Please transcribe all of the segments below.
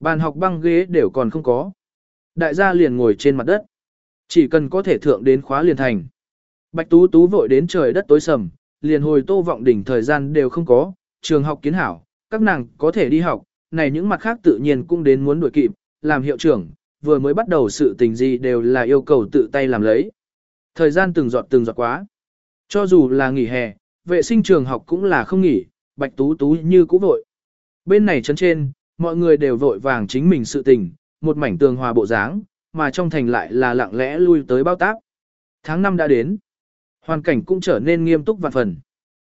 Bàn học băng ghế đều còn không có. Đại gia liền ngồi trên mặt đất. Chỉ cần có thể thượng đến khóa liền thành. Bạch Tú Tú vội đến trời đất tối sầm, liền hồi tô vọng đỉnh thời gian đều không có, trường học kiến hảo, các nàng có thể đi học, này những mặt khác tự nhiên cũng đến muốn đuổi kịp, làm hiệu trưởng, vừa mới bắt đầu sự tình gì đều là yêu cầu tự tay làm lấy. Thời gian từng giọt từng giọt quá. Cho dù là nghỉ hè, vệ sinh trường học cũng là không nghỉ, bạch tú tú như cũ vội. Bên này trấn trên, mọi người đều vội vàng chính mình sự tình, một mảnh tường hòa bộ dáng, mà trong thành lại là lặng lẽ lui tới bao tác. Tháng 5 đã đến. Hoàn cảnh cũng trở nên nghiêm túc vạn phần.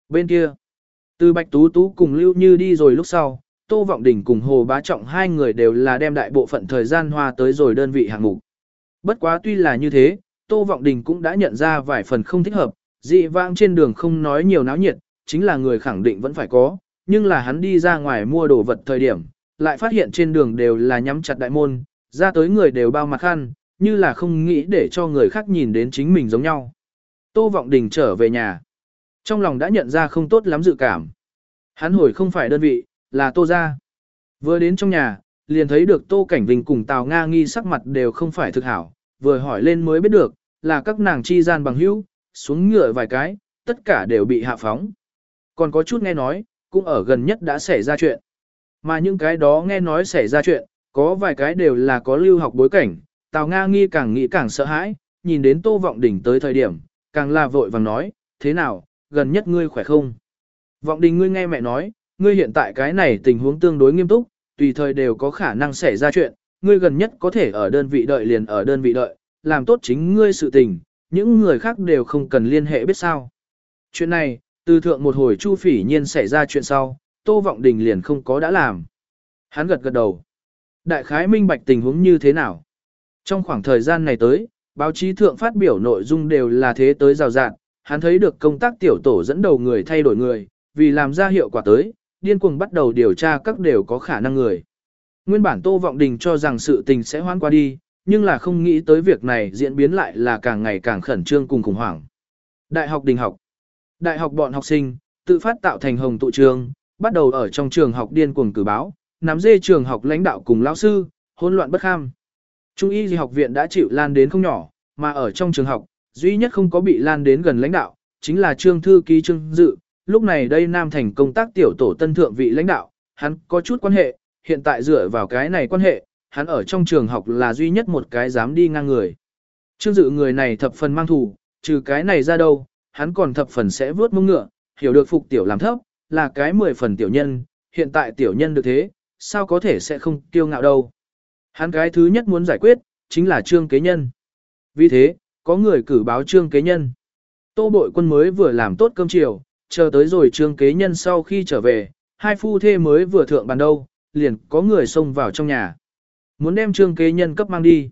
Bên kia, từ Bạch Tú Tú cùng Lưu Như đi rồi lúc sau, Tô Vọng Đình cùng Hồ Bá Trọng hai người đều là đem đại bộ phận thời gian hoa tới rồi đơn vị hạng mục. Bất quá tuy là như thế, Tô Vọng Đình cũng đã nhận ra vài phần không thích hợp, dị vãng trên đường không nói nhiều náo nhiệt, chính là người khẳng định vẫn phải có, nhưng là hắn đi ra ngoài mua đồ vật thời điểm, lại phát hiện trên đường đều là nhắm chặt đại môn, ra tới người đều bao mặt khăn, như là không nghĩ để cho người khác nhìn đến chính mình giống nhau. Tô Vọng Đình trở về nhà. Trong lòng đã nhận ra không tốt lắm dự cảm. Hắn hồi không phải đơn vị, là Tô gia. Vừa đến trong nhà, liền thấy được Tô Cảnh Vinh cùng Tào Nga nghi sắc mặt đều không phải thực hảo, vừa hỏi lên mới biết được, là các nàng chi gian bằng hữu, xuống ngựa vài cái, tất cả đều bị hạ phóng. Còn có chút nghe nói, cũng ở gần nhất đã xảy ra chuyện. Mà những cái đó nghe nói xảy ra chuyện, có vài cái đều là có lưu học bối cảnh, Tào Nga nghi càng nghĩ càng sợ hãi, nhìn đến Tô Vọng Đỉnh tới thời điểm, càng là vội vàng nói, thế nào, gần nhất ngươi khỏe không? Vọng Đình ngươi nghe mẹ nói, ngươi hiện tại cái này tình huống tương đối nghiêm túc, tùy thời đều có khả năng xảy ra chuyện, ngươi gần nhất có thể ở đơn vị đợi liền ở đơn vị đợi, làm tốt chính ngươi sự tình, những người khác đều không cần liên hệ biết sao. Chuyện này, từ thượng một hồi Chu Phỉ Nhiên xảy ra chuyện sau, Tô Vọng Đình liền không có đã làm. Hắn gật gật đầu. Đại khái minh bạch tình huống như thế nào? Trong khoảng thời gian này tới, báo chí thượng phát biểu nội dung đều là thế tới rào rạng, hắn thấy được công tác tiểu tổ dẫn đầu người thay đổi người, vì làm ra hiệu quả tới, điên cuồng bắt đầu điều tra các đều có khả năng người. Nguyên bản Tô Vọng Đình cho rằng sự tình sẽ hoãn qua đi, nhưng là không nghĩ tới việc này diễn biến lại là càng ngày càng khẩn trương cùng khủng hoảng. Đại học đình học. Đại học bọn học sinh, tự phát tạo thành hồng tụ trường, bắt đầu ở trong trường học điên cuồng cử báo, nắm dê trường học lãnh đạo cùng lão sư, hỗn loạn bất kham. Trung y gì học viện đã chịu lan đến không nhỏ, mà ở trong trường học, duy nhất không có bị lan đến gần lãnh đạo, chính là trương thư ký trương dự. Lúc này đây Nam Thành công tác tiểu tổ tân thượng vị lãnh đạo, hắn có chút quan hệ, hiện tại dựa vào cái này quan hệ, hắn ở trong trường học là duy nhất một cái dám đi ngang người. Trương dự người này thập phần mang thủ, trừ cái này ra đâu, hắn còn thập phần sẽ vớt mông ngựa, hiểu được phục tiểu làm thấp, là cái mười phần tiểu nhân, hiện tại tiểu nhân được thế, sao có thể sẽ không kiêu ngạo đâu. Hắn cái thứ nhất muốn giải quyết, chính là trương kế nhân. Vì thế, có người cử báo trương kế nhân. Tô bội quân mới vừa làm tốt cơm chiều, chờ tới rồi trương kế nhân sau khi trở về, hai phu thê mới vừa thượng bàn đâu, liền có người xông vào trong nhà. Muốn đem trương kế nhân cấp mang đi.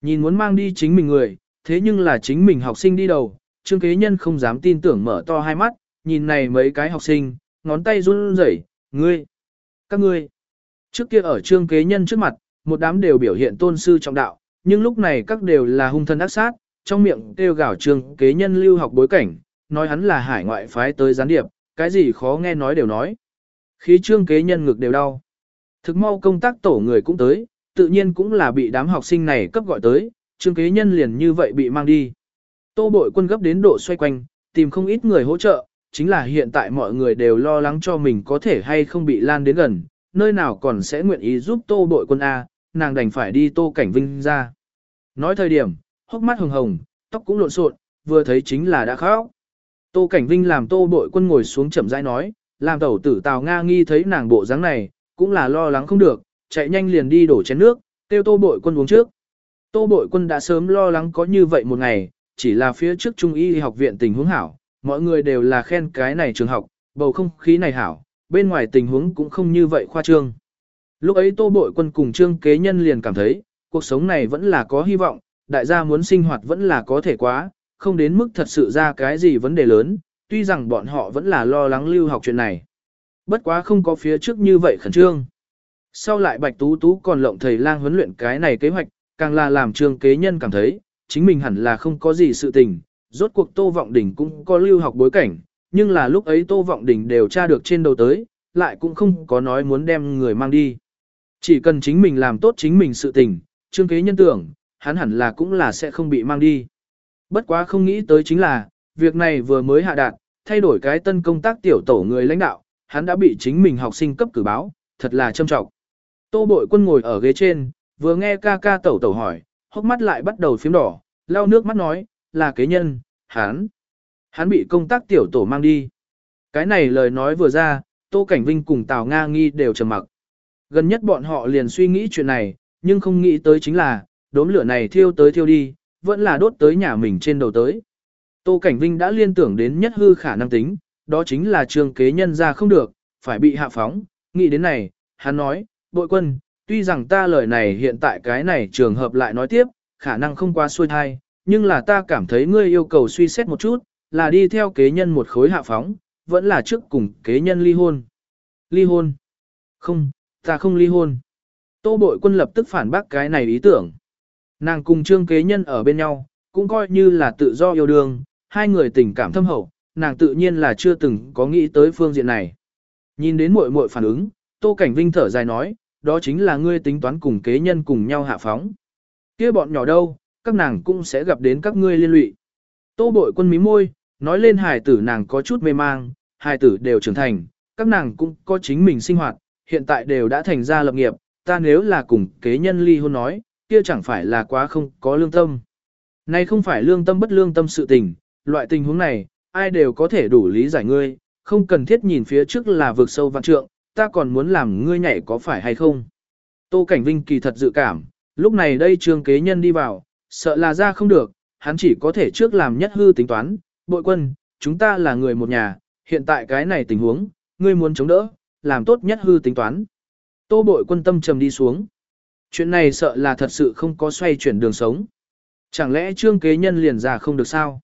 Nhìn muốn mang đi chính mình người, thế nhưng là chính mình học sinh đi đầu, trương kế nhân không dám tin tưởng mở to hai mắt, nhìn này mấy cái học sinh, ngón tay run rẩy, ngươi, các ngươi. Trước kia ở trương kế nhân trước mặt, một đám đều biểu hiện tôn sư trọng đạo, nhưng lúc này các đều là hung thân ác sát, trong miệng kêu gào trương kế nhân lưu học bối cảnh, nói hắn là hải ngoại phái tới gián điệp, cái gì khó nghe nói đều nói. Khí trương kế nhân ngực đều đau. Thực mau công tác tổ người cũng tới, tự nhiên cũng là bị đám học sinh này cấp gọi tới, trương kế nhân liền như vậy bị mang đi. Tô bội quân gấp đến độ xoay quanh, tìm không ít người hỗ trợ, chính là hiện tại mọi người đều lo lắng cho mình có thể hay không bị lan đến gần, nơi nào còn sẽ nguyện ý giúp tô bội quân A, nàng đành phải đi tô cảnh vinh ra. Nói thời điểm, hốc mắt hồng hồng, tóc cũng lộn xộn, vừa thấy chính là đã khóc. Tô cảnh vinh làm tô bội quân ngồi xuống chậm rãi nói, làm tẩu tử Tào Nga nghi thấy nàng bộ dáng này, cũng là lo lắng không được, chạy nhanh liền đi đổ chén nước, tiêu tô bội quân uống trước. Tô bội quân đã sớm lo lắng có như vậy một ngày, chỉ là phía trước trung y học viện tình huống hảo, mọi người đều là khen cái này trường học, bầu không khí này hảo, bên ngoài tình huống cũng không như vậy khoa trương. Lúc ấy tô bội quân cùng trương kế nhân liền cảm thấy, cuộc sống này vẫn là có hy vọng, đại gia muốn sinh hoạt vẫn là có thể quá, không đến mức thật sự ra cái gì vấn đề lớn, tuy rằng bọn họ vẫn là lo lắng lưu học chuyện này. Bất quá không có phía trước như vậy khẩn trương. Sau lại Bạch Tú Tú còn lộng thầy lang huấn luyện cái này kế hoạch, càng là làm trương kế nhân cảm thấy, chính mình hẳn là không có gì sự tình, rốt cuộc Tô Vọng Đình cũng có lưu học bối cảnh, nhưng là lúc ấy Tô Vọng Đình đều tra được trên đầu tới, lại cũng không có nói muốn đem người mang đi. Chỉ cần chính mình làm tốt chính mình sự tình, trương kế nhân tưởng, hắn hẳn là cũng là sẽ không bị mang đi. Bất quá không nghĩ tới chính là, việc này vừa mới hạ đạt, thay đổi cái tân công tác tiểu tổ người lãnh đạo, hắn đã bị chính mình học sinh cấp cử báo, thật là trâm trọng. Tô bội quân ngồi ở ghế trên, vừa nghe ca ca tẩu tẩu hỏi, hốc mắt lại bắt đầu phím đỏ, lau nước mắt nói, là kế nhân, hắn. Hắn bị công tác tiểu tổ mang đi. Cái này lời nói vừa ra, Tô Cảnh Vinh cùng Tào Nga Nghi đều trầm mặc. Gần nhất bọn họ liền suy nghĩ chuyện này, nhưng không nghĩ tới chính là, đốm lửa này thiêu tới thiêu đi, vẫn là đốt tới nhà mình trên đầu tới. Tô Cảnh Vinh đã liên tưởng đến nhất hư khả năng tính, đó chính là trường kế nhân ra không được, phải bị hạ phóng. Nghĩ đến này, hắn nói, bội quân, tuy rằng ta lời này hiện tại cái này trường hợp lại nói tiếp, khả năng không quá xuôi thai, nhưng là ta cảm thấy ngươi yêu cầu suy xét một chút, là đi theo kế nhân một khối hạ phóng, vẫn là trước cùng kế nhân ly hôn. Ly hôn? Không, ta không ly hôn. Tô bội quân lập tức phản bác cái này ý tưởng. Nàng cùng trương kế nhân ở bên nhau, cũng coi như là tự do yêu đương, hai người tình cảm thâm hậu, nàng tự nhiên là chưa từng có nghĩ tới phương diện này. Nhìn đến muội muội phản ứng, Tô Cảnh Vinh thở dài nói, đó chính là ngươi tính toán cùng kế nhân cùng nhau hạ phóng. kia bọn nhỏ đâu, các nàng cũng sẽ gặp đến các ngươi liên lụy. Tô bội quân mí môi, nói lên hài tử nàng có chút mê mang, hài tử đều trưởng thành, các nàng cũng có chính mình sinh hoạt, hiện tại đều đã thành ra lập nghiệp, ta nếu là cùng kế nhân ly hôn nói, kia chẳng phải là quá không có lương tâm. Này không phải lương tâm bất lương tâm sự tình, loại tình huống này, ai đều có thể đủ lý giải ngươi, không cần thiết nhìn phía trước là vực sâu văn trượng, ta còn muốn làm ngươi nhảy có phải hay không. Tô Cảnh Vinh kỳ thật dự cảm, lúc này đây trương kế nhân đi vào, sợ là ra không được, hắn chỉ có thể trước làm nhất hư tính toán, bội quân, chúng ta là người một nhà, hiện tại cái này tình huống, ngươi muốn chống đỡ, làm tốt nhất hư tính toán. Tô bội quân tâm trầm đi xuống. Chuyện này sợ là thật sự không có xoay chuyển đường sống. Chẳng lẽ trương kế nhân liền ra không được sao?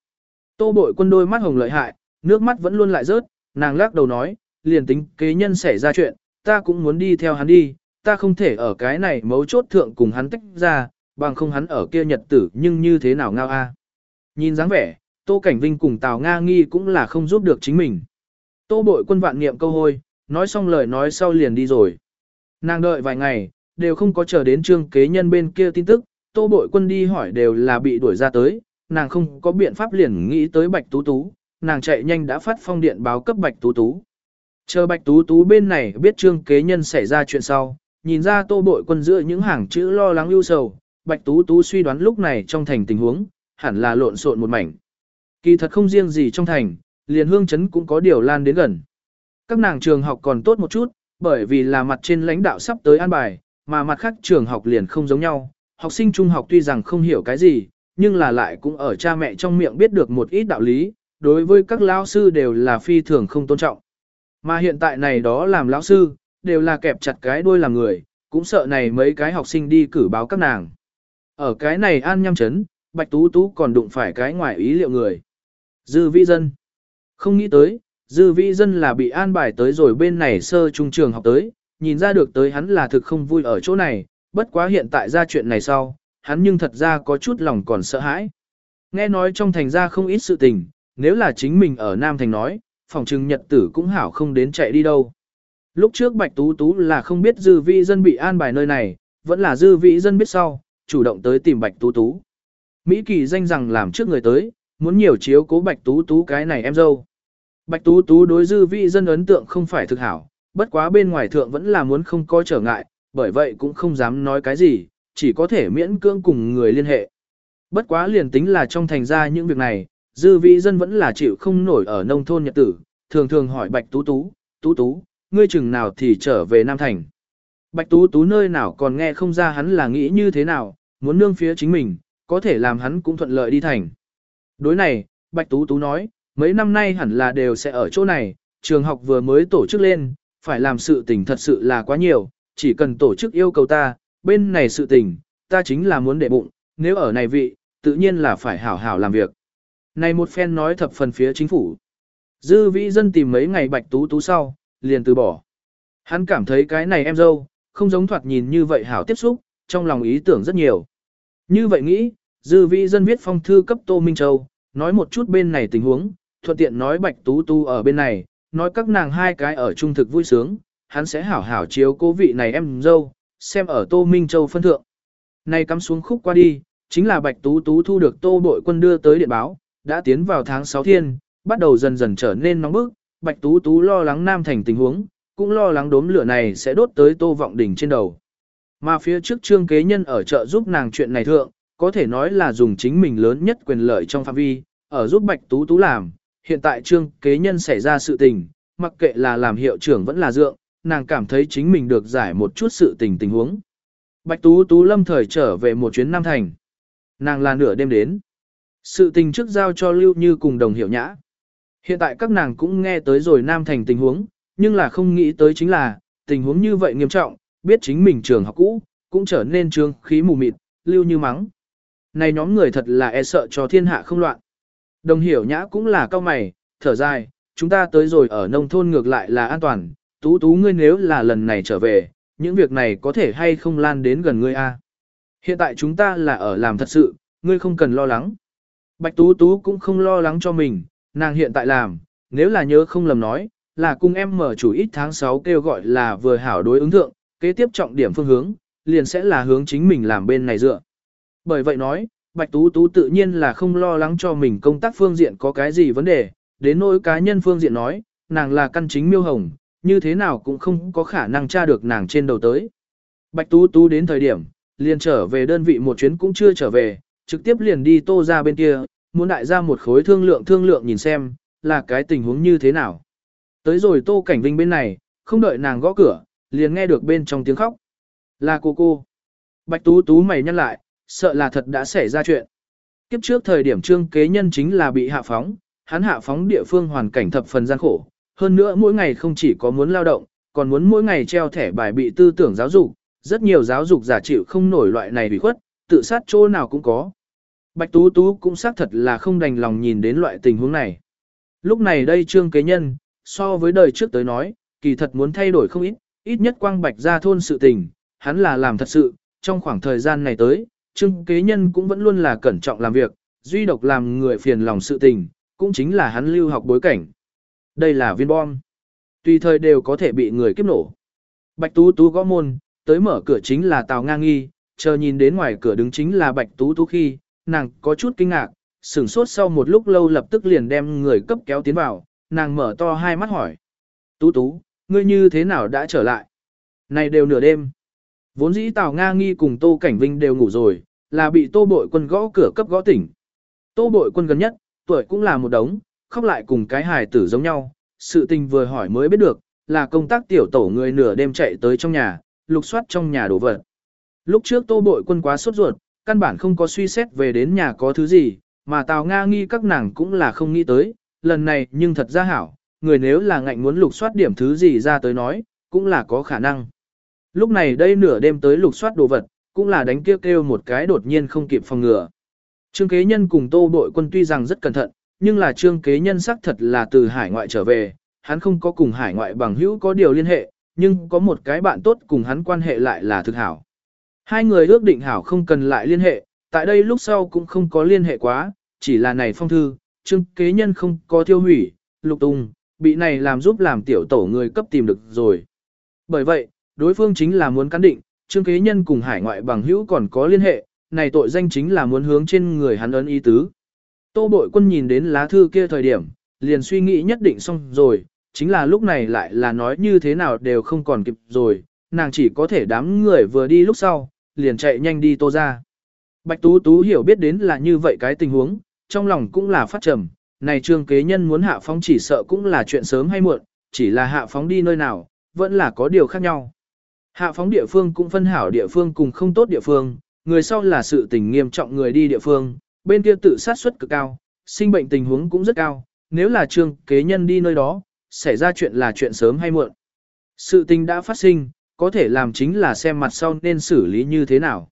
Tô bội quân đôi mắt hồng lợi hại, nước mắt vẫn luôn lại rớt, nàng lắc đầu nói, liền tính kế nhân xảy ra chuyện, ta cũng muốn đi theo hắn đi, ta không thể ở cái này mấu chốt thượng cùng hắn tách ra, bằng không hắn ở kia nhật tử nhưng như thế nào ngao a? À? Nhìn dáng vẻ, Tô Cảnh Vinh cùng Tào Nga Nghi cũng là không giúp được chính mình. Tô bội quân vạn niệm câu hôi, nói xong lời nói sau liền đi rồi. Nàng đợi vài ngày, đều không có chờ đến trương kế nhân bên kia tin tức, tô bội quân đi hỏi đều là bị đuổi ra tới, nàng không có biện pháp liền nghĩ tới Bạch Tú Tú, nàng chạy nhanh đã phát phong điện báo cấp Bạch Tú Tú. Chờ Bạch Tú Tú bên này biết trương kế nhân xảy ra chuyện sau, nhìn ra tô bội quân giữa những hàng chữ lo lắng ưu sầu, Bạch Tú Tú suy đoán lúc này trong thành tình huống, hẳn là lộn xộn một mảnh. Kỳ thật không riêng gì trong thành, liền hương chấn cũng có điều lan đến gần. Các nàng trường học còn tốt một chút, bởi vì là mặt trên lãnh đạo sắp tới an bài, mà mặt khác trường học liền không giống nhau. Học sinh trung học tuy rằng không hiểu cái gì, nhưng là lại cũng ở cha mẹ trong miệng biết được một ít đạo lý, đối với các lão sư đều là phi thường không tôn trọng. Mà hiện tại này đó làm lão sư, đều là kẹp chặt cái đuôi làm người, cũng sợ này mấy cái học sinh đi cử báo các nàng. Ở cái này an nhăm chấn, Bạch Tú Tú còn đụng phải cái ngoài ý liệu người. Dư vi dân. Không nghĩ tới, dư vi dân là bị an bài tới rồi bên này sơ trung trường học tới, nhìn ra được tới hắn là thực không vui ở chỗ này, bất quá hiện tại ra chuyện này sau, hắn nhưng thật ra có chút lòng còn sợ hãi. Nghe nói trong thành ra không ít sự tình, nếu là chính mình ở Nam Thành nói, phòng trừng nhật tử cũng hảo không đến chạy đi đâu. Lúc trước Bạch Tú Tú là không biết dư vị dân bị an bài nơi này, vẫn là dư vị dân biết sau, chủ động tới tìm Bạch Tú Tú. Mỹ Kỳ danh rằng làm trước người tới, muốn nhiều chiếu cố Bạch Tú Tú cái này em dâu. Bạch Tú Tú đối dư vị dân ấn tượng không phải thực hảo, bất quá bên ngoài thượng vẫn là muốn không có trở ngại, bởi vậy cũng không dám nói cái gì, chỉ có thể miễn cưỡng cùng người liên hệ. Bất quá liền tính là trong thành ra những việc này, dư vị dân vẫn là chịu không nổi ở nông thôn nhật tử, thường thường hỏi Bạch Tú Tú, Tú Tú, ngươi chừng nào thì trở về Nam Thành. Bạch Tú Tú nơi nào còn nghe không ra hắn là nghĩ như thế nào, muốn nương phía chính mình, có thể làm hắn cũng thuận lợi đi thành. Đối này, Bạch Tú Tú nói, mấy năm nay hẳn là đều sẽ ở chỗ này, trường học vừa mới tổ chức lên, phải làm sự tình thật sự là quá nhiều, chỉ cần tổ chức yêu cầu ta, bên này sự tình, ta chính là muốn để bụng, nếu ở này vị, tự nhiên là phải hảo hảo làm việc. Này một phen nói thập phần phía chính phủ. Dư vĩ dân tìm mấy ngày Bạch Tú Tú sau, liền từ bỏ. Hắn cảm thấy cái này em dâu, không giống thoạt nhìn như vậy hảo tiếp xúc, trong lòng ý tưởng rất nhiều. Như vậy nghĩ, dư vị dân viết phong thư cấp Tô Minh Châu, nói một chút bên này tình huống, thuận tiện nói Bạch Tú Tu ở bên này, nói các nàng hai cái ở trung thực vui sướng, hắn sẽ hảo hảo chiếu cố vị này em dâu, xem ở Tô Minh Châu phân thượng. Này cắm xuống khúc qua đi, chính là Bạch Tú Tú thu được Tô Bội Quân đưa tới điện báo, đã tiến vào tháng 6 thiên, bắt đầu dần dần trở nên nóng bức, Bạch Tú Tú lo lắng Nam Thành tình huống, cũng lo lắng đốm lửa này sẽ đốt tới Tô Vọng Đỉnh trên đầu. Mà phía trước trương kế nhân ở chợ giúp nàng chuyện này thượng, có thể nói là dùng chính mình lớn nhất quyền lợi trong phạm vi, ở giúp Bạch Tú Tú làm, hiện tại trương kế nhân xảy ra sự tình, mặc kệ là làm hiệu trưởng vẫn là dượng, nàng cảm thấy chính mình được giải một chút sự tình tình huống. Bạch Tú Tú lâm thời trở về một chuyến Nam Thành. Nàng là nửa đêm đến. Sự tình trước giao cho Lưu Như cùng đồng hiểu nhã. Hiện tại các nàng cũng nghe tới rồi Nam Thành tình huống, nhưng là không nghĩ tới chính là, tình huống như vậy nghiêm trọng, biết chính mình trường học cũ, cũng trở nên trường khí mù mịt, Lưu Như mắng. Này nhóm người thật là e sợ cho thiên hạ không loạn. Đồng hiểu nhã cũng là cao mày, thở dài, chúng ta tới rồi ở nông thôn ngược lại là an toàn, tú tú ngươi nếu là lần này trở về, những việc này có thể hay không lan đến gần ngươi a. Hiện tại chúng ta là ở làm thật sự, ngươi không cần lo lắng. Bạch tú tú cũng không lo lắng cho mình, nàng hiện tại làm, nếu là nhớ không lầm nói, là cung em mở chủ ít tháng 6 kêu gọi là vừa hảo đối ứng thượng, kế tiếp trọng điểm phương hướng, liền sẽ là hướng chính mình làm bên này dựa. Bởi vậy nói, Bạch Tú Tú tự nhiên là không lo lắng cho mình công tác phương diện có cái gì vấn đề, đến nỗi cá nhân phương diện nói, nàng là căn chính miêu hồng, như thế nào cũng không có khả năng tra được nàng trên đầu tới. Bạch Tú Tú đến thời điểm, liền trở về đơn vị một chuyến cũng chưa trở về, trực tiếp liền đi tô ra bên kia, muốn đại ra một khối thương lượng thương lượng nhìn xem, là cái tình huống như thế nào. Tới rồi tô cảnh vinh bên này, không đợi nàng gõ cửa, liền nghe được bên trong tiếng khóc. Là cô cô. Bạch Tú Tú mày nhăn lại, sợ là thật đã xảy ra chuyện. Kiếp trước thời điểm trương kế nhân chính là bị hạ phóng, hắn hạ phóng địa phương hoàn cảnh thập phần gian khổ, hơn nữa mỗi ngày không chỉ có muốn lao động, còn muốn mỗi ngày treo thẻ bài bị tư tưởng giáo dục, rất nhiều giáo dục giả chịu không nổi loại này bị khuất, tự sát chỗ nào cũng có. Bạch Tú Tú cũng xác thật là không đành lòng nhìn đến loại tình huống này. Lúc này đây trương kế nhân, so với đời trước tới nói, kỳ thật muốn thay đổi không ít, ít nhất quang bạch ra thôn sự tình, hắn là làm thật sự, trong khoảng thời gian này tới, trương kế nhân cũng vẫn luôn là cẩn trọng làm việc, duy độc làm người phiền lòng sự tình, cũng chính là hắn lưu học bối cảnh. Đây là viên bom. Tùy thời đều có thể bị người kiếp nổ. Bạch Tú Tú gõ môn, tới mở cửa chính là Tào Ngang Nghi, chờ nhìn đến ngoài cửa đứng chính là Bạch Tú Tú khi, nàng có chút kinh ngạc, sửng sốt sau một lúc lâu lập tức liền đem người cấp kéo tiến vào, nàng mở to hai mắt hỏi. Tú Tú, ngươi như thế nào đã trở lại? Này đều nửa đêm. Vốn dĩ Tào Nga Nghi cùng Tô Cảnh Vinh đều ngủ rồi, là bị Tô Bội Quân gõ cửa cấp gõ tỉnh. Tô Bội Quân gần nhất, tuổi cũng là một đống, khóc lại cùng cái hài tử giống nhau. Sự tình vừa hỏi mới biết được, là công tác tiểu tổ người nửa đêm chạy tới trong nhà, lục soát trong nhà đồ vật. Lúc trước Tô Bội Quân quá sốt ruột, căn bản không có suy xét về đến nhà có thứ gì, mà Tào Nga nghi các nàng cũng là không nghĩ tới, lần này nhưng thật ra hảo, người nếu là ngạnh muốn lục soát điểm thứ gì ra tới nói, cũng là có khả năng. Lúc này đây nửa đêm tới lục soát đồ vật, cũng là đánh kêu kêu một cái đột nhiên không kịp phòng ngừa. Trương kế nhân cùng tô bội quân tuy rằng rất cẩn thận, nhưng là trương kế nhân xác thật là từ hải ngoại trở về, hắn không có cùng hải ngoại bằng hữu có điều liên hệ, nhưng có một cái bạn tốt cùng hắn quan hệ lại là thực hảo. Hai người ước định hảo không cần lại liên hệ, tại đây lúc sau cũng không có liên hệ quá, chỉ là này phong thư, trương kế nhân không có tiêu hủy, lục tung, bị này làm giúp làm tiểu tổ người cấp tìm được rồi. Bởi vậy, đối phương chính là muốn cán định, trương kế nhân cùng hải ngoại bằng hữu còn có liên hệ, này tội danh chính là muốn hướng trên người hắn ấn ý tứ. Tô bội quân nhìn đến lá thư kia thời điểm, liền suy nghĩ nhất định xong rồi, chính là lúc này lại là nói như thế nào đều không còn kịp rồi, nàng chỉ có thể đám người vừa đi lúc sau, liền chạy nhanh đi tô ra. Bạch Tú Tú hiểu biết đến là như vậy cái tình huống, trong lòng cũng là phát trầm, này trương kế nhân muốn hạ phóng chỉ sợ cũng là chuyện sớm hay muộn, chỉ là hạ phóng đi nơi nào, vẫn là có điều khác nhau. Hạ phóng địa phương cũng phân hảo địa phương cùng không tốt địa phương, người sau là sự tình nghiêm trọng người đi địa phương, bên kia tự sát suất cực cao, sinh bệnh tình huống cũng rất cao, nếu là trương kế nhân đi nơi đó, xảy ra chuyện là chuyện sớm hay muộn. Sự tình đã phát sinh, có thể làm chính là xem mặt sau nên xử lý như thế nào.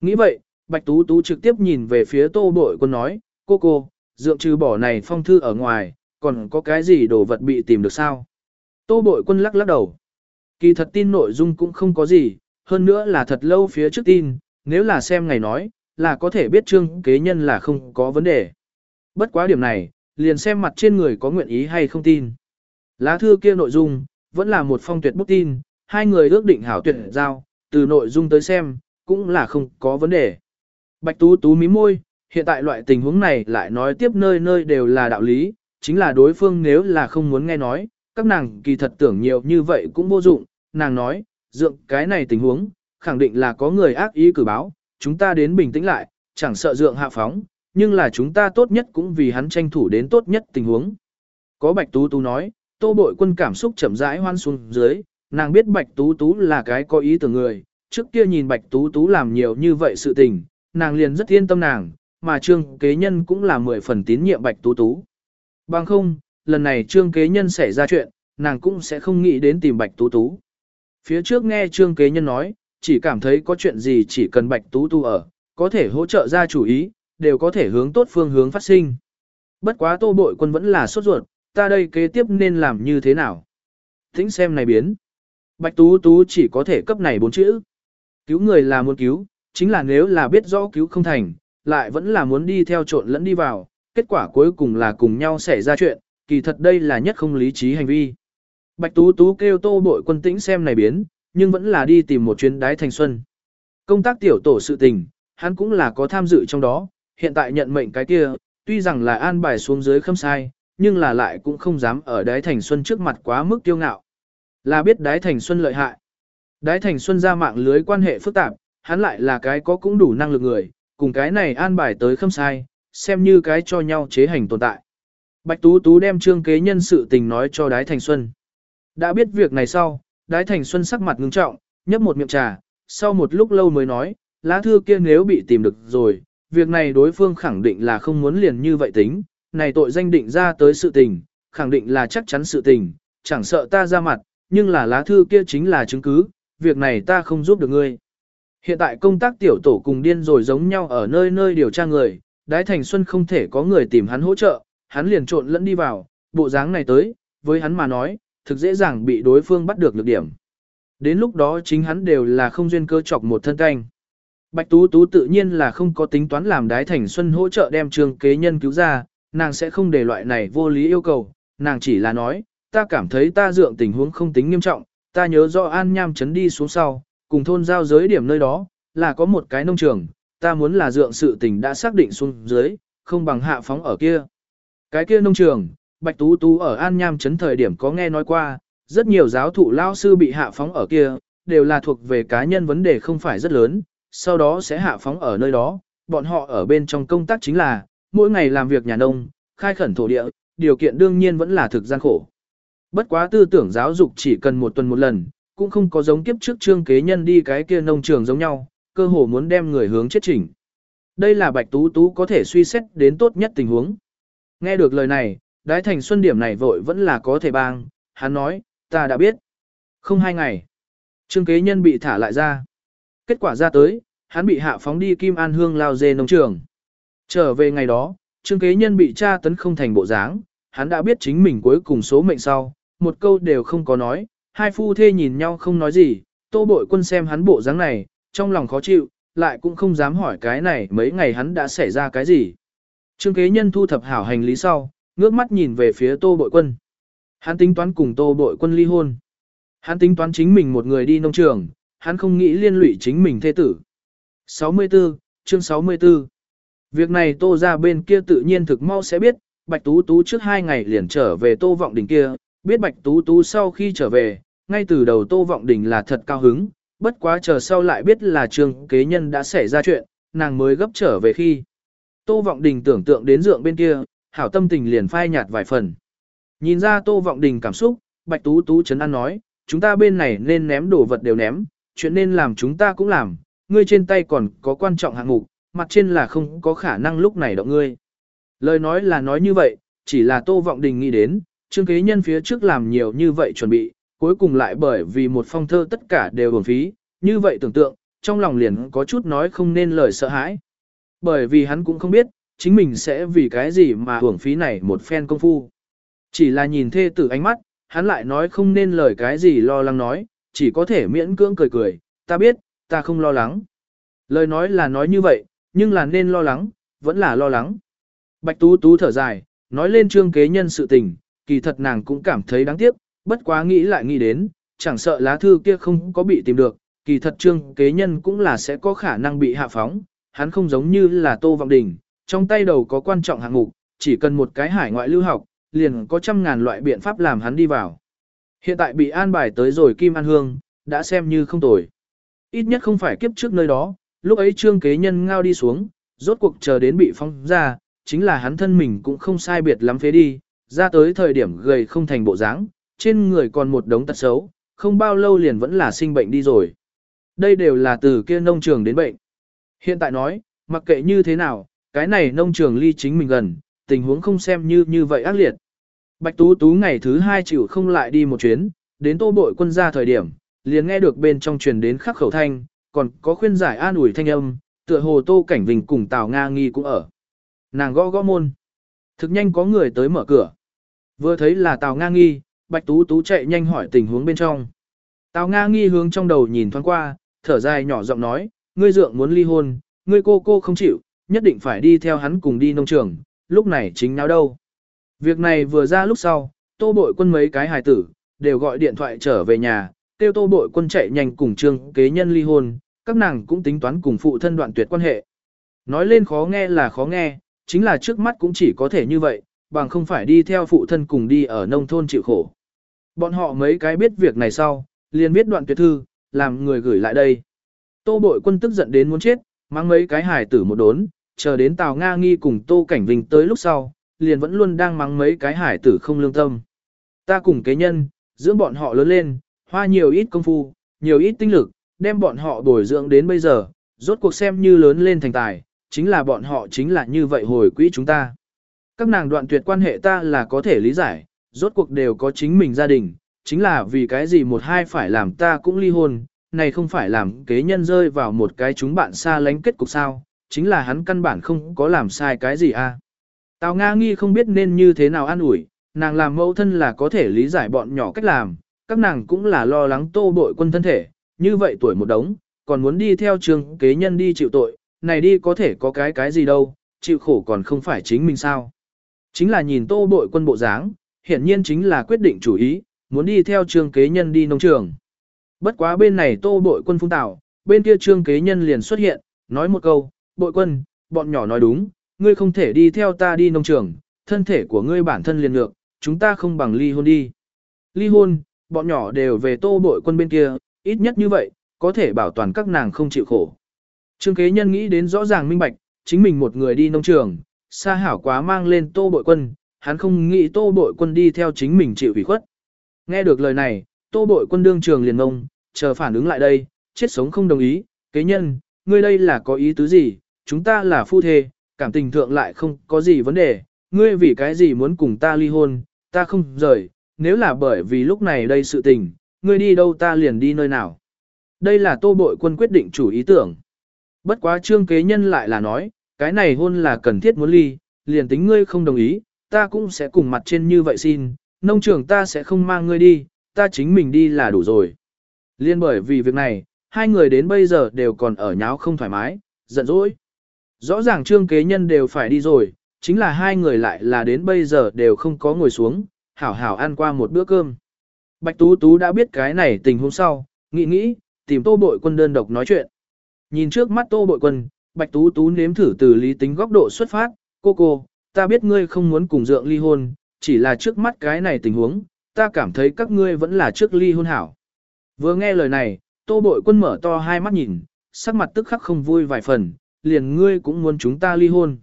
Nghĩ vậy, Bạch Tú Tú trực tiếp nhìn về phía tô bội quân nói, cô cô, dượng trừ bỏ này phong thư ở ngoài, còn có cái gì đồ vật bị tìm được sao? Tô bội quân lắc lắc đầu. Kỳ thật tin nội dung cũng không có gì, hơn nữa là thật lâu phía trước tin, nếu là xem ngày nói, là có thể biết trương kế nhân là không có vấn đề. Bất quá điểm này, liền xem mặt trên người có nguyện ý hay không tin. Lá thư kia nội dung, vẫn là một phong tuyệt bút tin, hai người ước định hảo tuyệt giao, từ nội dung tới xem, cũng là không có vấn đề. Bạch Tú Tú mí môi, hiện tại loại tình huống này lại nói tiếp nơi nơi đều là đạo lý, chính là đối phương nếu là không muốn nghe nói, các nàng kỳ thật tưởng nhiều như vậy cũng vô dụng, nàng nói, dượng cái này tình huống, khẳng định là có người ác ý cử báo, chúng ta đến bình tĩnh lại, chẳng sợ dượng hạ phóng, nhưng là chúng ta tốt nhất cũng vì hắn tranh thủ đến tốt nhất tình huống. Có Bạch Tú Tú nói, tô bội quân cảm xúc chậm rãi hoan xuống dưới, nàng biết Bạch Tú Tú là cái có ý tưởng người, trước kia nhìn Bạch Tú Tú làm nhiều như vậy sự tình, nàng liền rất yên tâm nàng, mà trương kế nhân cũng là mười phần tín nhiệm Bạch Tú Tú. Bằng không, lần này trương kế nhân xảy ra chuyện, nàng cũng sẽ không nghĩ đến tìm Bạch Tú Tú. Phía trước nghe trương kế nhân nói, chỉ cảm thấy có chuyện gì chỉ cần Bạch Tú Tú ở, có thể hỗ trợ ra chủ ý, đều có thể hướng tốt phương hướng phát sinh. Bất quá tô bội quân vẫn là sốt ruột, ta đây kế tiếp nên làm như thế nào? Thính xem này biến. Bạch Tú Tú chỉ có thể cấp này bốn chữ. Cứu người là muốn cứu, chính là nếu là biết rõ cứu không thành, lại vẫn là muốn đi theo trộn lẫn đi vào, kết quả cuối cùng là cùng nhau xảy ra chuyện, kỳ thật đây là nhất không lý trí hành vi. Bạch Tú Tú kêu tô bội quân tĩnh xem này biến, nhưng vẫn là đi tìm một chuyến đái thành xuân. Công tác tiểu tổ sự tình, hắn cũng là có tham dự trong đó, hiện tại nhận mệnh cái kia, tuy rằng là an bài xuống dưới không sai, nhưng là lại cũng không dám ở đái thành xuân trước mặt quá mức tiêu ngạo. Là biết đái thành xuân lợi hại. Đái thành xuân ra mạng lưới quan hệ phức tạp, hắn lại là cái có cũng đủ năng lực người, cùng cái này an bài tới không sai, xem như cái cho nhau chế hành tồn tại. Bạch Tú Tú đem trương kế nhân sự tình nói cho Đái Thành Xuân. Đã biết việc này sau, Đái Thành Xuân sắc mặt ngưng trọng, nhấp một miệng trà, sau một lúc lâu mới nói, lá thư kia nếu bị tìm được rồi, việc này đối phương khẳng định là không muốn liền như vậy tính, này tội danh định ra tới sự tình, khẳng định là chắc chắn sự tình, chẳng sợ ta ra mặt, nhưng là lá thư kia chính là chứng cứ, việc này ta không giúp được ngươi. Hiện tại công tác tiểu tổ cùng điên rồi giống nhau ở nơi nơi điều tra người, Đái Thành Xuân không thể có người tìm hắn hỗ trợ, hắn liền trộn lẫn đi vào, bộ dáng này tới, với hắn mà nói, thực dễ dàng bị đối phương bắt được lược điểm. Đến lúc đó chính hắn đều là không duyên cơ chọc một thân canh. Bạch Tú Tú tự nhiên là không có tính toán làm Đái Thành Xuân hỗ trợ đem trường kế nhân cứu ra, nàng sẽ không để loại này vô lý yêu cầu, nàng chỉ là nói, ta cảm thấy ta dượng tình huống không tính nghiêm trọng, ta nhớ rõ An Nham chấn đi xuống sau, cùng thôn giao giới điểm nơi đó, là có một cái nông trường, ta muốn là dượng sự tình đã xác định xuống dưới, không bằng hạ phóng ở kia. Cái kia nông trường, Bạch Tú Tú ở An Nham chấn thời điểm có nghe nói qua, rất nhiều giáo thụ lao sư bị hạ phóng ở kia, đều là thuộc về cá nhân vấn đề không phải rất lớn, sau đó sẽ hạ phóng ở nơi đó, bọn họ ở bên trong công tác chính là, mỗi ngày làm việc nhà nông, khai khẩn thổ địa, điều kiện đương nhiên vẫn là thực gian khổ. Bất quá tư tưởng giáo dục chỉ cần một tuần một lần, cũng không có giống kiếp trước trương kế nhân đi cái kia nông trường giống nhau, cơ hồ muốn đem người hướng chết chỉnh. Đây là Bạch Tú Tú có thể suy xét đến tốt nhất tình huống. Nghe được lời này, đái thành xuân điểm này vội vẫn là có thể bang, hắn nói, ta đã biết. Không hai ngày, trương kế nhân bị thả lại ra. Kết quả ra tới, hắn bị hạ phóng đi Kim An Hương lao dê nông trường. Trở về ngày đó, trương kế nhân bị tra tấn không thành bộ dáng, hắn đã biết chính mình cuối cùng số mệnh sau, một câu đều không có nói, hai phu thê nhìn nhau không nói gì, tô bội quân xem hắn bộ dáng này, trong lòng khó chịu, lại cũng không dám hỏi cái này mấy ngày hắn đã xảy ra cái gì. Trương kế nhân thu thập hảo hành lý sau, ngước mắt nhìn về phía tô bội quân. Hắn tính toán cùng tô bội quân ly hôn. Hắn tính toán chính mình một người đi nông trường, hắn không nghĩ liên lụy chính mình thê tử. 64, chương 64 Việc này tô ra bên kia tự nhiên thực mau sẽ biết, Bạch Tú Tú trước hai ngày liền trở về tô vọng đỉnh kia, biết Bạch Tú Tú sau khi trở về, ngay từ đầu tô vọng đỉnh là thật cao hứng, bất quá chờ sau lại biết là trương kế nhân đã xảy ra chuyện, nàng mới gấp trở về khi. Tô Vọng Đình tưởng tượng đến dượng bên kia, hảo tâm tình liền phai nhạt vài phần. Nhìn ra Tô Vọng Đình cảm xúc, Bạch Tú Tú chấn an nói, chúng ta bên này nên ném đồ vật đều ném, chuyện nên làm chúng ta cũng làm, ngươi trên tay còn có quan trọng hạng mục, mặt trên là không có khả năng lúc này động ngươi. Lời nói là nói như vậy, chỉ là Tô Vọng Đình nghĩ đến, Trương Kế Nhân phía trước làm nhiều như vậy chuẩn bị, cuối cùng lại bởi vì một phong thơ tất cả đều uổng phí, như vậy tưởng tượng, trong lòng liền có chút nói không nên lời sợ hãi. Bởi vì hắn cũng không biết, chính mình sẽ vì cái gì mà uổng phí này một phen công phu. Chỉ là nhìn thê tử ánh mắt, hắn lại nói không nên lời cái gì lo lắng nói, chỉ có thể miễn cưỡng cười cười, ta biết, ta không lo lắng. Lời nói là nói như vậy, nhưng là nên lo lắng, vẫn là lo lắng. Bạch Tú Tú thở dài, nói lên trương kế nhân sự tình, kỳ thật nàng cũng cảm thấy đáng tiếc, bất quá nghĩ lại nghĩ đến, chẳng sợ lá thư kia không có bị tìm được, kỳ thật trương kế nhân cũng là sẽ có khả năng bị hạ phóng, hắn không giống như là Tô Vọng Đình, trong tay đầu có quan trọng hạng mục, chỉ cần một cái hải ngoại lưu học, liền có trăm ngàn loại biện pháp làm hắn đi vào. Hiện tại bị an bài tới rồi Kim An Hương, đã xem như không tồi. Ít nhất không phải kiếp trước nơi đó, lúc ấy trương kế nhân ngao đi xuống, rốt cuộc chờ đến bị phong ra, chính là hắn thân mình cũng không sai biệt lắm phế đi, ra tới thời điểm gầy không thành bộ dáng, trên người còn một đống tật xấu, không bao lâu liền vẫn là sinh bệnh đi rồi. Đây đều là từ kia nông trường đến bệnh. Hiện tại nói, mặc kệ như thế nào, cái này nông trường ly chính mình gần, tình huống không xem như như vậy ác liệt. Bạch Tú Tú ngày thứ hai chịu không lại đi một chuyến, đến tô bội quân ra thời điểm, liền nghe được bên trong truyền đến khắc khẩu thanh, còn có khuyên giải an ủi thanh âm, tựa hồ tô cảnh vinh cùng Tào Nga nghi cũng ở. Nàng gõ gõ môn. Thực nhanh có người tới mở cửa. Vừa thấy là Tào Nga nghi, Bạch Tú Tú chạy nhanh hỏi tình huống bên trong. Tào Nga nghi hướng trong đầu nhìn thoáng qua, thở dài nhỏ giọng nói, ngươi dượng muốn ly hôn, ngươi cô cô không chịu, nhất định phải đi theo hắn cùng đi nông trường, lúc này chính nào đâu. Việc này vừa ra lúc sau, tô bội quân mấy cái hài tử, đều gọi điện thoại trở về nhà, tiêu tô bội quân chạy nhanh cùng trương kế nhân ly hôn, các nàng cũng tính toán cùng phụ thân đoạn tuyệt quan hệ. Nói lên khó nghe là khó nghe, chính là trước mắt cũng chỉ có thể như vậy, bằng không phải đi theo phụ thân cùng đi ở nông thôn chịu khổ. Bọn họ mấy cái biết việc này sau, liền biết đoạn tuyệt thư, làm người gửi lại đây. Tô bội quân tức giận đến muốn chết, mang mấy cái hải tử một đốn, chờ đến Tào Nga nghi cùng Tô Cảnh Vinh tới lúc sau, liền vẫn luôn đang mắng mấy cái hải tử không lương tâm. Ta cùng kế nhân, dưỡng bọn họ lớn lên, hoa nhiều ít công phu, nhiều ít tinh lực, đem bọn họ bồi dưỡng đến bây giờ, rốt cuộc xem như lớn lên thành tài, chính là bọn họ chính là như vậy hồi quỹ chúng ta. Các nàng đoạn tuyệt quan hệ ta là có thể lý giải, rốt cuộc đều có chính mình gia đình, chính là vì cái gì một hai phải làm ta cũng ly hôn, này không phải làm kế nhân rơi vào một cái chúng bạn xa lánh kết cục sao, chính là hắn căn bản không có làm sai cái gì a. À. Tào Nga nghi không biết nên như thế nào an ủi, nàng làm mẫu thân là có thể lý giải bọn nhỏ cách làm, các nàng cũng là lo lắng tô bội quân thân thể, như vậy tuổi một đống, còn muốn đi theo trường kế nhân đi chịu tội, này đi có thể có cái cái gì đâu, chịu khổ còn không phải chính mình sao. Chính là nhìn tô bội quân bộ dáng, hiển nhiên chính là quyết định chủ ý, muốn đi theo trương kế nhân đi nông trường. Bất quá bên này tô bội quân phung tạo, bên kia trương kế nhân liền xuất hiện, nói một câu, bội quân, bọn nhỏ nói đúng, ngươi không thể đi theo ta đi nông trường, thân thể của ngươi bản thân liền ngược, chúng ta không bằng ly hôn đi. Ly hôn, bọn nhỏ đều về tô bội quân bên kia, ít nhất như vậy, có thể bảo toàn các nàng không chịu khổ. Trương kế nhân nghĩ đến rõ ràng minh bạch, chính mình một người đi nông trường, xa hảo quá mang lên tô bội quân, hắn không nghĩ tô bội quân đi theo chính mình chịu ủy khuất. Nghe được lời này, tô bội quân đương trường liền ngông, chờ phản ứng lại đây, chết sống không đồng ý, kế nhân, ngươi đây là có ý tứ gì, chúng ta là phu thê, cảm tình thượng lại không có gì vấn đề, ngươi vì cái gì muốn cùng ta ly hôn, ta không rời, nếu là bởi vì lúc này đây sự tình, ngươi đi đâu ta liền đi nơi nào. Đây là tô bội quân quyết định chủ ý tưởng. Bất quá trương kế nhân lại là nói, cái này hôn là cần thiết muốn ly, liền tính ngươi không đồng ý, ta cũng sẽ cùng mặt trên như vậy xin, nông trường ta sẽ không mang ngươi đi, ta chính mình đi là đủ rồi. Liên bởi vì việc này, hai người đến bây giờ đều còn ở nháo không thoải mái, giận dỗi. Rõ ràng trương kế nhân đều phải đi rồi, chính là hai người lại là đến bây giờ đều không có ngồi xuống, hảo hảo ăn qua một bữa cơm. Bạch Tú Tú đã biết cái này tình huống sau, nghĩ nghĩ, tìm tô bội quân đơn độc nói chuyện. Nhìn trước mắt tô bội quân, Bạch Tú Tú nếm thử từ lý tính góc độ xuất phát, cô cô, ta biết ngươi không muốn cùng dượng ly hôn, chỉ là trước mắt cái này tình huống, ta cảm thấy các ngươi vẫn là trước ly hôn hảo. Vừa nghe lời này, tô bội quân mở to hai mắt nhìn, sắc mặt tức khắc không vui vài phần, liền ngươi cũng muốn chúng ta ly hôn.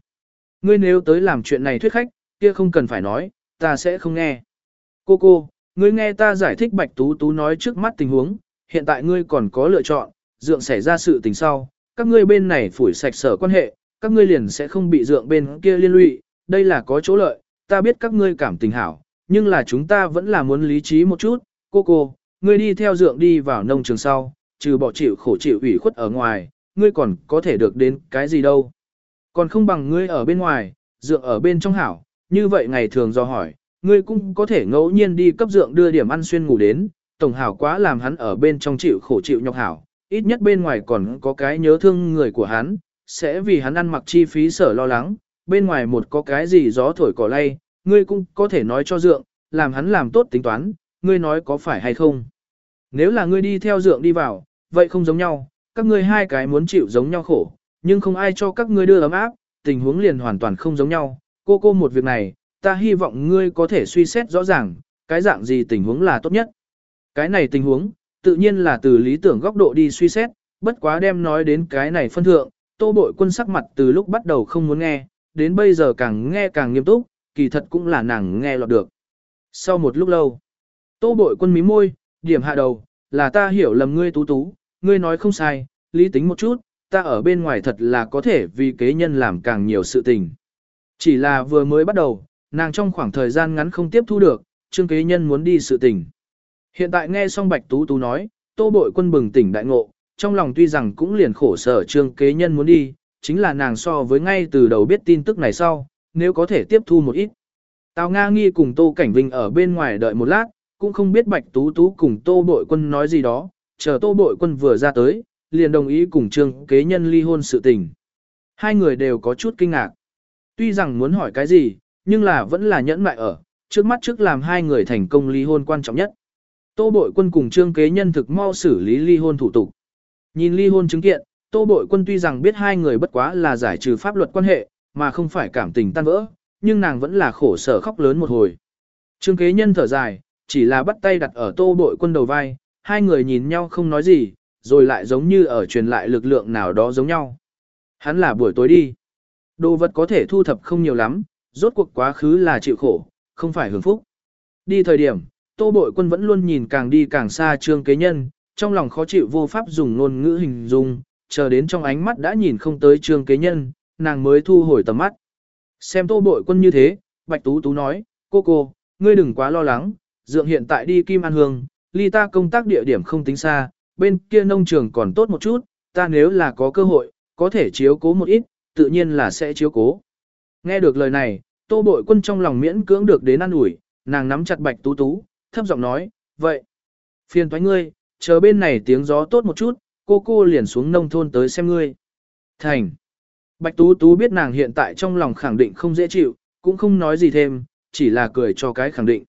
Ngươi nếu tới làm chuyện này thuyết khách, kia không cần phải nói, ta sẽ không nghe. Cô cô, ngươi nghe ta giải thích Bạch Tú Tú nói trước mắt tình huống, hiện tại ngươi còn có lựa chọn, dượng xảy ra sự tình sau, các ngươi bên này phủi sạch sở quan hệ, các ngươi liền sẽ không bị dượng bên kia liên lụy, đây là có chỗ lợi, ta biết các ngươi cảm tình hảo, nhưng là chúng ta vẫn là muốn lý trí một chút, cô cô, ngươi đi theo dượng đi vào nông trường sau, trừ bỏ chịu khổ chịu ủy khuất ở ngoài, ngươi còn có thể được đến cái gì đâu. Còn không bằng ngươi ở bên ngoài, dượng ở bên trong hảo, như vậy ngày thường do hỏi, ngươi cũng có thể ngẫu nhiên đi cấp dượng đưa điểm ăn xuyên ngủ đến, tổng hảo quá làm hắn ở bên trong chịu khổ chịu nhọc hảo, ít nhất bên ngoài còn có cái nhớ thương người của hắn, sẽ vì hắn ăn mặc chi phí sở lo lắng, bên ngoài một có cái gì gió thổi cỏ lay, ngươi cũng có thể nói cho dượng, làm hắn làm tốt tính toán, ngươi nói có phải hay không. Nếu là ngươi đi theo dượng đi vào, vậy không giống nhau, các ngươi hai cái muốn chịu giống nhau khổ, nhưng không ai cho các ngươi đưa ấm áp, tình huống liền hoàn toàn không giống nhau. Cô cô một việc này, ta hy vọng ngươi có thể suy xét rõ ràng, cái dạng gì tình huống là tốt nhất. Cái này tình huống, tự nhiên là từ lý tưởng góc độ đi suy xét, bất quá đem nói đến cái này phân thượng, tô bội quân sắc mặt từ lúc bắt đầu không muốn nghe, đến bây giờ càng nghe càng nghiêm túc, kỳ thật cũng là nàng nghe lọt được. Sau một lúc lâu, tô bội quân mí môi, điểm hạ đầu, là ta hiểu lầm ngươi tú tú, ngươi nói không sai, lý tính một chút, ta ở bên ngoài thật là có thể vì kế nhân làm càng nhiều sự tình. Chỉ là vừa mới bắt đầu, nàng trong khoảng thời gian ngắn không tiếp thu được, trương kế nhân muốn đi sự tình. Hiện tại nghe xong Bạch Tú Tú nói, tô bội quân bừng tỉnh đại ngộ, trong lòng tuy rằng cũng liền khổ sở trương kế nhân muốn đi, chính là nàng so với ngay từ đầu biết tin tức này sau, nếu có thể tiếp thu một ít. Tào Nga nghi cùng Tô Cảnh Vinh ở bên ngoài đợi một lát, cũng không biết Bạch Tú Tú cùng Tô Bội Quân nói gì đó, chờ Tô Bội Quân vừa ra tới, liền đồng ý cùng trương kế nhân ly hôn sự tình. Hai người đều có chút kinh ngạc. Tuy rằng muốn hỏi cái gì, nhưng là vẫn là nhẫn mại ở, trước mắt trước làm hai người thành công ly hôn quan trọng nhất. Tô Bội Quân cùng Trương Kế Nhân thực mau xử lý ly hôn thủ tục. Nhìn ly hôn chứng kiện, Tô Bội Quân tuy rằng biết hai người bất quá là giải trừ pháp luật quan hệ, mà không phải cảm tình tan vỡ, nhưng nàng vẫn là khổ sở khóc lớn một hồi. Trương Kế Nhân thở dài, chỉ là bắt tay đặt ở Tô Bội Quân đầu vai, hai người nhìn nhau không nói gì, rồi lại giống như ở truyền lại lực lượng nào đó giống nhau. Hắn là buổi tối đi. Đồ vật có thể thu thập không nhiều lắm, rốt cuộc quá khứ là chịu khổ, không phải hưởng phúc. Đi thời điểm, Tô Bội Quân vẫn luôn nhìn càng đi càng xa trương kế nhân, trong lòng khó chịu vô pháp dùng ngôn ngữ hình dung, chờ đến trong ánh mắt đã nhìn không tới trương kế nhân, nàng mới thu hồi tầm mắt. Xem Tô Bội Quân như thế, Bạch Tú Tú nói, cô cô, ngươi đừng quá lo lắng, dượng hiện tại đi Kim An Hương, ly ta công tác địa điểm không tính xa, bên kia nông trường còn tốt một chút, ta nếu là có cơ hội, có thể chiếu cố một ít, tự nhiên là sẽ chiếu cố. Nghe được lời này, Tô Bội Quân trong lòng miễn cưỡng được đến ăn ủi, nàng nắm chặt Bạch Tú Tú, thấp giọng nói, vậy, phiền thoái ngươi, chờ bên này tiếng gió tốt một chút, cô cô liền xuống nông thôn tới xem ngươi. Thành. Bạch Tú Tú biết nàng hiện tại trong lòng khẳng định không dễ chịu, cũng không nói gì thêm, chỉ là cười cho cái khẳng định.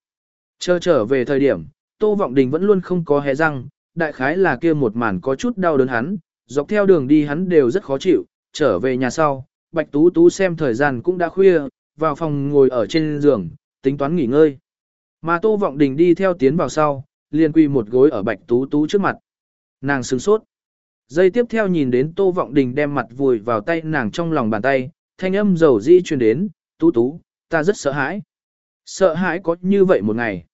Chờ trở về thời điểm, Tô Vọng Đình vẫn luôn không có hé răng, đại khái là kia một màn có chút đau đớn hắn, dọc theo đường đi hắn đều rất khó chịu, trở về nhà sau, Bạch Tú Tú xem thời gian cũng đã khuya, vào phòng ngồi ở trên giường, tính toán nghỉ ngơi. Mà Tô Vọng Đình đi theo tiến vào sau, liền quỳ một gối ở Bạch Tú Tú trước mặt. Nàng sững sốt. Giây tiếp theo nhìn đến Tô Vọng Đình đem mặt vùi vào tay nàng trong lòng bàn tay, thanh âm dầu dĩ truyền đến, "Tú Tú, ta rất sợ hãi." Sợ hãi có như vậy một ngày.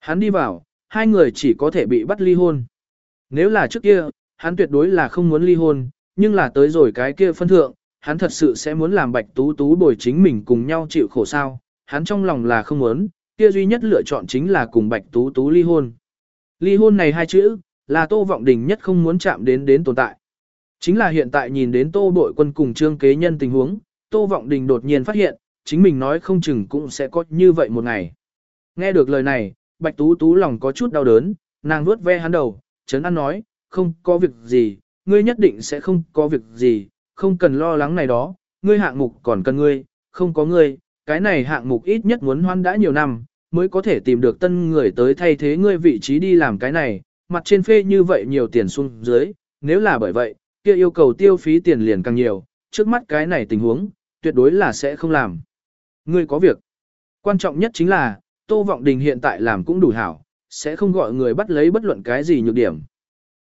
Hắn đi vào, hai người chỉ có thể bị bắt ly hôn. Nếu là trước kia, hắn tuyệt đối là không muốn ly hôn, nhưng là tới rồi cái kia phân thượng, hắn thật sự sẽ muốn làm Bạch Tú Tú bồi chính mình cùng nhau chịu khổ sao, hắn trong lòng là không muốn, kia duy nhất lựa chọn chính là cùng Bạch Tú Tú ly hôn. Ly hôn này hai chữ, là Tô Vọng Đình nhất không muốn chạm đến đến tồn tại. Chính là hiện tại nhìn đến Tô Bội Quân cùng Trương Kế Nhân tình huống, Tô Vọng Đình đột nhiên phát hiện, chính mình nói không chừng cũng sẽ có như vậy một ngày. Nghe được lời này, Bạch Tú Tú lòng có chút đau đớn, nàng nuốt ve hắn đầu, chấn an nói, không có việc gì, ngươi nhất định sẽ không có việc gì, không cần lo lắng này đó, ngươi hạng mục còn cần ngươi, không có ngươi, cái này hạng mục ít nhất muốn hoan đã nhiều năm, mới có thể tìm được tân người tới thay thế ngươi vị trí đi làm cái này, mặt trên phê như vậy nhiều tiền xuống dưới, nếu là bởi vậy, kia yêu cầu tiêu phí tiền liền càng nhiều, trước mắt cái này tình huống, tuyệt đối là sẽ không làm. Ngươi có việc. Quan trọng nhất chính là, Tô Vọng Đình hiện tại làm cũng đủ hảo, sẽ không gọi người bắt lấy bất luận cái gì nhược điểm.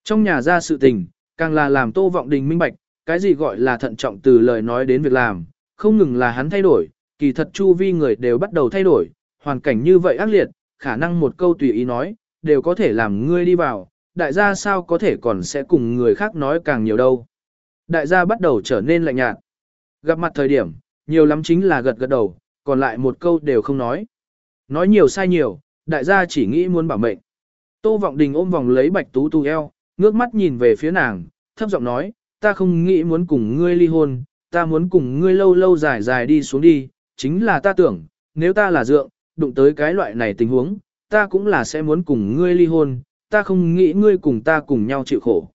Trong nhà ra sự tình, càng là làm Tô Vọng Đình minh bạch, cái gì gọi là thận trọng từ lời nói đến việc làm, không ngừng là hắn thay đổi, kỳ thật chu vi người đều bắt đầu thay đổi, hoàn cảnh như vậy ác liệt, khả năng một câu tùy ý nói, đều có thể làm ngươi đi vào, đại gia sao có thể còn sẽ cùng người khác nói càng nhiều đâu. Đại gia bắt đầu trở nên lạnh nhạt. Gặp mặt thời điểm, nhiều lắm chính là gật gật đầu, còn lại một câu đều không nói. Nói nhiều sai nhiều, đại gia chỉ nghĩ muốn bảo mệnh. Tô Vọng Đình ôm vòng lấy Bạch Tú Tu eo, ngước mắt nhìn về phía nàng, thấp giọng nói, ta không nghĩ muốn cùng ngươi ly hôn, ta muốn cùng ngươi lâu lâu dài dài đi xuống đi, chính là ta tưởng, nếu ta là dượng, đụng tới cái loại này tình huống, ta cũng là sẽ muốn cùng ngươi ly hôn, ta không nghĩ ngươi cùng ta cùng nhau chịu khổ.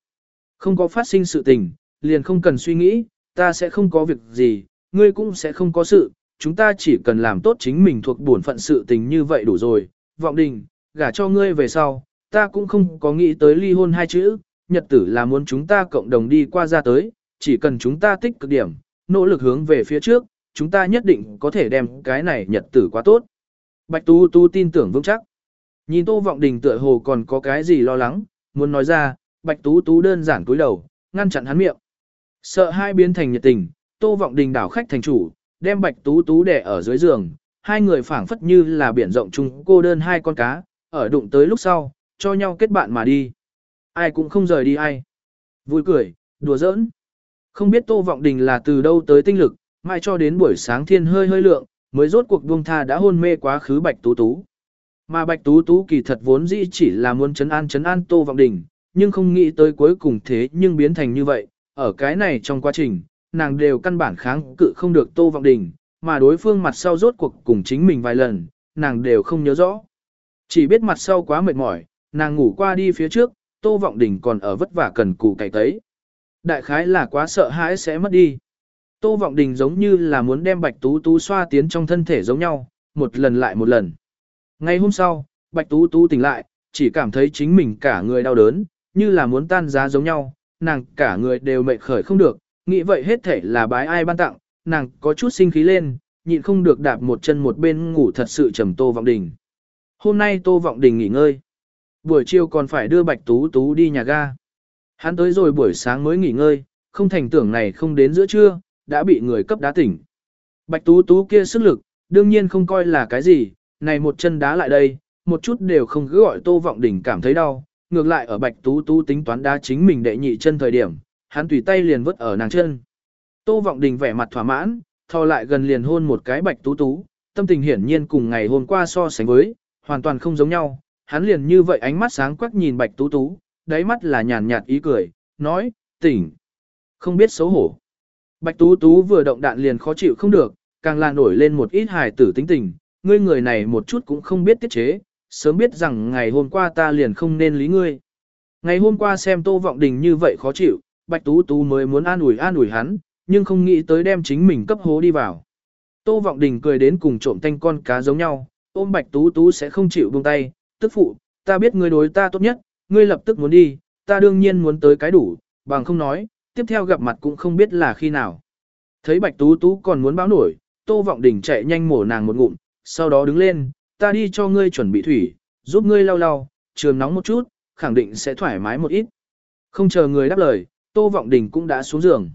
Không có phát sinh sự tình, liền không cần suy nghĩ, ta sẽ không có việc gì, ngươi cũng sẽ không có sự, chúng ta chỉ cần làm tốt chính mình thuộc bổn phận sự tình như vậy đủ rồi. Vọng đình, gả cho ngươi về sau, ta cũng không có nghĩ tới ly hôn hai chữ, nhật tử là muốn chúng ta cộng đồng đi qua ra tới, chỉ cần chúng ta tích cực điểm, nỗ lực hướng về phía trước, chúng ta nhất định có thể đem cái này nhật tử quá tốt. Bạch Tu Tu tin tưởng vững chắc. Nhìn Tô Vọng Đình tựa hồ còn có cái gì lo lắng, muốn nói ra, Bạch Tú Tú đơn giản cúi đầu, ngăn chặn hắn miệng. Sợ hai biến thành nhiệt tình, Tô Vọng Đình đảo khách thành chủ, đem Bạch Tú Tú đè ở dưới giường, hai người phảng phất như là biển rộng chung cô đơn hai con cá, ở đụng tới lúc sau, cho nhau kết bạn mà đi. Ai cũng không rời đi ai. Vui cười, đùa giỡn. Không biết Tô Vọng Đình là từ đâu tới tinh lực, mai cho đến buổi sáng thiên hơi hơi lượng, mới rốt cuộc buông tha đã hôn mê quá khứ Bạch Tú Tú. Mà Bạch Tú Tú kỳ thật vốn dĩ chỉ là muốn chấn an chấn an Tô Vọng Đình, nhưng không nghĩ tới cuối cùng thế nhưng biến thành như vậy, ở cái này trong quá trình, nàng đều căn bản kháng cự không được Tô Vọng Đình, mà đối phương mặt sau rốt cuộc cùng chính mình vài lần, nàng đều không nhớ rõ. Chỉ biết mặt sau quá mệt mỏi, nàng ngủ qua đi phía trước, Tô Vọng Đình còn ở vất vả cần cù cày tấy. Đại khái là quá sợ hãi sẽ mất đi. Tô Vọng Đình giống như là muốn đem Bạch Tú Tú xoa tiến trong thân thể giống nhau, một lần lại một lần. Ngày hôm sau, Bạch Tú Tú tỉnh lại, chỉ cảm thấy chính mình cả người đau đớn, như là muốn tan giá giống nhau, nàng cả người đều mệt khởi không được, nghĩ vậy hết thể là bái ai ban tặng, nàng có chút sinh khí lên, nhịn không được đạp một chân một bên ngủ thật sự trầm Tô Vọng Đình. Hôm nay Tô Vọng Đình nghỉ ngơi. Buổi chiều còn phải đưa Bạch Tú Tú đi nhà ga. Hắn tới rồi buổi sáng mới nghỉ ngơi, không thành tưởng này không đến giữa trưa, đã bị người cấp đá tỉnh. Bạch Tú Tú kia sức lực, đương nhiên không coi là cái gì, này một chân đá lại đây, một chút đều không cứ gọi Tô Vọng Đình cảm thấy đau, ngược lại ở Bạch Tú Tú tính toán đá chính mình đệ nhị chân thời điểm, hắn tùy tay liền vứt ở nàng chân. Tô Vọng Đình vẻ mặt thỏa mãn, thò lại gần liền hôn một cái Bạch Tú Tú, tâm tình hiển nhiên cùng ngày hôm qua so sánh với, hoàn toàn không giống nhau, hắn liền như vậy ánh mắt sáng quắc nhìn Bạch Tú Tú, đáy mắt là nhàn nhạt ý cười, nói, tỉnh, không biết xấu hổ. Bạch Tú Tú vừa động đạn liền khó chịu không được, càng là nổi lên một ít hài tử tính tình, ngươi người này một chút cũng không biết tiết chế, sớm biết rằng ngày hôm qua ta liền không nên lý ngươi. Ngày hôm qua xem Tô Vọng Đình như vậy khó chịu, Bạch Tú Tú mới muốn an ủi an ủi hắn, nhưng không nghĩ tới đem chính mình cấp hố đi vào. Tô Vọng Đình cười đến cùng trộm tanh con cá giống nhau, ôm Bạch Tú Tú sẽ không chịu buông tay, tức phụ, ta biết ngươi đối ta tốt nhất, ngươi lập tức muốn đi, ta đương nhiên muốn tới cái đủ, bằng không nói, tiếp theo gặp mặt cũng không biết là khi nào. Thấy Bạch Tú Tú còn muốn báo nổi, Tô Vọng Đình chạy nhanh mổ nàng một ngụm, sau đó đứng lên, ta đi cho ngươi chuẩn bị thủy, giúp ngươi lau lau, trường nóng một chút, khẳng định sẽ thoải mái một ít. Không chờ người đáp lời, Tô Vọng Đình cũng đã xuống giường.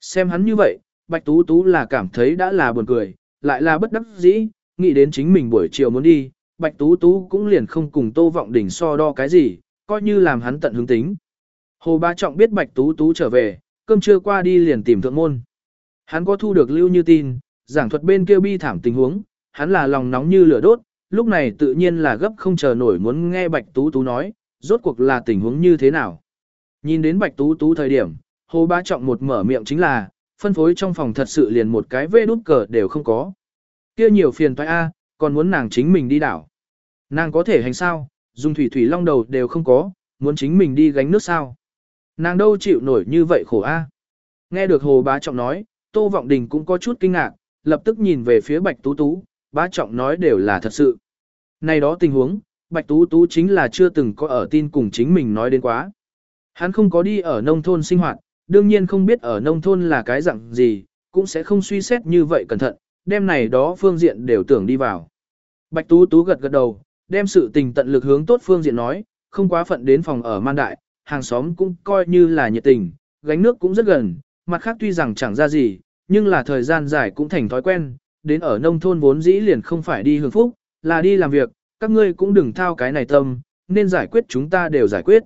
Xem hắn như vậy, Bạch Tú Tú là cảm thấy đã là buồn cười, lại là bất đắc dĩ, nghĩ đến chính mình buổi chiều muốn đi, Bạch Tú Tú cũng liền không cùng Tô Vọng Đình so đo cái gì, coi như làm hắn tận hứng tính. Hồ ba Trọng biết Bạch Tú Tú trở về, cơm trưa qua đi liền tìm thượng môn. Hắn có thu được lưu như tin, giảng thuật bên kia bi thảm tình huống, hắn là lòng nóng như lửa đốt, lúc này tự nhiên là gấp không chờ nổi muốn nghe Bạch Tú Tú nói, rốt cuộc là tình huống như thế nào. Nhìn đến Bạch Tú Tú thời điểm, Hồ Bá Trọng một mở miệng chính là, phân phối trong phòng thật sự liền một cái vê đút cờ đều không có. Kia nhiều phiền toái a, còn muốn nàng chính mình đi đảo. Nàng có thể hành sao, dùng thủy thủy long đầu đều không có, muốn chính mình đi gánh nước sao. Nàng đâu chịu nổi như vậy khổ a. Nghe được Hồ Bá Trọng nói, Tô Vọng Đình cũng có chút kinh ngạc, lập tức nhìn về phía Bạch Tú Tú, Bá Trọng nói đều là thật sự. Này đó tình huống, Bạch Tú Tú chính là chưa từng có ở tin cùng chính mình nói đến quá. Hắn không có đi ở nông thôn sinh hoạt, đương nhiên không biết ở nông thôn là cái dạng gì, cũng sẽ không suy xét như vậy cẩn thận, Đêm này đó phương diện đều tưởng đi vào. Bạch Tú Tú gật gật đầu, đem sự tình tận lực hướng tốt phương diện nói, không quá phận đến phòng ở man đại, hàng xóm cũng coi như là nhiệt tình, gánh nước cũng rất gần, mặt khác tuy rằng chẳng ra gì, nhưng là thời gian dài cũng thành thói quen, đến ở nông thôn vốn dĩ liền không phải đi hưởng phúc, là đi làm việc, các ngươi cũng đừng thao cái này tâm, nên giải quyết chúng ta đều giải quyết.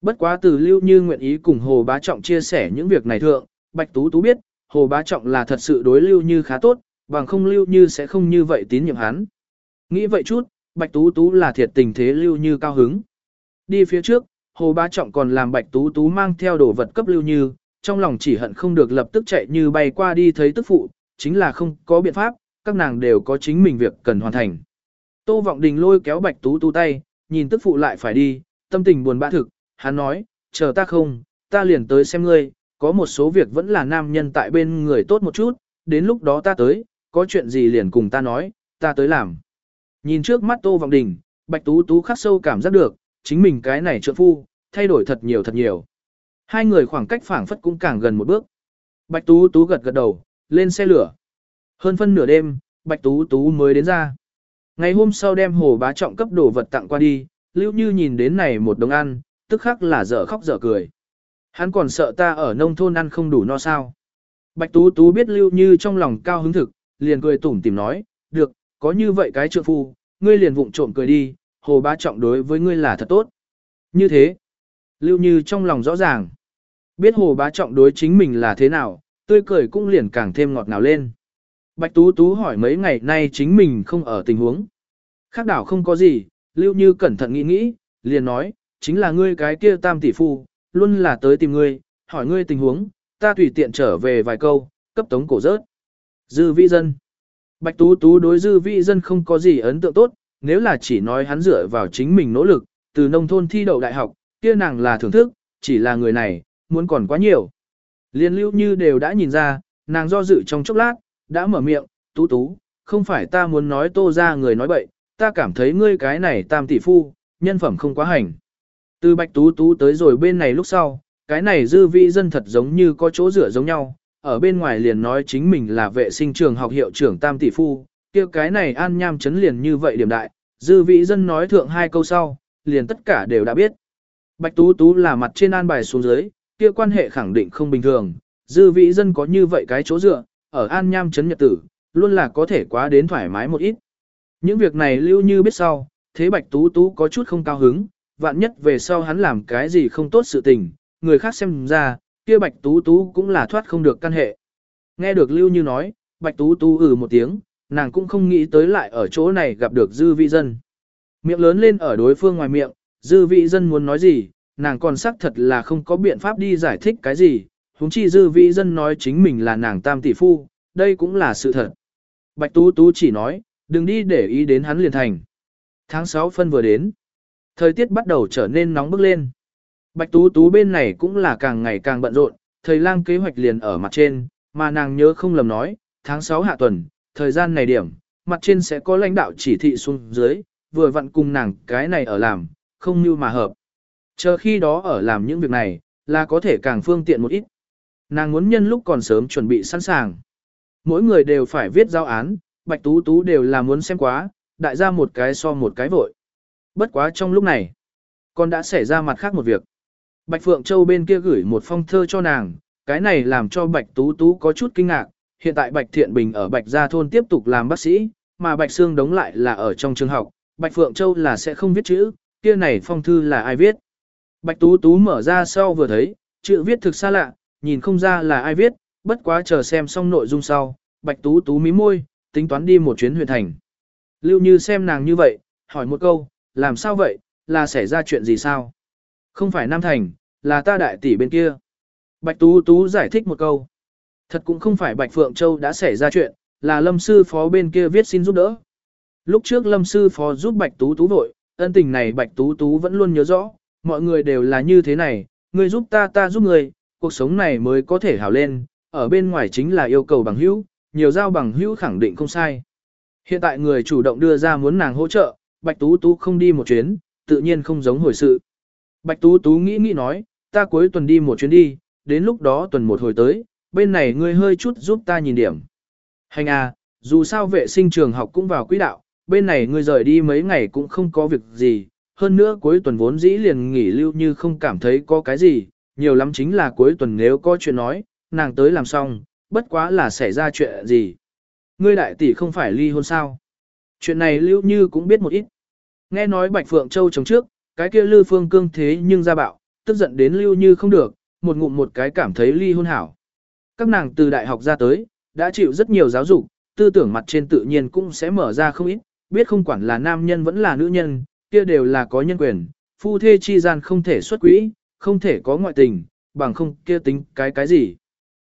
Bất quá từ lưu như nguyện ý cùng Hồ Bá Trọng chia sẻ những việc này thượng, Bạch Tú Tú biết, Hồ Bá Trọng là thật sự đối lưu như khá tốt, bằng không lưu như sẽ không như vậy tín nhiệm hắn. Nghĩ vậy chút, Bạch Tú Tú là thiệt tình thế lưu như cao hứng. Đi phía trước, Hồ Bá Trọng còn làm Bạch Tú Tú mang theo đồ vật cấp lưu như, trong lòng chỉ hận không được lập tức chạy như bay qua đi thấy tức phụ, chính là không có biện pháp, các nàng đều có chính mình việc cần hoàn thành. Tô Vọng Đình lôi kéo Bạch Tú Tú tay, nhìn tức phụ lại phải đi, tâm tình buồn bã thực, hắn nói, chờ ta không, ta liền tới xem ngươi, có một số việc vẫn là nam nhân tại bên người tốt một chút, đến lúc đó ta tới, có chuyện gì liền cùng ta nói, ta tới làm. Nhìn trước mắt Tô Vọng Đình, Bạch Tú Tú khắc sâu cảm giác được, chính mình cái này trợ phu, thay đổi thật nhiều thật nhiều. Hai người khoảng cách phảng phất cũng càng gần một bước. Bạch Tú Tú gật gật đầu, lên xe lửa. Hơn phân nửa đêm, Bạch Tú Tú mới đến ra. Ngày hôm sau đem hồ bá trọng cấp đồ vật tặng qua đi, Lưu Như nhìn đến này một đồng ăn, tức khắc là dở khóc dở cười. Hắn còn sợ ta ở nông thôn ăn không đủ no sao. Bạch Tú Tú biết Lưu Như trong lòng cao hứng thực, liền cười tủm tìm nói, được, có như vậy cái trượng phu, ngươi liền vụng trộm cười đi, hồ bá trọng đối với ngươi là thật tốt. Như thế, Lưu Như trong lòng rõ ràng, biết hồ bá trọng đối chính mình là thế nào, tươi cười cũng liền càng thêm ngọt ngào lên. Bạch Tú Tú hỏi mấy ngày nay chính mình không ở tình huống. Khác đảo không có gì, Lưu Như cẩn thận nghĩ nghĩ, liền nói, chính là ngươi cái kia tam tỷ phu, luôn là tới tìm ngươi, hỏi ngươi tình huống, ta tùy tiện trở về vài câu, cấp tống cổ rớt. Dư vi dân. Bạch Tú Tú đối dư vi dân không có gì ấn tượng tốt, nếu là chỉ nói hắn dựa vào chính mình nỗ lực, từ nông thôn thi đậu đại học, kia nàng là thưởng thức, chỉ là người này, muốn còn quá nhiều. Liên lưu như đều đã nhìn ra, nàng do dự trong chốc lát, đã mở miệng, tú tú, không phải ta muốn nói tô ra người nói bậy, ta cảm thấy ngươi cái này tam tỷ phu, nhân phẩm không quá hành. Từ bạch tú tú tới rồi bên này lúc sau, cái này dư vị dân thật giống như có chỗ rửa giống nhau, ở bên ngoài liền nói chính mình là vệ sinh trường học hiệu trưởng tam tỷ phu, kia cái này an nham chấn liền như vậy điểm đại, dư vị dân nói thượng hai câu sau, liền tất cả đều đã biết. Bạch tú tú là mặt trên an bài xuống dưới, kia quan hệ khẳng định không bình thường, dư vị dân có như vậy cái chỗ dựa, ở an nham chấn nhật tử, luôn là có thể quá đến thoải mái một ít. Những việc này lưu như biết sau, thế bạch tú tú có chút không cao hứng, vạn nhất về sau hắn làm cái gì không tốt sự tình, người khác xem ra, kia bạch tú tú cũng là thoát không được căn hệ. Nghe được lưu như nói, bạch tú tú ừ một tiếng, nàng cũng không nghĩ tới lại ở chỗ này gặp được dư vị dân. Miệng lớn lên ở đối phương ngoài miệng, dư vị dân muốn nói gì, nàng còn xác thật là không có biện pháp đi giải thích cái gì, huống chi dư vị dân nói chính mình là nàng tam tỷ phu, đây cũng là sự thật. Bạch Tú Tú chỉ nói, đừng đi để ý đến hắn liền thành. Tháng 6 phân vừa đến. Thời tiết bắt đầu trở nên nóng bức lên. Bạch Tú Tú bên này cũng là càng ngày càng bận rộn, thời lang kế hoạch liền ở mặt trên, mà nàng nhớ không lầm nói, tháng 6 hạ tuần, thời gian này điểm, mặt trên sẽ có lãnh đạo chỉ thị xuống dưới, vừa vặn cùng nàng cái này ở làm, không như mà hợp. Chờ khi đó ở làm những việc này, là có thể càng phương tiện một ít. Nàng muốn nhân lúc còn sớm chuẩn bị sẵn sàng. Mỗi người đều phải viết giao án, Bạch Tú Tú đều là muốn xem quá, đại ra một cái so một cái vội. Bất quá trong lúc này, còn đã xảy ra mặt khác một việc. Bạch Phượng Châu bên kia gửi một phong thơ cho nàng, cái này làm cho Bạch Tú Tú có chút kinh ngạc. Hiện tại Bạch Thiện Bình ở Bạch Gia Thôn tiếp tục làm bác sĩ, mà Bạch Sương đóng lại là ở trong trường học. Bạch Phượng Châu là sẽ không viết chữ, kia này phong thư là ai viết. Bạch Tú Tú mở ra sau vừa thấy, chữ viết thực xa lạ, nhìn không ra là ai viết, bất quá chờ xem xong nội dung sau, Bạch Tú Tú mí môi, tính toán đi một chuyến huyện thành. Lưu Như xem nàng như vậy, hỏi một câu, làm sao vậy, là xảy ra chuyện gì sao? Không phải Nam Thành, là ta đại tỷ bên kia. Bạch Tú Tú giải thích một câu. Thật cũng không phải Bạch Phượng Châu đã xảy ra chuyện, là lâm sư phó bên kia viết xin giúp đỡ. Lúc trước lâm sư phó giúp Bạch Tú Tú vội, ân tình này Bạch Tú Tú vẫn luôn nhớ rõ, mọi người đều là như thế này, người giúp ta ta giúp người, cuộc sống này mới có thể hào lên, ở bên ngoài chính là yêu cầu bằng hữu, nhiều giao bằng hữu khẳng định không sai. Hiện tại người chủ động đưa ra muốn nàng hỗ trợ, Bạch Tú Tú không đi một chuyến, tự nhiên không giống hồi sự. Bạch Tú Tú nghĩ nghĩ nói, ta cuối tuần đi một chuyến đi, đến lúc đó tuần một hồi tới, bên này ngươi hơi chút giúp ta nhìn điểm. Hành à, dù sao vệ sinh trường học cũng vào quỹ đạo, bên này ngươi rời đi mấy ngày cũng không có việc gì, hơn nữa cuối tuần vốn dĩ liền nghỉ lưu như không cảm thấy có cái gì, nhiều lắm chính là cuối tuần nếu có chuyện nói, nàng tới làm xong, bất quá là xảy ra chuyện gì. Ngươi đại tỷ không phải ly hôn sao? Chuyện này lưu như cũng biết một ít. Nghe nói Bạch Phượng Châu chống trước, cái kia Lưu Phương Cương thế nhưng ra bạo, tức giận đến lưu như không được, một ngụm một cái cảm thấy ly hôn hảo. Các nàng từ đại học ra tới, đã chịu rất nhiều giáo dục, tư tưởng mặt trên tự nhiên cũng sẽ mở ra không ít, biết không quản là nam nhân vẫn là nữ nhân, kia đều là có nhân quyền, phu thê chi gian không thể xuất quỹ, không thể có ngoại tình, bằng không kia tính cái cái gì.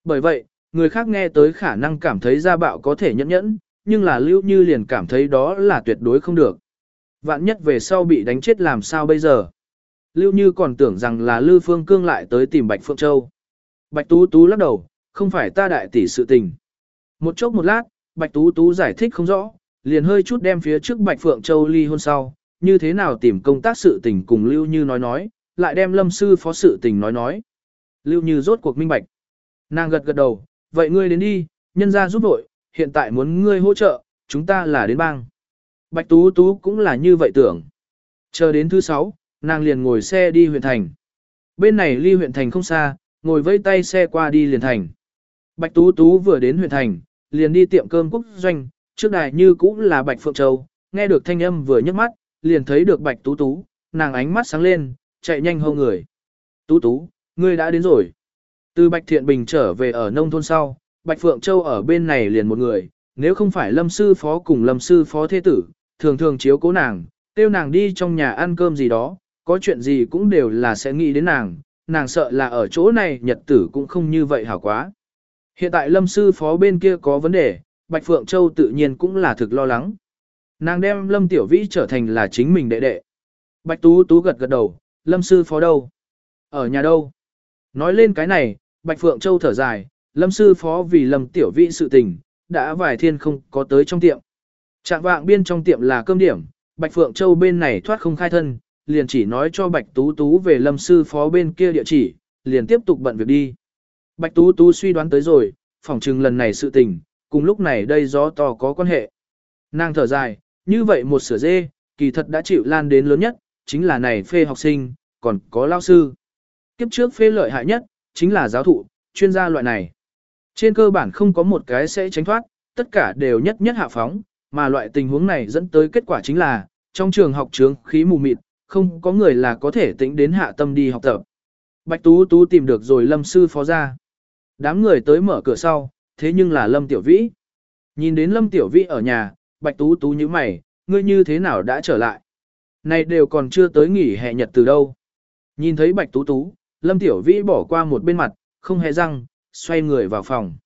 Bởi vậy, người khác nghe tới khả năng cảm thấy gia bạo có thể nhẫn nhẫn, nhưng là lưu như liền cảm thấy đó là tuyệt đối không được. Vạn nhất về sau bị đánh chết làm sao bây giờ? Lưu như còn tưởng rằng là Lưu Phương Cương lại tới tìm Bạch Phượng Châu. Bạch Tú Tú lắc đầu, không phải ta đại tỷ sự tình. Một chốc một lát, Bạch Tú Tú giải thích không rõ, liền hơi chút đem phía trước Bạch Phượng Châu ly hôn sau, như thế nào tìm công tác sự tình cùng Lưu Như nói nói, lại đem lâm sư phó sự tình nói nói. Lưu Như rốt cuộc minh bạch. Nàng gật gật đầu, vậy ngươi đến đi, nhân ra giúp đội, hiện tại muốn ngươi hỗ trợ, chúng ta là đến bang. Bạch Tú Tú cũng là như vậy tưởng. Chờ đến thứ sáu, nàng liền ngồi xe đi huyện thành. Bên này ly huyện thành không xa, ngồi vây tay xe qua đi liền thành. Bạch Tú Tú vừa đến huyện thành, liền đi tiệm cơm quốc doanh, trước đài như cũng là Bạch Phượng Châu, nghe được thanh âm vừa nhấc mắt, liền thấy được Bạch Tú Tú, nàng ánh mắt sáng lên, chạy nhanh hô người. Tú Tú, ngươi đã đến rồi. Từ Bạch Thiện Bình trở về ở nông thôn sau, Bạch Phượng Châu ở bên này liền một người, nếu không phải lâm sư phó cùng lâm sư phó thế tử, thường thường chiếu cố nàng, tiêu nàng đi trong nhà ăn cơm gì đó, có chuyện gì cũng đều là sẽ nghĩ đến nàng, nàng sợ là ở chỗ này nhật tử cũng không như vậy hảo quá. Hiện tại lâm sư phó bên kia có vấn đề, Bạch Phượng Châu tự nhiên cũng là thực lo lắng. Nàng đem lâm tiểu vĩ trở thành là chính mình đệ đệ. Bạch Tú Tú gật gật đầu, lâm sư phó đâu? Ở nhà đâu? Nói lên cái này, Bạch Phượng Châu thở dài, lâm sư phó vì lâm tiểu vĩ sự tình, đã vài thiên không có tới trong tiệm. Trạng vạng biên trong tiệm là cơm điểm, Bạch Phượng Châu bên này thoát không khai thân, liền chỉ nói cho Bạch Tú Tú về lâm sư phó bên kia địa chỉ, liền tiếp tục bận việc đi. Bạch Tú Tú suy đoán tới rồi, phỏng chừng lần này sự tình, cùng lúc này đây gió to có quan hệ. Nàng thở dài, như vậy một sửa dê, kỳ thật đã chịu lan đến lớn nhất, chính là này phê học sinh, còn có lao sư. Kiếp trước phê lợi hại nhất, chính là giáo thụ, chuyên gia loại này. Trên cơ bản không có một cái sẽ tránh thoát, tất cả đều nhất nhất hạ phóng, mà loại tình huống này dẫn tới kết quả chính là, trong trường học trường khí mù mịt, không có người là có thể tĩnh đến hạ tâm đi học tập. Bạch Tú Tú tìm được rồi Lâm sư phó ra. Đám người tới mở cửa sau, thế nhưng là Lâm Tiểu Vĩ. Nhìn đến Lâm Tiểu Vĩ ở nhà, Bạch Tú Tú như mày, ngươi như thế nào đã trở lại? Này đều còn chưa tới nghỉ hè nhật từ đâu. Nhìn thấy Bạch Tú Tú, Lâm Tiểu Vĩ bỏ qua một bên mặt, không hề răng, xoay người vào phòng.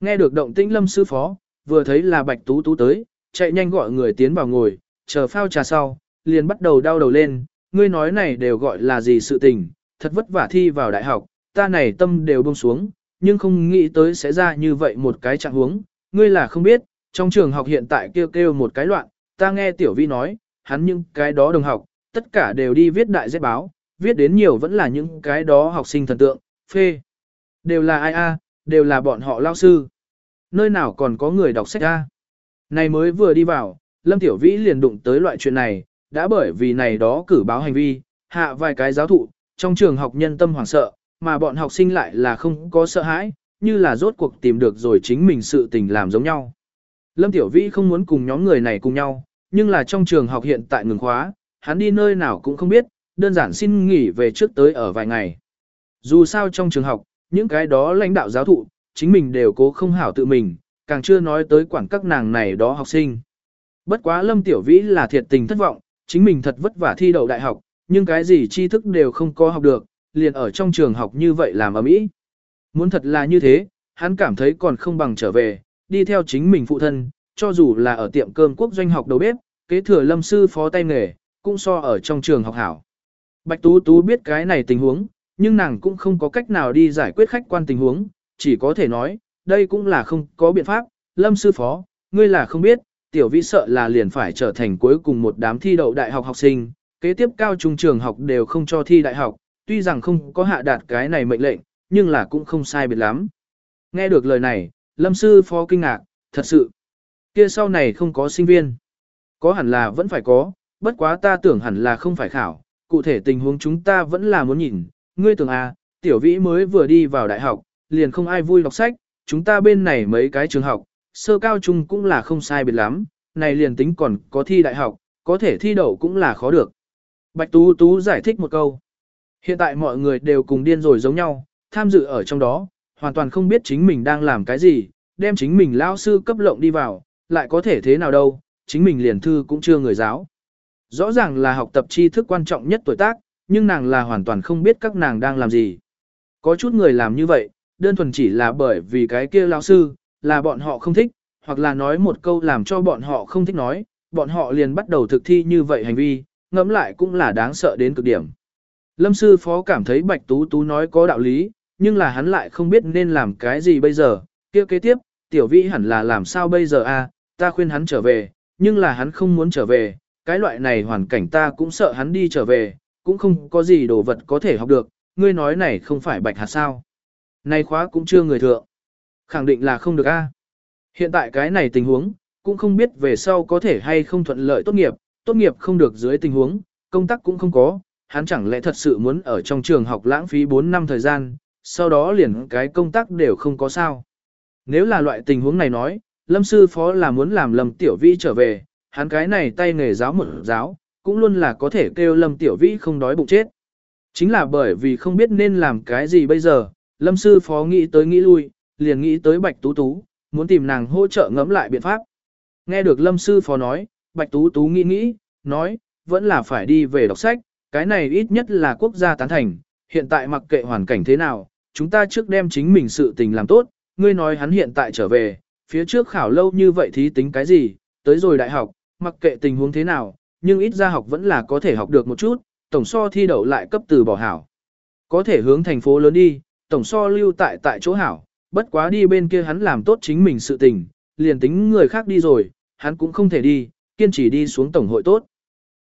Nghe được động tĩnh Lâm sư phó, vừa thấy là Bạch Tú Tú tới, chạy nhanh gọi người tiến vào ngồi, chờ phao trà sau, liền bắt đầu đau đầu lên, ngươi nói này đều gọi là gì sự tình, thật vất vả thi vào đại học, ta này tâm đều buông xuống, nhưng không nghĩ tới sẽ ra như vậy một cái trạng huống, ngươi là không biết, trong trường học hiện tại kêu kêu một cái loạn, ta nghe tiểu vi nói, hắn những cái đó đồng học, tất cả đều đi viết đại dép báo, viết đến nhiều vẫn là những cái đó học sinh thần tượng, phê. Đều là ai a, đều là bọn họ lao sư. Nơi nào còn có người đọc sách a? Này mới vừa đi vào, Lâm Tiểu Vĩ liền đụng tới loại chuyện này, đã bởi vì này đó cử báo hành vi, hạ vài cái giáo thụ, trong trường học nhân tâm hoảng sợ, mà bọn học sinh lại là không có sợ hãi, như là rốt cuộc tìm được rồi chính mình sự tình làm giống nhau. Lâm Tiểu Vĩ không muốn cùng nhóm người này cùng nhau, nhưng là trong trường học hiện tại ngừng khóa, hắn đi nơi nào cũng không biết, đơn giản xin nghỉ về trước tới ở vài ngày. Dù sao trong trường học, những cái đó lãnh đạo giáo thụ, chính mình đều cố không hảo tự mình, càng chưa nói tới quản các nàng này đó học sinh. Bất quá Lâm Tiểu Vĩ là thiệt tình thất vọng, chính mình thật vất vả thi đậu đại học, nhưng cái gì tri thức đều không có học được, liền ở trong trường học như vậy làm ở mỹ. Muốn thật là như thế, hắn cảm thấy còn không bằng trở về, đi theo chính mình phụ thân, cho dù là ở tiệm cơm quốc doanh học đầu bếp, kế thừa lâm sư phó tay nghề, cũng so ở trong trường học hảo. Bạch Tú Tú biết cái này tình huống, nhưng nàng cũng không có cách nào đi giải quyết khách quan tình huống, chỉ có thể nói, đây cũng là không có biện pháp, lâm sư phó, ngươi là không biết, tiểu vĩ sợ là liền phải trở thành cuối cùng một đám thi đậu đại học học sinh, kế tiếp cao trung trường học đều không cho thi đại học, tuy rằng không có hạ đạt cái này mệnh lệnh, nhưng là cũng không sai biệt lắm. Nghe được lời này, lâm sư phó kinh ngạc, thật sự, kia sau này không có sinh viên. Có hẳn là vẫn phải có, bất quá ta tưởng hẳn là không phải khảo, cụ thể tình huống chúng ta vẫn là muốn nhìn, ngươi tưởng à, tiểu vĩ mới vừa đi vào đại học, liền không ai vui đọc sách, chúng ta bên này mấy cái trường học, sơ cao trung cũng là không sai biệt lắm, này liền tính còn có thi đại học, có thể thi đậu cũng là khó được. Bạch Tú Tú giải thích một câu. Hiện tại mọi người đều cùng điên rồi giống nhau, tham dự ở trong đó, hoàn toàn không biết chính mình đang làm cái gì, đem chính mình lao sư cấp lộng đi vào, lại có thể thế nào đâu, chính mình liền thư cũng chưa người giáo. Rõ ràng là học tập tri thức quan trọng nhất tuổi tác, nhưng nàng là hoàn toàn không biết các nàng đang làm gì. Có chút người làm như vậy, đơn thuần chỉ là bởi vì cái kia lao sư, là bọn họ không thích, hoặc là nói một câu làm cho bọn họ không thích nói, bọn họ liền bắt đầu thực thi như vậy hành vi, ngẫm lại cũng là đáng sợ đến cực điểm. Lâm sư phó cảm thấy Bạch Tú Tú nói có đạo lý, nhưng là hắn lại không biết nên làm cái gì bây giờ, kia kế tiếp, tiểu vĩ hẳn là làm sao bây giờ a? ta khuyên hắn trở về, nhưng là hắn không muốn trở về, cái loại này hoàn cảnh ta cũng sợ hắn đi trở về, cũng không có gì đồ vật có thể học được, ngươi nói này không phải bạch hạt sao. Này khóa cũng chưa người thượng. Khẳng định là không được a. Hiện tại cái này tình huống, cũng không biết về sau có thể hay không thuận lợi tốt nghiệp, tốt nghiệp không được dưới tình huống, công tác cũng không có, hắn chẳng lẽ thật sự muốn ở trong trường học lãng phí 4 năm thời gian, sau đó liền cái công tác đều không có sao. Nếu là loại tình huống này nói, Lâm sư phó là muốn làm Lâm Tiểu Vĩ trở về, hắn cái này tay nghề giáo một giáo, cũng luôn là có thể kêu Lâm Tiểu Vĩ không đói bụng chết. Chính là bởi vì không biết nên làm cái gì bây giờ, Lâm sư phó nghĩ tới nghĩ lui, liền nghĩ tới Bạch Tú Tú, muốn tìm nàng hỗ trợ ngẫm lại biện pháp. Nghe được Lâm sư phó nói, Bạch Tú Tú nghĩ nghĩ, nói, vẫn là phải đi về đọc sách, cái này ít nhất là quốc gia tán thành, hiện tại mặc kệ hoàn cảnh thế nào, chúng ta trước đem chính mình sự tình làm tốt, ngươi nói hắn hiện tại trở về, phía trước khảo lâu như vậy thí tính cái gì, tới rồi đại học, mặc kệ tình huống thế nào, nhưng ít ra học vẫn là có thể học được một chút, tổng so thi đậu lại cấp từ bỏ hảo. Có thể hướng thành phố lớn đi, tổng so lưu tại tại chỗ hảo, bất quá đi bên kia hắn làm tốt chính mình sự tình, liền tính người khác đi rồi, hắn cũng không thể đi, kiên trì đi xuống tổng hội tốt.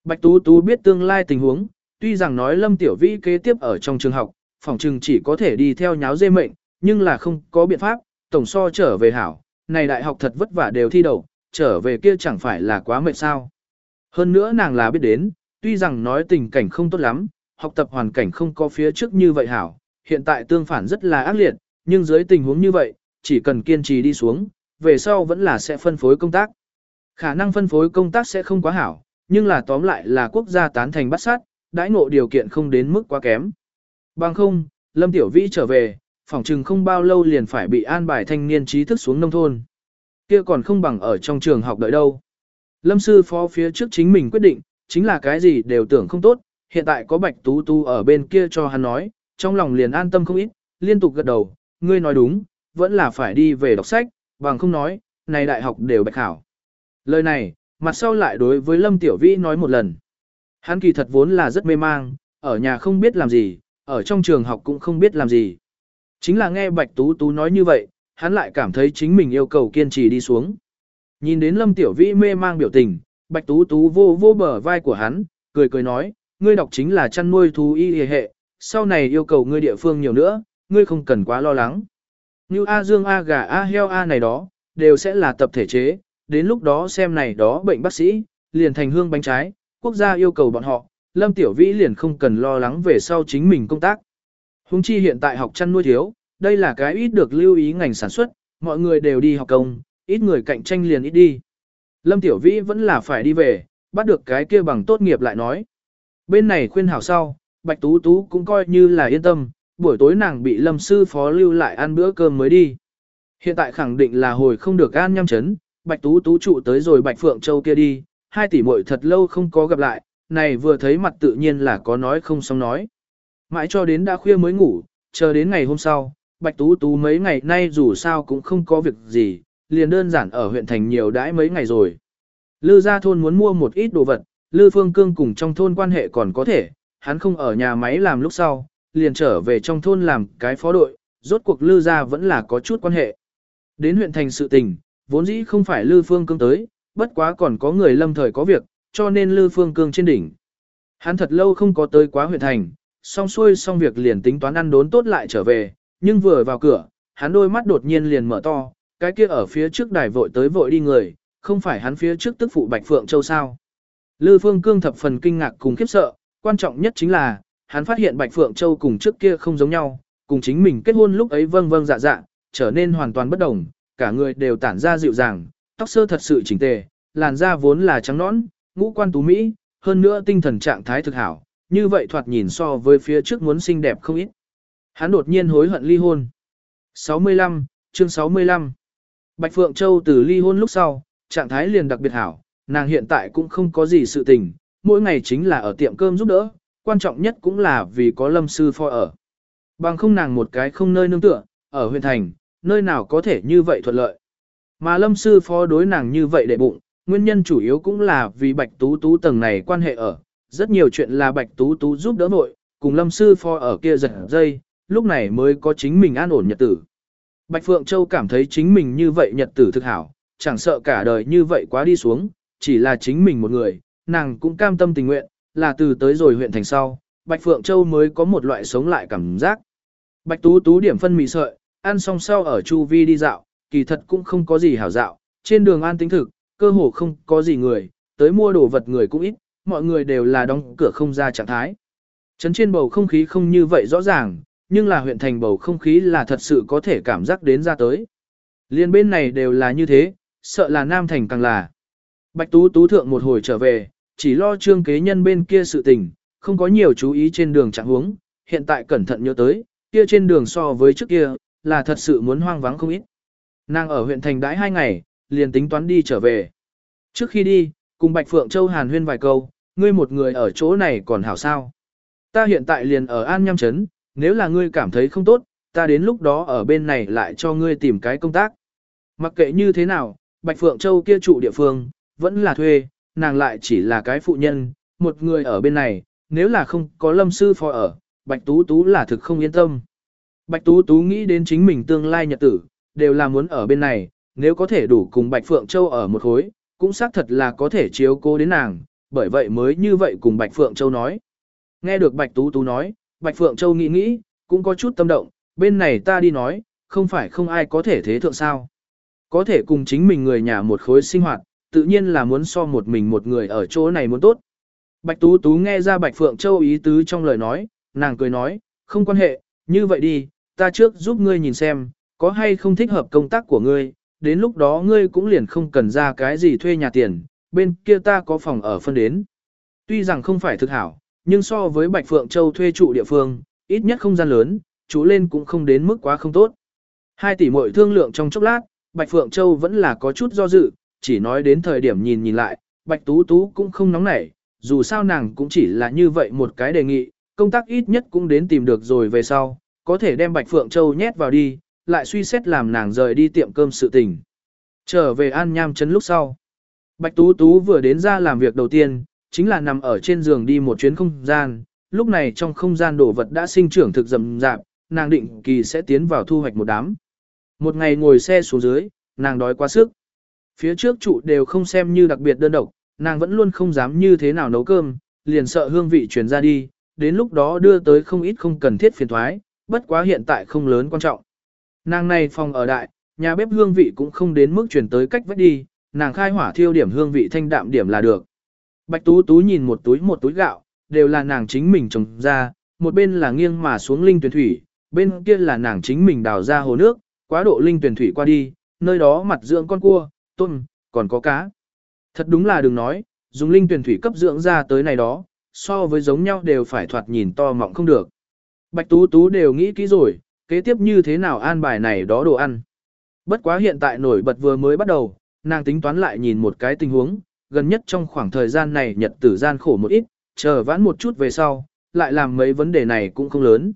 Bạch Tú Tú biết tương lai tình huống, tuy rằng nói Lâm Tiểu Vĩ kế tiếp ở trong trường học, phòng trừng chỉ có thể đi theo nháo dê mệnh, nhưng là không có biện pháp, tổng so trở về hảo, này đại học thật vất vả đều thi đậu, trở về kia chẳng phải là quá mệt sao. Hơn nữa nàng là biết đến, tuy rằng nói tình cảnh không tốt lắm, học tập hoàn cảnh không có phía trước như vậy hảo, hiện tại tương phản rất là ác liệt, nhưng dưới tình huống như vậy, chỉ cần kiên trì đi xuống, về sau vẫn là sẽ phân phối công tác. Khả năng phân phối công tác sẽ không quá hảo, nhưng là tóm lại là quốc gia tán thành bắt sát, đãi ngộ điều kiện không đến mức quá kém. Bằng không, Lâm Tiểu Vĩ trở về, phòng trừng không bao lâu liền phải bị an bài thanh niên trí thức xuống nông thôn. Kia còn không bằng ở trong trường học đợi đâu. Lâm sư phó phía trước chính mình quyết định, chính là cái gì đều tưởng không tốt, hiện tại có bạch tú tu ở bên kia cho hắn nói, trong lòng liền an tâm không ít, liên tục gật đầu, ngươi nói đúng, vẫn là phải đi về đọc sách, bằng không nói, này đại học đều bạch hảo. Lời này, mặt sau lại đối với Lâm Tiểu Vĩ nói một lần. Hắn kỳ thật vốn là rất mê mang, ở nhà không biết làm gì, ở trong trường học cũng không biết làm gì. Chính là nghe Bạch Tú Tú nói như vậy, hắn lại cảm thấy chính mình yêu cầu kiên trì đi xuống. Nhìn đến Lâm Tiểu Vĩ mê mang biểu tình, Bạch Tú Tú vô vô bờ vai của hắn, cười cười nói, ngươi đọc chính là chăn nuôi thú y hệ, sau này yêu cầu ngươi địa phương nhiều nữa, ngươi không cần quá lo lắng. Như A Dương A gà A heo A này đó, đều sẽ là tập thể chế, đến lúc đó xem này đó bệnh bác sĩ, liền thành hương bánh trái, quốc gia yêu cầu bọn họ, Lâm Tiểu Vĩ liền không cần lo lắng về sau chính mình công tác. Hùng chi hiện tại học chăn nuôi thiếu, đây là cái ít được lưu ý ngành sản xuất, mọi người đều đi học công, ít người cạnh tranh liền ít đi. Lâm Tiểu Vĩ vẫn là phải đi về, bắt được cái kia bằng tốt nghiệp lại nói. Bên này khuyên hảo sau, Bạch Tú Tú cũng coi như là yên tâm, buổi tối nàng bị Lâm sư phó lưu lại ăn bữa cơm mới đi. Hiện tại khẳng định là hồi không được an nhăm chấn, Bạch Tú Tú trụ tới rồi Bạch Phượng Châu kia đi, hai tỷ muội thật lâu không có gặp lại, này vừa thấy mặt tự nhiên là có nói không xong nói. Mãi cho đến đã khuya mới ngủ, chờ đến ngày hôm sau, Bạch Tú Tú mấy ngày nay dù sao cũng không có việc gì, liền đơn giản ở huyện thành nhiều đãi mấy ngày rồi. Lư gia thôn muốn mua một ít đồ vật, Lư Phương Cương cùng trong thôn quan hệ còn có thể, hắn không ở nhà máy làm lúc sau, liền trở về trong thôn làm cái phó đội, rốt cuộc Lư gia vẫn là có chút quan hệ. Đến huyện thành sự tình, vốn dĩ không phải Lư Phương Cương tới, bất quá còn có người lâm thời có việc, cho nên Lư Phương Cương trên đỉnh. Hắn thật lâu không có tới quá huyện thành, xong xuôi xong việc liền tính toán ăn đốn tốt lại trở về, nhưng vừa vào cửa, hắn đôi mắt đột nhiên liền mở to, cái kia ở phía trước đài vội tới vội đi người, không phải hắn phía trước tức phụ Bạch Phượng Châu sao. Lư Phương Cương thập phần kinh ngạc cùng khiếp sợ, quan trọng nhất chính là, hắn phát hiện Bạch Phượng Châu cùng trước kia không giống nhau, cùng chính mình kết hôn lúc ấy vâng vâng dạ dạ, trở nên hoàn toàn bất đồng, cả người đều tản ra dịu dàng, tóc sơ thật sự chỉnh tề, làn da vốn là trắng nõn, ngũ quan tú mỹ, hơn nữa tinh thần trạng thái thực hảo, như vậy thoạt nhìn so với phía trước muốn xinh đẹp không ít. Hắn đột nhiên hối hận ly hôn. 65, chương 65. Bạch Phượng Châu từ ly hôn lúc sau, trạng thái liền đặc biệt hảo, nàng hiện tại cũng không có gì sự tình, mỗi ngày chính là ở tiệm cơm giúp đỡ, quan trọng nhất cũng là vì có lâm sư phò ở. Bằng không nàng một cái không nơi nương tựa, ở huyện thành, nơi nào có thể như vậy thuận lợi. Mà lâm sư phó đối nàng như vậy để bụng, nguyên nhân chủ yếu cũng là vì bạch tú tú tầng này quan hệ ở, rất nhiều chuyện là bạch tú tú giúp đỡ nội, cùng lâm sư phó ở kia giật dây, lúc này mới có chính mình an ổn nhật tử. Bạch Phượng Châu cảm thấy chính mình như vậy nhật tử thực hảo, chẳng sợ cả đời như vậy quá đi xuống, chỉ là chính mình một người, nàng cũng cam tâm tình nguyện, là từ tới rồi huyện thành sau, Bạch Phượng Châu mới có một loại sống lại cảm giác. Bạch Tú Tú điểm phân mì sợi, ăn xong sau ở Chu Vi đi dạo, kỳ thật cũng không có gì hảo dạo, trên đường an tính thực, cơ hồ không có gì người, tới mua đồ vật người cũng ít, mọi người đều là đóng cửa không ra trạng thái. Trấn trên bầu không khí không như vậy rõ ràng, nhưng là huyện thành bầu không khí là thật sự có thể cảm giác đến ra tới. Liên bên này đều là như thế, sợ là Nam Thành càng là. Bạch Tú Tú thượng một hồi trở về, chỉ lo trương kế nhân bên kia sự tình, không có nhiều chú ý trên đường trạng huống, hiện tại cẩn thận nhớ tới, kia trên đường so với trước kia, là thật sự muốn hoang vắng không ít. Nàng ở huyện thành đãi hai ngày, liền tính toán đi trở về. Trước khi đi, cùng Bạch Phượng Châu Hàn huyên vài câu, ngươi một người ở chỗ này còn hảo sao. Ta hiện tại liền ở An Nham Trấn, nếu là ngươi cảm thấy không tốt, ta đến lúc đó ở bên này lại cho ngươi tìm cái công tác. Mặc kệ như thế nào, Bạch Phượng Châu kia trụ địa phương, vẫn là thuê, nàng lại chỉ là cái phụ nhân, một người ở bên này, nếu là không có lâm sư phò ở, Bạch Tú Tú là thực không yên tâm. Bạch Tú Tú nghĩ đến chính mình tương lai nhật tử, đều là muốn ở bên này, nếu có thể đủ cùng Bạch Phượng Châu ở một khối, cũng xác thật là có thể chiếu cố đến nàng, bởi vậy mới như vậy cùng Bạch Phượng Châu nói. Nghe được Bạch Tú Tú nói, Bạch Phượng Châu nghĩ nghĩ, cũng có chút tâm động, bên này ta đi nói, không phải không ai có thể thế thượng sao. Có thể cùng chính mình người nhà một khối sinh hoạt, tự nhiên là muốn so một mình một người ở chỗ này muốn tốt. Bạch Tú Tú nghe ra Bạch Phượng Châu ý tứ trong lời nói, nàng cười nói, không quan hệ, như vậy đi, ta trước giúp ngươi nhìn xem, có hay không thích hợp công tác của ngươi, đến lúc đó ngươi cũng liền không cần ra cái gì thuê nhà tiền, bên kia ta có phòng ở phân đến. Tuy rằng không phải thực hảo, nhưng so với Bạch Phượng Châu thuê trụ địa phương, ít nhất không gian lớn, chú lên cũng không đến mức quá không tốt. Hai tỷ muội thương lượng trong chốc lát, Bạch Phượng Châu vẫn là có chút do dự, chỉ nói đến thời điểm nhìn nhìn lại, Bạch Tú Tú cũng không nóng nảy, dù sao nàng cũng chỉ là như vậy một cái đề nghị, công tác ít nhất cũng đến tìm được rồi về sau, có thể đem Bạch Phượng Châu nhét vào đi, lại suy xét làm nàng rời đi tiệm cơm sự tình. Trở về An Nham Trấn lúc sau. Bạch Tú Tú vừa đến ra làm việc đầu tiên, chính là nằm ở trên giường đi một chuyến không gian, lúc này trong không gian đồ vật đã sinh trưởng thực rầm rạp, nàng định kỳ sẽ tiến vào thu hoạch một đám. Một ngày ngồi xe xuống dưới, nàng đói quá sức. Phía trước trụ đều không xem như đặc biệt đơn độc, nàng vẫn luôn không dám như thế nào nấu cơm, liền sợ hương vị truyền ra đi, đến lúc đó đưa tới không ít không cần thiết phiền thoái, bất quá hiện tại không lớn quan trọng. Nàng này phòng ở đại, nhà bếp hương vị cũng không đến mức chuyển tới cách vách đi, nàng khai hỏa thiêu điểm hương vị thanh đạm điểm là được. Bạch Tú Tú nhìn một túi một túi gạo, đều là nàng chính mình trồng ra, một bên là nghiêng mà xuống linh tuyển thủy, bên kia là nàng chính mình đào ra hồ nước, quá độ linh tuyển thủy qua đi, nơi đó mặt dưỡng con cua, tôm, còn có cá. Thật đúng là đừng nói, dùng linh tuyển thủy cấp dưỡng ra tới này đó, so với giống nhau đều phải thoạt nhìn to mọng không được. Bạch Tú Tú đều nghĩ kỹ rồi, kế tiếp như thế nào an bài này đó đồ ăn. Bất quá hiện tại nổi bật vừa mới bắt đầu, nàng tính toán lại nhìn một cái tình huống, gần nhất trong khoảng thời gian này nhật tử gian khổ một ít, chờ vãn một chút về sau, lại làm mấy vấn đề này cũng không lớn.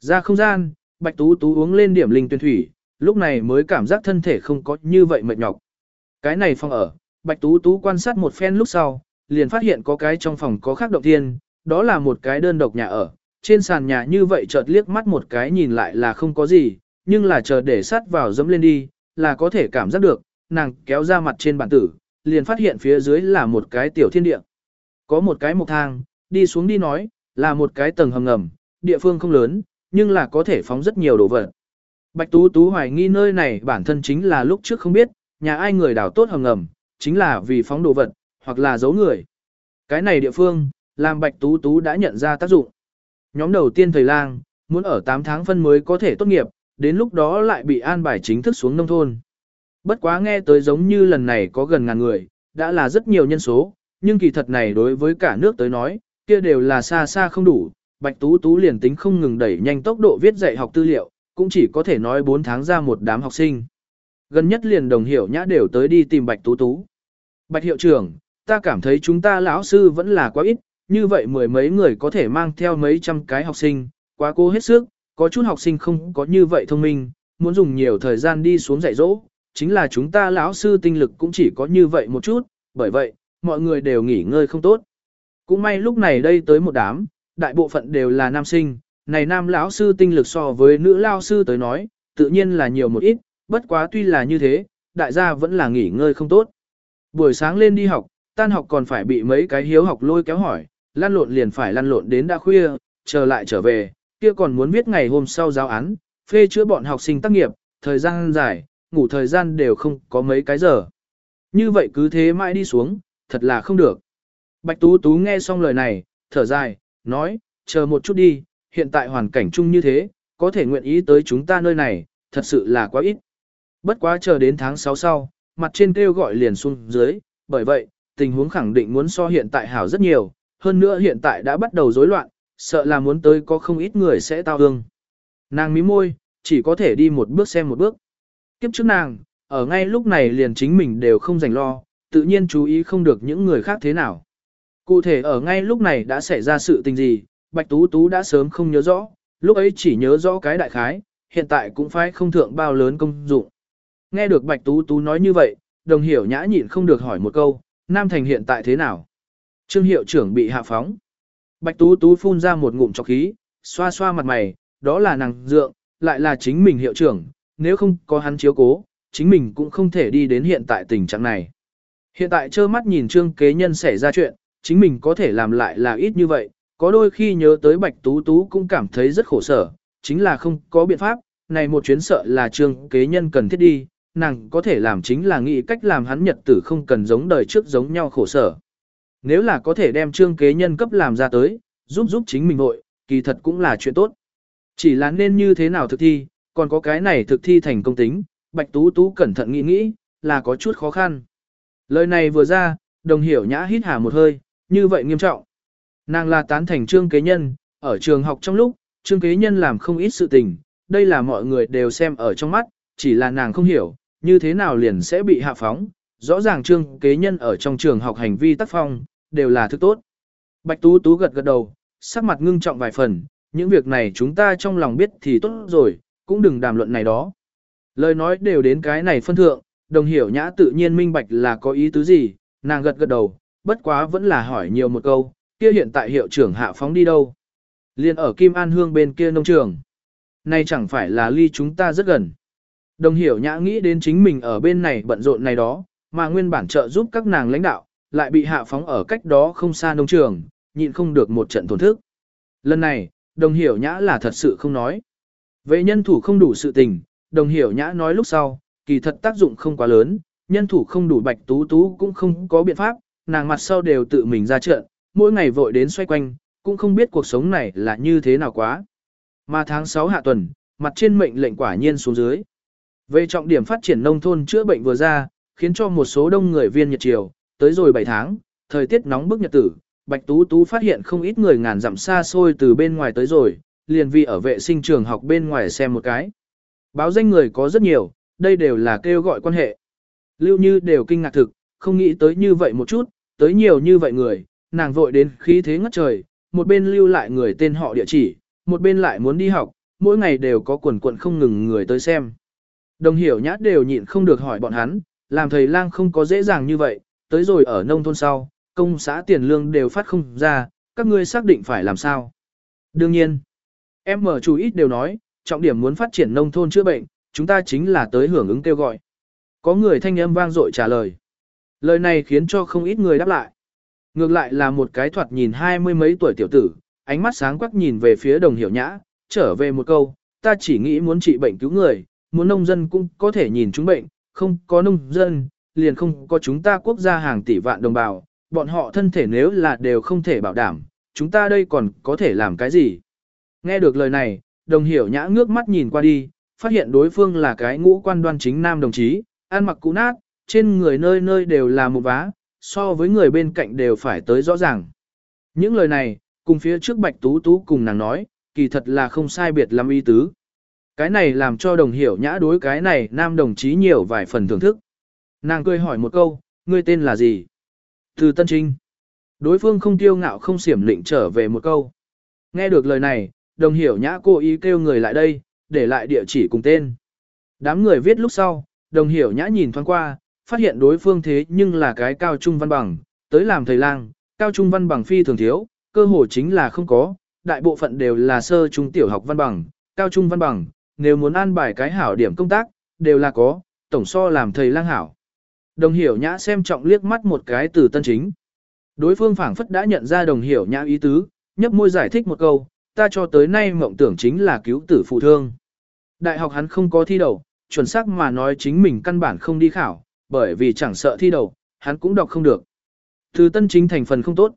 Ra không gian, Bạch Tú Tú uống lên điểm linh tuyên thủy, lúc này mới cảm giác thân thể không có như vậy mệt nhọc. Cái này phòng ở, Bạch Tú Tú quan sát một phen lúc sau, liền phát hiện có cái trong phòng có khác động thiên, đó là một cái đơn độc nhà ở. Trên sàn nhà như vậy chợt liếc mắt một cái nhìn lại là không có gì, nhưng là chờ để sát vào dẫm lên đi, là có thể cảm giác được, nàng kéo ra mặt trên bản tử, liền phát hiện phía dưới là một cái tiểu thiên địa. Có một cái mộc thang, đi xuống đi nói, là một cái tầng hầm ngầm, địa phương không lớn, nhưng là có thể phóng rất nhiều đồ vật. Bạch Tú Tú hoài nghi nơi này bản thân chính là lúc trước không biết, nhà ai người đào tốt hầm ngầm, chính là vì phóng đồ vật, hoặc là giấu người. Cái này địa phương, làm Bạch Tú Tú đã nhận ra tác dụng. Nhóm đầu tiên thầy lang, muốn ở 8 tháng phân mới có thể tốt nghiệp, đến lúc đó lại bị an bài chính thức xuống nông thôn. Bất quá nghe tới giống như lần này có gần ngàn người, đã là rất nhiều nhân số, nhưng kỳ thật này đối với cả nước tới nói, kia đều là xa xa không đủ. Bạch Tú Tú liền tính không ngừng đẩy nhanh tốc độ viết dạy học tư liệu, cũng chỉ có thể nói 4 tháng ra một đám học sinh. Gần nhất liền đồng hiểu nhã đều tới đi tìm Bạch Tú Tú. Bạch hiệu trưởng, ta cảm thấy chúng ta lão sư vẫn là quá ít, như vậy mười mấy người có thể mang theo mấy trăm cái học sinh, quá cố hết sức, có chút học sinh không có như vậy thông minh, muốn dùng nhiều thời gian đi xuống dạy dỗ, chính là chúng ta lão sư tinh lực cũng chỉ có như vậy một chút, bởi vậy, mọi người đều nghỉ ngơi không tốt. Cũng may lúc này đây tới một đám, đại bộ phận đều là nam sinh, này nam lão sư tinh lực so với nữ lão sư tới nói, tự nhiên là nhiều một ít, bất quá tuy là như thế, đại gia vẫn là nghỉ ngơi không tốt. Buổi sáng lên đi học, tan học còn phải bị mấy cái hiếu học lôi kéo hỏi, lăn lộn liền phải lăn lộn đến đã khuya, chờ lại trở về, kia còn muốn viết ngày hôm sau giáo án, phê chữa bọn học sinh tác nghiệp, thời gian dài, ngủ thời gian đều không có mấy cái giờ. Như vậy cứ thế mãi đi xuống, thật là không được. Bạch Tú Tú nghe xong lời này, thở dài, nói, chờ một chút đi, hiện tại hoàn cảnh chung như thế, có thể nguyện ý tới chúng ta nơi này, thật sự là quá ít. Bất quá chờ đến tháng 6 sau, mặt trên kêu gọi liền xuống dưới, bởi vậy, tình huống khẳng định muốn so hiện tại hảo rất nhiều, hơn nữa hiện tại đã bắt đầu rối loạn, sợ là muốn tới có không ít người sẽ tao hương. Nàng mí môi, chỉ có thể đi một bước xem một bước. Kiếp trước nàng, ở ngay lúc này liền chính mình đều không dành lo, tự nhiên chú ý không được những người khác thế nào. Cụ thể ở ngay lúc này đã xảy ra sự tình gì, Bạch Tú Tú đã sớm không nhớ rõ, lúc ấy chỉ nhớ rõ cái đại khái, hiện tại cũng phải không thượng bao lớn công dụng. Nghe được Bạch Tú Tú nói như vậy, đồng hiểu nhã nhịn không được hỏi một câu, Nam Thành hiện tại thế nào? Trương hiệu trưởng bị hạ phóng. Bạch Tú Tú phun ra một ngụm trọc khí, xoa xoa mặt mày, đó là nàng dượng, lại là chính mình hiệu trưởng, nếu không có hắn chiếu cố, chính mình cũng không thể đi đến hiện tại tình trạng này. Hiện tại trơ mắt nhìn trương kế nhân xảy ra chuyện, chính mình có thể làm lại là ít như vậy, có đôi khi nhớ tới Bạch Tú Tú cũng cảm thấy rất khổ sở, chính là không có biện pháp, này một chuyến sợ là trương kế nhân cần thiết đi, nàng có thể làm chính là nghĩ cách làm hắn nhật tử không cần giống đời trước giống nhau khổ sở. Nếu là có thể đem trương kế nhân cấp làm ra tới, giúp giúp chính mình hội, kỳ thật cũng là chuyện tốt. Chỉ là nên như thế nào thực thi, còn có cái này thực thi thành công tính, Bạch Tú Tú cẩn thận nghĩ nghĩ, là có chút khó khăn. Lời này vừa ra, đồng hiểu nhã hít hà một hơi, như vậy nghiêm trọng. Nàng là tán thành trương kế nhân, ở trường học trong lúc, trương kế nhân làm không ít sự tình, đây là mọi người đều xem ở trong mắt, chỉ là nàng không hiểu, như thế nào liền sẽ bị hạ phóng. Rõ ràng trương kế nhân ở trong trường học hành vi tác phong, đều là thứ tốt. Bạch Tú Tú gật gật đầu, sắc mặt ngưng trọng vài phần, những việc này chúng ta trong lòng biết thì tốt rồi, cũng đừng đàm luận này đó. Lời nói đều đến cái này phân thượng, đồng hiểu nhã tự nhiên minh bạch là có ý tứ gì, nàng gật gật đầu, bất quá vẫn là hỏi nhiều một câu, kia hiện tại hiệu trưởng hạ phóng đi đâu? Liên ở Kim An Hương bên kia nông trường. Này chẳng phải là ly chúng ta rất gần. Đồng hiểu nhã nghĩ đến chính mình ở bên này bận rộn này đó, mà nguyên bản trợ giúp các nàng lãnh đạo, lại bị hạ phóng ở cách đó không xa nông trường, nhịn không được một trận tổn thức. Lần này, đồng hiểu nhã là thật sự không nói. Về nhân thủ không đủ sự tình, đồng hiểu nhã nói lúc sau, kỳ thật tác dụng không quá lớn, nhân thủ không đủ bạch tú tú cũng không có biện pháp, nàng mặt sau đều tự mình ra trận, mỗi ngày vội đến xoay quanh, cũng không biết cuộc sống này là như thế nào quá. Mà tháng 6 hạ tuần, mặt trên mệnh lệnh quả nhiên xuống dưới. Về trọng điểm phát triển nông thôn chữa bệnh vừa ra, khiến cho một số đông người viên nhật chiều, tới rồi 7 tháng, thời tiết nóng bức nhật tử, Bạch Tú Tú phát hiện không ít người ngàn dặm xa xôi từ bên ngoài tới rồi, liền vì ở vệ sinh trường học bên ngoài xem một cái. Báo danh người có rất nhiều, đây đều là kêu gọi quan hệ. Lưu Như đều kinh ngạc thực, không nghĩ tới như vậy một chút, tới nhiều như vậy người, nàng vội đến khí thế ngất trời, một bên lưu lại người tên họ địa chỉ, một bên lại muốn đi học, mỗi ngày đều có quần quần không ngừng người tới xem. Đồng hiểu nhát đều nhịn không được hỏi bọn hắn, làm thầy lang không có dễ dàng như vậy, tới rồi ở nông thôn sau, công xã tiền lương đều phát không ra, các ngươi xác định phải làm sao. Đương nhiên, em mở chủ ít đều nói, trọng điểm muốn phát triển nông thôn chữa bệnh, chúng ta chính là tới hưởng ứng kêu gọi. Có người thanh âm vang dội trả lời. Lời này khiến cho không ít người đáp lại. Ngược lại là một cái thoạt nhìn hai mươi mấy tuổi tiểu tử, ánh mắt sáng quắc nhìn về phía đồng hiểu nhã, trở về một câu, ta chỉ nghĩ muốn trị bệnh cứu người, muốn nông dân cũng có thể nhìn chúng bệnh, không có nông dân, liền không có chúng ta quốc gia hàng tỷ vạn đồng bào, bọn họ thân thể nếu là đều không thể bảo đảm, chúng ta đây còn có thể làm cái gì? Nghe được lời này, đồng hiểu nhã ngước mắt nhìn qua đi, phát hiện đối phương là cái ngũ quan đoan chính nam đồng chí, ăn mặc cũ nát, trên người nơi nơi đều là một vá, so với người bên cạnh đều phải tới rõ ràng. Những lời này, cùng phía trước bạch tú tú cùng nàng nói, kỳ thật là không sai biệt lắm ý tứ. Cái này làm cho đồng hiểu nhã đối cái này nam đồng chí nhiều vài phần thưởng thức. Nàng cười hỏi một câu, ngươi tên là gì? Từ Tân Trinh. Đối phương không tiêu ngạo không xiểm lịnh trở về một câu. Nghe được lời này, đồng hiểu nhã cố ý kêu người lại đây, để lại địa chỉ cùng tên. Đám người viết lúc sau, đồng hiểu nhã nhìn thoáng qua, phát hiện đối phương thế nhưng là cái cao trung văn bằng, tới làm thầy lang, cao trung văn bằng phi thường thiếu, cơ hồ chính là không có, đại bộ phận đều là sơ trung tiểu học văn bằng, cao trung văn bằng, nếu muốn an bài cái hảo điểm công tác, đều là có, tổng so làm thầy lang hảo. Đồng hiểu nhã xem trọng liếc mắt một cái từ tân chính. Đối phương phảng phất đã nhận ra đồng hiểu nhã ý tứ, nhấp môi giải thích một câu, ta cho tới nay mộng tưởng chính là cứu tử phụ thương. Đại học hắn không có thi đầu, chuẩn xác mà nói chính mình căn bản không đi khảo, bởi vì chẳng sợ thi đầu, hắn cũng đọc không được. Từ tân chính thành phần không tốt.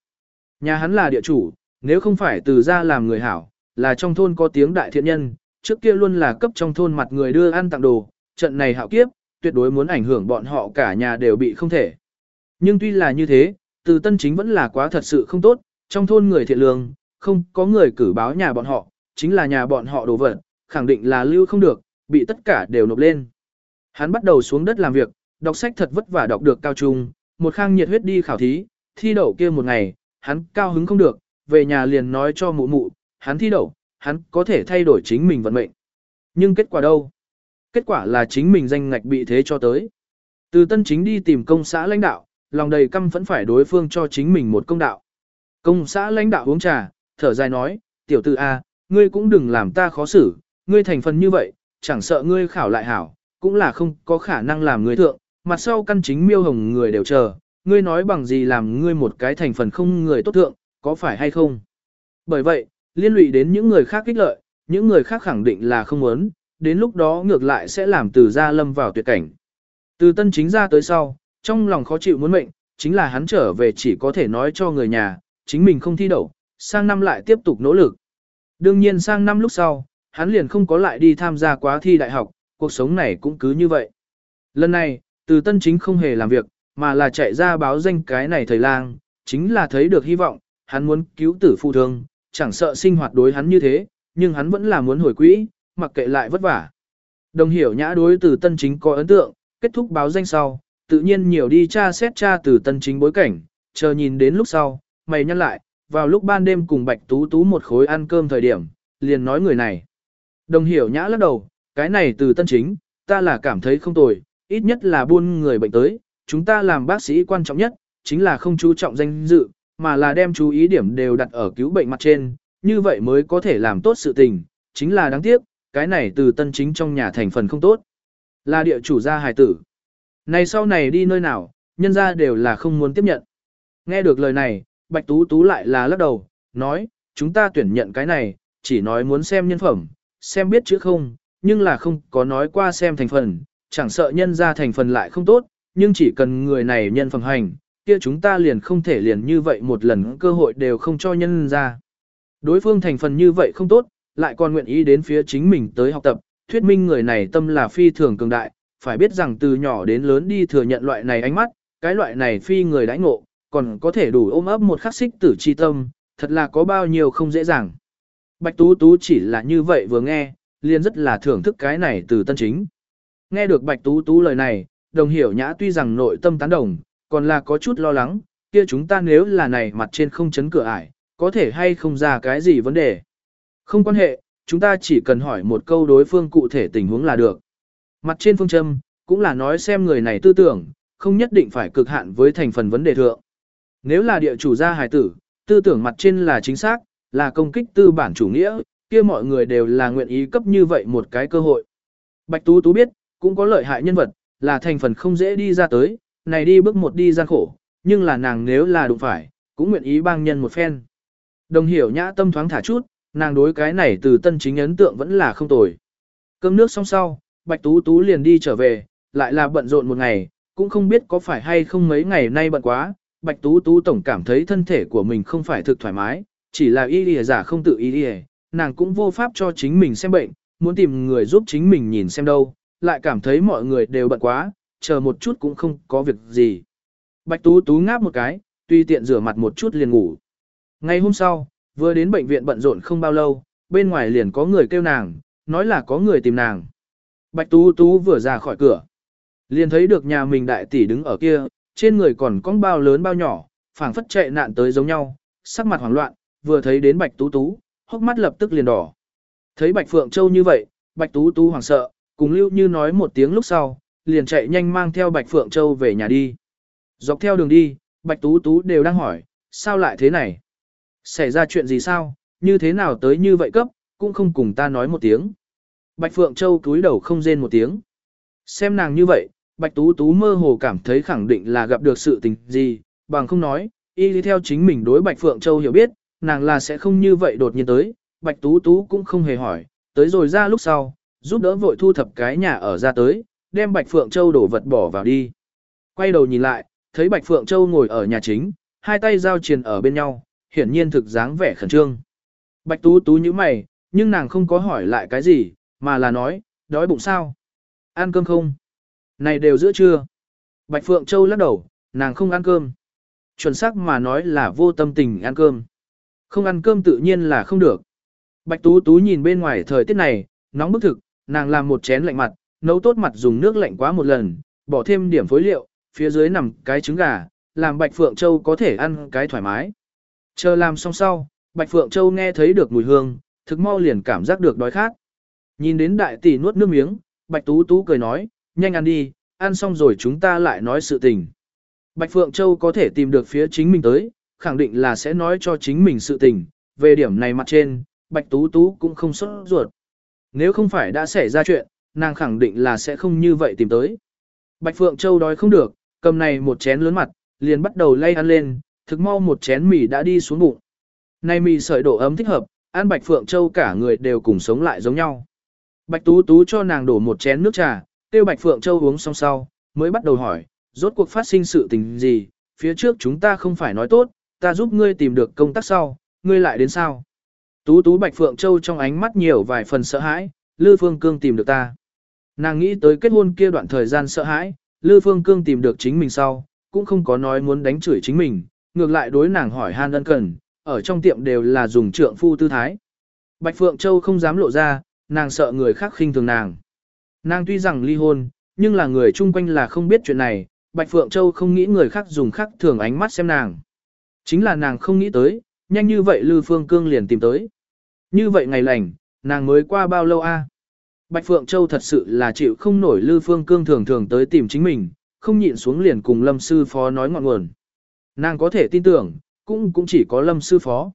Nhà hắn là địa chủ, nếu không phải từ ra làm người hảo, là trong thôn có tiếng đại thiện nhân, trước kia luôn là cấp trong thôn mặt người đưa ăn tặng đồ, trận này hạo kiếp, tuyệt đối muốn ảnh hưởng bọn họ cả nhà đều bị không thể. Nhưng tuy là như thế, từ tân chính vẫn là quá thật sự không tốt, trong thôn người thiện lương, không có người cử báo nhà bọn họ, chính là nhà bọn họ đồ vật, khẳng định là lưu không được, bị tất cả đều nộp lên. Hắn bắt đầu xuống đất làm việc, đọc sách thật vất vả đọc được cao trung, một khang nhiệt huyết đi khảo thí, thi đậu kia một ngày, hắn cao hứng không được, về nhà liền nói cho mụ mụ, hắn thi đậu, hắn có thể thay đổi chính mình vận mệnh. Nhưng kết quả đâu? Kết quả là chính mình danh ngạch bị thế cho tới. Từ tân chính đi tìm công xã lãnh đạo, lòng đầy căm phẫn phải đối phương cho chính mình một công đạo. Công xã lãnh đạo uống trà, thở dài nói, tiểu tử A, ngươi cũng đừng làm ta khó xử, ngươi thành phần như vậy, chẳng sợ ngươi khảo lại hảo, cũng là không có khả năng làm người thượng, mặt sau căn chính miêu hồng người đều chờ, ngươi nói bằng gì làm ngươi một cái thành phần không người tốt thượng, có phải hay không? Bởi vậy, liên lụy đến những người khác kích lợi, những người khác khẳng định là không muốn, đến lúc đó ngược lại sẽ làm từ gia lâm vào tuyệt cảnh. Từ tân chính ra tới sau, trong lòng khó chịu muốn mệnh, chính là hắn trở về chỉ có thể nói cho người nhà, chính mình không thi đậu, sang năm lại tiếp tục nỗ lực. Đương nhiên sang năm lúc sau, hắn liền không có lại đi tham gia quá thi đại học, cuộc sống này cũng cứ như vậy. Lần này, từ tân chính không hề làm việc, mà là chạy ra báo danh cái này thời lang, chính là thấy được hy vọng, hắn muốn cứu tử phụ thương, chẳng sợ sinh hoạt đối hắn như thế, nhưng hắn vẫn là muốn hồi quỹ, mặc kệ lại vất vả. Đồng hiểu nhã đối từ tân chính có ấn tượng, kết thúc báo danh sau, tự nhiên nhiều đi tra xét tra từ tân chính bối cảnh, chờ nhìn đến lúc sau, mày nhăn lại, vào lúc ban đêm cùng Bạch Tú Tú một khối ăn cơm thời điểm, liền nói người này. Đồng hiểu nhã lắc đầu, cái này từ tân chính, ta là cảm thấy không tồi, ít nhất là buôn người bệnh tới, chúng ta làm bác sĩ quan trọng nhất, chính là không chú trọng danh dự, mà là đem chú ý điểm đều đặt ở cứu bệnh mặt trên, như vậy mới có thể làm tốt sự tình, chính là đáng tiếc, cái này từ tân chính trong nhà thành phần không tốt. Là địa chủ gia hài tử. Này sau này đi nơi nào, nhân ra đều là không muốn tiếp nhận. Nghe được lời này, Bạch Tú Tú lại là lắc đầu, nói, chúng ta tuyển nhận cái này, chỉ nói muốn xem nhân phẩm, xem biết chứ không, nhưng là không có nói qua xem thành phần, chẳng sợ nhân ra thành phần lại không tốt, nhưng chỉ cần người này nhân phẩm hành, kia chúng ta liền không thể liền như vậy một lần cơ hội đều không cho nhân ra. Đối phương thành phần như vậy không tốt, lại còn nguyện ý đến phía chính mình tới học tập, thuyết minh người này tâm là phi thường cường đại, phải biết rằng từ nhỏ đến lớn đi thừa nhận loại này ánh mắt, cái loại này phi người đãi ngộ, còn có thể đủ ôm ấp một khắc xích tử chi tâm, thật là có bao nhiêu không dễ dàng. Bạch Tú Tú chỉ là như vậy vừa nghe, liền rất là thưởng thức cái này từ tân chính. Nghe được Bạch Tú Tú lời này, đồng hiểu nhã tuy rằng nội tâm tán đồng, còn là có chút lo lắng, kia chúng ta nếu là này mặt trên không chấn cửa ải, có thể hay không ra cái gì vấn đề. Không quan hệ, chúng ta chỉ cần hỏi một câu đối phương cụ thể tình huống là được. Mặt trên phương châm, cũng là nói xem người này tư tưởng, không nhất định phải cực hạn với thành phần vấn đề thượng. Nếu là địa chủ gia hài tử, tư tưởng mặt trên là chính xác, là công kích tư bản chủ nghĩa, kia mọi người đều là nguyện ý cấp như vậy một cái cơ hội. Bạch Tú Tú biết, cũng có lợi hại nhân vật, là thành phần không dễ đi ra tới, này đi bước một đi gian khổ, nhưng là nàng nếu là đụng phải, cũng nguyện ý bang nhân một phen. Đồng hiểu nhã tâm thoáng thả chút, nàng đối cái này từ tân chính ấn tượng vẫn là không tồi. Cơm nước xong sau, Bạch Tú Tú liền đi trở về, lại là bận rộn một ngày, cũng không biết có phải hay không mấy ngày nay bận quá, Bạch Tú Tú tổng cảm thấy thân thể của mình không phải thực thoải mái, chỉ là y lìa giả không tự y lìa, nàng cũng vô pháp cho chính mình xem bệnh, muốn tìm người giúp chính mình nhìn xem đâu, lại cảm thấy mọi người đều bận quá, chờ một chút cũng không có việc gì. Bạch Tú Tú ngáp một cái, tuy tiện rửa mặt một chút liền ngủ. Ngày hôm sau, vừa đến bệnh viện bận rộn không bao lâu, bên ngoài liền có người kêu nàng, nói là có người tìm nàng. Bạch Tú Tú vừa ra khỏi cửa, liền thấy được nhà mình đại tỷ đứng ở kia, trên người còn có bao lớn bao nhỏ, phảng phất chạy nạn tới giống nhau, sắc mặt hoảng loạn, vừa thấy đến Bạch Tú Tú, hốc mắt lập tức liền đỏ. Thấy Bạch Phượng Châu như vậy, Bạch Tú Tú hoảng sợ, cùng Lưu Như nói một tiếng lúc sau, liền chạy nhanh mang theo Bạch Phượng Châu về nhà đi. Dọc theo đường đi, Bạch Tú Tú đều đang hỏi, sao lại thế này? Xảy ra chuyện gì sao, như thế nào tới như vậy cấp, cũng không cùng ta nói một tiếng. Bạch Phượng Châu cúi đầu không rên một tiếng. Xem nàng như vậy, Bạch Tú Tú mơ hồ cảm thấy khẳng định là gặp được sự tình gì, bằng không nói, y đi theo chính mình đối Bạch Phượng Châu hiểu biết, nàng là sẽ không như vậy đột nhiên tới, Bạch Tú Tú cũng không hề hỏi, tới rồi ra lúc sau, giúp đỡ vội thu thập cái nhà ở ra tới, đem Bạch Phượng Châu đổ vật bỏ vào đi. Quay đầu nhìn lại, thấy Bạch Phượng Châu ngồi ở nhà chính, hai tay giao triền ở bên nhau, hiển nhiên thực dáng vẻ khẩn trương. Bạch Tú Tú như mày, nhưng nàng không có hỏi lại cái gì, mà là nói, đói bụng sao? Ăn cơm không? Này đều giữa trưa. Bạch Phượng Châu lắc đầu, nàng không ăn cơm. Chuẩn xác mà nói là vô tâm tình ăn cơm. Không ăn cơm tự nhiên là không được. Bạch Tú Tú nhìn bên ngoài thời tiết này, nóng bức thực, nàng làm một chén lạnh mặt, nấu tốt mặt dùng nước lạnh quá một lần, bỏ thêm điểm phối liệu, phía dưới nằm cái trứng gà, làm Bạch Phượng Châu có thể ăn cái thoải mái. Chờ làm xong sau, Bạch Phượng Châu nghe thấy được mùi hương, thực mau liền cảm giác được đói khát. Nhìn đến đại tỷ nuốt nước miếng, Bạch Tú Tú cười nói, nhanh ăn đi, ăn xong rồi chúng ta lại nói sự tình. Bạch Phượng Châu có thể tìm được phía chính mình tới, khẳng định là sẽ nói cho chính mình sự tình, về điểm này mặt trên, Bạch Tú Tú cũng không sốt ruột. Nếu không phải đã xảy ra chuyện, nàng khẳng định là sẽ không như vậy tìm tới. Bạch Phượng Châu đói không được, cầm này một chén lớn mặt, liền bắt đầu lay ăn lên, thực mau một chén mì đã đi xuống bụng. nay mì sợi độ ấm thích hợp, ăn Bạch Phượng Châu cả người đều cùng sống lại giống nhau. Bạch Tú Tú cho nàng đổ một chén nước trà, tiêu Bạch Phượng Châu uống xong sau, mới bắt đầu hỏi, rốt cuộc phát sinh sự tình gì, phía trước chúng ta không phải nói tốt, ta giúp ngươi tìm được công tác sau, ngươi lại đến sao? Tú Tú Bạch Phượng Châu trong ánh mắt nhiều vài phần sợ hãi, Lư Phương Cương tìm được ta. Nàng nghĩ tới kết hôn kia đoạn thời gian sợ hãi, Lư Phương Cương tìm được chính mình sau, cũng không có nói muốn đánh chửi chính mình, ngược lại đối nàng hỏi han ân cần, ở trong tiệm đều là dùng trượng phu tư thái. Bạch Phượng Châu không dám lộ ra, nàng sợ người khác khinh thường nàng. Nàng tuy rằng ly hôn, nhưng là người chung quanh là không biết chuyện này, Bạch Phượng Châu không nghĩ người khác dùng khác thường ánh mắt xem nàng. Chính là nàng không nghĩ tới, nhanh như vậy Lư Phương Cương liền tìm tới. Như vậy ngày lành, nàng mới qua bao lâu a? Bạch Phượng Châu thật sự là chịu không nổi Lư Phương Cương thường thường tới tìm chính mình, không nhịn xuống liền cùng Lâm Sư Phó nói ngọn nguồn. Nàng có thể tin tưởng, cũng cũng chỉ có Lâm Sư Phó.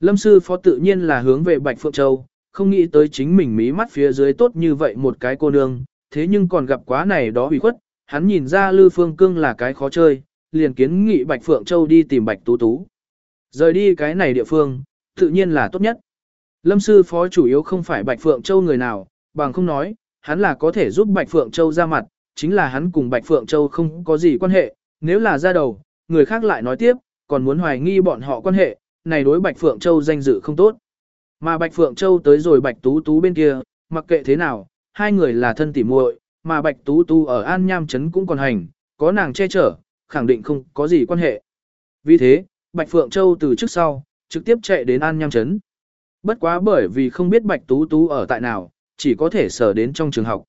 Lâm Sư Phó tự nhiên là hướng về Bạch Phượng Châu, không nghĩ tới chính mình mí mắt phía dưới tốt như vậy một cái cô nương, thế nhưng còn gặp quá này đó ủy khuất, hắn nhìn ra Lư Phương Cương là cái khó chơi, liền kiến nghị Bạch Phượng Châu đi tìm Bạch Tú Tú. Rời đi cái này địa phương, tự nhiên là tốt nhất. Lâm sư phó chủ yếu không phải Bạch Phượng Châu người nào, bằng không nói, hắn là có thể giúp Bạch Phượng Châu ra mặt, chính là hắn cùng Bạch Phượng Châu không có gì quan hệ, nếu là ra đầu, người khác lại nói tiếp, còn muốn hoài nghi bọn họ quan hệ, này đối Bạch Phượng Châu danh dự không tốt. Mà Bạch Phượng Châu tới rồi Bạch Tú Tú bên kia, mặc kệ thế nào, hai người là thân tỉ muội, mà Bạch Tú Tú ở An Nham Trấn cũng còn hành, có nàng che chở, khẳng định không có gì quan hệ. Vì thế, Bạch Phượng Châu từ trước sau, trực tiếp chạy đến An Nham Trấn. Bất quá bởi vì không biết Bạch Tú Tú ở tại nào, chỉ có thể sở đến trong trường học.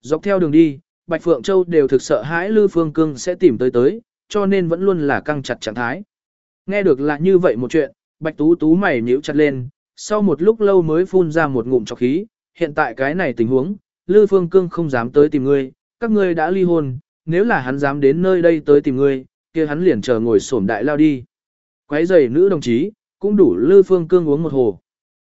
Dọc theo đường đi, Bạch Phượng Châu đều thực sợ hãi Lư Phương Cương sẽ tìm tới tới, cho nên vẫn luôn là căng chặt trạng thái. Nghe được là như vậy một chuyện, Bạch Tú Tú mày nhíu chặt lên, sau một lúc lâu mới phun ra một ngụm trọc khí, hiện tại cái này tình huống, Lư Phương Cương không dám tới tìm ngươi, các ngươi đã ly hôn, nếu là hắn dám đến nơi đây tới tìm ngươi, kia hắn liền chờ ngồi xổm đại lao đi. Quấy giày nữ đồng chí, cũng đủ Lư Phương Cương uống một hồ.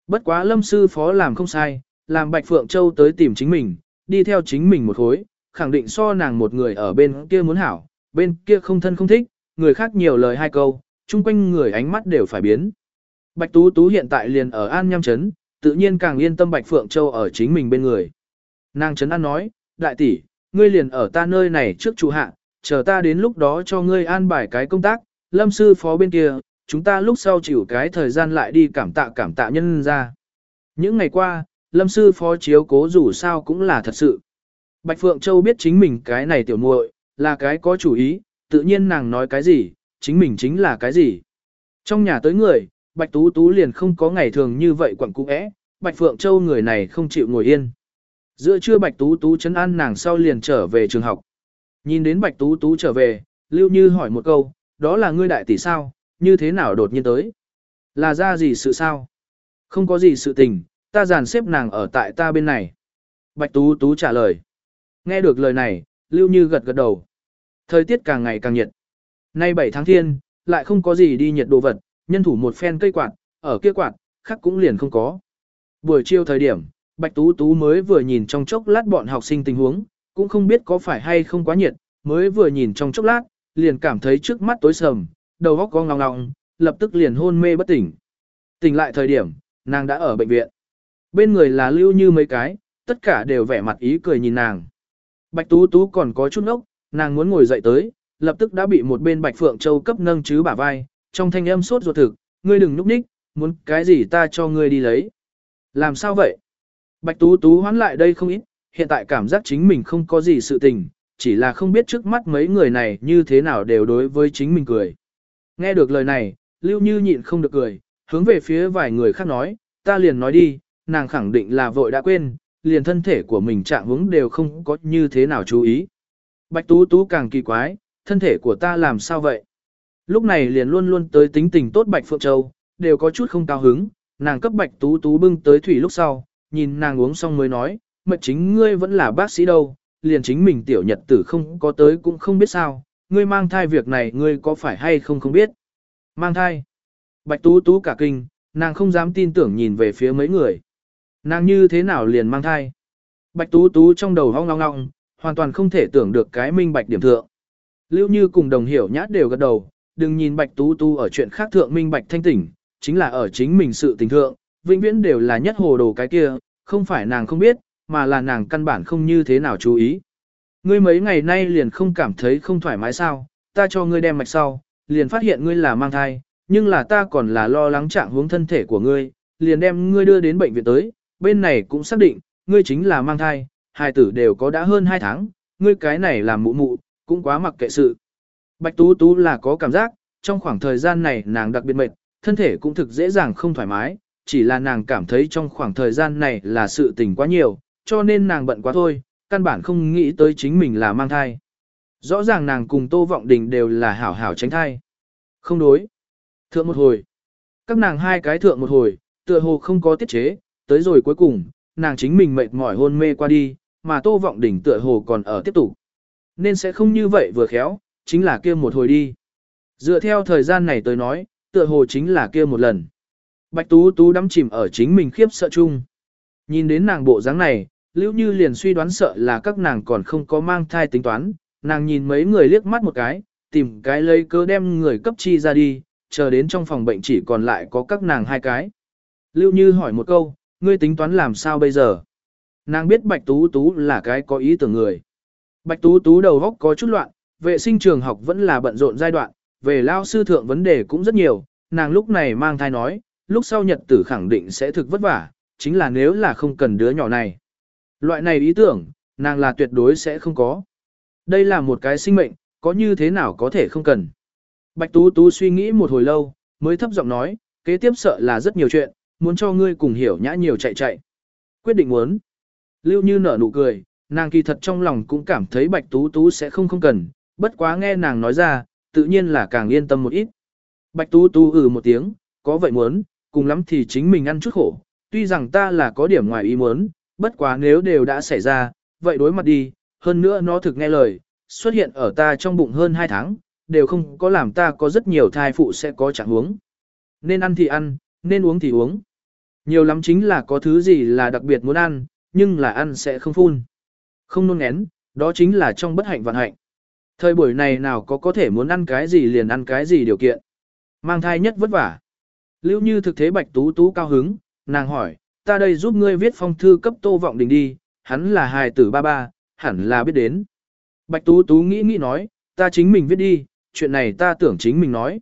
Bất quá lâm sư phó làm không sai, làm Bạch Phượng Châu tới tìm chính mình, đi theo chính mình một khối, khẳng định so nàng một người ở bên kia muốn hảo, bên kia không thân không thích, người khác nhiều lời hai câu, chung quanh người ánh mắt đều phải biến. Bạch Tú Tú hiện tại liền ở An Nham Trấn, tự nhiên càng yên tâm Bạch Phượng Châu ở chính mình bên người. Nàng Trấn An nói, đại tỷ, ngươi liền ở ta nơi này trước chủ hạ, chờ ta đến lúc đó cho ngươi an bài cái công tác, lâm sư phó bên kia, chúng ta lúc sau chịu cái thời gian lại đi cảm tạ cảm tạ nhân ra. Những ngày qua, lâm sư phó chiếu cố dù sao cũng là thật sự. Bạch Phượng Châu biết chính mình cái này tiểu muội là cái có chủ ý, tự nhiên nàng nói cái gì, chính mình chính là cái gì. Trong nhà tới người, Bạch Tú Tú liền không có ngày thường như vậy quẩn cung ẽ, Bạch Phượng Châu người này không chịu ngồi yên. Giữa trưa Bạch Tú Tú chấn an nàng sau liền trở về trường học. Nhìn đến Bạch Tú Tú trở về, Lưu Như hỏi một câu, đó là ngươi đại tỷ sao, như thế nào đột nhiên tới? Là ra gì sự sao? Không có gì sự tình, ta dàn xếp nàng ở tại ta bên này. Bạch Tú Tú trả lời. Nghe được lời này, Lưu Như gật gật đầu. Thời tiết càng ngày càng nhiệt. Nay 7 tháng thiên, lại không có gì đi nhiệt đồ vật, nhân thủ một phen cây quạt, ở kia quạt, khắc cũng liền không có. Buổi chiều thời điểm, Bạch Tú Tú mới vừa nhìn trong chốc lát bọn học sinh tình huống, cũng không biết có phải hay không quá nhiệt, mới vừa nhìn trong chốc lát, liền cảm thấy trước mắt tối sầm, đầu óc cong ngong ngong, lập tức liền hôn mê bất tỉnh. Tỉnh lại thời điểm, nàng đã ở bệnh viện. Bên người là lưu như mấy cái, tất cả đều vẻ mặt ý cười nhìn nàng. Bạch Tú Tú còn có chút ốc, nàng muốn ngồi dậy tới, lập tức đã bị một bên Bạch Phượng Châu cấp nâng chứ bả vai, trong thanh âm sốt ruột thực, ngươi đừng núp ních, muốn cái gì ta cho ngươi đi lấy. Làm sao vậy? Bạch Tú Tú hoán lại đây không ít, hiện tại cảm giác chính mình không có gì sự tình, chỉ là không biết trước mắt mấy người này như thế nào đều đối với chính mình cười. Nghe được lời này, Lưu Như nhịn không được cười, hướng về phía vài người khác nói, ta liền nói đi, nàng khẳng định là vội đã quên, liền thân thể của mình trạng vững đều không có như thế nào chú ý. Bạch Tú Tú càng kỳ quái, thân thể của ta làm sao vậy? Lúc này liền luôn luôn tới tính tình tốt Bạch Phượng Châu, đều có chút không cao hứng, nàng cấp Bạch Tú Tú bưng tới thủy lúc sau, nhìn nàng uống xong mới nói, mệt chính ngươi vẫn là bác sĩ đâu, liền chính mình tiểu nhật tử không có tới cũng không biết sao, ngươi mang thai việc này ngươi có phải hay không không biết. Mang thai. Bạch Tú Tú cả kinh, nàng không dám tin tưởng nhìn về phía mấy người. Nàng như thế nào liền mang thai. Bạch Tú Tú trong đầu hoang ngong ngong, hoàn toàn không thể tưởng được cái minh bạch điểm thượng. Lưu Như cùng đồng hiểu nhát đều gật đầu, đừng nhìn Bạch Tú Tú ở chuyện khác thượng minh bạch thanh tỉnh, chính là ở chính mình sự tình thượng, vĩnh viễn đều là nhất hồ đồ cái kia, không phải nàng không biết, mà là nàng căn bản không như thế nào chú ý. Ngươi mấy ngày nay liền không cảm thấy không thoải mái sao, ta cho ngươi đem mạch sau, liền phát hiện ngươi là mang thai, nhưng là ta còn là lo lắng trạng hướng thân thể của ngươi, liền đem ngươi đưa đến bệnh viện tới, bên này cũng xác định, ngươi chính là mang thai, hai tử đều có đã hơn 2 tháng, ngươi cái này làm mụ mụ, cũng quá mặc kệ sự. Bạch Tú Tú là có cảm giác, trong khoảng thời gian này nàng đặc biệt mệt, thân thể cũng thực dễ dàng không thoải mái, chỉ là nàng cảm thấy trong khoảng thời gian này là sự tình quá nhiều, cho nên nàng bận quá thôi, căn bản không nghĩ tới chính mình là mang thai. Rõ ràng nàng cùng Tô Vọng Đình đều là hảo hảo tránh thai. Không đối. Thượng một hồi. Các nàng hai cái thượng một hồi, tựa hồ không có tiết chế, tới rồi cuối cùng, nàng chính mình mệt mỏi hôn mê qua đi, mà Tô Vọng Đình tựa hồ còn ở tiếp tục. Nên sẽ không như vậy vừa khéo, chính là kia một hồi đi. Dựa theo thời gian này tới nói, tựa hồ chính là kia một lần. Bạch Tú Tú đắm chìm ở chính mình khiếp sợ chung. Nhìn đến nàng bộ dáng này, Lưu Như liền suy đoán sợ là các nàng còn không có mang thai tính toán, nàng nhìn mấy người liếc mắt một cái, tìm cái lấy cớ đem người cấp chi ra đi, chờ đến trong phòng bệnh chỉ còn lại có các nàng hai cái. Lưu Như hỏi một câu, ngươi tính toán làm sao bây giờ? Nàng biết Bạch Tú Tú là cái có ý tưởng người. Bạch Tú Tú đầu óc có chút loạn, vệ sinh trường học vẫn là bận rộn giai đoạn, về lao sư thượng vấn đề cũng rất nhiều, nàng lúc này mang thai nói, lúc sau nhật tử khẳng định sẽ thực vất vả, chính là nếu là không cần đứa nhỏ này. Loại này ý tưởng, nàng là tuyệt đối sẽ không có. Đây là một cái sinh mệnh, có như thế nào có thể không cần. Bạch Tú Tú suy nghĩ một hồi lâu, mới thấp giọng nói, kế tiếp sợ là rất nhiều chuyện, muốn cho ngươi cùng hiểu nhã nhiều chạy chạy. Quyết định muốn. Lưu Như nở nụ cười, nàng kỳ thật trong lòng cũng cảm thấy Bạch Tú Tú sẽ không không cần, bất quá nghe nàng nói ra, tự nhiên là càng yên tâm một ít. Bạch Tú Tú ừ một tiếng, có vậy muốn, cùng lắm thì chính mình ăn chút khổ, tuy rằng ta là có điểm ngoài ý muốn, bất quá nếu đều đã xảy ra, vậy đối mặt đi, hơn nữa nó thực nghe lời, xuất hiện ở ta trong bụng hơn 2 tháng, đều không có làm ta có rất nhiều thai phụ sẽ có trạng huống. Nên ăn thì ăn, nên uống thì uống. Nhiều lắm chính là có thứ gì là đặc biệt muốn ăn, nhưng là ăn sẽ không phun. Không nôn ngén, đó chính là trong bất hạnh vạn hạnh. Thời buổi này nào có có thể muốn ăn cái gì liền ăn cái gì điều kiện. Mang thai nhất vất vả. Lưu như thực thế bạch tú tú cao hứng, nàng hỏi, ta đây giúp ngươi viết phong thư cấp tô vọng đình đi, hắn là hài tử ba ba, hẳn là biết đến. Bạch tú tú nghĩ nghĩ nói, ta chính mình viết đi, chuyện này ta tưởng chính mình nói.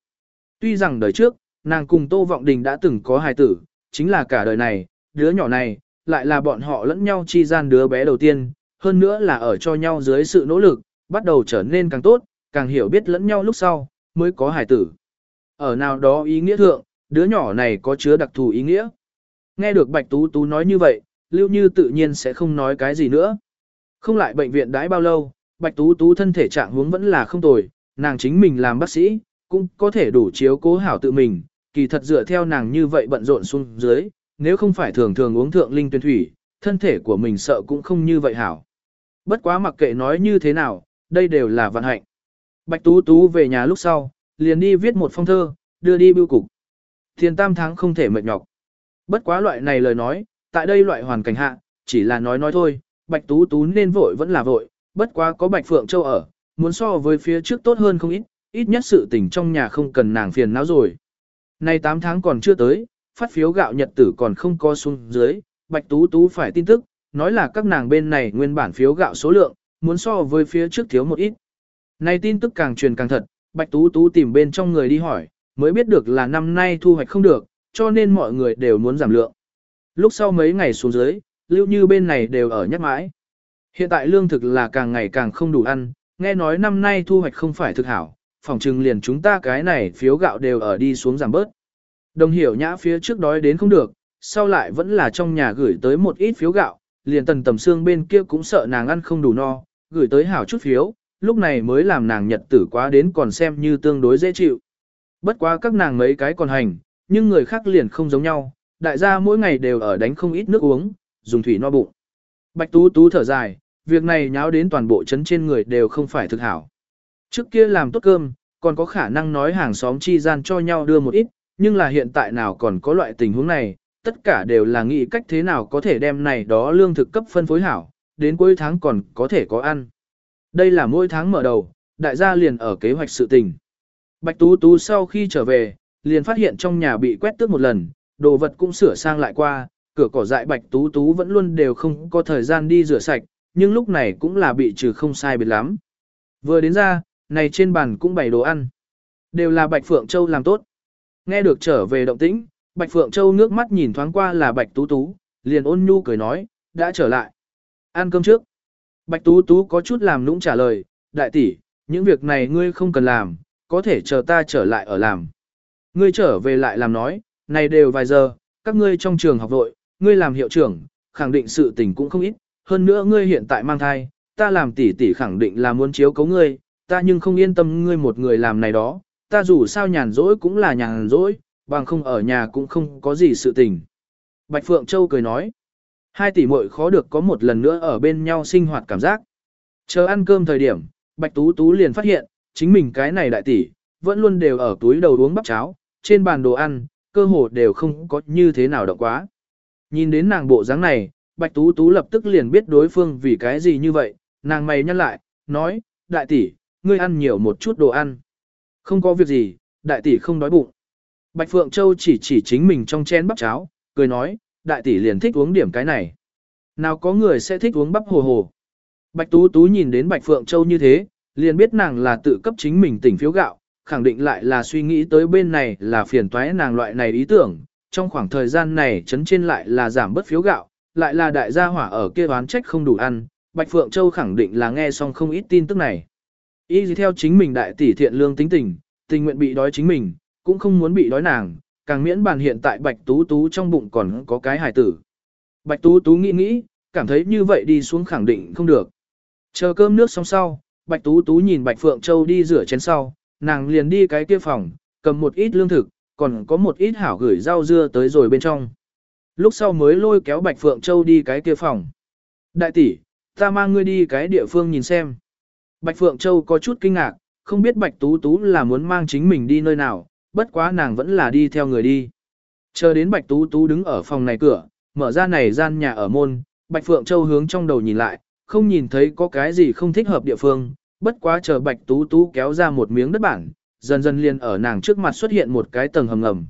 Tuy rằng đời trước, nàng cùng tô vọng đình đã từng có hài tử, chính là cả đời này, đứa nhỏ này, lại là bọn họ lẫn nhau chi gian đứa bé đầu tiên, hơn nữa là ở cho nhau dưới sự nỗ lực, bắt đầu trở nên càng tốt, càng hiểu biết lẫn nhau lúc sau, mới có hài tử. Ở nào đó ý nghĩa thượng, đứa nhỏ này có chứa đặc thù ý nghĩa. Nghe được Bạch Tú Tú nói như vậy, Lưu Như tự nhiên sẽ không nói cái gì nữa. Không lại bệnh viện đãi bao lâu, Bạch Tú Tú thân thể trạng huống vẫn là không tồi, nàng chính mình làm bác sĩ, cũng có thể đủ chiếu cố hảo tự mình, kỳ thật dựa theo nàng như vậy bận rộn xuống dưới, nếu không phải thường thường uống thượng linh tuyên thủy, thân thể của mình sợ cũng không như vậy hảo. Bất quá mặc kệ nói như thế nào, đây đều là vận hạnh. Bạch Tú Tú về nhà lúc sau, liền đi viết một phong thơ, đưa đi bưu cục. Tiền tam tháng không thể mệt nhọc. Bất quá loại này lời nói, tại đây loại hoàn cảnh hạ, chỉ là nói nói thôi, Bạch Tú Tú nên vội vẫn là vội, bất quá có Bạch Phượng Châu ở, muốn so với phía trước tốt hơn không ít, ít nhất sự tình trong nhà không cần nàng phiền não rồi. Nay 8 tháng còn chưa tới, phát phiếu gạo nhật tử còn không có xuống dưới, Bạch Tú Tú phải tin tức, nói là các nàng bên này nguyên bản phiếu gạo số lượng, muốn so với phía trước thiếu một ít. Này tin tức càng truyền càng thật, Bạch Tú Tú tìm bên trong người đi hỏi, mới biết được là năm nay thu hoạch không được, cho nên mọi người đều muốn giảm lượng. Lúc sau mấy ngày xuống dưới, lưu như bên này đều ở nhắc mãi. Hiện tại lương thực là càng ngày càng không đủ ăn, nghe nói năm nay thu hoạch không phải thực hảo, phòng trừng liền chúng ta cái này phiếu gạo đều ở đi xuống giảm bớt. Đồng hiểu nhã phía trước đói đến không được, sau lại vẫn là trong nhà gửi tới một ít phiếu gạo, liền tần tầm xương bên kia cũng sợ nàng ăn không đủ no, gửi tới hảo chút phiếu, lúc này mới làm nàng nhật tử quá đến còn xem như tương đối dễ chịu. Bất quá các nàng mấy cái còn hành, nhưng người khác liền không giống nhau, đại gia mỗi ngày đều ở đánh không ít nước uống, dùng thủy no bụng. Bạch Tú Tú thở dài, việc này nháo đến toàn bộ chấn trên người đều không phải thực hảo. Trước kia làm tốt cơm, còn có khả năng nói hàng xóm chi gian cho nhau đưa một ít, nhưng là hiện tại nào còn có loại tình huống này, tất cả đều là nghĩ cách thế nào có thể đem này đó lương thực cấp phân phối hảo, đến cuối tháng còn có thể có ăn. Đây là mỗi tháng mở đầu, đại gia liền ở kế hoạch sự tình. Bạch Tú Tú sau khi trở về, liền phát hiện trong nhà bị quét tước một lần, đồ vật cũng sửa sang lại qua, cửa cỏ dại Bạch Tú Tú vẫn luôn đều không có thời gian đi rửa sạch, nhưng lúc này cũng là bị trừ không sai biệt lắm. Vừa đến ra, này trên bàn cũng bày đồ ăn. Đều là Bạch Phượng Châu làm tốt. Nghe được trở về động tĩnh, Bạch Phượng Châu nước mắt nhìn thoáng qua là Bạch Tú Tú, liền ôn nhu cười nói, đã trở lại. Ăn cơm trước. Bạch Tú Tú có chút làm nũng trả lời, đại tỷ, những việc này ngươi không cần làm, có thể chờ ta trở lại ở làm. Ngươi trở về lại làm nói, này đều vài giờ, các ngươi trong trường học vội, ngươi làm hiệu trưởng, khẳng định sự tình cũng không ít, hơn nữa ngươi hiện tại mang thai, ta làm tỷ tỷ khẳng định là muốn chiếu cấu ngươi, ta nhưng không yên tâm ngươi một người làm này đó, ta dù sao nhàn rỗi cũng là nhàn rỗi, bằng không ở nhà cũng không có gì sự tình. Bạch Phượng Châu cười nói, hai tỷ muội khó được có một lần nữa ở bên nhau sinh hoạt cảm giác. Chờ ăn cơm thời điểm, Bạch Tú Tú liền phát hiện, chính mình cái này đại tỷ, vẫn luôn đều ở túi đầu uống bắp cháo, trên bàn đồ ăn, cơ hồ đều không có như thế nào động quá. Nhìn đến nàng bộ dáng này, Bạch Tú Tú lập tức liền biết đối phương vì cái gì như vậy, nàng mày nhăn lại, nói, đại tỷ, ngươi ăn nhiều một chút đồ ăn. Không có việc gì, đại tỷ không đói bụng. Bạch Phượng Châu chỉ chỉ chính mình trong chén bắp cháo, cười nói, đại tỷ liền thích uống điểm cái này. Nào có người sẽ thích uống bắp hồ hồ. Bạch Tú Tú nhìn đến Bạch Phượng Châu như thế, liền biết nàng là tự cấp chính mình tỉnh phiếu gạo, khẳng định lại là suy nghĩ tới bên này là phiền toái nàng loại này ý tưởng. Trong khoảng thời gian này chấn trên lại là giảm bớt phiếu gạo, lại là đại gia hỏa ở kia oán trách không đủ ăn. Bạch Phượng Châu khẳng định là nghe xong không ít tin tức này. Y gì theo chính mình đại tỷ thiện lương tính tình, tình nguyện bị đói chính mình, cũng không muốn bị đói nàng, càng miễn bàn hiện tại Bạch Tú Tú trong bụng còn có cái hài tử. Bạch Tú Tú nghĩ nghĩ, cảm thấy như vậy đi xuống khẳng định không được. Chờ cơm nước xong sau, Bạch Tú Tú nhìn Bạch Phượng Châu đi rửa chén sau, nàng liền đi cái kia phòng, cầm một ít lương thực, còn có một ít hảo gửi rau dưa tới rồi bên trong. Lúc sau mới lôi kéo Bạch Phượng Châu đi cái kia phòng. Đại tỷ, ta mang ngươi đi cái địa phương nhìn xem. Bạch Phượng Châu có chút kinh ngạc, không biết Bạch Tú Tú là muốn mang chính mình đi nơi nào, bất quá nàng vẫn là đi theo người đi. Chờ đến Bạch Tú Tú đứng ở phòng này cửa, mở ra này gian nhà ở môn, Bạch Phượng Châu hướng trong đầu nhìn lại, không nhìn thấy có cái gì không thích hợp địa phương, bất quá chờ Bạch Tú Tú kéo ra một miếng đất bản, dần dần liền ở nàng trước mặt xuất hiện một cái tầng hầm ngầm.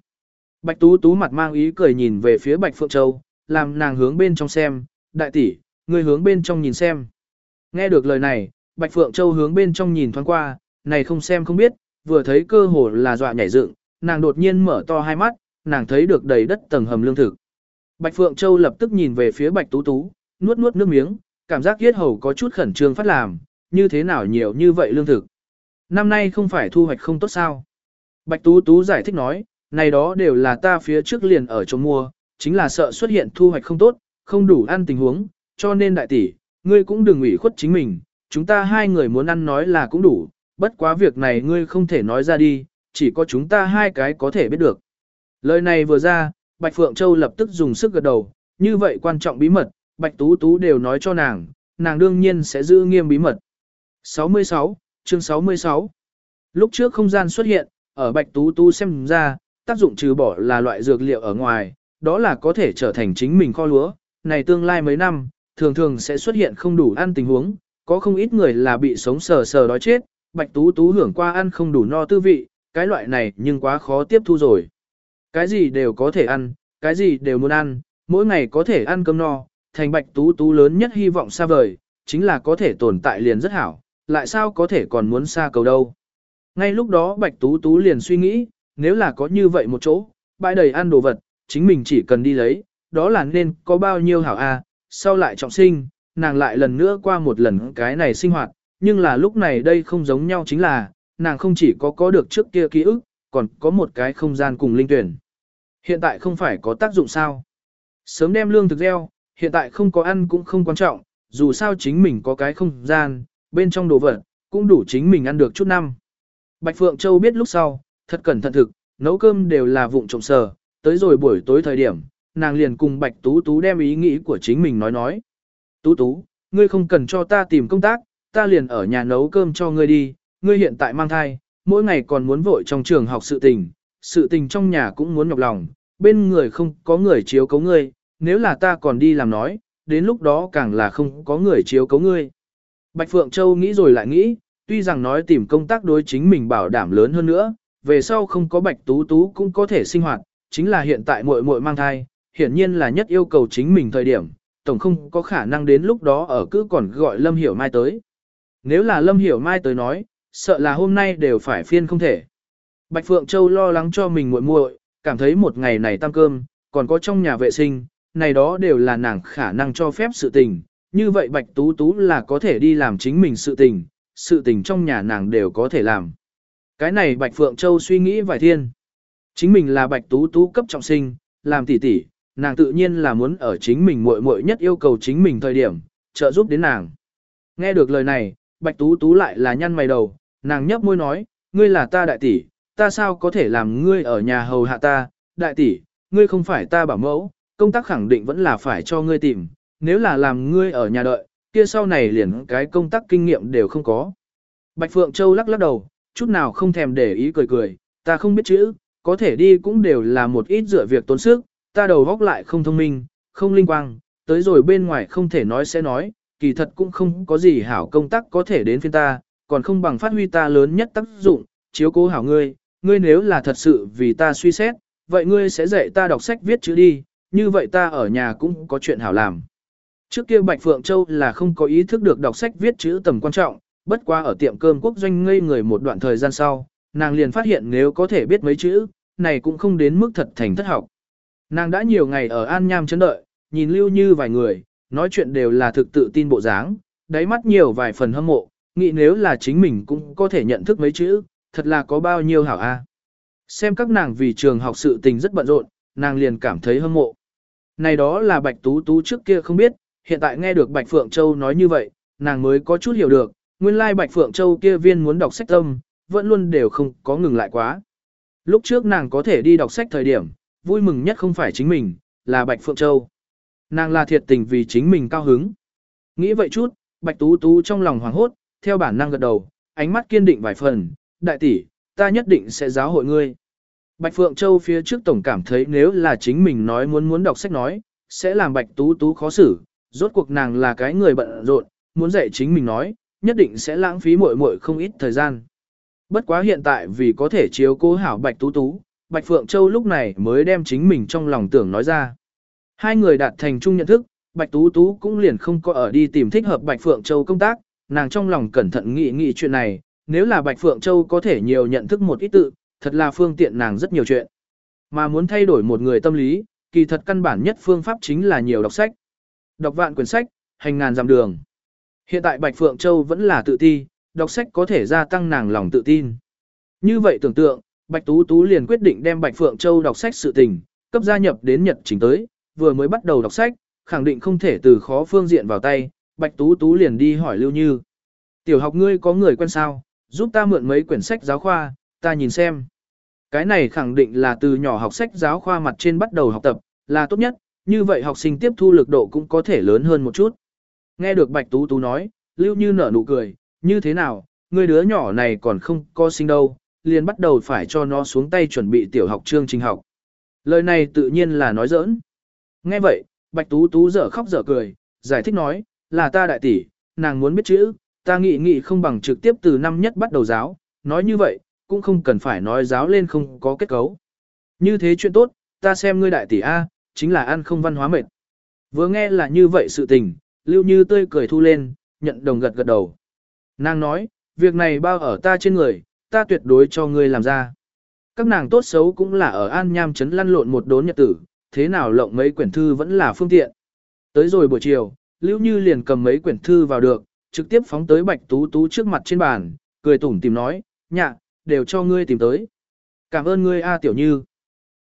Bạch Tú Tú mặt mang ý cười nhìn về phía Bạch Phượng Châu, làm nàng hướng bên trong xem, đại tỷ, người hướng bên trong nhìn xem. Nghe được lời này, Bạch Phượng Châu hướng bên trong nhìn thoáng qua, này không xem không biết, vừa thấy cơ hồ là dọa nhảy dựng, nàng đột nhiên mở to hai mắt, nàng thấy được đầy đất tầng hầm lương thực. Bạch Phượng Châu lập tức nhìn về phía Bạch Tú Tú, nuốt nuốt nước miếng, cảm giác yết hầu có chút khẩn trương phát làm, như thế nào nhiều như vậy lương thực. Năm nay không phải thu hoạch không tốt sao. Bạch Tú Tú giải thích nói, này đó đều là ta phía trước liền ở trong mua, chính là sợ xuất hiện thu hoạch không tốt, không đủ ăn tình huống, cho nên đại tỷ, ngươi cũng đừng ủy khuất chính mình, chúng ta hai người muốn ăn nói là cũng đủ, bất quá việc này ngươi không thể nói ra đi, chỉ có chúng ta hai cái có thể biết được. Lời này vừa ra, Bạch Phượng Châu lập tức dùng sức gật đầu, như vậy quan trọng bí mật, Bạch Tú Tú đều nói cho nàng, nàng đương nhiên sẽ giữ nghiêm bí mật. 66, chương 66 Lúc trước không gian xuất hiện, ở Bạch Tú Tú xem ra, tác dụng trừ bỏ là loại dược liệu ở ngoài, đó là có thể trở thành chính mình kho lúa, này tương lai mấy năm, thường thường sẽ xuất hiện không đủ ăn tình huống, có không ít người là bị sống sờ sờ đói chết, Bạch Tú Tú hưởng qua ăn không đủ no tư vị, cái loại này nhưng quá khó tiếp thu rồi. Cái gì đều có thể ăn, cái gì đều muốn ăn, mỗi ngày có thể ăn cơm no, thành Bạch Tú Tú lớn nhất hy vọng xa vời, chính là có thể tồn tại liền rất hảo, lại sao có thể còn muốn xa cầu đâu. Ngay lúc đó Bạch Tú Tú liền suy nghĩ, nếu là có như vậy một chỗ, bãi đầy ăn đồ vật, chính mình chỉ cần đi lấy, đó là nên có bao nhiêu hảo a, sau lại trọng sinh, nàng lại lần nữa qua một lần cái này sinh hoạt, nhưng là lúc này đây không giống nhau chính là, nàng không chỉ có có được trước kia ký ức, còn có một cái không gian cùng linh tuyển. Hiện tại không phải có tác dụng sao. Sớm đem lương thực gieo, hiện tại không có ăn cũng không quan trọng, dù sao chính mình có cái không gian, bên trong đồ vật, cũng đủ chính mình ăn được chút năm. Bạch Phượng Châu biết lúc sau, thật cẩn thận thực, nấu cơm đều là vụng trộm sờ, tới rồi buổi tối thời điểm, nàng liền cùng Bạch Tú Tú đem ý nghĩ của chính mình nói nói. Tú Tú, ngươi không cần cho ta tìm công tác, ta liền ở nhà nấu cơm cho ngươi đi, ngươi hiện tại mang thai, mỗi ngày còn muốn vội trong trường học sự tình, sự tình trong nhà cũng muốn nhọc lòng, bên người không có người chiếu cấu ngươi, nếu là ta còn đi làm nói, đến lúc đó càng là không có người chiếu cấu ngươi. Bạch Phượng Châu nghĩ rồi lại nghĩ, tuy rằng nói tìm công tác đối chính mình bảo đảm lớn hơn nữa, về sau không có Bạch Tú Tú cũng có thể sinh hoạt, chính là hiện tại muội muội mang thai, hiển nhiên là nhất yêu cầu chính mình thời điểm, tổng không có khả năng đến lúc đó ở cứ còn gọi Lâm Hiểu Mai tới. Nếu là Lâm Hiểu Mai tới nói, sợ là hôm nay đều phải phiên không thể. Bạch Phượng Châu lo lắng cho mình muội muội, cảm thấy một ngày này tăng cơm, còn có trong nhà vệ sinh, này đó đều là nàng khả năng cho phép sự tình, như vậy Bạch Tú Tú là có thể đi làm chính mình sự tình, sự tình trong nhà nàng đều có thể làm. Cái này Bạch Phượng Châu suy nghĩ vài thiên. Chính mình là Bạch Tú Tú cấp trọng sinh, làm tỷ tỷ, nàng tự nhiên là muốn ở chính mình muội muội nhất yêu cầu chính mình thời điểm, trợ giúp đến nàng. Nghe được lời này, Bạch Tú Tú lại là nhăn mày đầu, nàng nhấp môi nói, ngươi là ta đại tỷ, ta sao có thể làm ngươi ở nhà hầu hạ ta, đại tỷ, ngươi không phải ta bảo mẫu, công tác khẳng định vẫn là phải cho ngươi tìm, nếu là làm ngươi ở nhà đợi, kia sau này liền cái công tác kinh nghiệm đều không có. Bạch Phượng Châu lắc lắc đầu, chút nào không thèm để ý cười cười, ta không biết chữ, có thể đi cũng đều là một ít dựa việc tốn sức, ta đầu góc lại không thông minh, không linh quang, tới rồi bên ngoài không thể nói sẽ nói, kỳ thật cũng không có gì hảo công tác có thể đến phiên ta, còn không bằng phát huy ta lớn nhất tác dụng, chiếu cố hảo ngươi, ngươi nếu là thật sự vì ta suy xét, vậy ngươi sẽ dạy ta đọc sách viết chữ đi, như vậy ta ở nhà cũng có chuyện hảo làm. Trước kia Bạch Phượng Châu là không có ý thức được đọc sách viết chữ tầm quan trọng, bất qua ở tiệm cơm quốc doanh ngây người một đoạn thời gian sau, nàng liền phát hiện nếu có thể biết mấy chữ, này cũng không đến mức thật thành thất học. Nàng đã nhiều ngày ở An Nham chấn đợi, nhìn lưu như vài người, nói chuyện đều là thực tự tin bộ dáng, đáy mắt nhiều vài phần hâm mộ, nghĩ nếu là chính mình cũng có thể nhận thức mấy chữ, thật là có bao nhiêu hảo a. Xem các nàng vì trường học sự tình rất bận rộn, nàng liền cảm thấy hâm mộ. Này đó là Bạch Tú Tú trước kia không biết, hiện tại nghe được Bạch Phượng Châu nói như vậy, nàng mới có chút hiểu được, nguyên lai Bạch Phượng Châu kia viên muốn đọc sách tâm, vẫn luôn đều không có ngừng lại quá. Lúc trước nàng có thể đi đọc sách thời điểm, vui mừng nhất không phải chính mình, là Bạch Phượng Châu. Nàng là thiệt tình vì chính mình cao hứng. Nghĩ vậy chút, Bạch Tú Tú trong lòng hoảng hốt, theo bản năng gật đầu, ánh mắt kiên định vài phần, đại tỷ, ta nhất định sẽ giáo hội ngươi. Bạch Phượng Châu phía trước tổng cảm thấy nếu là chính mình nói muốn muốn đọc sách nói, sẽ làm Bạch Tú Tú khó xử, rốt cuộc nàng là cái người bận rộn, muốn dạy chính mình nói, nhất định sẽ lãng phí muội muội không ít thời gian. Bất quá hiện tại vì có thể chiếu cố hảo Bạch Tú Tú, Bạch Phượng Châu lúc này mới đem chính mình trong lòng tưởng nói ra. Hai người đạt thành chung nhận thức, Bạch Tú Tú cũng liền không có ở đi tìm thích hợp Bạch Phượng Châu công tác, nàng trong lòng cẩn thận nghĩ nghĩ chuyện này, nếu là Bạch Phượng Châu có thể nhiều nhận thức một ít tự, thật là phương tiện nàng rất nhiều chuyện. Mà muốn thay đổi một người tâm lý, kỳ thật căn bản nhất phương pháp chính là nhiều đọc sách. Đọc vạn quyển sách, hành ngàn dặm đường. Hiện tại Bạch Phượng Châu vẫn là tự ti, đọc sách có thể gia tăng nàng lòng tự tin. Như vậy tưởng tượng, Bạch Tú Tú liền quyết định đem Bạch Phượng Châu đọc sách sự tình, cấp gia nhập đến Nhật trình tới, vừa mới bắt đầu đọc sách, khẳng định không thể từ khó phương diện vào tay, Bạch Tú Tú liền đi hỏi Lưu Như. Tiểu học ngươi có người quen sao, giúp ta mượn mấy quyển sách giáo khoa, ta nhìn xem. Cái này khẳng định là từ nhỏ học sách giáo khoa mặt trên bắt đầu học tập, là tốt nhất, như vậy học sinh tiếp thu lực độ cũng có thể lớn hơn một chút. Nghe được Bạch Tú Tú nói, Lưu Như nở nụ cười, như thế nào, người đứa nhỏ này còn không có sinh đâu, liền bắt đầu phải cho nó xuống tay chuẩn bị tiểu học chương trình học. Lời này tự nhiên là nói giỡn. Nghe vậy, Bạch Tú Tú dở khóc dở cười, giải thích nói, là ta đại tỷ, nàng muốn biết chữ, ta nghĩ nghĩ không bằng trực tiếp từ năm nhất bắt đầu giáo, nói như vậy, cũng không cần phải nói giáo lên không có kết cấu. Như thế chuyện tốt, ta xem ngươi đại tỷ A, chính là ăn không văn hóa mệt. Vừa nghe là như vậy sự tình, Lưu Như tươi cười thu lên, nhận đồng gật gật đầu. Nàng nói, việc này bao ở ta trên người, ta tuyệt đối cho ngươi làm ra. Các nàng tốt xấu cũng là ở An Nham trấn lăn lộn một đốn nhật tử, thế nào lộng mấy quyển thư vẫn là phương tiện. Tới rồi buổi chiều, Lưu Như liền cầm mấy quyển thư vào được, trực tiếp phóng tới Bạch Tú Tú trước mặt trên bàn, cười tủm tìm nói, nhạ, đều cho ngươi tìm tới. Cảm ơn ngươi A Tiểu Như.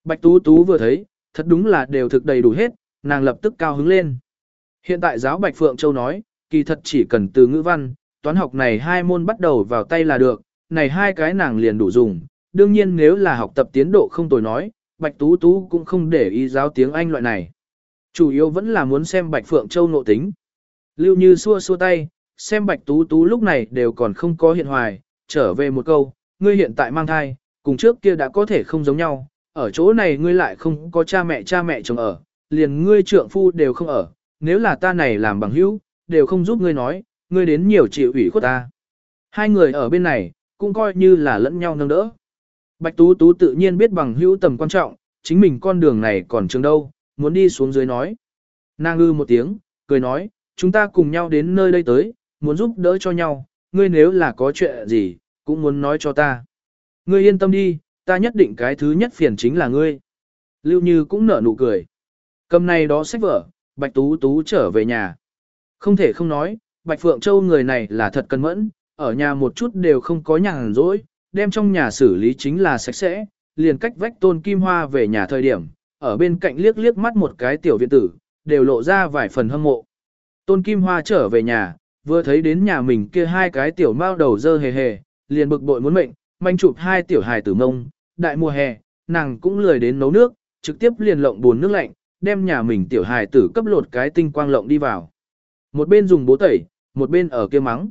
Bạch Tú Tú vừa thấy, thật đúng là đều thực đầy đủ hết, nàng lập tức cao hứng lên. Hiện tại giáo Bạch Phượng Châu nói, kỳ thật chỉ cần từ ngữ văn, toán học này hai môn bắt đầu vào tay là được, này hai cái nàng liền đủ dùng. Đương nhiên nếu là học tập tiến độ không tồi nói, Bạch Tú Tú cũng không để ý giáo tiếng Anh loại này. Chủ yếu vẫn là muốn xem Bạch Phượng Châu nộ tính. Lưu Như xua xua tay, xem Bạch Tú Tú lúc này đều còn không có hiện hoài, trở về một câu, ngươi hiện tại mang thai, cùng trước kia đã có thể không giống nhau, ở chỗ này ngươi lại không có cha mẹ cha mẹ chồng ở, liền ngươi trượng phu đều không ở, nếu là ta này làm bằng hữu, đều không giúp ngươi nói, ngươi đến nhiều chịu ủy khuất ta. Hai người ở bên này, cũng coi như là lẫn nhau nâng đỡ. Bạch Tú Tú tự nhiên biết bằng hữu tầm quan trọng, chính mình con đường này còn trường đâu, muốn đi xuống dưới nói. Nàng ư một tiếng, cười nói, chúng ta cùng nhau đến nơi đây tới, muốn giúp đỡ cho nhau, ngươi nếu là có chuyện gì, cũng muốn nói cho ta. Ngươi yên tâm đi, ta nhất định cái thứ nhất phiền chính là ngươi. Lưu Như cũng nở nụ cười. Cầm này đó sách vở, Bạch Tú Tú trở về nhà. Không thể không nói, Bạch Phượng Châu người này là thật cân mẫn, ở nhà một chút đều không có nhàn rỗi, đem trong nhà xử lý chính là sạch sẽ, liền cách vách tôn kim hoa về nhà thời điểm, ở bên cạnh liếc liếc mắt một cái tiểu viện tử, đều lộ ra vài phần hâm mộ. Tôn kim hoa trở về nhà, vừa thấy đến nhà mình kia hai cái tiểu mao đầu dơ hề hề, liền bực bội muốn mệnh, manh chụp hai tiểu hài tử mông, đại mùa hè, nàng cũng lười đến nấu nước, trực tiếp liền lộng buồn nước lạnh, đem nhà mình tiểu hài tử cấp lột cái tinh quang lộng đi vào. Một bên dùng bố tẩy, một bên ở kia mắng.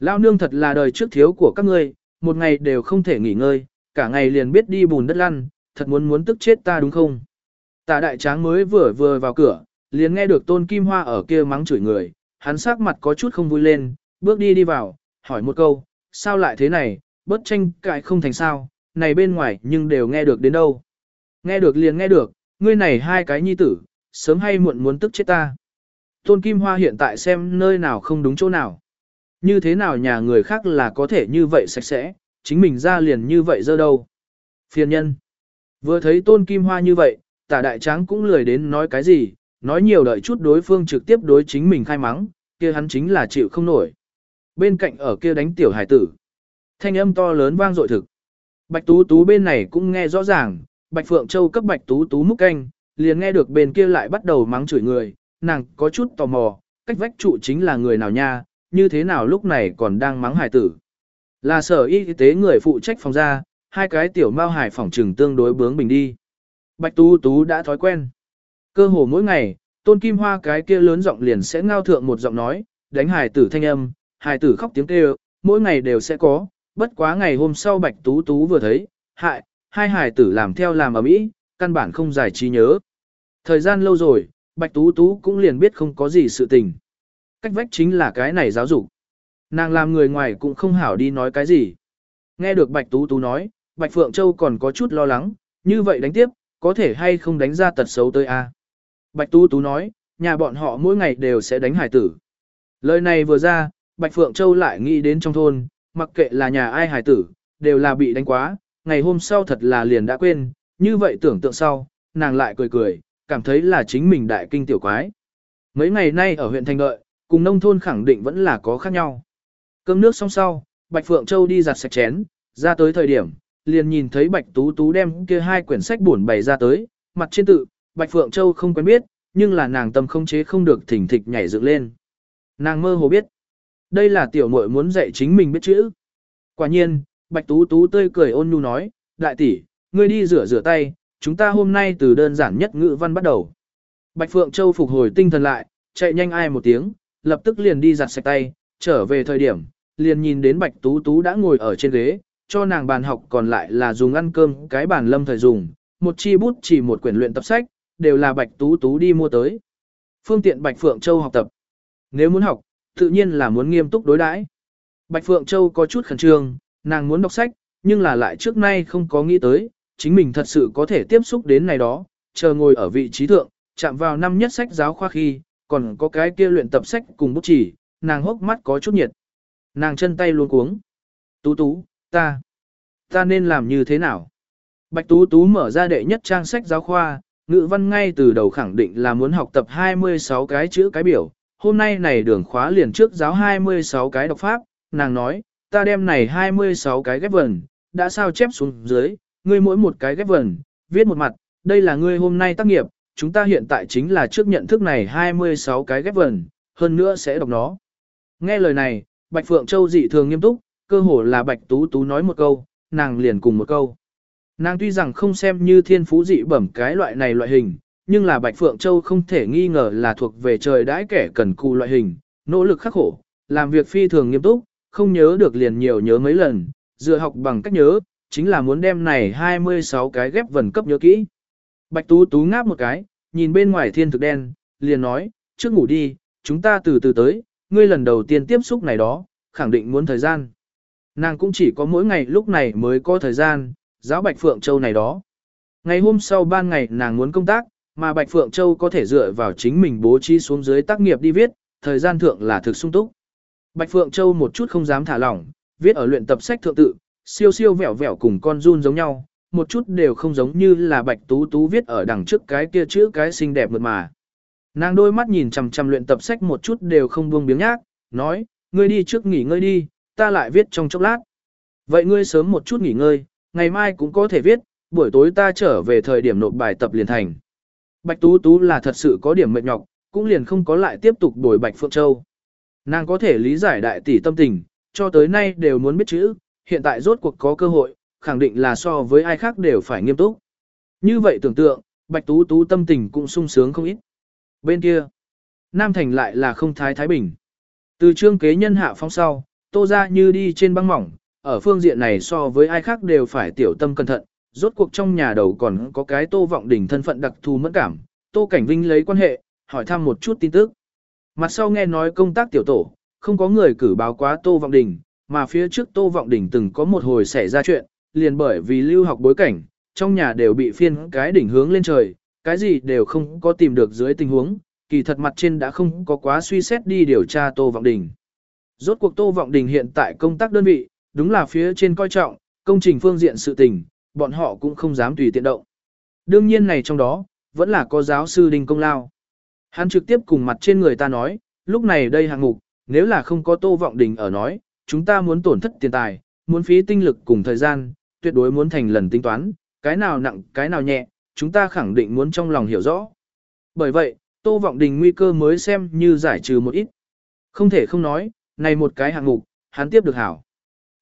Lao nương thật là đời trước thiếu của các ngươi, một ngày đều không thể nghỉ ngơi, cả ngày liền biết đi bùn đất lăn, thật muốn muốn tức chết ta đúng không? Tà đại tráng mới vừa vừa vào cửa, liền nghe được tôn kim hoa ở kia mắng chửi người, hắn sắc mặt có chút không vui lên, bước đi đi vào, hỏi một câu, sao lại thế này, Bất tranh cãi không thành sao, này bên ngoài nhưng đều nghe được đến đâu. Nghe được liền nghe được, ngươi này hai cái nhi tử, sớm hay muộn muốn tức chết ta. Tôn Kim Hoa hiện tại xem nơi nào không đúng chỗ nào. Như thế nào nhà người khác là có thể như vậy sạch sẽ, chính mình ra liền như vậy dơ đâu. Phiền nhân. Vừa thấy Tôn Kim Hoa như vậy, tả đại tráng cũng lười đến nói cái gì, nói nhiều đợi chút đối phương trực tiếp đối chính mình khai mắng, kia hắn chính là chịu không nổi. Bên cạnh ở kia đánh tiểu hải tử. Thanh âm to lớn vang dội thực. Bạch Tú Tú bên này cũng nghe rõ ràng, Bạch Phượng Châu cấp Bạch Tú Tú múc canh, liền nghe được bên kia lại bắt đầu mắng chửi người, nàng có chút tò mò, cách vách trụ chính là người nào nha, như thế nào lúc này còn đang mắng hải tử. Là sở y tế người phụ trách phòng ra, hai cái tiểu mao hải phòng trừng tương đối bướng bình đi. Bạch Tú Tú đã thói quen. Cơ hồ mỗi ngày, tôn kim hoa cái kia lớn giọng liền sẽ ngao thượng một giọng nói, đánh hải tử thanh âm, hải tử khóc tiếng kêu, mỗi ngày đều sẽ có, bất quá ngày hôm sau Bạch Tú Tú vừa thấy, hại, hai hải tử làm theo làm ở mỹ, căn bản không giải trí nhớ. Thời gian lâu rồi, Bạch Tú Tú cũng liền biết không có gì sự tình. Cách vách chính là cái này giáo dục. Nàng làm người ngoài cũng không hảo đi nói cái gì. Nghe được Bạch Tú Tú nói, Bạch Phượng Châu còn có chút lo lắng, như vậy đánh tiếp, có thể hay không đánh ra tật xấu tới a? Bạch Tú Tú nói, nhà bọn họ mỗi ngày đều sẽ đánh hải tử. Lời này vừa ra, Bạch Phượng Châu lại nghĩ đến trong thôn, mặc kệ là nhà ai hải tử, đều là bị đánh quá, ngày hôm sau thật là liền đã quên, như vậy tưởng tượng sau, nàng lại cười cười, cảm thấy là chính mình đại kinh tiểu quái. Mấy ngày nay ở huyện Thành Ngợi, cùng nông thôn khẳng định vẫn là có khác nhau. Cơm nước xong sau, Bạch Phượng Châu đi giặt sạch chén, ra tới thời điểm, liền nhìn thấy Bạch Tú Tú đem kia hai quyển sách buồn bày ra tới, mặt trên tự, Bạch Phượng Châu không quen biết, nhưng là nàng tâm không chế không được thỉnh thịch nhảy dựng lên. Nàng mơ hồ biết, đây là tiểu muội muốn dạy chính mình biết chữ. Quả nhiên, Bạch Tú Tú tươi cười ôn nhu nói, đại tỷ, ngươi đi rửa rửa tay, chúng ta hôm nay từ đơn giản nhất ngữ văn bắt đầu. Bạch Phượng Châu phục hồi tinh thần lại, chạy nhanh ai một tiếng, lập tức liền đi giặt sạch tay, trở về thời điểm, liền nhìn đến Bạch Tú Tú đã ngồi ở trên ghế, cho nàng bàn học còn lại là dùng ăn cơm cái bàn lâm thời dùng, một chi bút chỉ một quyển luyện tập sách, đều là Bạch Tú Tú đi mua tới. Phương tiện Bạch Phượng Châu học tập. Nếu muốn học, tự nhiên là muốn nghiêm túc đối đãi. Bạch Phượng Châu có chút khẩn trương, nàng muốn đọc sách, nhưng là lại trước nay không có nghĩ tới, chính mình thật sự có thể tiếp xúc đến này đó, chờ ngồi ở vị trí thượng, chạm vào năm nhất sách giáo khoa khi, còn có cái kia luyện tập sách cùng bút chỉ, nàng hốc mắt có chút nhiệt. Nàng chân tay luôn cuống. Tú tú, ta, ta nên làm như thế nào? Bạch tú tú mở ra đệ nhất trang sách giáo khoa, ngữ văn ngay từ đầu khẳng định là muốn học tập 26 cái chữ cái biểu. Hôm nay này đường khóa liền trước giáo 26 cái đọc pháp, nàng nói, ta đem này 26 cái ghép vần, đã sao chép xuống dưới, ngươi mỗi một cái ghép vần, viết một mặt, đây là ngươi hôm nay tác nghiệp, chúng ta hiện tại chính là trước nhận thức này 26 cái ghép vần, hơn nữa sẽ đọc nó. Nghe lời này, Bạch Phượng Châu dị thường nghiêm túc, cơ hồ là Bạch Tú Tú nói một câu, nàng liền cùng một câu. Nàng tuy rằng không xem như thiên phú dị bẩm cái loại này loại hình, nhưng là Bạch Phượng Châu không thể nghi ngờ là thuộc về trời đãi kẻ cần cù loại hình, nỗ lực khắc khổ, làm việc phi thường nghiêm túc, không nhớ được liền nhiều nhớ mấy lần, dựa học bằng cách nhớ, chính là muốn đem này 26 cái ghép vần cấp nhớ kỹ. Bạch Tú Tú ngáp một cái, nhìn bên ngoài thiên thực đen, liền nói, trước ngủ đi, chúng ta từ từ tới, ngươi lần đầu tiên tiếp xúc này đó, khẳng định muốn thời gian. Nàng cũng chỉ có mỗi ngày lúc này mới có thời gian, giáo Bạch Phượng Châu này đó. Ngày hôm sau ban ngày nàng muốn công tác, mà Bạch Phượng Châu có thể dựa vào chính mình bố trí xuống dưới tác nghiệp đi viết, thời gian thượng là thực sung túc. Bạch Phượng Châu một chút không dám thả lỏng, viết ở luyện tập sách thượng tự, siêu siêu vẹo vẹo cùng con run giống nhau, một chút đều không giống như là Bạch Tú Tú viết ở đằng trước cái kia chữ cái xinh đẹp mượt mà. Nàng đôi mắt nhìn chằm chằm luyện tập sách một chút đều không buông biếng nhác, nói, ngươi đi trước nghỉ ngơi đi, ta lại viết trong chốc lát. Vậy ngươi sớm một chút nghỉ ngơi, ngày mai cũng có thể viết, buổi tối ta trở về thời điểm nộp bài tập liền thành. Bạch Tú Tú là thật sự có điểm mệt nhọc, cũng liền không có lại tiếp tục đổi Bạch Phượng Châu. Nàng có thể lý giải đại tỷ tâm tình, cho tới nay đều muốn biết chữ, hiện tại rốt cuộc có cơ hội, khẳng định là so với ai khác đều phải nghiêm túc. Như vậy tưởng tượng, Bạch Tú Tú tâm tình cũng sung sướng không ít. Bên kia, Nam Thành lại là không thái thái bình. Từ trương kế nhân hạ phong sau, tô ra như đi trên băng mỏng, ở phương diện này so với ai khác đều phải tiểu tâm cẩn thận, rốt cuộc trong nhà đầu còn có cái tô vọng đỉnh thân phận đặc thù mẫn cảm, tô cảnh vinh lấy quan hệ, hỏi thăm một chút tin tức. Mặt sau nghe nói công tác tiểu tổ, không có người cử báo quá tô vọng đỉnh, mà phía trước tô vọng đỉnh từng có một hồi xảy ra chuyện, liền bởi vì lưu học bối cảnh, trong nhà đều bị phiên cái đỉnh hướng lên trời, cái gì đều không có tìm được dưới tình huống, kỳ thật mặt trên đã không có quá suy xét đi điều tra Tô Vọng Đình. Rốt cuộc Tô Vọng Đình hiện tại công tác đơn vị, đúng là phía trên coi trọng, công trình phương diện sự tình, bọn họ cũng không dám tùy tiện động. Đương nhiên này trong đó, vẫn là có giáo sư Đinh Công Lao. Hắn trực tiếp cùng mặt trên người ta nói, lúc này đây hạng mục, nếu là không có Tô Vọng Đình ở nói, chúng ta muốn tổn thất tiền tài, muốn phí tinh lực cùng thời gian, tuyệt đối muốn thành lần tính toán, cái nào nặng, cái nào nhẹ, chúng ta khẳng định muốn trong lòng hiểu rõ. Bởi vậy, Tô Vọng Đình nguy cơ mới xem như giải trừ một ít. Không thể không nói, này một cái hạng mục, hắn tiếp được hảo.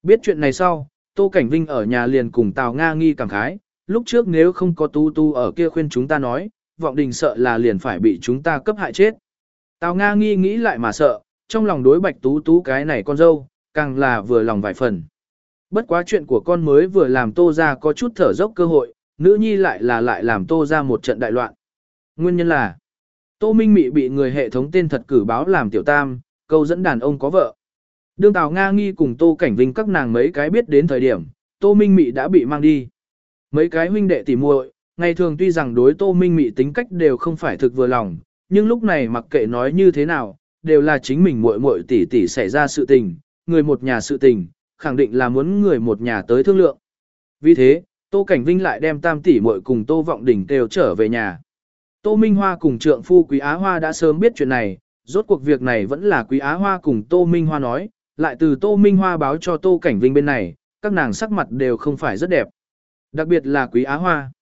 Biết chuyện này sau, Tô Cảnh Vinh ở nhà liền cùng Tào Nga nghi cảm khái, lúc trước nếu không có tu tu ở kia khuyên chúng ta nói, Vọng Đình sợ là liền phải bị chúng ta cấp hại chết. Tào Nga nghi nghĩ lại mà sợ, trong lòng đối bạch tú tú cái này con dâu, càng là vừa lòng vài phần. Bất quá chuyện của con mới vừa làm tô ra có chút thở dốc cơ hội, nữ nhi lại là lại làm tô ra một trận đại loạn. Nguyên nhân là, tô minh mị bị người hệ thống tên thật cử báo làm tiểu tam, câu dẫn đàn ông có vợ. Đương Tào Nga nghi cùng tô cảnh vinh các nàng mấy cái biết đến thời điểm, tô minh mị đã bị mang đi. Mấy cái huynh đệ tỉ muội, ngày thường tuy rằng đối tô minh mị tính cách đều không phải thực vừa lòng, nhưng lúc này mặc kệ nói như thế nào, đều là chính mình muội muội tỷ tỷ xảy ra sự tình, người một nhà sự tình, khẳng định là muốn người một nhà tới thương lượng. Vì thế, Tô Cảnh Vinh lại đem tam tỷ muội cùng Tô Vọng Đình đều trở về nhà. Tô Minh Hoa cùng trượng phu Quý Á Hoa đã sớm biết chuyện này, rốt cuộc việc này vẫn là Quý Á Hoa cùng Tô Minh Hoa nói, lại từ Tô Minh Hoa báo cho Tô Cảnh Vinh bên này, các nàng sắc mặt đều không phải rất đẹp. Đặc biệt là Quý Á Hoa.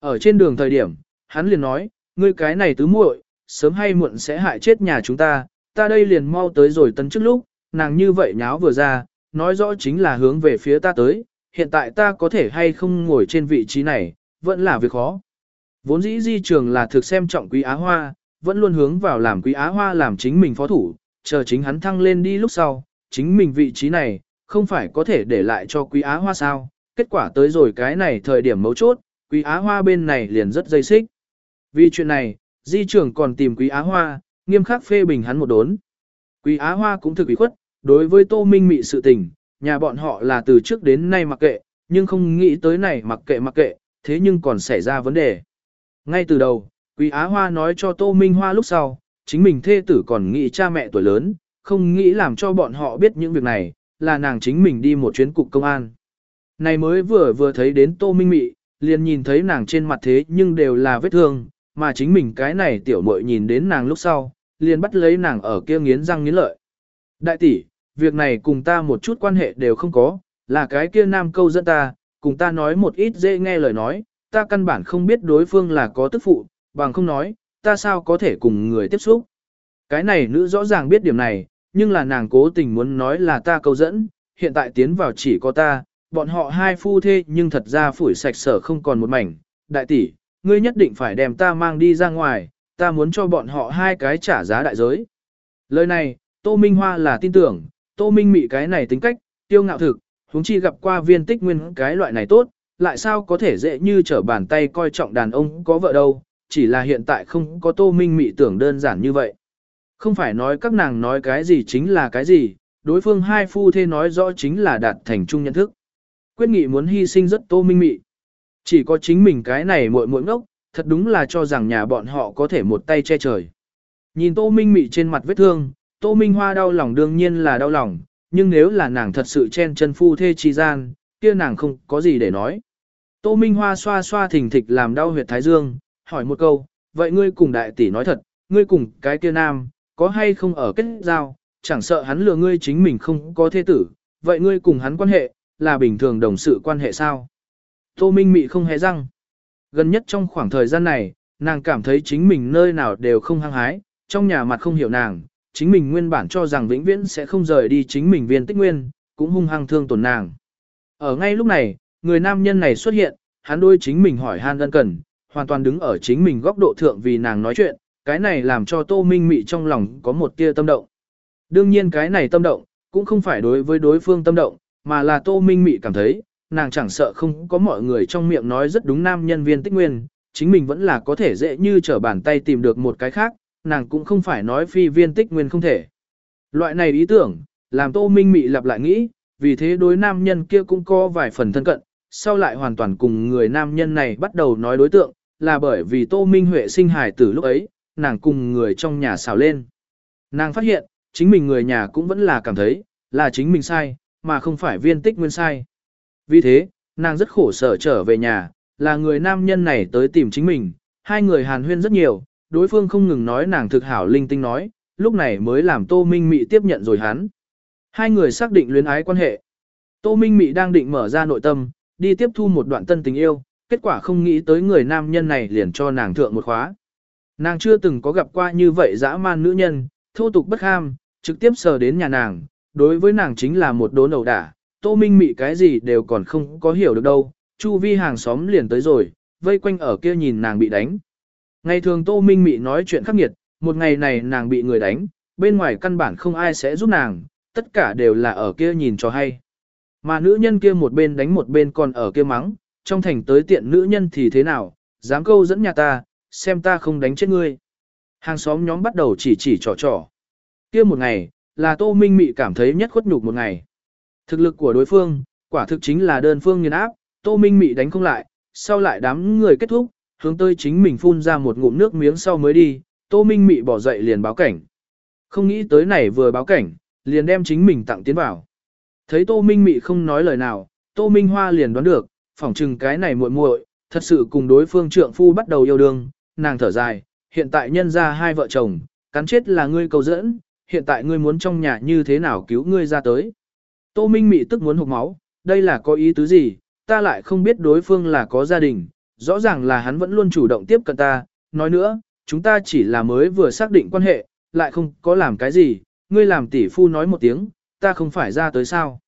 Ở trên đường thời điểm, hắn liền nói, ngươi cái này tứ muội, sớm hay muộn sẽ hại chết nhà chúng ta, ta đây liền mau tới rồi tấn trước lúc, nàng như vậy nháo vừa ra, nói rõ chính là hướng về phía ta tới, hiện tại ta có thể hay không ngồi trên vị trí này, vẫn là việc khó. Vốn dĩ di trường là thực xem trọng quý Á Hoa, vẫn luôn hướng vào làm quý Á Hoa làm chính mình phó thủ, chờ chính hắn thăng lên đi lúc sau, chính mình vị trí này, không phải có thể để lại cho quý Á Hoa sao, kết quả tới rồi cái này thời điểm mấu chốt, quý Á Hoa bên này liền rất dây xích. Vì chuyện này, di trường còn tìm quý Á Hoa, nghiêm khắc phê bình hắn một đốn. Quý Á Hoa cũng thực ủy khuất, Đối với Tô Minh Mị sự tình, nhà bọn họ là từ trước đến nay mặc kệ, nhưng không nghĩ tới này mặc kệ mặc kệ, thế nhưng còn xảy ra vấn đề. Ngay từ đầu, Quý Á Hoa nói cho Tô Minh Hoa lúc sau, chính mình thê tử còn nghĩ cha mẹ tuổi lớn, không nghĩ làm cho bọn họ biết những việc này, là nàng chính mình đi một chuyến cục công an. Này mới vừa vừa thấy đến Tô Minh Mị, liền nhìn thấy nàng trên mặt thế nhưng đều là vết thương, mà chính mình cái này tiểu muội nhìn đến nàng lúc sau, liền bắt lấy nàng ở kia nghiến răng nghiến lợi. Đại tỷ, việc này cùng ta một chút quan hệ đều không có, là cái kia nam câu dẫn ta, cùng ta nói một ít dễ nghe lời nói, ta căn bản không biết đối phương là có tức phụ, bằng không nói, ta sao có thể cùng người tiếp xúc. Cái này nữ rõ ràng biết điểm này, nhưng là nàng cố tình muốn nói là ta câu dẫn, hiện tại tiến vào chỉ có ta, bọn họ hai phu thê nhưng thật ra phủi sạch sở không còn một mảnh. Đại tỷ, ngươi nhất định phải đem ta mang đi ra ngoài, ta muốn cho bọn họ hai cái trả giá đại giới. Lời này, Tô Minh Hoa là tin tưởng, Tô Minh Mị cái này tính cách, tiêu ngạo thực, huống chi gặp qua viên tích nguyên cái loại này tốt, lại sao có thể dễ như trở bàn tay coi trọng đàn ông có vợ đâu, chỉ là hiện tại không có Tô Minh Mị tưởng đơn giản như vậy. Không phải nói các nàng nói cái gì chính là cái gì, đối phương hai phu thê nói rõ chính là đạt thành chung nhận thức. Quyết nghị muốn hy sinh rất Tô Minh Mị. Chỉ có chính mình cái này muội muội ngốc, thật đúng là cho rằng nhà bọn họ có thể một tay che trời. Nhìn Tô Minh Mị trên mặt vết thương, Tô Minh Hoa đau lòng đương nhiên là đau lòng, nhưng nếu là nàng thật sự chen chân phu thê chi gian, kia nàng không có gì để nói. Tô Minh Hoa xoa xoa thình thịch làm đau huyệt thái dương, hỏi một câu, vậy ngươi cùng đại tỷ nói thật, ngươi cùng cái kia nam, có hay không ở kết giao, chẳng sợ hắn lừa ngươi chính mình không có thế tử, vậy ngươi cùng hắn quan hệ, là bình thường đồng sự quan hệ sao? Tô Minh Mị không hề răng. Gần nhất trong khoảng thời gian này, nàng cảm thấy chính mình nơi nào đều không hăng hái, trong nhà mặt không hiểu nàng, chính mình nguyên bản cho rằng vĩnh viễn sẽ không rời đi chính mình viên tích nguyên, cũng hung hăng thương tổn nàng. Ở ngay lúc này, người nam nhân này xuất hiện, hắn đôi chính mình hỏi han đơn cần, hoàn toàn đứng ở chính mình góc độ thượng vì nàng nói chuyện, cái này làm cho Tô Minh Mị trong lòng có một tia tâm động. Đương nhiên cái này tâm động, cũng không phải đối với đối phương tâm động, mà là Tô Minh Mị cảm thấy, nàng chẳng sợ không có mọi người trong miệng nói rất đúng nam nhân viên tích nguyên, chính mình vẫn là có thể dễ như trở bàn tay tìm được một cái khác, nàng cũng không phải nói phi viên tích nguyên không thể. Loại này ý tưởng, làm Tô Minh Mị lặp lại nghĩ, vì thế đối nam nhân kia cũng có vài phần thân cận, sau lại hoàn toàn cùng người nam nhân này bắt đầu nói đối tượng, là bởi vì Tô Minh Huệ sinh hài từ lúc ấy, nàng cùng người trong nhà xào lên. Nàng phát hiện, chính mình người nhà cũng vẫn là cảm thấy, là chính mình sai, mà không phải viên tích nguyên sai. Vì thế, nàng rất khổ sở trở về nhà, là người nam nhân này tới tìm chính mình, hai người hàn huyên rất nhiều, đối phương không ngừng nói nàng thực hảo linh tinh nói, lúc này mới làm Tô Minh Mị tiếp nhận rồi hắn. Hai người xác định luyến ái quan hệ. Tô Minh Mị đang định mở ra nội tâm, đi tiếp thu một đoạn tân tình yêu, kết quả không nghĩ tới người nam nhân này liền cho nàng thượng một khóa. Nàng chưa từng có gặp qua như vậy dã man nữ nhân, thô tục bất ham, trực tiếp sờ đến nhà nàng, đối với nàng chính là một đốn ẩu đả, Tô Minh Mị cái gì đều còn không có hiểu được đâu, chu vi hàng xóm liền tới rồi, vây quanh ở kia nhìn nàng bị đánh. Ngày thường Tô Minh Mị nói chuyện khắc nghiệt, một ngày này nàng bị người đánh, bên ngoài căn bản không ai sẽ giúp nàng, tất cả đều là ở kia nhìn cho hay. Mà nữ nhân kia một bên đánh một bên còn ở kia mắng, trong thành tới tiện nữ nhân thì thế nào, dám câu dẫn nhà ta, xem ta không đánh chết ngươi. Hàng xóm nhóm bắt đầu chỉ chỉ trò trò. kia một ngày, là Tô Minh Mị cảm thấy nhất khuất nhục một ngày. Thực lực của đối phương, quả thực chính là đơn phương nghiền áp, Tô Minh Mị đánh không lại, sau lại đám người kết thúc, hướng tới chính mình phun ra một ngụm nước miếng sau mới đi, Tô Minh Mị bỏ dậy liền báo cảnh. Không nghĩ tới này vừa báo cảnh, liền đem chính mình tặng tiến vào. Thấy Tô Minh Mị không nói lời nào, Tô Minh Hoa liền đoán được, phỏng chừng cái này muội muội, thật sự cùng đối phương trượng phu bắt đầu yêu đương, nàng thở dài, hiện tại nhân ra hai vợ chồng, cắn chết là ngươi cầu dẫn, hiện tại ngươi muốn trong nhà như thế nào cứu ngươi ra tới. Tô Minh Mị tức muốn hụt máu, đây là có ý tứ gì, ta lại không biết đối phương là có gia đình, rõ ràng là hắn vẫn luôn chủ động tiếp cận ta, nói nữa, chúng ta chỉ là mới vừa xác định quan hệ, lại không có làm cái gì, ngươi làm tỷ phu nói một tiếng, ta không phải ra tới sao.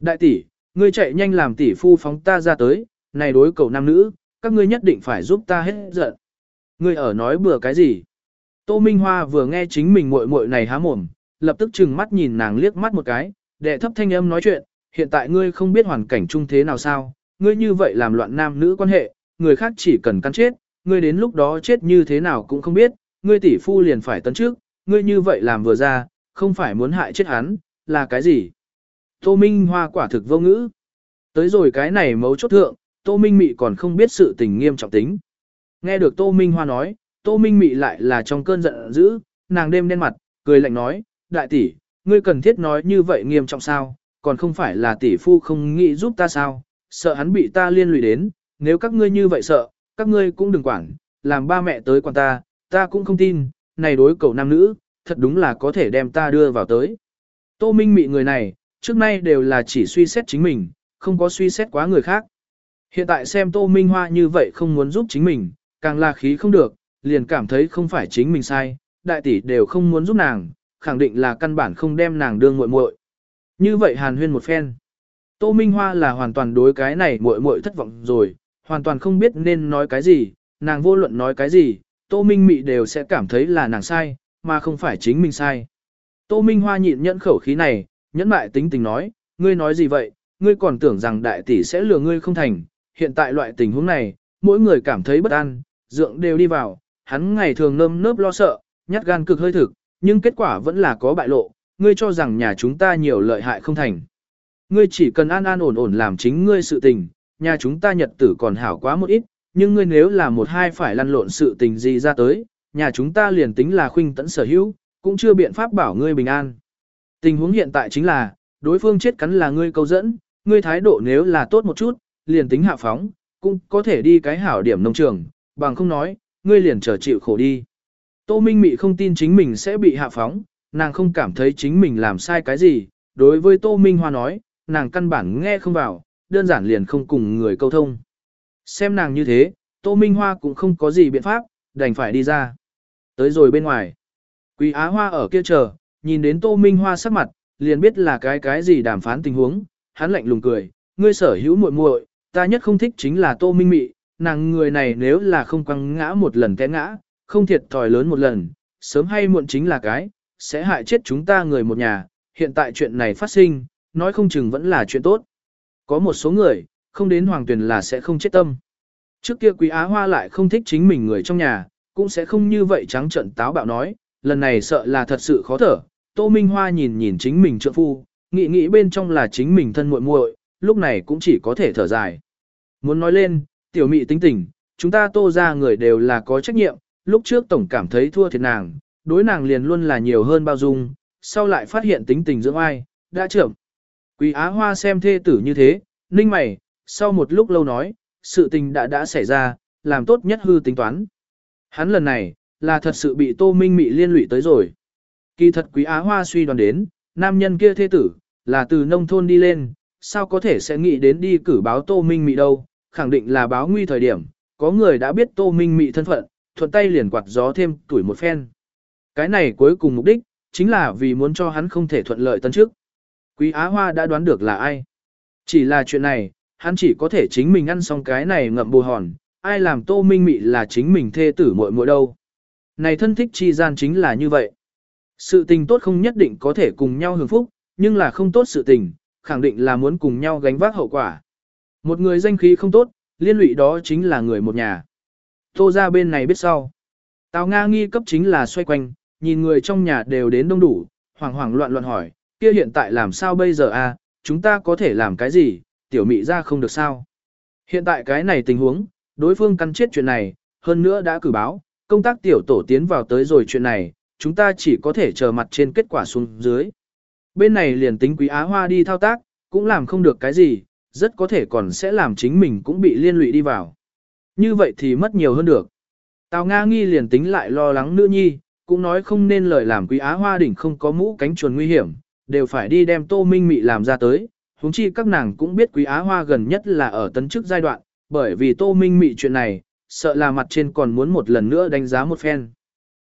Đại tỷ, ngươi chạy nhanh làm tỷ phu phóng ta ra tới, này đối cầu nam nữ, các ngươi nhất định phải giúp ta hết giận. Ngươi ở nói bừa cái gì? Tô Minh Hoa vừa nghe chính mình muội muội này há mồm, lập tức chừng mắt nhìn nàng liếc mắt một cái, đệ thấp thanh âm nói chuyện, hiện tại ngươi không biết hoàn cảnh chung thế nào sao, ngươi như vậy làm loạn nam nữ quan hệ, người khác chỉ cần cắn chết, ngươi đến lúc đó chết như thế nào cũng không biết, ngươi tỷ phu liền phải tấn trước, ngươi như vậy làm vừa ra, không phải muốn hại chết hắn, là cái gì? Tô Minh Hoa quả thực vô ngữ. Tới rồi cái này mấu chốt thượng, Tô Minh Mị còn không biết sự tình nghiêm trọng tính. Nghe được Tô Minh Hoa nói, Tô Minh Mị lại là trong cơn giận dữ, nàng đêm đen mặt, cười lạnh nói, đại tỷ, ngươi cần thiết nói như vậy nghiêm trọng sao, còn không phải là tỷ phu không nghĩ giúp ta sao, sợ hắn bị ta liên lụy đến, nếu các ngươi như vậy sợ, các ngươi cũng đừng quản, làm ba mẹ tới quản ta, ta cũng không tin, này đối cầu nam nữ, thật đúng là có thể đem ta đưa vào tới. Tô Minh Mị người này, trước nay đều là chỉ suy xét chính mình, không có suy xét quá người khác. Hiện tại xem Tô Minh Hoa như vậy không muốn giúp chính mình, càng là khí không được, liền cảm thấy không phải chính mình sai, đại tỷ đều không muốn giúp nàng, khẳng định là căn bản không đem nàng đương muội muội. Như vậy hàn huyên một phen. Tô Minh Hoa là hoàn toàn đối cái này muội muội thất vọng rồi, hoàn toàn không biết nên nói cái gì, nàng vô luận nói cái gì, Tô Minh Mị đều sẽ cảm thấy là nàng sai, mà không phải chính mình sai. Tô Minh Hoa nhịn nhẫn khẩu khí này, nhẫn mại tính tình nói, ngươi nói gì vậy, ngươi còn tưởng rằng đại tỷ sẽ lừa ngươi không thành, hiện tại loại tình huống này, mỗi người cảm thấy bất an, dượng đều đi vào, hắn ngày thường nơm nớp lo sợ, nhát gan cực hơi thực, nhưng kết quả vẫn là có bại lộ, ngươi cho rằng nhà chúng ta nhiều lợi hại không thành. Ngươi chỉ cần an an ổn ổn làm chính ngươi sự tình, nhà chúng ta nhật tử còn hảo quá một ít, nhưng ngươi nếu là một hai phải lăn lộn sự tình gì ra tới, nhà chúng ta liền tính là khuynh tẫn sở hữu, cũng chưa biện pháp bảo ngươi bình an. Tình huống hiện tại chính là, đối phương chết cắn là ngươi câu dẫn, ngươi thái độ nếu là tốt một chút, liền tính hạ phóng, cũng có thể đi cái hảo điểm nông trường, bằng không nói, ngươi liền trở chịu khổ đi. Tô Minh Mị không tin chính mình sẽ bị hạ phóng, nàng không cảm thấy chính mình làm sai cái gì, đối với Tô Minh Hoa nói, nàng căn bản nghe không vào, đơn giản liền không cùng người câu thông. Xem nàng như thế, Tô Minh Hoa cũng không có gì biện pháp, đành phải đi ra. Tới rồi bên ngoài, Quý Á Hoa ở kia chờ, nhìn đến Tô Minh Hoa sắc mặt, liền biết là cái cái gì đàm phán tình huống, hắn lạnh lùng cười, ngươi sở hữu muội muội, ta nhất không thích chính là Tô Minh Mị, nàng người này nếu là không quăng ngã một lần té ngã, không thiệt thòi lớn một lần, sớm hay muộn chính là cái, sẽ hại chết chúng ta người một nhà, hiện tại chuyện này phát sinh, nói không chừng vẫn là chuyện tốt. Có một số người, không đến hoàng tuyển là sẽ không chết tâm. Trước kia quý á hoa lại không thích chính mình người trong nhà, cũng sẽ không như vậy trắng trận táo bạo nói, lần này sợ là thật sự khó thở. Tô Minh Hoa nhìn nhìn chính mình trượng phu, nghĩ nghĩ bên trong là chính mình thân muội muội, lúc này cũng chỉ có thể thở dài. Muốn nói lên, tiểu mị tính tình, chúng ta tô ra người đều là có trách nhiệm, lúc trước tổng cảm thấy thua thiệt nàng, đối nàng liền luôn là nhiều hơn bao dung, sau lại phát hiện tính tình dưỡng ai, đã trưởng. Quý Á Hoa xem thê tử như thế, ninh mày, sau một lúc lâu nói, sự tình đã đã xảy ra, làm tốt nhất hư tính toán. Hắn lần này, là thật sự bị Tô Minh Mị liên lụy tới rồi. Kỳ thật Quý Á Hoa suy đoán đến, nam nhân kia thê tử, là từ nông thôn đi lên, sao có thể sẽ nghĩ đến đi cử báo Tô Minh Mị đâu, khẳng định là báo nguy thời điểm, có người đã biết Tô Minh Mị thân phận, thuận tay liền quạt gió thêm tuổi một phen. Cái này cuối cùng mục đích, chính là vì muốn cho hắn không thể thuận lợi tân trước. Quý Á Hoa đã đoán được là ai. Chỉ là chuyện này, hắn chỉ có thể chính mình ăn xong cái này ngậm bù hòn, ai làm Tô Minh Mị là chính mình thê tử muội muội đâu. Này thân thích chi gian chính là như vậy. Sự tình tốt không nhất định có thể cùng nhau hưởng phúc, nhưng là không tốt sự tình, khẳng định là muốn cùng nhau gánh vác hậu quả. Một người danh khí không tốt, liên lụy đó chính là người một nhà. Tô ra bên này biết sau. Tào Nga nghi cấp chính là xoay quanh, nhìn người trong nhà đều đến đông đủ, hoảng hoảng loạn loạn hỏi, kia hiện tại làm sao bây giờ à? chúng ta có thể làm cái gì, tiểu mị ra không được sao. Hiện tại cái này tình huống, đối phương căn chết chuyện này, hơn nữa đã cử báo, công tác tiểu tổ tiến vào tới rồi chuyện này, chúng ta chỉ có thể chờ mặt trên kết quả xuống dưới. Bên này liền tính quý á hoa đi thao tác, cũng làm không được cái gì, rất có thể còn sẽ làm chính mình cũng bị liên lụy đi vào. Như vậy thì mất nhiều hơn được. Tào Nga nghi liền tính lại lo lắng nữ nhi, cũng nói không nên lời làm quý á hoa đỉnh không có mũ cánh chuồn nguy hiểm, đều phải đi đem tô minh mị làm ra tới. huống chi các nàng cũng biết quý á hoa gần nhất là ở tấn chức giai đoạn, bởi vì tô minh mị chuyện này, sợ là mặt trên còn muốn một lần nữa đánh giá một phen.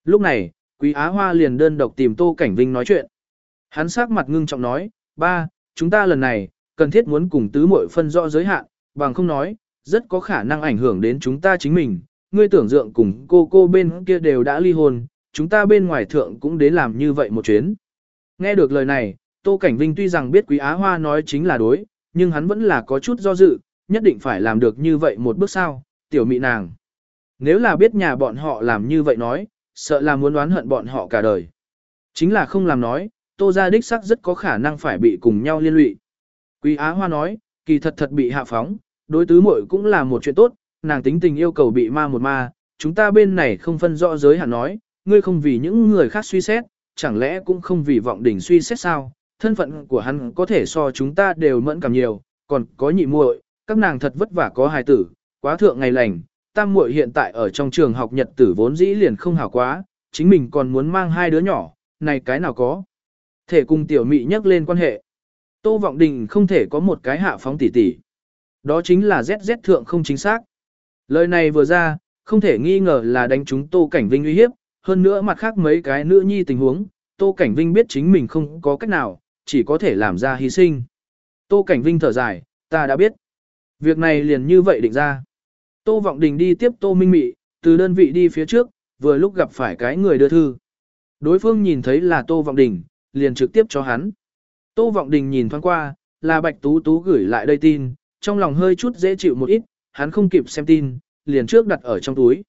Lúc này, quý á hoa liền đơn độc tìm tô cảnh vinh nói chuyện. Hắn sắc mặt ngưng trọng nói, ba, chúng ta lần này, cần thiết muốn cùng tứ muội phân rõ giới hạn, bằng không nói, rất có khả năng ảnh hưởng đến chúng ta chính mình. Ngươi tưởng dượng cùng cô cô bên kia đều đã ly hôn, chúng ta bên ngoài thượng cũng đến làm như vậy một chuyến. Nghe được lời này, Tô Cảnh Vinh tuy rằng biết Quý Á Hoa nói chính là đối, nhưng hắn vẫn là có chút do dự, nhất định phải làm được như vậy một bước sau, tiểu mị nàng. Nếu là biết nhà bọn họ làm như vậy nói, sợ là muốn đoán hận bọn họ cả đời. Chính là không làm nói, Tô gia đích sắc rất có khả năng phải bị cùng nhau liên lụy. Quý Á Hoa nói, kỳ thật thật bị hạ phóng, đối tứ muội cũng là một chuyện tốt, nàng tính tình yêu cầu bị ma một ma, chúng ta bên này không phân rõ giới hạn nói, ngươi không vì những người khác suy xét, chẳng lẽ cũng không vì vọng đỉnh suy xét sao, thân phận của hắn có thể so chúng ta đều mẫn cảm nhiều, còn có nhị muội, các nàng thật vất vả có hài tử, quá thượng ngày lành, tam muội hiện tại ở trong trường học nhật tử vốn dĩ liền không hảo quá, chính mình còn muốn mang hai đứa nhỏ, này cái nào có. Thể cùng tiểu mị nhắc lên quan hệ. Tô Vọng Đình không thể có một cái hạ phóng tỷ tỷ. Đó chính là ZZ thượng không chính xác. Lời này vừa ra, không thể nghi ngờ là đánh chúng Tô Cảnh Vinh uy hiếp, hơn nữa mặt khác mấy cái nữ nhi tình huống, Tô Cảnh Vinh biết chính mình không có cách nào, chỉ có thể làm ra hy sinh. Tô Cảnh Vinh thở dài, ta đã biết. Việc này liền như vậy định ra. Tô Vọng Đình đi tiếp Tô Minh Mị, từ đơn vị đi phía trước, vừa lúc gặp phải cái người đưa thư. Đối phương nhìn thấy là Tô Vọng Đình, liền trực tiếp cho hắn. Tô Vọng Đình nhìn thoáng qua, là Bạch Tú Tú gửi lại đây tin, trong lòng hơi chút dễ chịu một ít, hắn không kịp xem tin, liền trước đặt ở trong túi.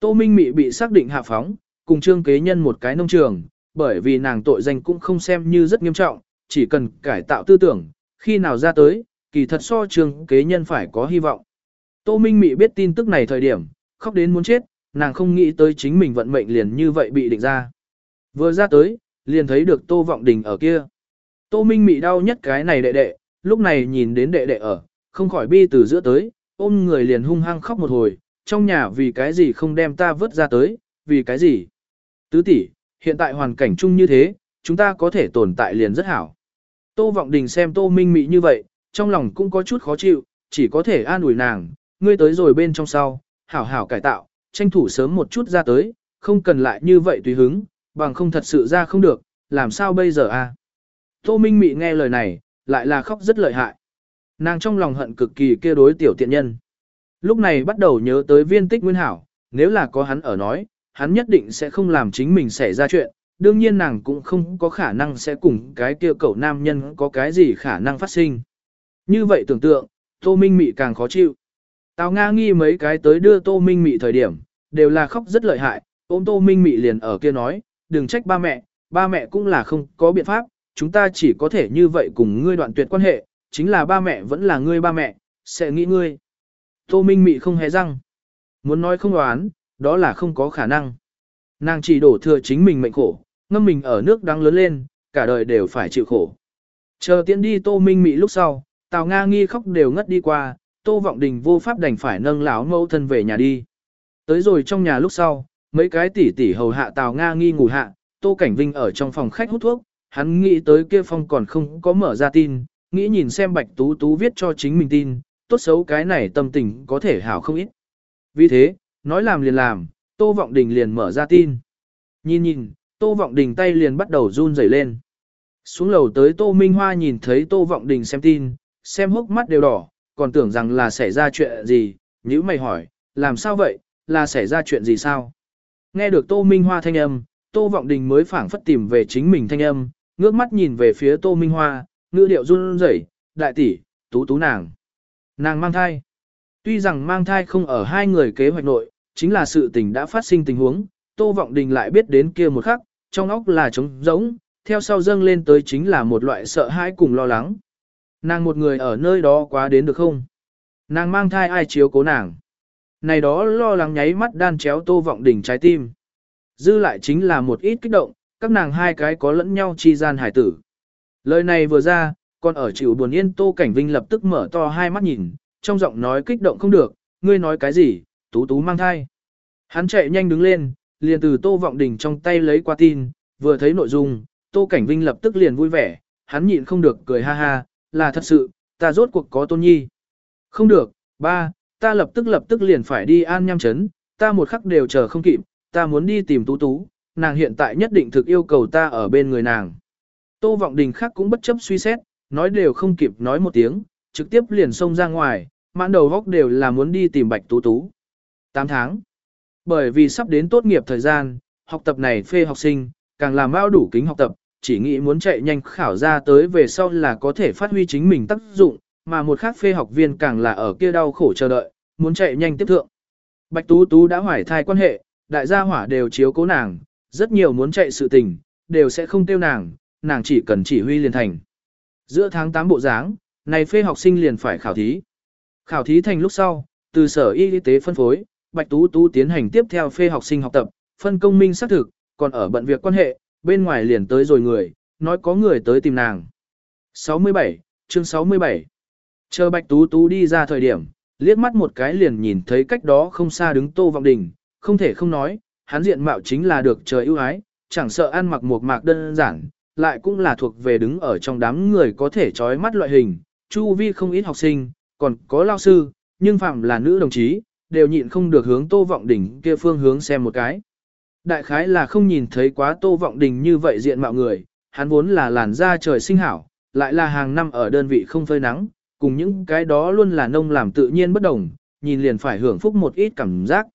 Tô Minh Mị bị xác định hạ phóng, cùng trương kế nhân một cái nông trường, bởi vì nàng tội danh cũng không xem như rất nghiêm trọng, chỉ cần cải tạo tư tưởng, khi nào ra tới, kỳ thật so trương kế nhân phải có hy vọng. Tô Minh Mị biết tin tức này thời điểm, khóc đến muốn chết, nàng không nghĩ tới chính mình vận mệnh liền như vậy bị định ra. Vừa ra tới, liền thấy được Tô Vọng Đình ở kia. Tô Minh Mị đau nhất cái này đệ đệ, lúc này nhìn đến đệ đệ ở, không khỏi bi từ giữa tới, ôm người liền hung hăng khóc một hồi, trong nhà vì cái gì không đem ta vớt ra tới, vì cái gì. Tứ tỷ, hiện tại hoàn cảnh chung như thế, chúng ta có thể tồn tại liền rất hảo. Tô Vọng Đình xem Tô Minh Mị như vậy, trong lòng cũng có chút khó chịu, chỉ có thể an ủi nàng, ngươi tới rồi bên trong sau, hảo hảo cải tạo, tranh thủ sớm một chút ra tới, không cần lại như vậy tùy hứng, bằng không thật sự ra không được, làm sao bây giờ a? À? Tô Minh Mị nghe lời này, lại là khóc rất lợi hại. Nàng trong lòng hận cực kỳ kia đối tiểu tiện nhân. Lúc này bắt đầu nhớ tới viên tích nguyên hảo, nếu là có hắn ở nói, hắn nhất định sẽ không làm chính mình xảy ra chuyện, đương nhiên nàng cũng không có khả năng sẽ cùng cái kia cậu nam nhân có cái gì khả năng phát sinh. Như vậy tưởng tượng, Tô Minh Mị càng khó chịu. Tào Nga nghi mấy cái tới đưa Tô Minh Mị thời điểm, đều là khóc rất lợi hại, ôm Tô Minh Mị liền ở kia nói, đừng trách ba mẹ, ba mẹ cũng là không có biện pháp, chúng ta chỉ có thể như vậy cùng ngươi đoạn tuyệt quan hệ, chính là ba mẹ vẫn là ngươi ba mẹ, sẽ nghĩ ngươi. Tô Minh Mị không hề răng. Muốn nói không đoán, đó là không có khả năng. Nàng chỉ đổ thừa chính mình mệnh khổ, ngâm mình ở nước đang lớn lên, cả đời đều phải chịu khổ. Chờ tiễn đi Tô Minh Mị lúc sau, Tào Nga nghi khóc đều ngất đi qua, Tô Vọng Đình vô pháp đành phải nâng lão mẫu thân về nhà đi. Tới rồi trong nhà lúc sau, mấy cái tỷ tỷ hầu hạ Tào Nga nghi ngủ hạ, Tô Cảnh Vinh ở trong phòng khách hút thuốc, hắn nghĩ tới kia phong còn không có mở ra tin, nghĩ nhìn xem Bạch Tú Tú viết cho chính mình tin, tốt xấu cái này tâm tình có thể hảo không ít. Vì thế, nói làm liền làm, Tô Vọng Đình liền mở ra tin. Nhìn nhìn, Tô Vọng Đình tay liền bắt đầu run rẩy lên. Xuống lầu tới Tô Minh Hoa nhìn thấy Tô Vọng Đình xem tin, xem hốc mắt đều đỏ, còn tưởng rằng là xảy ra chuyện gì, nhíu mày hỏi, làm sao vậy, là xảy ra chuyện gì sao? Nghe được Tô Minh Hoa thanh âm, Tô Vọng Đình mới phảng phất tìm về chính mình thanh âm, ngước mắt nhìn về phía Tô Minh Hoa, ngữ điệu run rẩy, đại tỷ, tú tú nàng. Nàng mang thai. Tuy rằng mang thai không ở hai người kế hoạch nội, chính là sự tình đã phát sinh tình huống, Tô Vọng Đình lại biết đến kia một khắc, trong óc là trống rỗng, theo sau dâng lên tới chính là một loại sợ hãi cùng lo lắng. Nàng một người ở nơi đó quá đến được không? Nàng mang thai ai chiếu cố nàng? Này đó lo lắng nháy mắt đan chéo Tô Vọng Đình trái tim. Dư lại chính là một ít kích động, các nàng hai cái có lẫn nhau chi gian hải tử. Lời này vừa ra, còn ở chịu buồn yên Tô Cảnh Vinh lập tức mở to hai mắt nhìn, trong giọng nói kích động không được, ngươi nói cái gì, tú tú mang thai. Hắn chạy nhanh đứng lên, liền từ Tô Vọng Đình trong tay lấy qua tin, vừa thấy nội dung, Tô Cảnh Vinh lập tức liền vui vẻ, hắn nhịn không được cười ha ha, là thật sự, ta rốt cuộc có tôn nhi. Không được, ba, ta lập tức lập tức liền phải đi an nham chấn, ta một khắc đều chờ không kịp, ta muốn đi tìm tú tú, nàng hiện tại nhất định thực yêu cầu ta ở bên người nàng. Tô Vọng Đình khác cũng bất chấp suy xét, nói đều không kịp nói một tiếng, trực tiếp liền xông ra ngoài, mãn đầu góc đều là muốn đi tìm Bạch Tú Tú. 8 tháng. Bởi vì sắp đến tốt nghiệp thời gian, học tập này phê học sinh, càng làm bao đủ kính học tập, chỉ nghĩ muốn chạy nhanh khảo ra tới về sau là có thể phát huy chính mình tác dụng, mà một khác phê học viên càng là ở kia đau khổ chờ đợi, muốn chạy nhanh tiếp thượng. Bạch Tú Tú đã hoài thai quan hệ, đại gia hỏa đều chiếu cố nàng, rất nhiều muốn chạy sự tình, đều sẽ không tiêu nàng, nàng chỉ cần chỉ huy liền thành. Giữa tháng 8 bộ dáng, này phê học sinh liền phải khảo thí. Khảo thí thành lúc sau, từ sở y tế phân phối, Bạch Tú Tú tiến hành tiếp theo phê học sinh học tập, phân công minh xác thực, còn ở bận việc quan hệ, bên ngoài liền tới rồi người, nói có người tới tìm nàng. 67, chương 67. Chờ Bạch Tú Tú đi ra thời điểm, liếc mắt một cái liền nhìn thấy cách đó không xa đứng Tô Vọng Đình, không thể không nói, hắn diện mạo chính là được trời ưu ái, chẳng sợ ăn mặc một mạc đơn giản, lại cũng là thuộc về đứng ở trong đám người có thể trói mắt loại hình, chu vi không ít học sinh, còn có lao sư, nhưng phạm là nữ đồng chí, đều nhịn không được hướng Tô Vọng Đình kia phương hướng xem một cái. Đại khái là không nhìn thấy quá Tô Vọng Đình như vậy diện mạo người, hắn vốn là làn da trời sinh hảo, lại là hàng năm ở đơn vị không phơi nắng, cùng những cái đó luôn là nông làm tự nhiên bất đồng, nhìn liền phải hưởng phúc một ít cảm giác.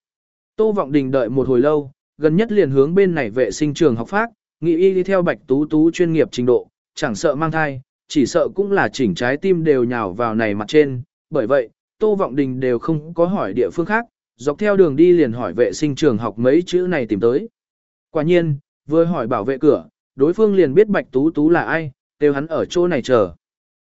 Tô Vọng Đình đợi một hồi lâu, gần nhất liền hướng bên này vệ sinh trường học phát, nghĩ y đi theo Bạch Tú Tú chuyên nghiệp trình độ, chẳng sợ mang thai, chỉ sợ cũng là chỉnh trái tim đều nhào vào này mặt trên, bởi vậy, Tô Vọng Đình đều không có hỏi địa phương khác, dọc theo đường đi liền hỏi vệ sinh trường học mấy chữ này tìm tới. Quả nhiên, vừa hỏi bảo vệ cửa, đối phương liền biết Bạch Tú Tú là ai, kêu hắn ở chỗ này chờ.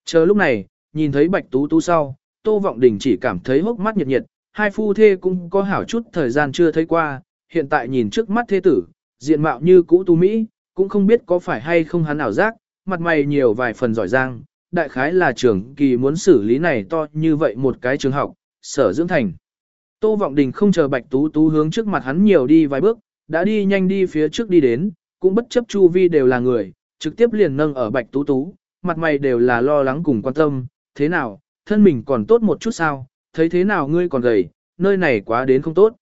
Chờ lúc này, nhìn thấy Bạch Tú Tú sau, Tô Vọng Đình chỉ cảm thấy hốc mắt nhiệt nhiệt, hai phu thê cũng có hảo chút thời gian chưa thấy qua, hiện tại nhìn trước mắt thế tử, diện mạo như cũ tu Mỹ, cũng không biết có phải hay không hắn ảo giác, mặt mày nhiều vài phần giỏi giang, đại khái là trưởng kỳ muốn xử lý này to như vậy một cái trường học, sở dưỡng thành. Tô Vọng Đình không chờ Bạch Tú Tú hướng trước mặt hắn nhiều đi vài bước, đã đi nhanh đi phía trước đi đến, cũng bất chấp chu vi đều là người, trực tiếp liền nâng ở Bạch Tú Tú, mặt mày đều là lo lắng cùng quan tâm, thế nào, thân mình còn tốt một chút sao, thấy thế nào ngươi còn gầy, nơi này quá đến không tốt.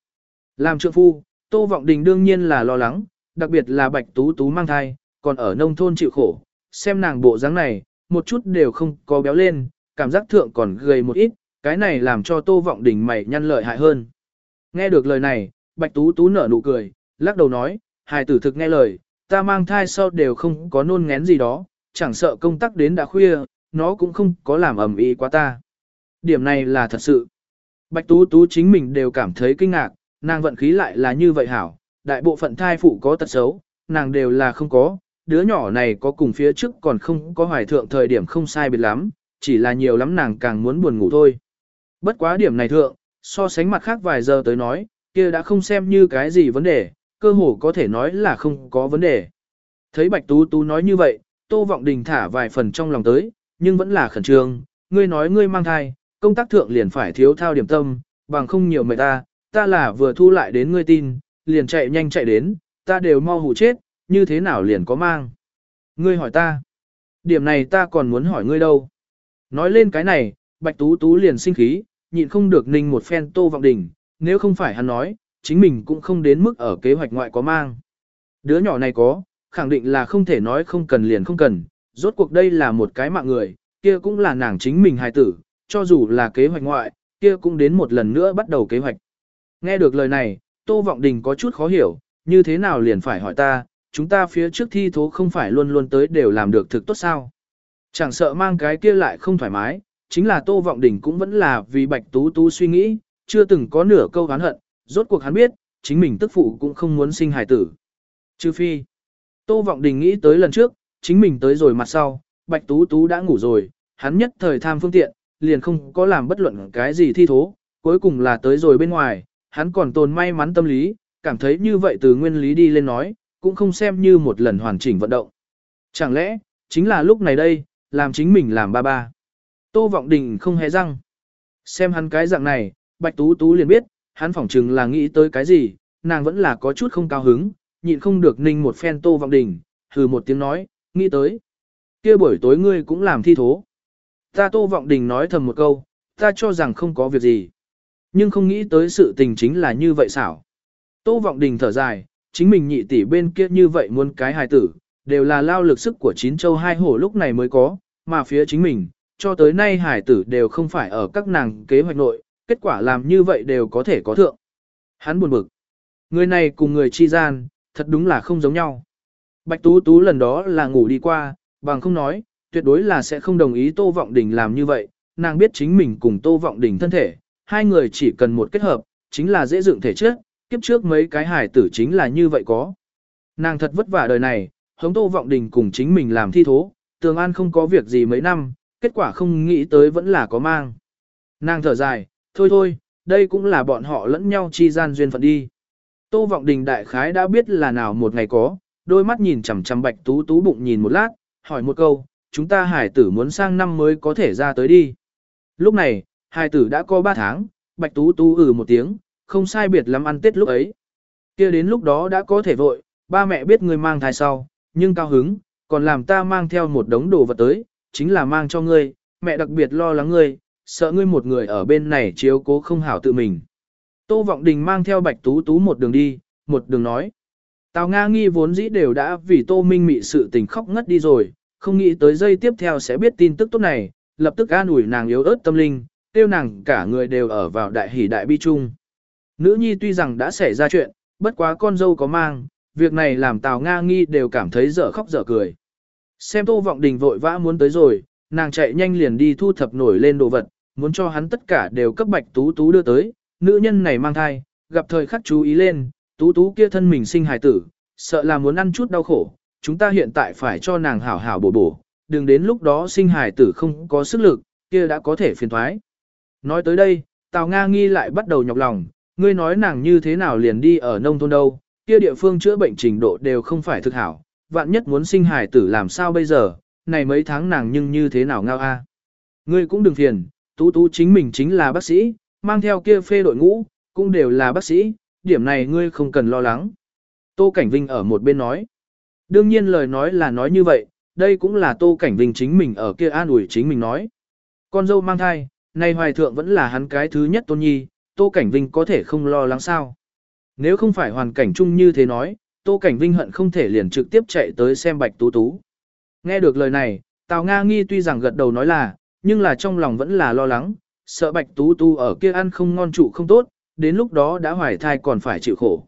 Làm trượng phu, Tô Vọng Đình đương nhiên là lo lắng, đặc biệt là Bạch Tú Tú mang thai, còn ở nông thôn chịu khổ, xem nàng bộ dáng này, một chút đều không có béo lên, cảm giác thượng còn gầy một ít, cái này làm cho Tô Vọng Đình mày nhăn lợi hại hơn. Nghe được lời này, Bạch Tú Tú nở nụ cười, lắc đầu nói, hài tử thực nghe lời, ta mang thai sau đều không có nôn ngén gì đó, chẳng sợ công tác đến đã khuya, nó cũng không có làm ầm ĩ quá ta. Điểm này là thật sự. Bạch Tú Tú chính mình đều cảm thấy kinh ngạc, nàng vận khí lại là như vậy hảo, đại bộ phận thai phụ có tật xấu, nàng đều là không có, đứa nhỏ này có cùng phía trước còn không có hoài thượng thời điểm không sai biệt lắm, chỉ là nhiều lắm nàng càng muốn buồn ngủ thôi. Bất quá điểm này thượng, so sánh mặt khác vài giờ tới nói, kia đã không xem như cái gì vấn đề, cơ hồ có thể nói là không có vấn đề. Thấy Bạch Tú Tú nói như vậy, Tô Vọng Đình thả vài phần trong lòng tới, nhưng vẫn là khẩn trương, ngươi nói ngươi mang thai, công tác thượng liền phải thiếu thao điểm tâm, bằng không nhiều mệt ta, ta là vừa thu lại đến ngươi tin, liền chạy nhanh chạy đến, ta đều mau hủ chết, như thế nào liền có mang. Ngươi hỏi ta, điểm này ta còn muốn hỏi ngươi đâu. Nói lên cái này, Bạch Tú Tú liền sinh khí, nhịn không được ninh một phen Tô Vọng Đình, nếu không phải hắn nói, chính mình cũng không đến mức ở kế hoạch ngoại có mang. Đứa nhỏ này có, khẳng định là không thể nói không cần liền không cần, rốt cuộc đây là một cái mạng người, kia cũng là nàng chính mình hài tử, cho dù là kế hoạch ngoại, kia cũng đến một lần nữa bắt đầu kế hoạch. Nghe được lời này, Tô Vọng Đình có chút khó hiểu, như thế nào liền phải hỏi ta, chúng ta phía trước thi thố không phải luôn luôn tới đều làm được thực tốt sao. Chẳng sợ mang cái kia lại không thoải mái, chính là Tô Vọng Đình cũng vẫn là vì Bạch Tú Tú suy nghĩ, chưa từng có nửa câu oán hận, rốt cuộc hắn biết, chính mình tức phụ cũng không muốn sinh hài tử. Trừ phi, Tô Vọng Đình nghĩ tới lần trước, chính mình tới rồi mặt sau, Bạch Tú Tú đã ngủ rồi, hắn nhất thời tham phương tiện, liền không có làm bất luận cái gì thi thố, cuối cùng là tới rồi bên ngoài, hắn còn tồn may mắn tâm lý, cảm thấy như vậy từ nguyên lý đi lên nói, cũng không xem như một lần hoàn chỉnh vận động. Chẳng lẽ, chính là lúc này đây, làm chính mình làm ba ba. Tô Vọng Đình không hề răng. Xem hắn cái dạng này, Bạch Tú Tú liền biết, hắn phỏng chừng là nghĩ tới cái gì, nàng vẫn là có chút không cao hứng, nhịn không được ninh một phen Tô Vọng Đình, hừ một tiếng nói, nghĩ tới. kia buổi tối ngươi cũng làm thi thố. Ta Tô Vọng Đình nói thầm một câu, ta cho rằng không có việc gì. Nhưng không nghĩ tới sự tình chính là như vậy xảo. Tô Vọng Đình thở dài, chính mình nhị tỷ bên kia như vậy muốn cái hài tử, đều là lao lực sức của chín châu hai hổ lúc này mới có, mà phía chính mình, cho tới nay hài tử đều không phải ở các nàng kế hoạch nội, kết quả làm như vậy đều có thể có thượng. Hắn buồn bực. Người này cùng người chi gian, thật đúng là không giống nhau. Bạch Tú Tú lần đó là ngủ đi qua, bằng không nói, tuyệt đối là sẽ không đồng ý Tô Vọng Đình làm như vậy, nàng biết chính mình cùng Tô Vọng Đình thân thể, hai người chỉ cần một kết hợp, chính là dễ dựng thể trước, kiếp trước mấy cái hải tử chính là như vậy có. Nàng thật vất vả đời này, hống Tô Vọng Đình cùng chính mình làm thi thố, Tường An không có việc gì mấy năm, kết quả không nghĩ tới vẫn là có mang. Nàng thở dài, thôi thôi, đây cũng là bọn họ lẫn nhau chi gian duyên phận đi. Tô Vọng Đình đại khái đã biết là nào một ngày có, đôi mắt nhìn chằm chằm Bạch Tú Tú bụng nhìn một lát, hỏi một câu, chúng ta hải tử muốn sang năm mới có thể ra tới đi. Lúc này, hải tử đã có 3 tháng, Bạch Tú Tú ừ một tiếng, không sai biệt lắm ăn Tết lúc ấy. kia đến lúc đó đã có thể vội, ba mẹ biết ngươi mang thai sau, nhưng cao hứng, còn làm ta mang theo một đống đồ vật tới, chính là mang cho ngươi, mẹ đặc biệt lo lắng ngươi, sợ ngươi một người ở bên này chiếu cố không hảo tự mình. Tô Vọng Đình mang theo Bạch Tú Tú một đường đi, một đường nói. Tào Nga nghi vốn dĩ đều đã vì Tô Minh Mị sự tình khóc ngất đi rồi, không nghĩ tới giây tiếp theo sẽ biết tin tức tốt này, lập tức an ủi nàng yếu ớt tâm linh, tiêu nàng cả người đều ở vào đại hỉ đại bi chung. Nữ nhi tuy rằng đã xảy ra chuyện, bất quá con dâu có mang, việc này làm Tào Nga nghi đều cảm thấy dở khóc dở cười. Xem Tô Vọng Đình vội vã muốn tới rồi, nàng chạy nhanh liền đi thu thập nổi lên đồ vật, muốn cho hắn tất cả đều cấp Bạch Tú Tú đưa tới, nữ nhân này mang thai, gặp thời khắc chú ý lên, Tú Tú kia thân mình sinh hài tử, sợ là muốn ăn chút đau khổ, chúng ta hiện tại phải cho nàng hảo hảo bổ bổ, đừng đến lúc đó sinh hài tử không có sức lực, kia đã có thể phiền thoái. Nói tới đây, Tào Nga nghi lại bắt đầu nhọc lòng, ngươi nói nàng như thế nào liền đi ở nông thôn đâu, kia địa phương chữa bệnh trình độ đều không phải thực hảo, vạn nhất muốn sinh hài tử làm sao bây giờ, này mấy tháng nàng nhưng như thế nào ngao a. Ngươi cũng đừng phiền, tú tú chính mình chính là bác sĩ, mang theo kia phê đội ngũ, cũng đều là bác sĩ, điểm này ngươi không cần lo lắng. Tô Cảnh Vinh ở một bên nói. Đương nhiên lời nói là nói như vậy, đây cũng là Tô Cảnh Vinh chính mình ở kia an ủi chính mình nói. Con dâu mang thai, nay hoài thượng vẫn là hắn cái thứ nhất tôn nhi, Tô Cảnh Vinh có thể không lo lắng sao. Nếu không phải hoàn cảnh chung như thế nói, Tô Cảnh Vinh hận không thể liền trực tiếp chạy tới xem Bạch Tú Tú. Nghe được lời này, Tào Nga Nghi tuy rằng gật đầu nói là, nhưng là trong lòng vẫn là lo lắng, sợ Bạch Tú Tú ở kia ăn không ngon trụ không tốt, đến lúc đó đã hoài thai còn phải chịu khổ.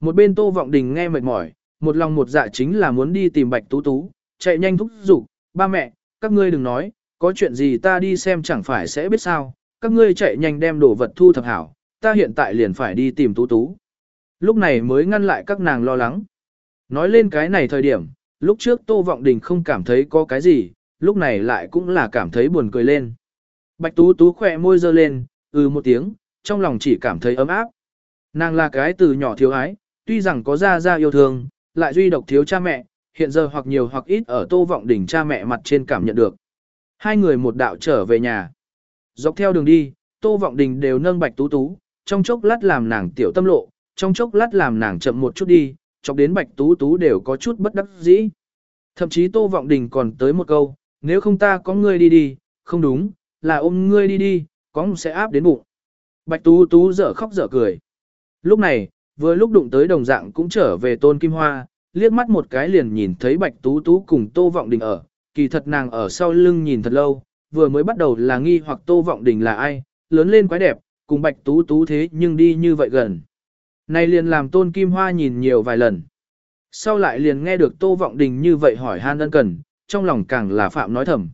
Một bên Tô Vọng Đình nghe mệt mỏi, một lòng một dạ chính là muốn đi tìm Bạch Tú Tú, chạy nhanh thúc giục, ba mẹ, các ngươi đừng nói, có chuyện gì ta đi xem chẳng phải sẽ biết sao, các ngươi chạy nhanh đem đồ vật thu thập hảo, ta hiện tại liền phải đi tìm Tú Tú. Lúc này mới ngăn lại các nàng lo lắng. Nói lên cái này thời điểm, lúc trước Tô Vọng Đình không cảm thấy có cái gì, lúc này lại cũng là cảm thấy buồn cười lên. Bạch Tú Tú khẽ môi giơ lên, ừ một tiếng, trong lòng chỉ cảm thấy ấm áp. Nàng là cái từ nhỏ thiếu ái, tuy rằng có gia gia yêu thương, lại duy độc thiếu cha mẹ, hiện giờ hoặc nhiều hoặc ít ở Tô Vọng Đình cha mẹ mặt trên cảm nhận được. Hai người một đạo trở về nhà. Dọc theo đường đi, Tô Vọng Đình đều nâng Bạch Tú Tú, trong chốc lát làm nàng tiểu tâm lộ, trong chốc lát làm nàng chậm một chút đi, chọc đến Bạch Tú Tú đều có chút bất đắc dĩ. Thậm chí Tô Vọng Đình còn tới một câu, nếu không ta có ngươi đi đi, không đúng, là ôm ngươi đi đi, có sẽ áp đến bụng. Bạch Tú Tú dở khóc dở cười. Lúc này, vừa lúc đụng tới đồng dạng cũng trở về Tôn Kim Hoa, liếc mắt một cái liền nhìn thấy Bạch Tú Tú cùng Tô Vọng Đình ở, kỳ thật nàng ở sau lưng nhìn thật lâu, vừa mới bắt đầu là nghi hoặc Tô Vọng Đình là ai, lớn lên quái đẹp, cùng Bạch Tú Tú thế nhưng đi như vậy gần. Này liền làm Tôn Kim Hoa nhìn nhiều vài lần. Sau lại liền nghe được Tô Vọng Đình như vậy hỏi han ân cần, trong lòng càng là phạm nói thầm.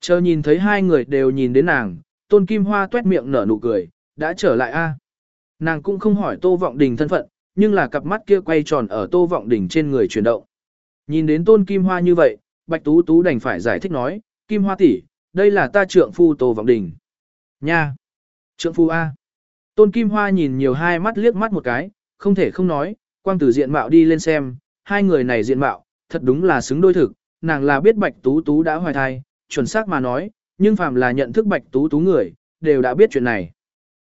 Chờ nhìn thấy hai người đều nhìn đến nàng, Tôn Kim Hoa tuét miệng nở nụ cười, đã trở lại a. Nàng cũng không hỏi Tô Vọng Đình thân phận, nhưng là cặp mắt kia quay tròn ở Tô Vọng Đình trên người chuyển động. Nhìn đến Tôn Kim Hoa như vậy, Bạch Tú Tú đành phải giải thích nói, Kim Hoa tỷ, đây là ta trượng phu Tô Vọng Đình. Nha! Trượng phu A. Tôn Kim Hoa nhìn nhiều hai mắt liếc mắt một cái, không thể không nói, quang tử diện mạo đi lên xem, hai người này diện mạo, thật đúng là xứng đôi thực, nàng là biết Bạch Tú Tú đã hoài thai, chuẩn xác mà nói, nhưng phàm là nhận thức Bạch Tú Tú người, đều đã biết chuyện này.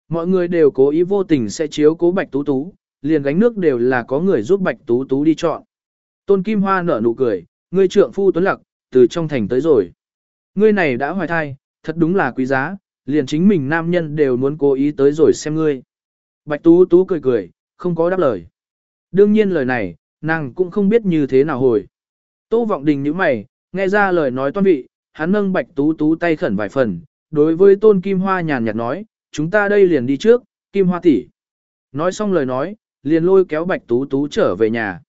Mọi người đều cố ý vô tình sẽ chiếu cố Bạch Tú Tú, liền gánh nước đều là có người giúp Bạch Tú Tú đi chọn. Tôn Kim Hoa nở nụ cười, ngươi trượng phu tuấn lặc, từ trong thành tới rồi. Ngươi này đã hoài thai, thật đúng là quý giá, liền chính mình nam nhân đều muốn cố ý tới rồi xem ngươi. Bạch Tú Tú cười cười, không có đáp lời. Đương nhiên lời này, nàng cũng không biết như thế nào hồi. Tô Vọng Đình nhíu mày, nghe ra lời nói toan vị, hắn nâng Bạch Tú Tú tay khẩn vài phần, đối với Tôn Kim Hoa nhàn nhạt nói, chúng ta đây liền đi trước, Kim Hoa tỷ. Nói xong lời nói, liền lôi kéo Bạch Tú Tú trở về nhà.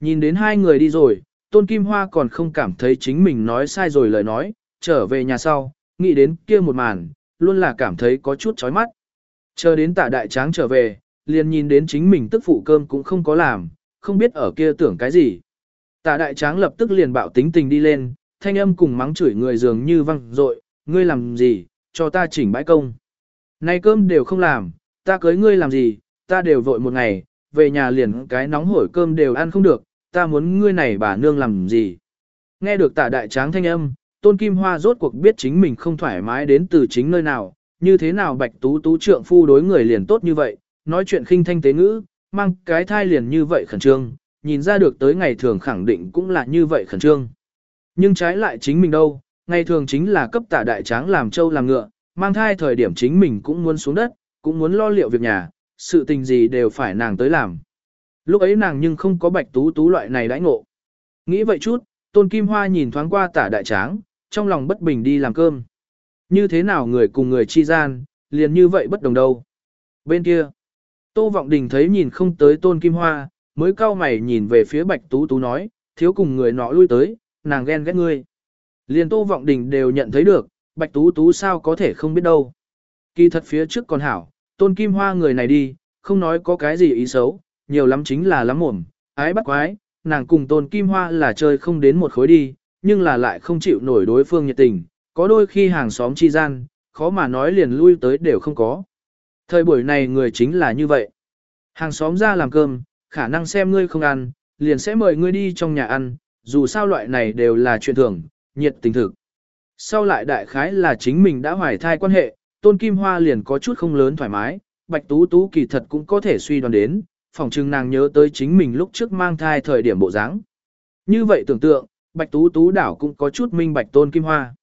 Nhìn đến hai người đi rồi, Tôn Kim Hoa còn không cảm thấy chính mình nói sai rồi lời nói, trở về nhà sau, nghĩ đến kia một màn, luôn là cảm thấy có chút chói mắt. Chờ đến tạ đại tráng trở về, liền nhìn đến chính mình tức phụ cơm cũng không có làm, không biết ở kia tưởng cái gì. Tạ đại tráng lập tức liền bạo tính tình đi lên, thanh âm cùng mắng chửi người dường như văng rội, ngươi làm gì, cho ta chỉnh bãi công. nay cơm đều không làm, ta cưới ngươi làm gì, ta đều vội một ngày, về nhà liền cái nóng hổi cơm đều ăn không được, ta muốn ngươi này bà nương làm gì. Nghe được tạ đại tráng thanh âm, tôn kim hoa rốt cuộc biết chính mình không thoải mái đến từ chính nơi nào, như thế nào bạch tú tú trượng phu đối người liền tốt như vậy, nói chuyện khinh thanh tế ngữ, mang cái thai liền như vậy khẩn trương, nhìn ra được tới ngày thường khẳng định cũng là như vậy khẩn trương. Nhưng trái lại chính mình đâu, ngày thường chính là cấp tả đại tráng làm trâu làm ngựa, mang thai thời điểm chính mình cũng muốn xuống đất, cũng muốn lo liệu việc nhà, sự tình gì đều phải nàng tới làm. Lúc ấy nàng nhưng không có bạch tú tú loại này đãi ngộ. Nghĩ vậy chút, tôn kim hoa nhìn thoáng qua tả đại tráng, trong lòng bất bình đi làm cơm. Như thế nào người cùng người chi gian, liền như vậy bất đồng đâu. Bên kia, Tô Vọng Đình thấy nhìn không tới tôn kim hoa, mới cau mày nhìn về phía bạch tú tú nói, thiếu cùng người nọ lui tới, nàng ghen ghét ngươi. Liền Tô Vọng Đình đều nhận thấy được, bạch tú tú sao có thể không biết đâu. Kỳ thật phía trước còn hảo, tôn kim hoa người này đi, không nói có cái gì ý xấu, nhiều lắm chính là lắm mồm, ái bắt quái, nàng cùng tôn kim hoa là chơi không đến một khối đi, nhưng là lại không chịu nổi đối phương nhiệt tình, có đôi khi hàng xóm chi gian, khó mà nói liền lui tới đều không có. Thời buổi này người chính là như vậy. Hàng xóm ra làm cơm, khả năng xem ngươi không ăn, liền sẽ mời ngươi đi trong nhà ăn, dù sao loại này đều là chuyện thường, nhiệt tình thực. Sau lại đại khái là chính mình đã hoài thai quan hệ, tôn kim hoa liền có chút không lớn thoải mái, bạch tú tú kỳ thật cũng có thể suy đoán đến, phòng trưng nàng nhớ tới chính mình lúc trước mang thai thời điểm bộ dáng. Như vậy tưởng tượng, bạch tú tú đảo cũng có chút minh bạch tôn kim hoa.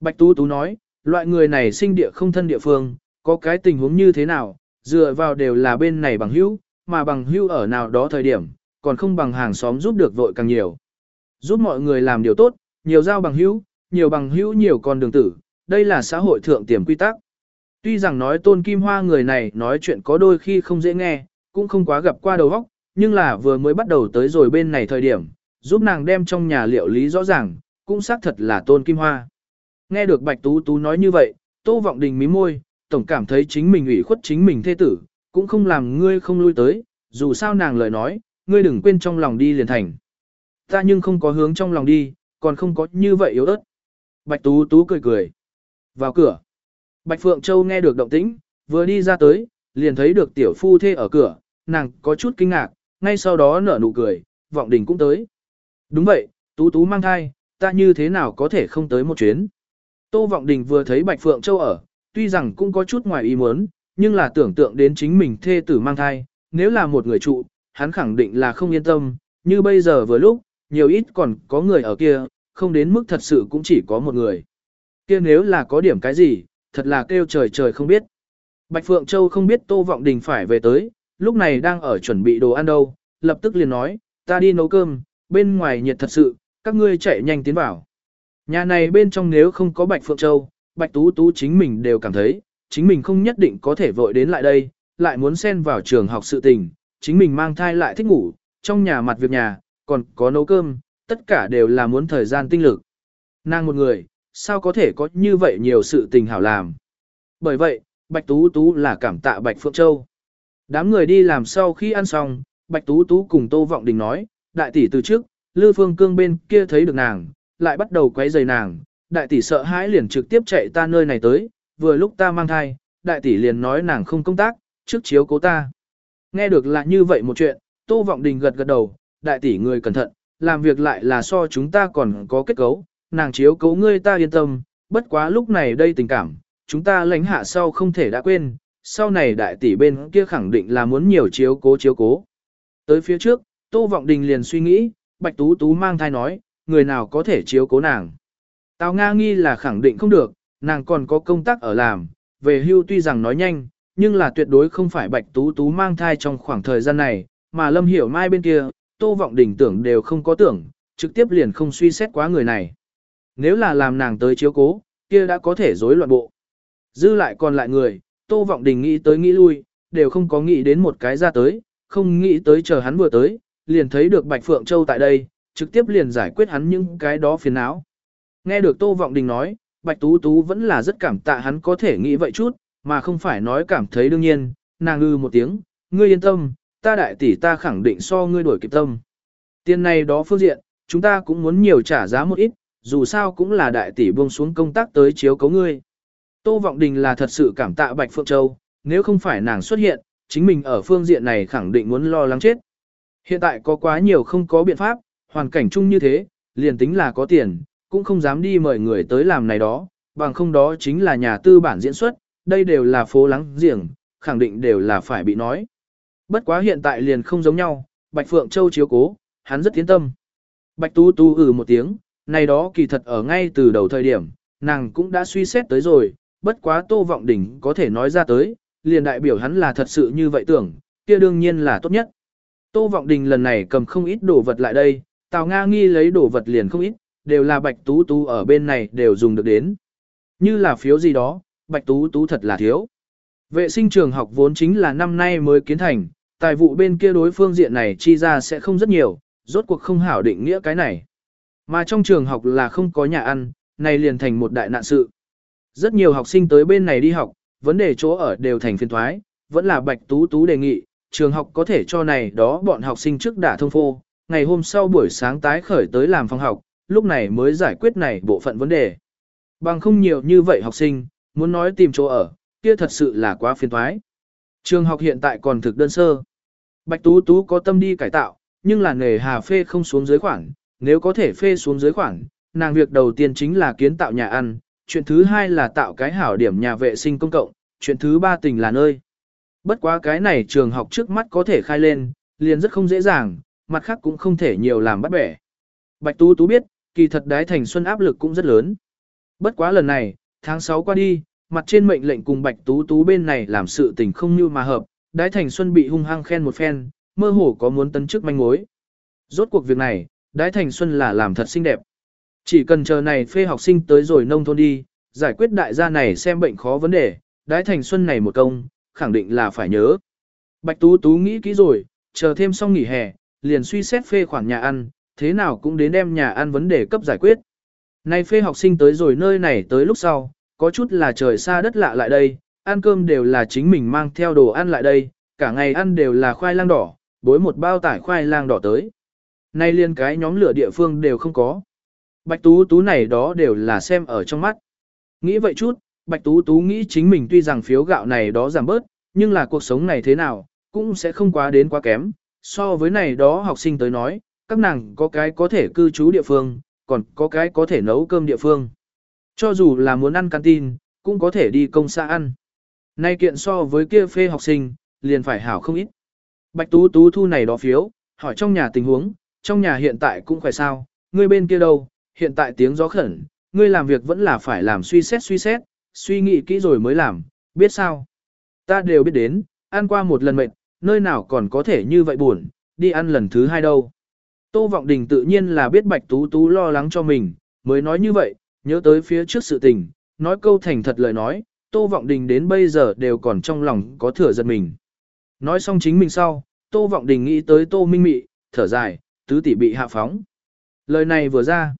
Bạch tú tú nói, loại người này sinh địa không thân địa phương, có cái tình huống như thế nào, dựa vào đều là bên này bằng hữu, mà bằng hữu ở nào đó thời điểm, còn không bằng hàng xóm giúp được vội càng nhiều. Giúp mọi người làm điều tốt, nhiều giao bằng hữu, nhiều bằng hữu nhiều con đường tử, đây là xã hội thượng tiềm quy tắc. Tuy rằng nói tôn kim hoa người này nói chuyện có đôi khi không dễ nghe, cũng không quá gặp qua đầu óc, nhưng là vừa mới bắt đầu tới rồi bên này thời điểm, giúp nàng đem trong nhà liệu lý rõ ràng, cũng xác thật là tôn kim hoa. Nghe được Bạch Tú Tú nói như vậy, Tô Vọng Đình mím môi, tổng cảm thấy chính mình ủy khuất chính mình thê tử, cũng không làm ngươi không lui tới, dù sao nàng lời nói, ngươi đừng quên trong lòng đi liền thành. Ta nhưng không có hướng trong lòng đi, còn không có như vậy yếu ớt. Bạch Tú Tú cười cười. Vào cửa. Bạch Phượng Châu nghe được động tĩnh, vừa đi ra tới, liền thấy được tiểu phu thê ở cửa, nàng có chút kinh ngạc, ngay sau đó nở nụ cười, vọng đình cũng tới. Đúng vậy, Tú Tú mang thai, ta như thế nào có thể không tới một chuyến. Tô Vọng Đình vừa thấy Bạch Phượng Châu ở, tuy rằng cũng có chút ngoài ý muốn, nhưng là tưởng tượng đến chính mình thê tử mang thai, nếu là một người trụ, hắn khẳng định là không yên tâm, như bây giờ vừa lúc, nhiều ít còn có người ở kia, không đến mức thật sự cũng chỉ có một người. Kia nếu là có điểm cái gì, thật là kêu trời trời không biết. Bạch Phượng Châu không biết Tô Vọng Đình phải về tới, lúc này đang ở chuẩn bị đồ ăn đâu, lập tức liền nói, ta đi nấu cơm, bên ngoài nhiệt thật sự, các ngươi chạy nhanh tiến vào. Nhà này bên trong nếu không có Bạch Phượng Châu, Bạch Tú Tú chính mình đều cảm thấy, chính mình không nhất định có thể vội đến lại đây, lại muốn xen vào trường học sự tình, chính mình mang thai lại thích ngủ, trong nhà mặt việc nhà, còn có nấu cơm, tất cả đều là muốn thời gian tinh lực. Nàng một người, sao có thể có như vậy nhiều sự tình hảo làm. Bởi vậy, Bạch Tú Tú là cảm tạ Bạch Phượng Châu. Đám người đi làm sau khi ăn xong, Bạch Tú Tú cùng Tô Vọng Đình nói, đại tỷ từ trước, Lư Phương Cương bên kia thấy được nàng, lại bắt đầu quấy rầy nàng, đại tỷ sợ hãi liền trực tiếp chạy ta nơi này tới, vừa lúc ta mang thai, đại tỷ liền nói nàng không công tác, trước chiếu cố ta. Nghe được là như vậy một chuyện, Tô Vọng Đình gật gật đầu, đại tỷ người cẩn thận, làm việc lại là so chúng ta còn có kết cấu, nàng chiếu cố ngươi ta yên tâm, bất quá lúc này đây tình cảm, chúng ta lãnh hạ sau không thể đã quên, sau này đại tỷ bên kia khẳng định là muốn nhiều chiếu cố chiếu cố. Tới phía trước, Tô Vọng Đình liền suy nghĩ, Bạch Tú Tú mang thai nói, người nào có thể chiếu cố nàng. Tào Nga nghi là khẳng định không được, nàng còn có công tác ở làm, về hưu tuy rằng nói nhanh, nhưng là tuyệt đối không phải Bạch Tú Tú mang thai trong khoảng thời gian này, mà Lâm Hiểu Mai bên kia, Tô Vọng Đình tưởng đều không có tưởng, trực tiếp liền không suy xét quá người này. Nếu là làm nàng tới chiếu cố, kia đã có thể rối loạn bộ. Dư lại còn lại người, Tô Vọng Đình nghĩ tới nghĩ lui, đều không có nghĩ đến một cái ra tới, không nghĩ tới chờ hắn vừa tới, liền thấy được Bạch Phượng Châu tại đây, trực tiếp liền giải quyết hắn những cái đó phiền não. Nghe được Tô Vọng Đình nói, Bạch Tú Tú vẫn là rất cảm tạ hắn có thể nghĩ vậy chút, mà không phải nói cảm thấy đương nhiên, nàng ư một tiếng, ngươi yên tâm, ta đại tỷ ta khẳng định so ngươi đổi kịp tâm. Tiền này đó phương diện, chúng ta cũng muốn nhiều trả giá một ít, dù sao cũng là đại tỷ buông xuống công tác tới chiếu cấu ngươi. Tô Vọng Đình là thật sự cảm tạ Bạch Phượng Châu, nếu không phải nàng xuất hiện, chính mình ở phương diện này khẳng định muốn lo lắng chết. Hiện tại có quá nhiều không có biện pháp, hoàn cảnh chung như thế, liền tính là có tiền, cũng không dám đi mời người tới làm này đó, bằng không đó chính là nhà tư bản diễn xuất, đây đều là phố lắng giềng, khẳng định đều là phải bị nói. Bất quá hiện tại liền không giống nhau, Bạch Phượng Châu chiếu cố, hắn rất tiến tâm. Bạch Tu Tu ừ một tiếng, này đó kỳ thật ở ngay từ đầu thời điểm, nàng cũng đã suy xét tới rồi, bất quá Tô Vọng Đình có thể nói ra tới, liền đại biểu hắn là thật sự như vậy tưởng, kia đương nhiên là tốt nhất. Tô Vọng Đình lần này cầm không ít đồ vật lại đây, Tào Nga nghi lấy đồ vật liền không ít, đều là Bạch Tú Tú ở bên này đều dùng được đến. Như là phiếu gì đó, Bạch Tú Tú thật là thiếu. Vệ sinh trường học vốn chính là năm nay mới kiến thành, tài vụ bên kia đối phương diện này chi ra sẽ không rất nhiều, rốt cuộc không hảo định nghĩa cái này. Mà trong trường học là không có nhà ăn, này liền thành một đại nạn sự. Rất nhiều học sinh tới bên này đi học, vấn đề chỗ ở đều thành phiên thoái, vẫn là Bạch Tú Tú đề nghị, trường học có thể cho này đó bọn học sinh trước đã thông phô, ngày hôm sau buổi sáng tái khởi tới làm phòng học, lúc này mới giải quyết này bộ phận vấn đề. Bằng không nhiều như vậy học sinh, muốn nói tìm chỗ ở, kia thật sự là quá phiền thoái. Trường học hiện tại còn thực đơn sơ. Bạch Tú Tú có tâm đi cải tạo, nhưng là nghề hà phê không xuống dưới khoản, nếu có thể phê xuống dưới khoản, nàng việc đầu tiên chính là kiến tạo nhà ăn, chuyện thứ hai là tạo cái hảo điểm nhà vệ sinh công cộng, chuyện thứ ba tình là nơi. Bất quá cái này trường học trước mắt có thể khai lên, liền rất không dễ dàng, mặt khác cũng không thể nhiều làm bắt bẻ. Bạch Tú Tú biết, kỳ thật đái thành xuân áp lực cũng rất lớn. Bất quá lần này, tháng 6 qua đi, mặt trên mệnh lệnh cùng Bạch Tú Tú bên này làm sự tình không như mà hợp, đái thành xuân bị hung hăng khen một phen, mơ hồ có muốn tấn chức manh mối. Rốt cuộc việc này, đái thành xuân là làm thật xinh đẹp. Chỉ cần chờ này phê học sinh tới rồi nông thôn đi, giải quyết đại gia này xem bệnh khó vấn đề, đái thành xuân này một công, khẳng định là phải nhớ. Bạch Tú Tú nghĩ kỹ rồi, chờ thêm xong nghỉ hè, liền suy xét phê khoản nhà ăn, thế nào cũng đến đem nhà ăn vấn đề cấp giải quyết. Nay phê học sinh tới rồi nơi này tới lúc sau, có chút là trời xa đất lạ lại đây, ăn cơm đều là chính mình mang theo đồ ăn lại đây, cả ngày ăn đều là khoai lang đỏ, bối một bao tải khoai lang đỏ tới. Nay liên cái nhóm lửa địa phương đều không có. Bạch Tú Tú này đó đều là xem ở trong mắt. Nghĩ vậy chút, Bạch Tú Tú nghĩ chính mình tuy rằng phiếu gạo này đó giảm bớt, nhưng là cuộc sống này thế nào, cũng sẽ không quá đến quá kém. So với này đó học sinh tới nói, các nàng có cái có thể cư trú địa phương, còn có cái có thể nấu cơm địa phương. Cho dù là muốn ăn canteen, cũng có thể đi công xã ăn. Nay kiện so với kia phê học sinh, liền phải hảo không ít. Bạch Tú Tú thu này đó phiếu, hỏi trong nhà tình huống, trong nhà hiện tại cũng khỏe sao, ngươi bên kia đâu, hiện tại tiếng gió khẩn, ngươi làm việc vẫn là phải làm suy xét suy xét, suy nghĩ kỹ rồi mới làm, biết sao. Ta đều biết đến, ăn qua một lần mệt, nơi nào còn có thể như vậy buồn, đi ăn lần thứ hai đâu. Tô Vọng Đình tự nhiên là biết Bạch Tú Tú lo lắng cho mình, mới nói như vậy, nhớ tới phía trước sự tình, nói câu thành thật lời nói, Tô Vọng Đình đến bây giờ đều còn trong lòng có thừa giật mình. Nói xong chính mình sau, Tô Vọng Đình nghĩ tới Tô Minh Mị, thở dài, tứ tỷ bị hạ phóng. Lời này vừa ra,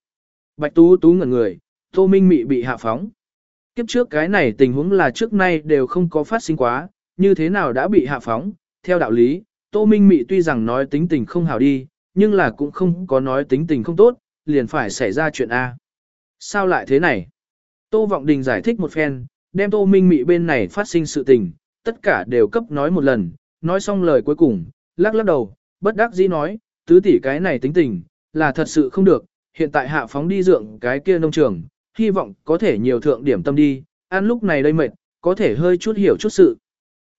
Bạch Tú Tú ngẩn người, Tô Minh Mị bị hạ phóng. Kiếp trước cái này tình huống là trước nay đều không có phát sinh quá, như thế nào đã bị hạ phóng, theo đạo lý, Tô Minh Mị tuy rằng nói tính tình không hảo đi, nhưng là cũng không có nói tính tình không tốt, liền phải xảy ra chuyện A. Sao lại thế này? Tô Vọng Đình giải thích một phen, đem Tô Minh Mị bên này phát sinh sự tình, tất cả đều cấp nói một lần, nói xong lời cuối cùng, lắc lắc đầu, bất đắc dĩ nói, tứ tỷ cái này tính tình, là thật sự không được, hiện tại hạ phóng đi dượng cái kia nông trường, hy vọng có thể nhiều thượng điểm tâm đi, ăn lúc này đây mệt, có thể hơi chút hiểu chút sự.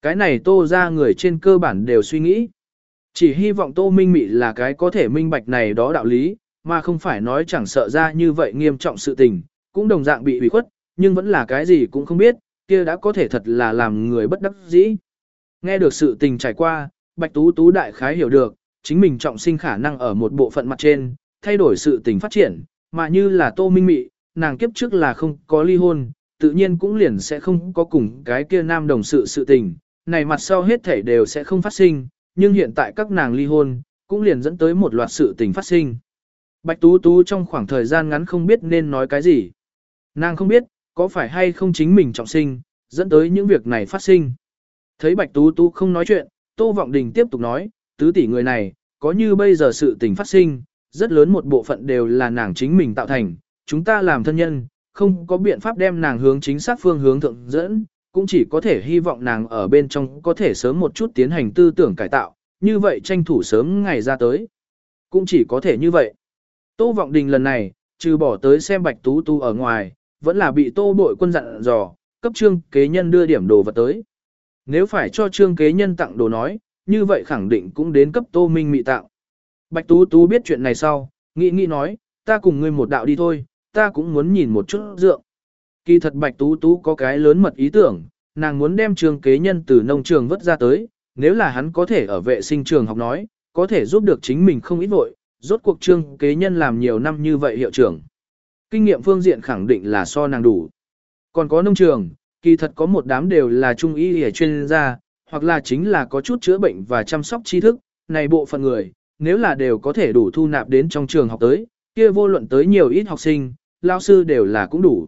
Cái này tô ra người trên cơ bản đều suy nghĩ. Chỉ hy vọng tô minh mị là cái có thể minh bạch này đó đạo lý, mà không phải nói chẳng sợ ra như vậy nghiêm trọng sự tình, cũng đồng dạng bị bị khuất, nhưng vẫn là cái gì cũng không biết, kia đã có thể thật là làm người bất đắc dĩ. Nghe được sự tình trải qua, Bạch Tú Tú đại khái hiểu được, chính mình trọng sinh khả năng ở một bộ phận mặt trên, thay đổi sự tình phát triển, mà như là Tô Minh Mị, nàng kiếp trước là không có ly hôn, tự nhiên cũng liền sẽ không có cùng cái kia nam đồng sự sự tình, này mặt sau hết thảy đều sẽ không phát sinh, nhưng hiện tại các nàng ly hôn, cũng liền dẫn tới một loạt sự tình phát sinh. Bạch Tú Tú trong khoảng thời gian ngắn không biết nên nói cái gì. Nàng không biết, có phải hay không chính mình trọng sinh, dẫn tới những việc này phát sinh. Thấy Bạch Tú Tú không nói chuyện, Tô Vọng Đình tiếp tục nói, tứ tỷ người này, có như bây giờ sự tình phát sinh, rất lớn một bộ phận đều là nàng chính mình tạo thành, chúng ta làm thân nhân, không có biện pháp đem nàng hướng chính xác phương hướng thượng dẫn, cũng chỉ có thể hy vọng nàng ở bên trong có thể sớm một chút tiến hành tư tưởng cải tạo, như vậy tranh thủ sớm ngày ra tới. Cũng chỉ có thể như vậy. Tô Vọng Đình lần này, trừ bỏ tới xem Bạch Tú Tú ở ngoài, vẫn là bị Tô Bội Quân dặn dò, cấp trương kế nhân đưa điểm đồ vật tới. Nếu phải cho trương kế nhân tặng đồ nói, như vậy khẳng định cũng đến cấp Tô Minh Mị tặng. Bạch Tú Tú biết chuyện này sau, nghĩ nghĩ nói, ta cùng ngươi một đạo đi thôi, ta cũng muốn nhìn một chút dượng. Kỳ thật Bạch Tú Tú có cái lớn mật ý tưởng, nàng muốn đem trường kế nhân từ nông trường vất ra tới, nếu là hắn có thể ở vệ sinh trường học nói, có thể giúp được chính mình không ít vội, rốt cuộc trương kế nhân làm nhiều năm như vậy hiệu trưởng. Kinh nghiệm phương diện khẳng định là so nàng đủ. Còn có nông trường, kỳ thật có một đám đều là trung y hề chuyên gia, hoặc là chính là có chút chữa bệnh và chăm sóc tri thức, này bộ phận người, nếu là đều có thể đủ thu nạp đến trong trường học tới, kia vô luận tới nhiều ít học sinh, lao sư đều là cũng đủ.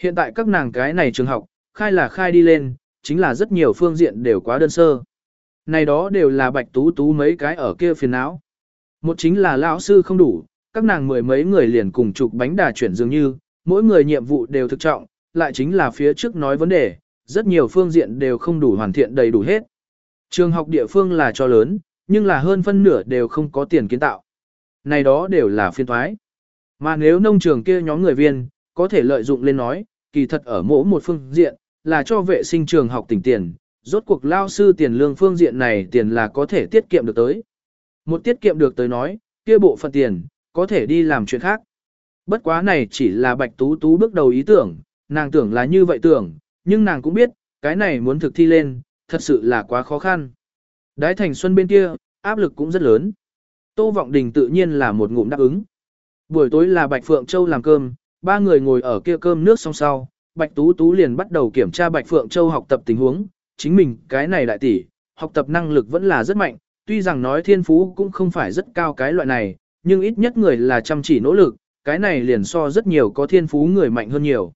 Hiện tại các nàng cái này trường học, khai là khai đi lên, chính là rất nhiều phương diện đều quá đơn sơ. Này đó đều là bạch tú tú mấy cái ở kia phiền não. Một chính là lão sư không đủ, các nàng mười mấy người liền cùng chụp bánh đà chuyển dường như, mỗi người nhiệm vụ đều thực trọng, lại chính là phía trước nói vấn đề, rất nhiều phương diện đều không đủ hoàn thiện đầy đủ hết. Trường học địa phương là cho lớn, nhưng là hơn phân nửa đều không có tiền kiến tạo. Này đó đều là phiên thoái. Mà nếu nông trường kia nhóm người viên, có thể lợi dụng lên nói, kỳ thật ở mỗi một phương diện, là cho vệ sinh trường học tỉnh tiền, rốt cuộc lao sư tiền lương phương diện này tiền là có thể tiết kiệm được tới. Một tiết kiệm được tới nói, kia bộ phận tiền, có thể đi làm chuyện khác. Bất quá này chỉ là bạch tú tú bước đầu ý tưởng, nàng tưởng là như vậy tưởng, nhưng nàng cũng biết, cái này muốn thực thi lên, thật sự là quá khó khăn. Đái thành xuân bên kia, áp lực cũng rất lớn. Tô Vọng Đình tự nhiên là một ngụm đáp ứng. Buổi tối là Bạch Phượng Châu làm cơm, ba người ngồi ở kia cơm nước xong sau, Bạch Tú Tú liền bắt đầu kiểm tra Bạch Phượng Châu học tập tình huống, chính mình cái này đại tỷ, học tập năng lực vẫn là rất mạnh, tuy rằng nói thiên phú cũng không phải rất cao cái loại này, nhưng ít nhất người là chăm chỉ nỗ lực, cái này liền so rất nhiều có thiên phú người mạnh hơn nhiều.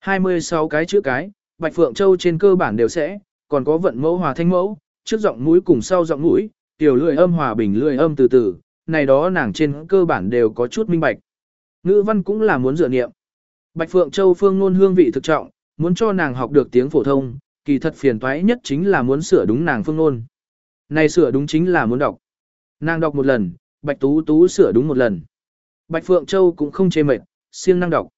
26 cái chữ cái, Bạch Phượng Châu trên cơ bản đều sẽ, còn có vận mẫu hòa thanh mẫu, trước giọng mũi cùng sau giọng mũi, tiểu lười âm hòa bình lười âm từ từ, này đó nàng trên cơ bản đều có chút minh bạch. Ngữ văn cũng là muốn dựa niệm. Bạch Phượng Châu phương ngôn hương vị thực trọng, muốn cho nàng học được tiếng phổ thông, kỳ thật phiền toái nhất chính là muốn sửa đúng nàng phương ngôn. Này sửa đúng chính là muốn đọc. Nàng đọc một lần, Bạch Tú Tú sửa đúng một lần. Bạch Phượng Châu cũng không chê mệt, siêng năng đọc.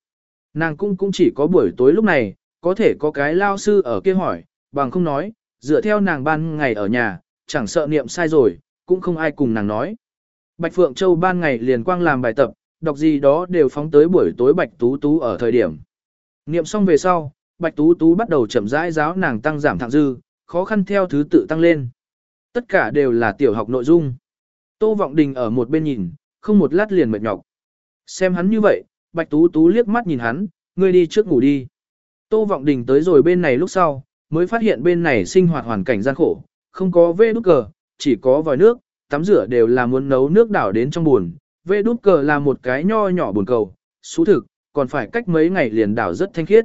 Nàng cũng cũng chỉ có buổi tối lúc này, có thể có cái lao sư ở kia hỏi, bằng không nói, dựa theo nàng ban ngày ở nhà, chẳng sợ niệm sai rồi, cũng không ai cùng nàng nói. Bạch Phượng Châu ban ngày liền quang làm bài tập, đọc gì đó đều phóng tới buổi tối Bạch Tú Tú ở thời điểm. Niệm xong về sau, Bạch Tú Tú bắt đầu chậm rãi giáo nàng tăng giảm thẳng dư, khó khăn theo thứ tự tăng lên. Tất cả đều là tiểu học nội dung. Tô Vọng Đình ở một bên nhìn, không một lát liền mệt nhọc. Xem hắn như vậy, Bạch Tú Tú liếc mắt nhìn hắn, ngươi đi trước ngủ đi. Tô Vọng Đình tới rồi bên này lúc sau, mới phát hiện bên này sinh hoạt hoàn cảnh gian khổ, không có vê đút cờ, chỉ có vòi nước, tắm rửa đều là muốn nấu nước đảo đến trong buồn. Vê đút cờ là một cái nho nhỏ buồn cầu, xú thực, còn phải cách mấy ngày liền đảo rất thanh khiết.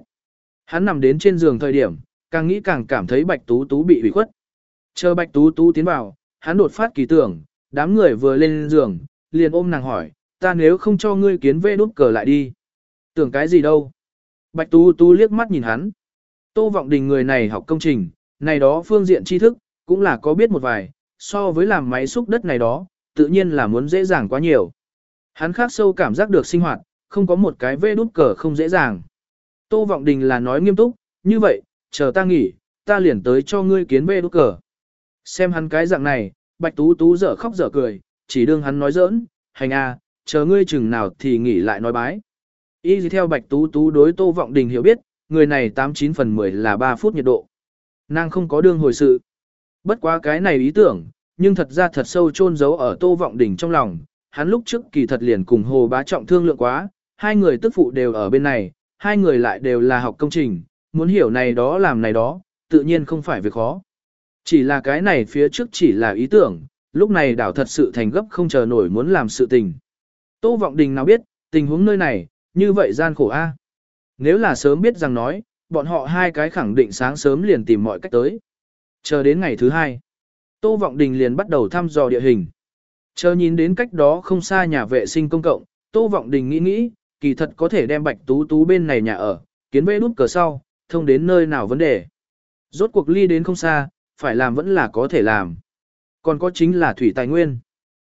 Hắn nằm đến trên giường thời điểm, càng nghĩ càng cảm thấy Bạch Tú Tú bị ủy khuất. Chờ Bạch Tú Tú tiến vào, hắn đột phát kỳ tưởng, đám người vừa lên giường, liền ôm nàng hỏi, ta nếu không cho ngươi kiến vê đút cờ lại đi. Tưởng cái gì đâu. Bạch Tú Tú liếc mắt nhìn hắn. Tô Vọng Đình người này học công trình, này đó phương diện tri thức, cũng là có biết một vài, so với làm máy xúc đất này đó, tự nhiên là muốn dễ dàng quá nhiều. Hắn khác sâu cảm giác được sinh hoạt, không có một cái vê đút cờ không dễ dàng. Tô Vọng Đình là nói nghiêm túc, như vậy, chờ ta nghỉ, ta liền tới cho ngươi kiến vê đút cờ. Xem hắn cái dạng này, Bạch Tú Tú dở khóc dở cười, chỉ đương hắn nói giỡn, hành a, chờ ngươi chừng nào thì nghỉ lại nói bái. Y gì theo Bạch Tú Tú đối Tô Vọng Đình hiểu biết, người này 89 phần 10 là 3 phút nhiệt độ. Nàng không có đương hồi sự. Bất quá cái này ý tưởng, nhưng thật ra thật sâu chôn giấu ở Tô Vọng Đình trong lòng, hắn lúc trước kỳ thật liền cùng Hồ Bá Trọng thương lượng quá, hai người tức phụ đều ở bên này, hai người lại đều là học công trình, muốn hiểu này đó làm này đó, tự nhiên không phải việc khó. Chỉ là cái này phía trước chỉ là ý tưởng, lúc này đảo thật sự thành gấp không chờ nổi muốn làm sự tình. Tô Vọng Đình nào biết, tình huống nơi này, như vậy gian khổ a. Nếu là sớm biết rằng nói, bọn họ hai cái khẳng định sáng sớm liền tìm mọi cách tới. Chờ đến ngày thứ hai, Tô Vọng Đình liền bắt đầu thăm dò địa hình. Chờ nhìn đến cách đó không xa nhà vệ sinh công cộng, Tô Vọng Đình nghĩ nghĩ, kỳ thật có thể đem Bạch Tú Tú bên này nhà ở, kiến vê đút cờ sau, thông đến nơi nào vấn đề. Rốt cuộc ly đến không xa, phải làm vẫn là có thể làm. Còn có chính là thủy tài nguyên.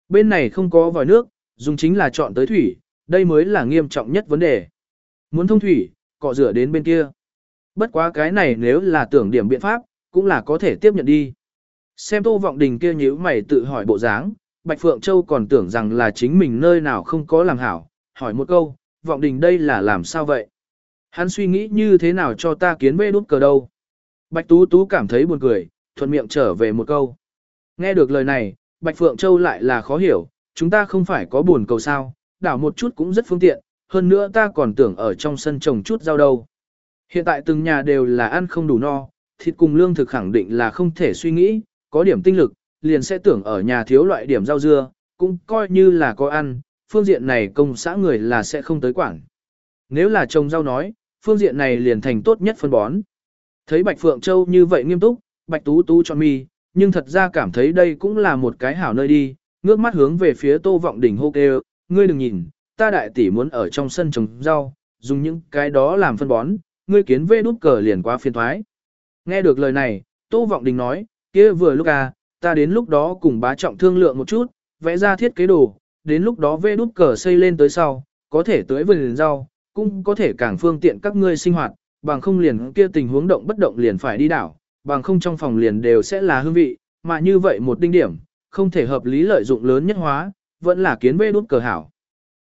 Bên này không có vòi nước, dùng chính là chọn tới thủy, đây mới là nghiêm trọng nhất vấn đề. Muốn thông thủy, cọ rửa đến bên kia. Bất quá cái này nếu là tưởng điểm biện pháp, cũng là có thể tiếp nhận đi. Xem Tô Vọng Đình kia nhíu mày tự hỏi bộ dáng, Bạch Phượng Châu còn tưởng rằng là chính mình nơi nào không có làm hảo, hỏi một câu, Vọng Đình đây là làm sao vậy? Hắn suy nghĩ như thế nào cho ta kiến bê đút cờ đâu? Bạch Tú Tú cảm thấy buồn cười, thuận miệng trở về một câu. Nghe được lời này, Bạch Phượng Châu lại là khó hiểu, chúng ta không phải có buồn cầu sao, đảo một chút cũng rất phương tiện, hơn nữa ta còn tưởng ở trong sân trồng chút rau đâu. Hiện tại từng nhà đều là ăn không đủ no, thịt cùng lương thực khẳng định là không thể suy nghĩ, có điểm tinh lực, liền sẽ tưởng ở nhà thiếu loại điểm rau dưa, cũng coi như là có ăn, phương diện này công xã người là sẽ không tới quản. Nếu là trồng rau nói, phương diện này liền thành tốt nhất phân bón. Thấy Bạch Phượng Châu như vậy nghiêm túc, Bạch Tú Tú cho mi, nhưng thật ra cảm thấy đây cũng là một cái hảo nơi đi, ngước mắt hướng về phía Tô Vọng Đỉnh hô kêu, ngươi đừng nhìn, ta đại tỷ muốn ở trong sân trồng rau, dùng những cái đó làm phân bón, ngươi kiến vê đút cờ liền quá phiền thoái. Nghe được lời này, Tô Vọng Đình nói, kia vừa lúc à, ta đến lúc đó cùng bá trọng thương lượng một chút, vẽ ra thiết kế đồ, đến lúc đó vê đút cờ xây lên tới sau, có thể tới vườn rau, cũng có thể càng phương tiện các ngươi sinh hoạt, bằng không liền kia tình huống động bất động liền phải đi đảo, bằng không trong phòng liền đều sẽ là hương vị, mà như vậy một đinh điểm, không thể hợp lý lợi dụng lớn nhất hóa, vẫn là kiến vê đút cờ hảo.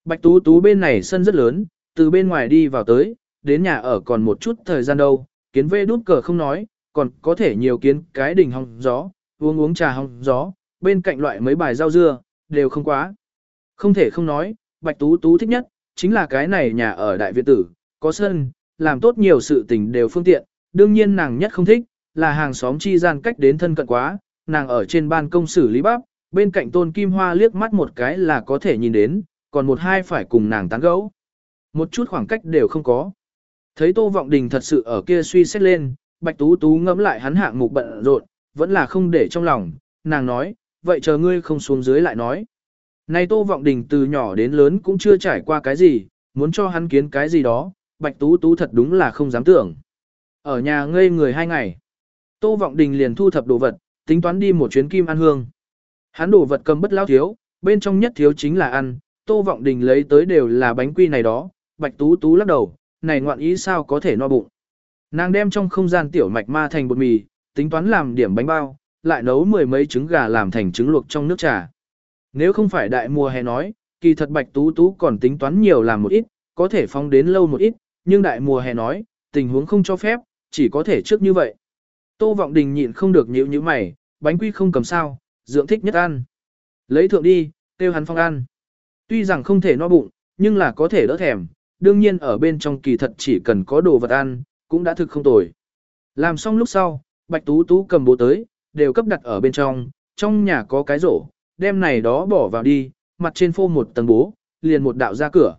Bạch Tú Tú bên này sân rất lớn, từ bên ngoài đi vào tới, đến nhà ở còn một chút thời gian đâu, kiến vê đút cờ không nói, còn có thể nhiều kiến cái đỉnh hong gió, uống uống trà hong gió, bên cạnh loại mấy bài rau dưa, đều không quá. Không thể không nói, Bạch Tú Tú thích nhất, chính là cái này nhà ở đại viện tử, có sân, làm tốt nhiều sự tình đều phương tiện, đương nhiên nàng nhất không thích, là hàng xóm chi gian cách đến thân cận quá, nàng ở trên ban công xử lý bắp, bên cạnh tôn kim hoa liếc mắt một cái là có thể nhìn đến, còn một hai phải cùng nàng tán gẫu. Một chút khoảng cách đều không có. Thấy Tô Vọng Đình thật sự ở kia suy xét lên, Bạch Tú Tú ngẫm lại hắn hạng mục bận rộn, vẫn là không để trong lòng, nàng nói, vậy chờ ngươi không xuống dưới lại nói. Nay Tô Vọng Đình từ nhỏ đến lớn cũng chưa trải qua cái gì, muốn cho hắn kiến cái gì đó, Bạch Tú Tú thật đúng là không dám tưởng. Ở nhà ngây người hai ngày, Tô Vọng Đình liền thu thập đồ vật, tính toán đi một chuyến kim ăn hương. Hắn đồ vật cầm bất lao thiếu, bên trong nhất thiếu chính là ăn, Tô Vọng Đình lấy tới đều là bánh quy này đó, Bạch Tú Tú lắc đầu, này ngoạn ý sao có thể no bụng. Nàng đem trong không gian tiểu mạch ma thành bột mì, tính toán làm điểm bánh bao, lại nấu mười mấy trứng gà làm thành trứng luộc trong nước trà. Nếu không phải đại mùa hè nói, kỳ thật Bạch Tú Tú còn tính toán nhiều làm một ít, có thể phong đến lâu một ít, nhưng đại mùa hè nói, tình huống không cho phép, chỉ có thể trước như vậy. Tô Vọng Đình nhịn không được nhíu nhíu mày, bánh quy không cầm sao, dưỡng thích nhất ăn. Lấy thượng đi, tiêu hắn phong ăn. Tuy rằng không thể no bụng, nhưng là có thể đỡ thèm, đương nhiên ở bên trong kỳ thật chỉ cần có đồ vật ăn, cũng đã thực không tồi. Làm xong lúc sau, Bạch Tú Tú cầm bố tới, đều cấp đặt ở bên trong, trong nhà có cái rổ, đem này đó bỏ vào đi, mặt trên phô một tầng bố, liền một đạo ra cửa.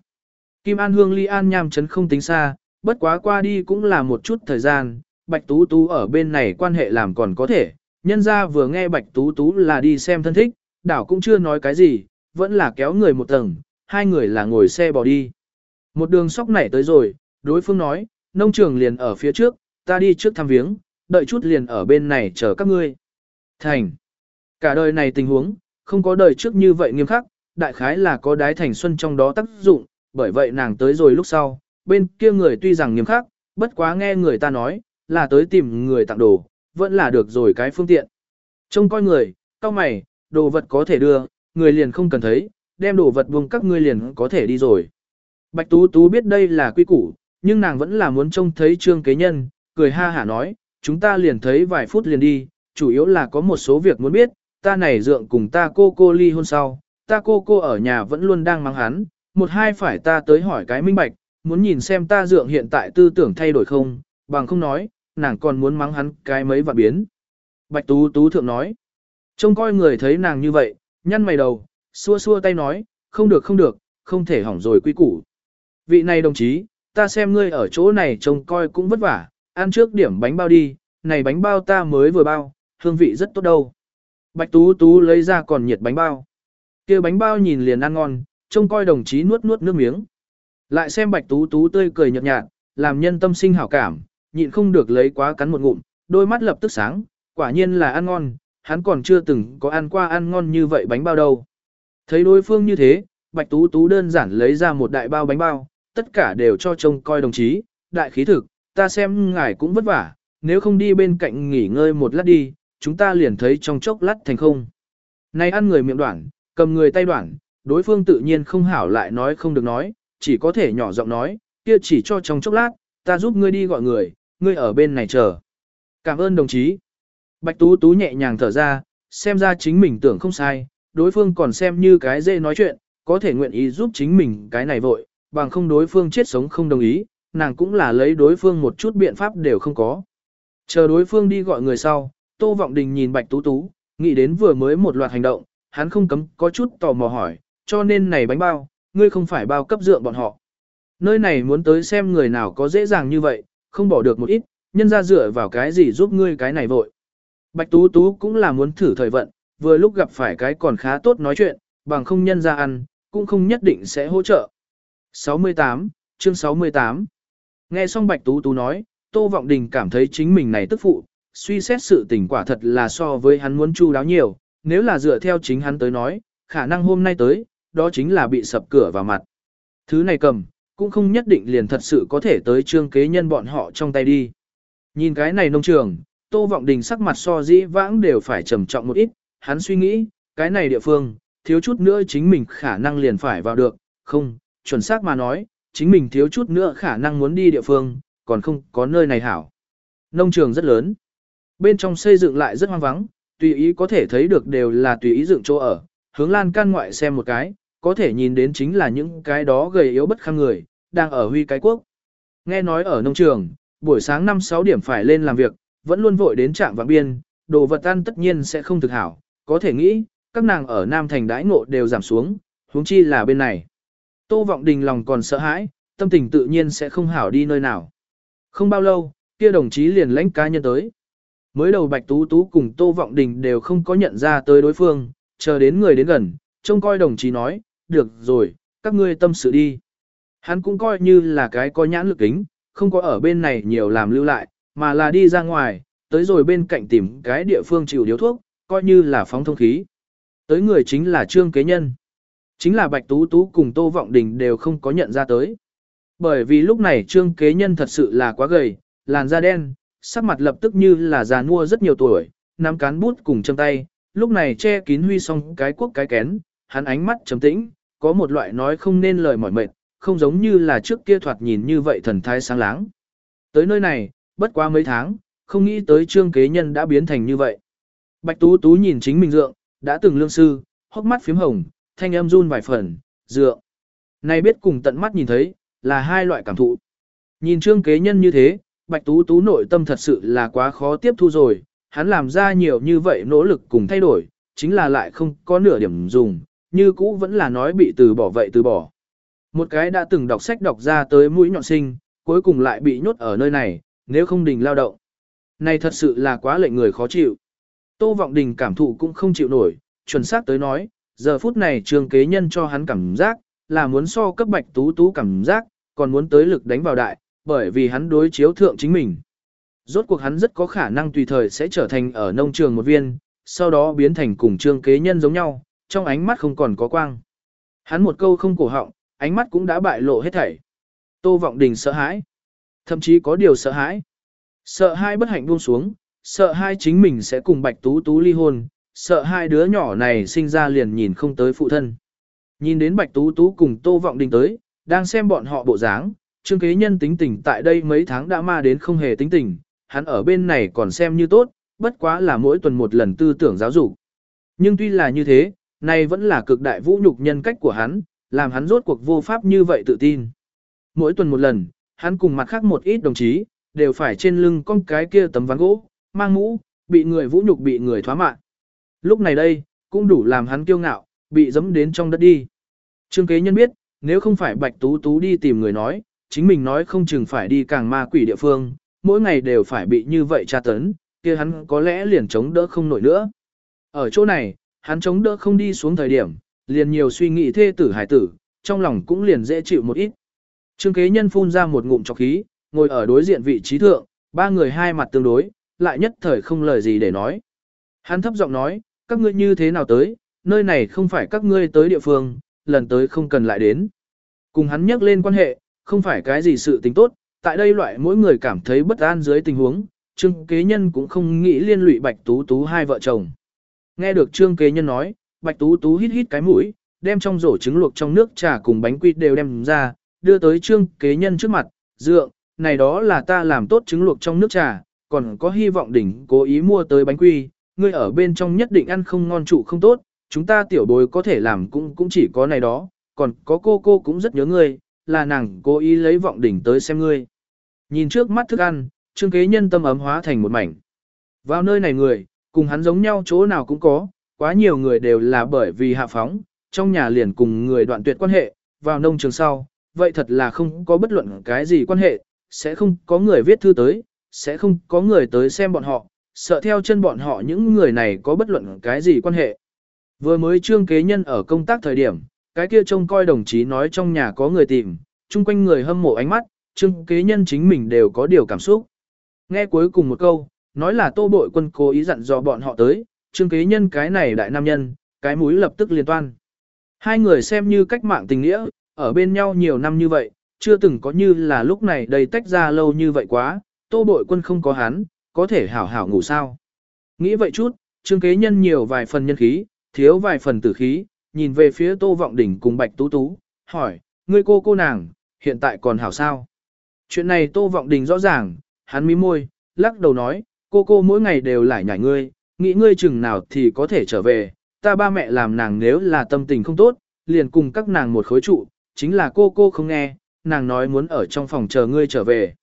Kim An Hương Ly An nham chấn không tính xa, bất quá qua đi cũng là một chút thời gian, Bạch Tú Tú ở bên này quan hệ làm còn có thể, nhân ra vừa nghe Bạch Tú Tú là đi xem thân thích, đảo cũng chưa nói cái gì, vẫn là kéo người một tầng, hai người là ngồi xe bỏ đi. Một đường sóc nảy tới rồi, đối phương nói, nông trường liền ở phía trước, ta đi trước thăm viếng, đợi chút liền ở bên này chờ các ngươi. Thành. Cả đời này tình huống, không có đời trước như vậy nghiêm khắc, đại khái là có đái thành xuân trong đó tác dụng, bởi vậy nàng tới rồi lúc sau, bên kia người tuy rằng nghiêm khắc, bất quá nghe người ta nói, là tới tìm người tặng đồ, vẫn là được rồi cái phương tiện. Trông coi người, cao mày, đồ vật có thể đưa, người liền không cần thấy, đem đồ vật buông các ngươi liền có thể đi rồi. Bạch Tú Tú biết đây là quy củ, nhưng nàng vẫn là muốn trông thấy trương kế nhân, cười ha hả nói, chúng ta liền thấy vài phút liền đi, chủ yếu là có một số việc muốn biết, ta này dượng cùng ta cô cô ly hôn sau, ta cô cô ở nhà vẫn luôn đang mắng hắn, một hai phải ta tới hỏi cái minh bạch, muốn nhìn xem ta dượng hiện tại tư tưởng thay đổi không, bằng không nói, nàng còn muốn mắng hắn cái mấy vạn biến. Bạch Tú Tú thượng nói, trông coi người thấy nàng như vậy, nhăn mày đầu, xua xua tay nói, không được không được, không thể hỏng rồi quy củ. Vị này đồng chí, ta xem ngươi ở chỗ này trông coi cũng vất vả, ăn trước điểm bánh bao đi, này bánh bao ta mới vừa bao, hương vị rất tốt đâu. Bạch Tú Tú lấy ra còn nhiệt bánh bao. kia bánh bao nhìn liền ăn ngon, trông coi đồng chí nuốt nuốt nước miếng. Lại xem bạch tú tú tươi cười nhợt nhạt, làm nhân tâm sinh hảo cảm, nhịn không được lấy quá cắn một ngụm, đôi mắt lập tức sáng, quả nhiên là ăn ngon, hắn còn chưa từng có ăn qua ăn ngon như vậy bánh bao đâu. Thấy đối phương như thế, bạch tú tú đơn giản lấy ra một đại bao bánh bao, tất cả đều cho trông coi đồng chí, đại khí thực, ta xem ngài cũng vất vả, nếu không đi bên cạnh nghỉ ngơi một lát đi, chúng ta liền thấy trong chốc lát thành không. Này ăn người miệng đoạn, cầm người tay đoạn, đối phương tự nhiên không hảo lại nói không được nói, chỉ có thể nhỏ giọng nói, kia chỉ cho trong chốc lát, ta giúp ngươi đi gọi người, ngươi ở bên này chờ. Cảm ơn đồng chí. Bạch Tú Tú nhẹ nhàng thở ra, xem ra chính mình tưởng không sai, đối phương còn xem như cái dễ nói chuyện, có thể nguyện ý giúp chính mình cái này vội, bằng không đối phương chết sống không đồng ý, nàng cũng là lấy đối phương một chút biện pháp đều không có. Chờ đối phương đi gọi người sau, Tô Vọng Đình nhìn Bạch Tú Tú, nghĩ đến vừa mới một loạt hành động, hắn không cấm có chút tò mò hỏi, cho nên này bánh bao, ngươi không phải bao cấp dượng bọn họ. Nơi này muốn tới xem người nào có dễ dàng như vậy, không bỏ được một ít, nhân ra dựa vào cái gì giúp ngươi cái này vội. Bạch Tú Tú cũng là muốn thử thời vận, vừa lúc gặp phải cái còn khá tốt nói chuyện, bằng không nhân ra ăn, cũng không nhất định sẽ hỗ trợ. 68, chương 68 Nghe xong Bạch Tú Tú nói, Tô Vọng Đình cảm thấy chính mình này tức phụ, suy xét sự tình quả thật là so với hắn muốn chu đáo nhiều, nếu là dựa theo chính hắn tới nói, khả năng hôm nay tới, đó chính là bị sập cửa vào mặt. Thứ này cầm, cũng không nhất định liền thật sự có thể tới trương kế nhân bọn họ trong tay đi. Nhìn cái này nông trường, Tô Vọng Đình sắc mặt so dĩ vãng đều phải trầm trọng một ít, hắn suy nghĩ, cái này địa phương, thiếu chút nữa chính mình khả năng liền phải vào được, không, chuẩn xác mà nói, chính mình thiếu chút nữa khả năng muốn đi địa phương, còn không có nơi này hảo. Nông trường rất lớn, bên trong xây dựng lại rất hoang vắng, tùy ý có thể thấy được đều là tùy ý dựng chỗ ở, hướng lan can ngoại xem một cái, có thể nhìn đến chính là những cái đó gầy yếu bất kham người, đang ở huy cái quốc. Nghe nói ở nông trường, buổi sáng 5-6 điểm phải lên làm việc, vẫn luôn vội đến trạm vạn biên, đồ vật ăn tất nhiên sẽ không thực hảo, có thể nghĩ, các nàng ở Nam Thành đãi ngộ đều giảm xuống, huống chi là bên này. Tô Vọng Đình lòng còn sợ hãi, tâm tình tự nhiên sẽ không hảo đi nơi nào. Không bao lâu, kia đồng chí liền lãnh cá nhân tới. Mới đầu Bạch Tú Tú cùng Tô Vọng Đình đều không có nhận ra tới đối phương, chờ đến người đến gần, trông coi đồng chí nói, được rồi, các ngươi tâm sự đi. Hắn cũng coi như là cái có nhãn lực kính, không có ở bên này nhiều làm lưu lại, mà là đi ra ngoài, tới rồi bên cạnh tìm cái địa phương chịu điếu thuốc, coi như là phóng thông khí. Tới người chính là Trương Kế Nhân. Chính là Bạch Tú Tú cùng Tô Vọng Đình đều không có nhận ra tới. Bởi vì lúc này Trương Kế Nhân thật sự là quá gầy, làn da đen, sắc mặt lập tức như là già nua rất nhiều tuổi, nắm cán bút cùng châm tay, lúc này che kín huy xong cái quốc cái kén, hắn ánh mắt trầm tĩnh, có một loại nói không nên lời mỏi mệt, không giống như là trước kia thoạt nhìn như vậy thần thái sáng láng. Tới nơi này, bất quá mấy tháng, không nghĩ tới trương kế nhân đã biến thành như vậy. Bạch Tú Tú nhìn chính mình dượng, đã từng lương sư, hốc mắt phím hồng, thanh âm run vài phần, dựa Này biết cùng tận mắt nhìn thấy, là hai loại cảm thụ. Nhìn trương kế nhân như thế, Bạch Tú Tú nội tâm thật sự là quá khó tiếp thu rồi, hắn làm ra nhiều như vậy nỗ lực cùng thay đổi, chính là lại không có nửa điểm dùng, như cũ vẫn là nói bị từ bỏ vậy từ bỏ. Một cái đã từng đọc sách đọc ra tới mũi nhọn sinh, cuối cùng lại bị nhốt ở nơi này, nếu không đình lao động. Này thật sự là quá lệnh người khó chịu. Tô Vọng Đình cảm thụ cũng không chịu nổi, chuẩn xác tới nói, giờ phút này trường kế nhân cho hắn cảm giác, là muốn so cấp bạch tú tú cảm giác, còn muốn tới lực đánh vào đại, bởi vì hắn đối chiếu thượng chính mình. Rốt cuộc hắn rất có khả năng tùy thời sẽ trở thành ở nông trường một viên, sau đó biến thành cùng trương kế nhân giống nhau, trong ánh mắt không còn có quang. Hắn một câu không cổ họng, ánh mắt cũng đã bại lộ hết thảy. Tô Vọng Đình sợ hãi, thậm chí có điều sợ hãi. Sợ hai bất hạnh buông xuống, sợ hai chính mình sẽ cùng Bạch Tú Tú ly hôn, sợ hai đứa nhỏ này sinh ra liền nhìn không tới phụ thân. Nhìn đến Bạch Tú Tú cùng Tô Vọng Đình tới, đang xem bọn họ bộ dáng, Trương Kế Nhân tính tình tại đây mấy tháng đã ma đến không hề tính tình, hắn ở bên này còn xem như tốt, bất quá là mỗi tuần một lần tư tưởng giáo dục. Nhưng tuy là như thế, này vẫn là cực đại vũ nhục nhân cách của hắn, làm hắn rốt cuộc vô pháp như vậy tự tin. Mỗi tuần một lần, hắn cùng mặt khác một ít đồng chí, đều phải trên lưng con cái kia tấm ván gỗ, mang mũ, bị người vũ nhục bị người thoá mạn. Lúc này đây, cũng đủ làm hắn kiêu ngạo, bị dẫm đến trong đất đi. Trương kế nhân biết, nếu không phải Bạch Tú Tú đi tìm người nói, chính mình nói không chừng phải đi càng ma quỷ địa phương, mỗi ngày đều phải bị như vậy tra tấn, kia hắn có lẽ liền chống đỡ không nổi nữa. Ở chỗ này, hắn chống đỡ không đi xuống thời điểm, liền nhiều suy nghĩ thê tử hải tử, trong lòng cũng liền dễ chịu một ít. Trương kế nhân phun ra một ngụm trọc khí, ngồi ở đối diện vị trí thượng, ba người hai mặt tương đối, lại nhất thời không lời gì để nói. Hắn thấp giọng nói, các ngươi như thế nào tới, nơi này không phải các ngươi tới địa phương, lần tới không cần lại đến. Cùng hắn nhắc lên quan hệ, không phải cái gì sự tình tốt, tại đây loại mỗi người cảm thấy bất an dưới tình huống, Trương Kế Nhân cũng không nghĩ liên lụy Bạch Tú Tú hai vợ chồng. Nghe được Trương Kế Nhân nói, Bạch Tú Tú hít hít cái mũi, đem trong rổ trứng luộc trong nước trà cùng bánh quy đều đem ra, đưa tới Trương Kế Nhân trước mặt, dượng, này đó là ta làm tốt trứng luộc trong nước trà, còn có hy vọng đỉnh cố ý mua tới bánh quy, ngươi ở bên trong nhất định ăn không ngon trụ không tốt, chúng ta tiểu bối có thể làm cũng cũng chỉ có này đó, còn có cô cô cũng rất nhớ ngươi, là nàng cố ý lấy vọng đỉnh tới xem ngươi. Nhìn trước mắt thức ăn, trương kế nhân tâm ấm hóa thành một mảnh. Vào nơi này người, cùng hắn giống nhau chỗ nào cũng có, quá nhiều người đều là bởi vì hạ phóng, trong nhà liền cùng người đoạn tuyệt quan hệ, vào nông trường sau, vậy thật là không có bất luận cái gì quan hệ, sẽ không có người viết thư tới, sẽ không có người tới xem bọn họ, sợ theo chân bọn họ những người này có bất luận cái gì quan hệ. Vừa mới trương kế nhân ở công tác thời điểm, cái kia trông coi đồng chí nói trong nhà có người tìm, chung quanh người hâm mộ ánh mắt, trương kế nhân chính mình đều có điều cảm xúc. Nghe cuối cùng một câu, nói là tô bội quân cố ý dặn dò bọn họ tới, trương kế nhân cái này đại nam nhân, cái mũi lập tức liên toan. Hai người xem như cách mạng tình nghĩa, ở bên nhau nhiều năm như vậy, chưa từng có như là lúc này đầy tách ra lâu như vậy quá, tô bội quân không có hắn, có thể hảo hảo ngủ sao. Nghĩ vậy chút, trương kế nhân nhiều vài phần nhân khí, thiếu vài phần tử khí, nhìn về phía tô vọng đỉnh cùng bạch tú tú, hỏi, ngươi cô cô nàng, hiện tại còn hảo sao? Chuyện này tô vọng đình rõ ràng, hắn mím môi, lắc đầu nói, cô cô mỗi ngày đều lại nhảy ngươi, nghĩ ngươi chừng nào thì có thể trở về, ta ba mẹ làm nàng nếu là tâm tình không tốt, liền cùng các nàng một khối trụ, chính là cô cô không nghe, nàng nói muốn ở trong phòng chờ ngươi trở về.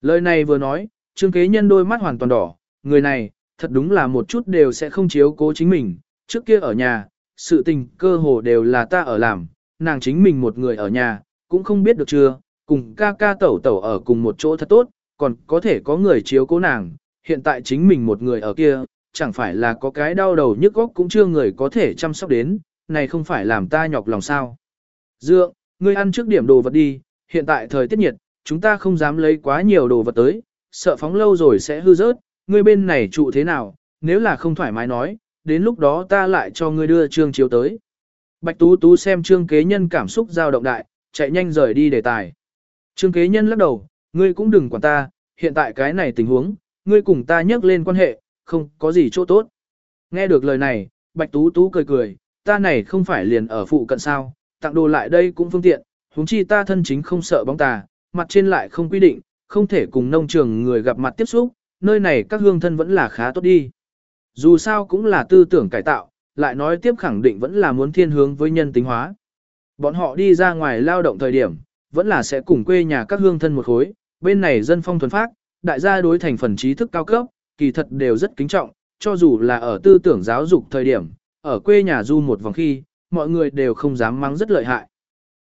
Lời này vừa nói, trương kế nhân đôi mắt hoàn toàn đỏ, người này, thật đúng là một chút đều sẽ không chiếu cố chính mình, trước kia ở nhà, sự tình cơ hồ đều là ta ở làm, nàng chính mình một người ở nhà, cũng không biết được chưa, cùng ca ca tẩu tẩu ở cùng một chỗ thật tốt, còn có thể có người chiếu cố nàng, hiện tại chính mình một người ở kia, chẳng phải là có cái đau đầu nhức óc cũng chưa người có thể chăm sóc đến, này không phải làm ta nhọc lòng sao. Dượng, ngươi ăn trước điểm đồ vật đi, hiện tại thời tiết nhiệt, chúng ta không dám lấy quá nhiều đồ vật tới, sợ phóng lâu rồi sẽ hư rớt, ngươi bên này trụ thế nào, nếu là không thoải mái nói, đến lúc đó ta lại cho ngươi đưa trương chiếu tới. Bạch Tú Tú xem trương kế nhân cảm xúc dao động đại, chạy nhanh rời đi đề tài. Trương kế nhân lắc đầu, ngươi cũng đừng quản ta, hiện tại cái này tình huống, ngươi cùng ta nhắc lên quan hệ, không có gì chỗ tốt. Nghe được lời này, Bạch Tú Tú cười cười, ta này không phải liền ở phụ cận sao, tặng đồ lại đây cũng phương tiện, huống chi ta thân chính không sợ bóng tà, mặt trên lại không quy định, không thể cùng nông trường người gặp mặt tiếp xúc, nơi này các hương thân vẫn là khá tốt đi. Dù sao cũng là tư tưởng cải tạo, lại nói tiếp khẳng định vẫn là muốn thiên hướng với nhân tính hóa. Bọn họ đi ra ngoài lao động thời điểm, vẫn là sẽ cùng quê nhà các hương thân một khối, bên này dân phong thuần phát, đại gia đối thành phần trí thức cao cấp, kỳ thật đều rất kính trọng, cho dù là ở tư tưởng giáo dục thời điểm, ở quê nhà du một vòng khi, mọi người đều không dám mắng rất lợi hại.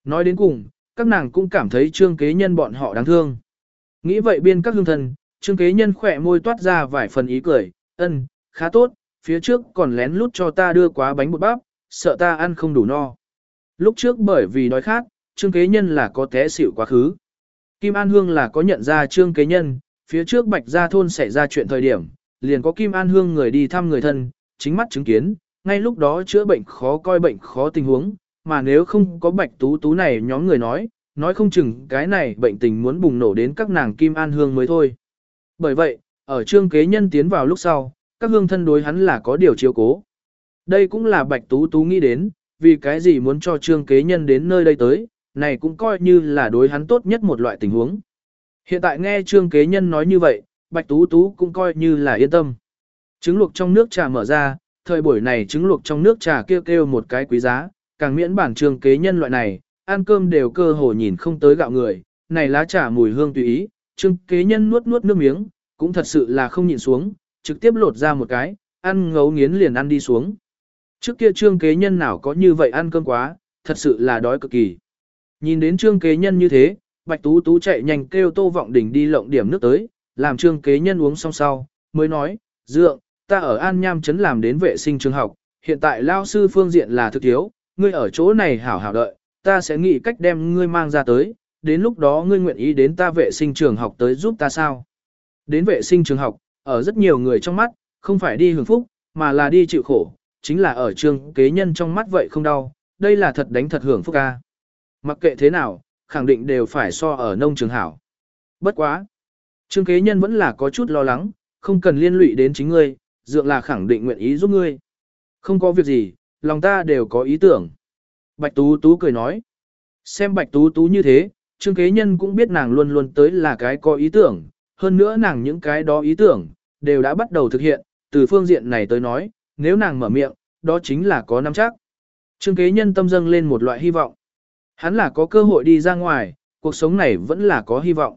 Nói đến cùng, các nàng cũng cảm thấy trương kế nhân bọn họ đáng thương. Nghĩ vậy biên các hương thân, trương kế nhân khỏe môi toát ra vài phần ý cười, ân, khá tốt, phía trước còn lén lút cho ta đưa quá bánh bột bắp, sợ ta ăn không đủ no. Lúc trước bởi vì đói khát, trương kế nhân là có té xỉu quá khứ. Kim An Hương là có nhận ra trương kế nhân, phía trước bạch gia thôn xảy ra chuyện thời điểm, liền có Kim An Hương người đi thăm người thân, chính mắt chứng kiến, ngay lúc đó chữa bệnh khó coi bệnh khó tình huống, mà nếu không có bạch tú tú này nhóm người nói, nói không chừng cái này bệnh tình muốn bùng nổ đến các nàng Kim An Hương mới thôi. Bởi vậy, ở trương kế nhân tiến vào lúc sau, các hương thân đối hắn là có điều chiếu cố. Đây cũng là bạch tú tú nghĩ đến, vì cái gì muốn cho trương kế nhân đến nơi đây tới, này cũng coi như là đối hắn tốt nhất một loại tình huống. Hiện tại nghe trương kế nhân nói như vậy, bạch tú tú cũng coi như là yên tâm. Trứng luộc trong nước trà mở ra, thời buổi này trứng luộc trong nước trà kêu kêu một cái quý giá, càng miễn bản trương kế nhân loại này, ăn cơm đều cơ hồ nhìn không tới gạo người, này lá trà mùi hương tùy ý, trương kế nhân nuốt nuốt nước miếng, cũng thật sự là không nhịn xuống, trực tiếp lột ra một cái, ăn ngấu nghiến liền ăn đi xuống. Trước kia trương kế nhân nào có như vậy ăn cơm quá, thật sự là đói cực kỳ. Nhìn đến trương kế nhân như thế, bạch tú tú chạy nhanh kêu tô vọng đỉnh đi lộng điểm nước tới, làm trương kế nhân uống xong sau, mới nói, dượng, ta ở An Nham Trấn làm đến vệ sinh trường học, hiện tại lao sư phương diện là thực thiếu, ngươi ở chỗ này hảo hảo đợi, ta sẽ nghĩ cách đem ngươi mang ra tới, đến lúc đó ngươi nguyện ý đến ta vệ sinh trường học tới giúp ta sao. Đến vệ sinh trường học, ở rất nhiều người trong mắt, không phải đi hưởng phúc, mà là đi chịu khổ, chính là ở trường kế nhân trong mắt vậy không đau, đây là thật đánh thật hưởng phúc ca. Mặc kệ thế nào, khẳng định đều phải so ở nông trường hảo. Bất quá. Trương kế nhân vẫn là có chút lo lắng, không cần liên lụy đến chính ngươi, dượng là khẳng định nguyện ý giúp ngươi. Không có việc gì, lòng ta đều có ý tưởng. Bạch Tú Tú cười nói. Xem Bạch Tú Tú như thế, Trương kế nhân cũng biết nàng luôn luôn tới là cái có ý tưởng, hơn nữa nàng những cái đó ý tưởng, đều đã bắt đầu thực hiện, từ phương diện này tới nói, nếu nàng mở miệng, đó chính là có nắm chắc. Trương kế nhân tâm dâng lên một loại hy vọng. Hắn là có cơ hội đi ra ngoài, cuộc sống này vẫn là có hy vọng.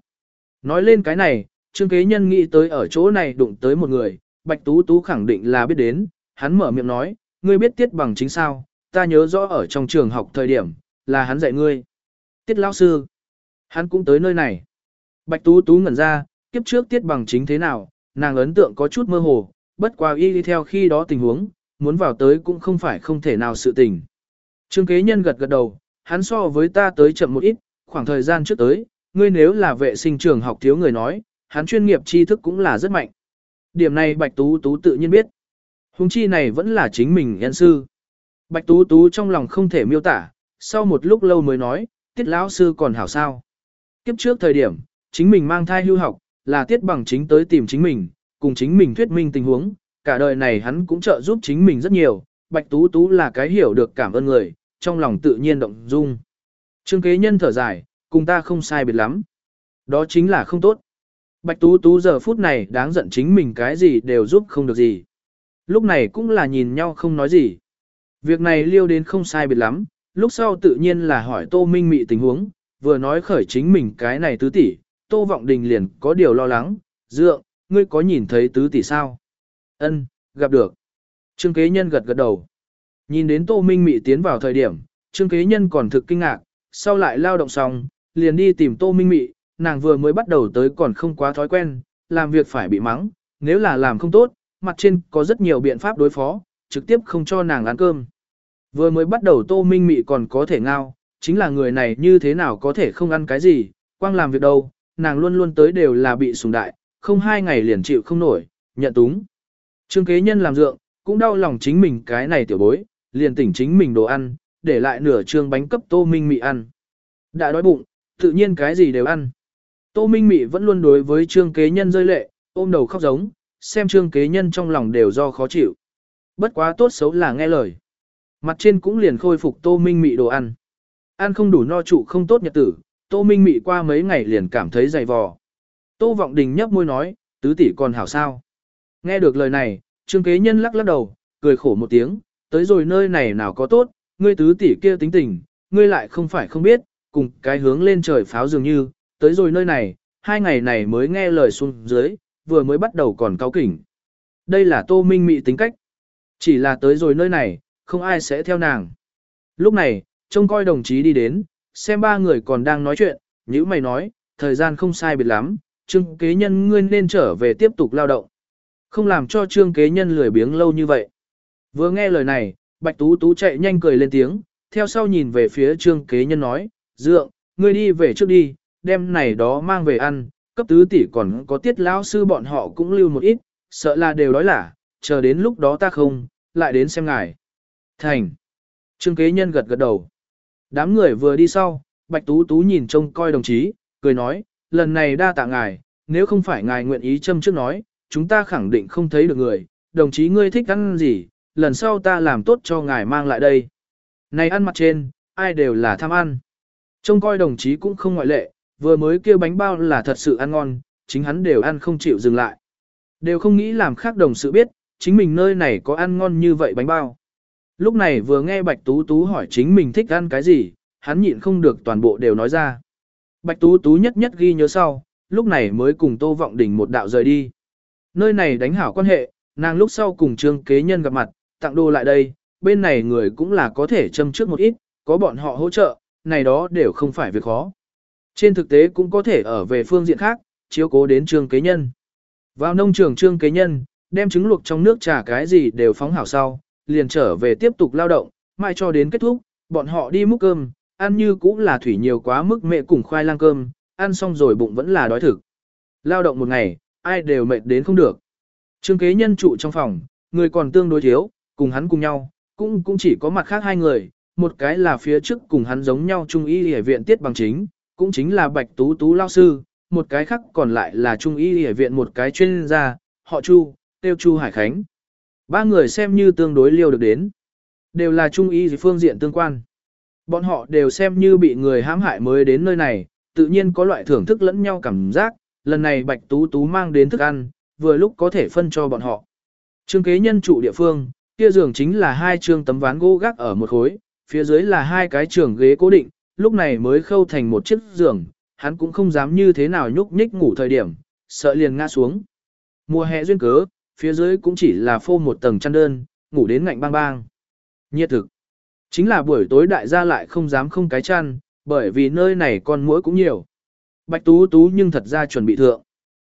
Nói lên cái này, Trương kế nhân nghĩ tới ở chỗ này đụng tới một người, Bạch Tú Tú khẳng định là biết đến, hắn mở miệng nói, ngươi biết tiết bằng chính sao, ta nhớ rõ ở trong trường học thời điểm, là hắn dạy ngươi. Tiết lão sư, hắn cũng tới nơi này. Bạch Tú Tú ngẩn ra, kiếp trước tiết bằng chính thế nào, nàng ấn tượng có chút mơ hồ, bất qua y đi theo khi đó tình huống, muốn vào tới cũng không phải không thể nào sự tình. Trương kế nhân gật gật đầu, hắn so với ta tới chậm một ít, khoảng thời gian trước tới, ngươi nếu là vệ sinh trường học thiếu người nói, hắn chuyên nghiệp tri thức cũng là rất mạnh. Điểm này Bạch Tú Tú tự nhiên biết. Hùng chi này vẫn là chính mình nhân sư. Bạch Tú Tú trong lòng không thể miêu tả, sau một lúc lâu mới nói, tiết lão sư còn hảo sao. Kiếp trước thời điểm, chính mình mang thai hưu học, là tiết bằng chính tới tìm chính mình, cùng chính mình thuyết minh tình huống, cả đời này hắn cũng trợ giúp chính mình rất nhiều, Bạch Tú Tú là cái hiểu được cảm ơn người, trong lòng tự nhiên động dung. Trương kế nhân thở dài, cùng ta không sai biệt lắm. Đó chính là không tốt. Bạch Tú Tú giờ phút này đáng giận chính mình cái gì đều giúp không được gì. Lúc này cũng là nhìn nhau không nói gì. Việc này liêu đến không sai biệt lắm, lúc sau tự nhiên là hỏi Tô Minh Mị tình huống, vừa nói khởi chính mình cái này tứ tỷ, Tô Vọng Đình liền có điều lo lắng, dượng, ngươi có nhìn thấy tứ tỷ sao? Ân, gặp được. Trương kế nhân gật gật đầu. Nhìn đến Tô Minh Mị tiến vào thời điểm, Trương kế nhân còn thực kinh ngạc, sau lại lao động xong, liền đi tìm Tô Minh Mị, nàng vừa mới bắt đầu tới còn không quá thói quen, làm việc phải bị mắng, nếu là làm không tốt, mặt trên có rất nhiều biện pháp đối phó, trực tiếp không cho nàng ăn cơm. Vừa mới bắt đầu Tô Minh Mị còn có thể ngao, chính là người này như thế nào có thể không ăn cái gì, quang làm việc đâu, nàng luôn luôn tới đều là bị sùng đại, không hai ngày liền chịu không nổi, nhận túng. Trương kế nhân làm dượng, cũng đau lòng chính mình cái này tiểu bối, liền tỉnh chính mình đồ ăn, để lại nửa trương bánh cấp Tô Minh Mị ăn. Đã đói bụng, tự nhiên cái gì đều ăn. Tô Minh Mị vẫn luôn đối với trương kế nhân rơi lệ, ôm đầu khóc giống, xem trương kế nhân trong lòng đều do khó chịu. Bất quá tốt xấu là nghe lời. Mặt trên cũng liền khôi phục Tô Minh Mị đồ ăn. Ăn không đủ no trụ không tốt nhật tử, Tô Minh Mị qua mấy ngày liền cảm thấy dày vò. Tô Vọng Đình nhấp môi nói, tứ tỷ còn hảo sao. Nghe được lời này, trương kế nhân lắc lắc đầu, cười khổ một tiếng, tới rồi nơi này nào có tốt, ngươi tứ tỷ kia tính tình, ngươi lại không phải không biết, cùng cái hướng lên trời pháo dường như, tới rồi nơi này, hai ngày này mới nghe lời xuống dưới, vừa mới bắt đầu còn cao kỉnh. Đây là tô minh mị tính cách. Chỉ là tới rồi nơi này, không ai sẽ theo nàng. Lúc này, trông coi đồng chí đi đến, xem ba người còn đang nói chuyện, như mày nói, thời gian không sai biệt lắm, trương kế nhân ngươi nên trở về tiếp tục lao động. Không làm cho trương kế nhân lười biếng lâu như vậy. Vừa nghe lời này, Bạch Tú Tú chạy nhanh cười lên tiếng, theo sau nhìn về phía trương kế nhân nói, dượng, ngươi đi về trước đi, đem này đó mang về ăn, cấp tứ tỷ còn có tiết lão sư bọn họ cũng lưu một ít, sợ là đều đói lả, chờ đến lúc đó ta không, lại đến xem ngài. Thành. Trương kế nhân gật gật đầu. Đám người vừa đi sau, Bạch Tú Tú nhìn trông coi đồng chí, cười nói, lần này đa tạ ngài, nếu không phải ngài nguyện ý châm trước nói, chúng ta khẳng định không thấy được người, đồng chí ngươi thích ăn gì, lần sau ta làm tốt cho ngài mang lại đây. Này ăn mặt trên, ai đều là tham ăn. Trông coi đồng chí cũng không ngoại lệ, vừa mới kêu bánh bao là thật sự ăn ngon, chính hắn đều ăn không chịu dừng lại. Đều không nghĩ làm khác đồng sự biết, chính mình nơi này có ăn ngon như vậy bánh bao. Lúc này vừa nghe Bạch Tú Tú hỏi chính mình thích ăn cái gì, hắn nhịn không được toàn bộ đều nói ra. Bạch Tú Tú nhất nhất ghi nhớ sau, lúc này mới cùng Tô Vọng Đình một đạo rời đi. Nơi này đánh hảo quan hệ, nàng lúc sau cùng trương kế nhân gặp mặt, tặng đồ lại đây, bên này người cũng là có thể châm trước một ít, có bọn họ hỗ trợ, này đó đều không phải việc khó. Trên thực tế cũng có thể ở về phương diện khác, chiếu cố đến trương kế nhân. Vào nông trường trương kế nhân, đem trứng luộc trong nước trà cái gì đều phóng hảo sau, liền trở về tiếp tục lao động, mai cho đến kết thúc, bọn họ đi múc cơm, ăn như cũng là thủy nhiều quá mức mẹ cùng khoai lang cơm, ăn xong rồi bụng vẫn là đói thực. Lao động một ngày, ai đều mệt đến không được. Trương kế nhân trụ trong phòng, người còn tương đối thiếu, cùng hắn cùng nhau, cũng cũng chỉ có mặt khác hai người, một cái là phía trước cùng hắn giống nhau trung y y viện tiết bằng chính, cũng chính là Bạch Tú Tú lao sư, một cái khác còn lại là trung y y viện một cái chuyên gia, họ Chu, tiêu Chu Hải Khánh. Ba người xem như tương đối liêu được đến. Đều là trung y phương diện tương quan. Bọn họ đều xem như bị người hãm hại mới đến nơi này, tự nhiên có loại thưởng thức lẫn nhau cảm giác, lần này Bạch Tú Tú mang đến thức ăn, vừa lúc có thể phân cho bọn họ. Trương kế nhân trụ địa phương, kia giường chính là hai trương tấm ván gỗ gác ở một khối, phía dưới là hai cái trường ghế cố định, lúc này mới khâu thành một chiếc giường, hắn cũng không dám như thế nào nhúc nhích ngủ thời điểm, sợ liền ngã xuống. Mùa hè duyên cớ, phía dưới cũng chỉ là phô một tầng chăn đơn, ngủ đến ngạnh bang bang. Nhiệt thực. Chính là buổi tối đại gia lại không dám không cái chăn, bởi vì nơi này con muỗi cũng nhiều. Bạch tú tú nhưng thật ra chuẩn bị thượng.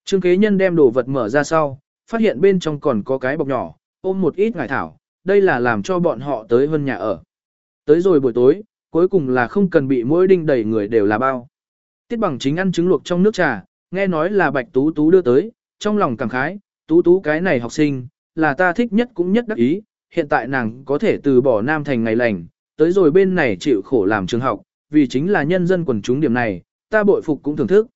Trương kế nhân đem đồ vật mở ra sau, phát hiện bên trong còn có cái bọc nhỏ, ôm một ít ngải thảo, đây là làm cho bọn họ tới hơn nhà ở. Tới rồi buổi tối, cuối cùng là không cần bị mỗi đinh đầy người đều là bao. Tiết bằng chính ăn trứng luộc trong nước trà, nghe nói là bạch tú tú đưa tới, trong lòng cảm khái, tú tú cái này học sinh, là ta thích nhất cũng nhất đắc ý, hiện tại nàng có thể từ bỏ Nam Thành ngày lành, tới rồi bên này chịu khổ làm trường học, vì chính là nhân dân quần chúng điểm này, ta bội phục cũng thưởng thức.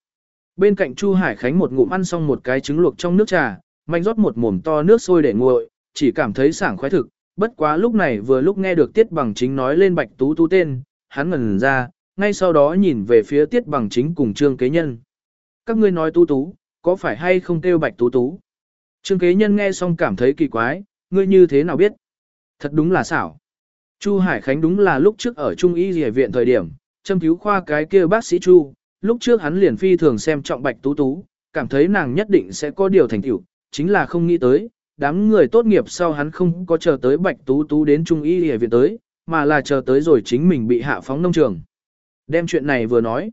Bên cạnh Chu Hải Khánh một ngụm ăn xong một cái trứng luộc trong nước trà, mạnh rót một mồm to nước sôi để nguội, chỉ cảm thấy sảng khoái thực, bất quá lúc này vừa lúc nghe được Tiết Bằng Chính nói lên Bạch Tú Tú tên, hắn ngẩn ra, ngay sau đó nhìn về phía Tiết Bằng Chính cùng Trương Kế Nhân. Các ngươi nói Tú Tú, có phải hay không kêu Bạch Tú Tú? Trương Kế Nhân nghe xong cảm thấy kỳ quái, ngươi như thế nào biết? Thật đúng là xảo. Chu Hải Khánh đúng là lúc trước ở Trung Y Dì viện thời điểm, châm cứu khoa cái kia bác sĩ Chu, lúc trước hắn liền phi thường xem trọng Bạch Tú Tú, cảm thấy nàng nhất định sẽ có điều thành tựu, chính là không nghĩ tới, đám người tốt nghiệp sau hắn không có chờ tới Bạch Tú Tú đến Trung Y Dì viện tới, mà là chờ tới rồi chính mình bị hạ phóng nông trường. Đem chuyện này vừa nói.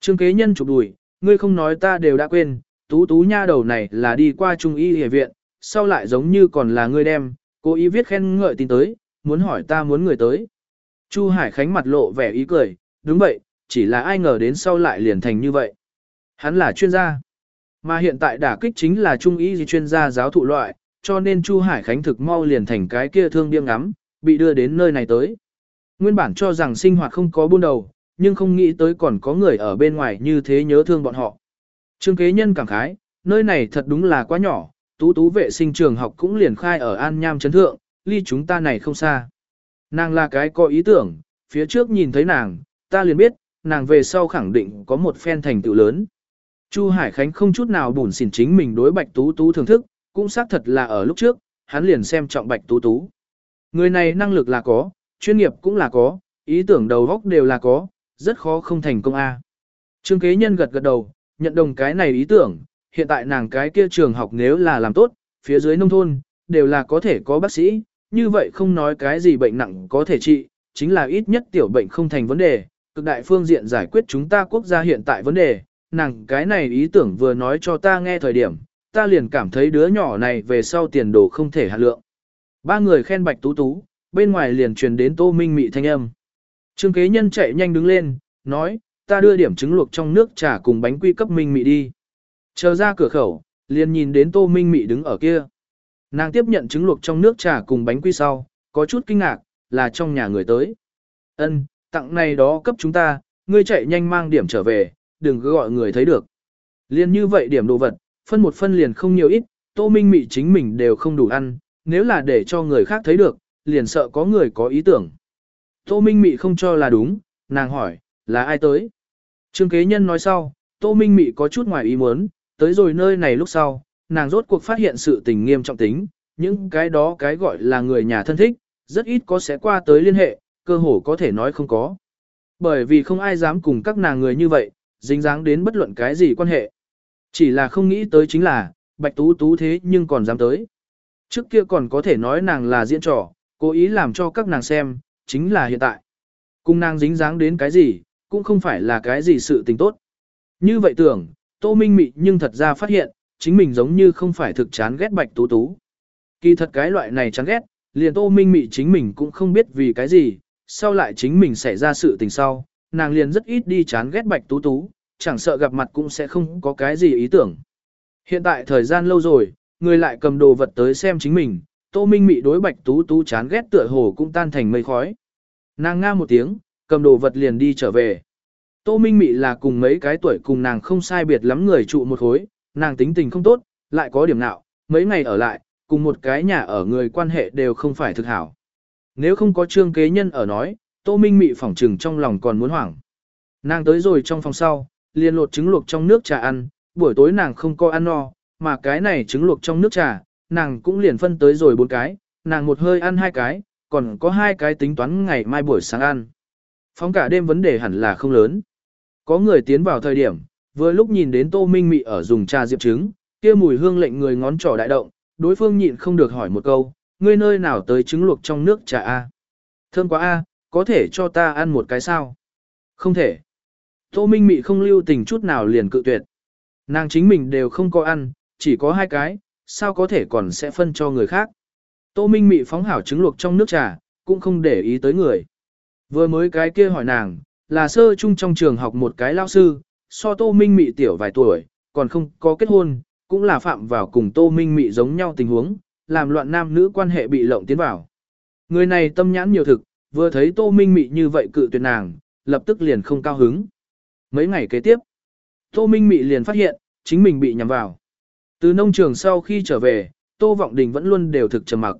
Trương kế nhân chụp đùi, ngươi không nói ta đều đã quên, Tú Tú nha đầu này là đi qua Trung Y hệ viện, sau lại giống như còn là ngươi đem, cố ý viết khen ngợi tin tới, muốn hỏi ta muốn người tới. Chu Hải Khánh mặt lộ vẻ ý cười, đúng vậy, chỉ là ai ngờ đến sau lại liền thành như vậy. Hắn là chuyên gia. Mà hiện tại đả kích chính là trung Y chuyên gia giáo thụ loại, cho nên Chu Hải Khánh thực mau liền thành cái kia thương điên ngắm, bị đưa đến nơi này tới. Nguyên bản cho rằng sinh hoạt không có buôn đầu, nhưng không nghĩ tới còn có người ở bên ngoài như thế nhớ thương bọn họ. Trương kế nhân cảm khái, nơi này thật đúng là quá nhỏ, tú tú vệ sinh trường học cũng liền khai ở An Nham Trấn Thượng, ly chúng ta này không xa. Nàng là cái có ý tưởng, phía trước nhìn thấy nàng, ta liền biết, nàng về sau khẳng định có một phen thành tựu lớn. Chu Hải Khánh không chút nào bùn xỉn chính mình đối Bạch Tú Tú thưởng thức, cũng xác thật là ở lúc trước, hắn liền xem trọng Bạch Tú Tú. Người này năng lực là có, chuyên nghiệp cũng là có, ý tưởng đầu góc đều là có, rất khó không thành công A. Trương kế nhân gật gật đầu, nhận đồng cái này ý tưởng, hiện tại nàng cái kia trường học nếu là làm tốt, phía dưới nông thôn, đều là có thể có bác sĩ, như vậy không nói cái gì bệnh nặng có thể trị, chính là ít nhất tiểu bệnh không thành vấn đề, cực đại phương diện giải quyết chúng ta quốc gia hiện tại vấn đề, nàng cái này ý tưởng vừa nói cho ta nghe thời điểm, ta liền cảm thấy đứa nhỏ này về sau tiền đồ không thể hạt lượng. Ba người khen bạch tú tú, bên ngoài liền truyền đến tô minh mị thanh âm. Trương kế nhân chạy nhanh đứng lên, nói, ta đưa điểm trứng luộc trong nước trà cùng bánh quy cấp minh mị đi. Chờ ra cửa khẩu, liền nhìn đến tô minh mị đứng ở kia. Nàng tiếp nhận trứng luộc trong nước trà cùng bánh quy sau, có chút kinh ngạc, là trong nhà người tới. Ân, tặng này đó cấp chúng ta, ngươi chạy nhanh mang điểm trở về, đừng cứ gọi người thấy được. Liên như vậy điểm đồ vật, phân một phân liền không nhiều ít, tô minh mị chính mình đều không đủ ăn, nếu là để cho người khác thấy được, liền sợ có người có ý tưởng. Tô minh mị không cho là đúng, nàng hỏi, là ai tới? Trương kế nhân nói sau, tô minh mị có chút ngoài ý muốn, tới rồi nơi này lúc sau, nàng rốt cuộc phát hiện sự tình nghiêm trọng tính, những cái đó cái gọi là người nhà thân thích, rất ít có sẽ qua tới liên hệ, cơ hồ có thể nói không có. Bởi vì không ai dám cùng các nàng người như vậy, dính dáng đến bất luận cái gì quan hệ. Chỉ là không nghĩ tới chính là, bạch tú tú thế nhưng còn dám tới. Trước kia còn có thể nói nàng là diễn trò, cố ý làm cho các nàng xem, chính là hiện tại. Cùng nàng dính dáng đến cái gì, cũng không phải là cái gì sự tình tốt. Như vậy tưởng, Tô Minh Mị nhưng thật ra phát hiện, chính mình giống như không phải thực chán ghét bạch tú tú. Kỳ thật cái loại này chán ghét, liền tô minh mị chính mình cũng không biết vì cái gì, sau lại chính mình xảy ra sự tình sau, nàng liền rất ít đi chán ghét Bạch Tú Tú, chẳng sợ gặp mặt cũng sẽ không có cái gì ý tưởng. Hiện tại thời gian lâu rồi, người lại cầm đồ vật tới xem chính mình, Tô Minh Mị đối Bạch Tú Tú chán ghét tựa hồ cũng tan thành mây khói. Nàng nga một tiếng, cầm đồ vật liền đi trở về. Tô Minh Mị là cùng mấy cái tuổi cùng nàng không sai biệt lắm người trụ một khối, nàng tính tình không tốt, lại có điểm nào, mấy ngày ở lại, cùng một cái nhà ở người quan hệ đều không phải thực hảo. Nếu không có trương kế nhân ở nói, Tô Minh Mị phỏng trừng trong lòng còn muốn hoảng. Nàng tới rồi trong phòng sau, liền lột trứng luộc trong nước trà ăn, buổi tối nàng không có ăn no, mà cái này trứng luộc trong nước trà, nàng cũng liền phân tới rồi bốn cái, nàng một hơi ăn hai cái, còn có hai cái tính toán ngày mai buổi sáng ăn. Phóng cả đêm vấn đề hẳn là không lớn. Có người tiến vào thời điểm, vừa lúc nhìn đến Tô Minh Mị ở dùng trà diệp trứng, kia mùi hương lệnh người ngón trỏ đại động, đối phương nhịn không được hỏi một câu, ngươi nơi nào tới trứng luộc trong nước trà a? Thơm quá a, có thể cho ta ăn một cái sao? Không thể. Tô Minh Mị không lưu tình chút nào liền cự tuyệt. Nàng chính mình đều không có ăn, chỉ có hai cái, sao có thể còn sẽ phân cho người khác. Tô Minh Mị phóng hảo trứng luộc trong nước trà, cũng không để ý tới người. Vừa mới cái kia hỏi nàng, là sơ chung trong trường học một cái lao sư, so Tô Minh Mị tiểu vài tuổi, còn không có kết hôn, cũng là phạm vào cùng Tô Minh Mị giống nhau tình huống, làm loạn nam nữ quan hệ bị lộng tiến vào. Người này tâm nhãn nhiều thực, vừa thấy Tô Minh Mị như vậy cự tuyệt nàng, lập tức liền không cao hứng. Mấy ngày kế tiếp, Tô Minh Mị liền phát hiện, chính mình bị nhầm vào. Từ nông trường sau khi trở về, Tô Vọng Đình vẫn luôn đều thực trầm mặc.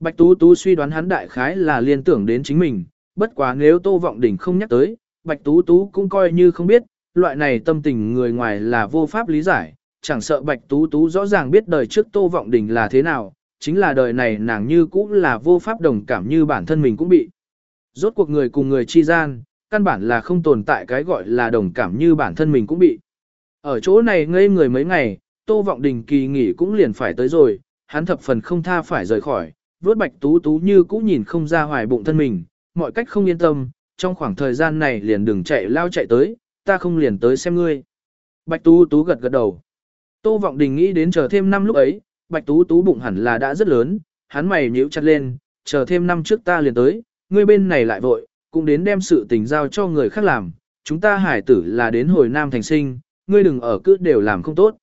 Bạch Tú Tú suy đoán hắn đại khái là liên tưởng đến chính mình, bất quá nếu Tô Vọng Đình không nhắc tới, Bạch Tú Tú cũng coi như không biết, loại này tâm tình người ngoài là vô pháp lý giải, chẳng sợ Bạch Tú Tú rõ ràng biết đời trước Tô Vọng Đình là thế nào, chính là đời này nàng như cũng là vô pháp đồng cảm như bản thân mình cũng bị. Rốt cuộc người cùng người chi gian, căn bản là không tồn tại cái gọi là đồng cảm như bản thân mình cũng bị. Ở chỗ này ngây người mấy ngày, Tô Vọng Đình kỳ nghỉ cũng liền phải tới rồi, hắn thập phần không tha phải rời khỏi, vớt bạch tú tú như cũng nhìn không ra hoài bụng thân mình, mọi cách không yên tâm, trong khoảng thời gian này liền đừng chạy lao chạy tới, ta không liền tới xem ngươi. Bạch tú tú gật gật đầu. Tô Vọng Đình nghĩ đến chờ thêm năm lúc ấy, bạch tú tú bụng hẳn là đã rất lớn, hắn mày nhíu chặt lên, chờ thêm năm trước ta liền tới, ngươi bên này lại vội, cũng đến đem sự tình giao cho người khác làm, chúng ta hải tử là đến hồi nam thành sinh, ngươi đừng ở cứ đều làm không tốt.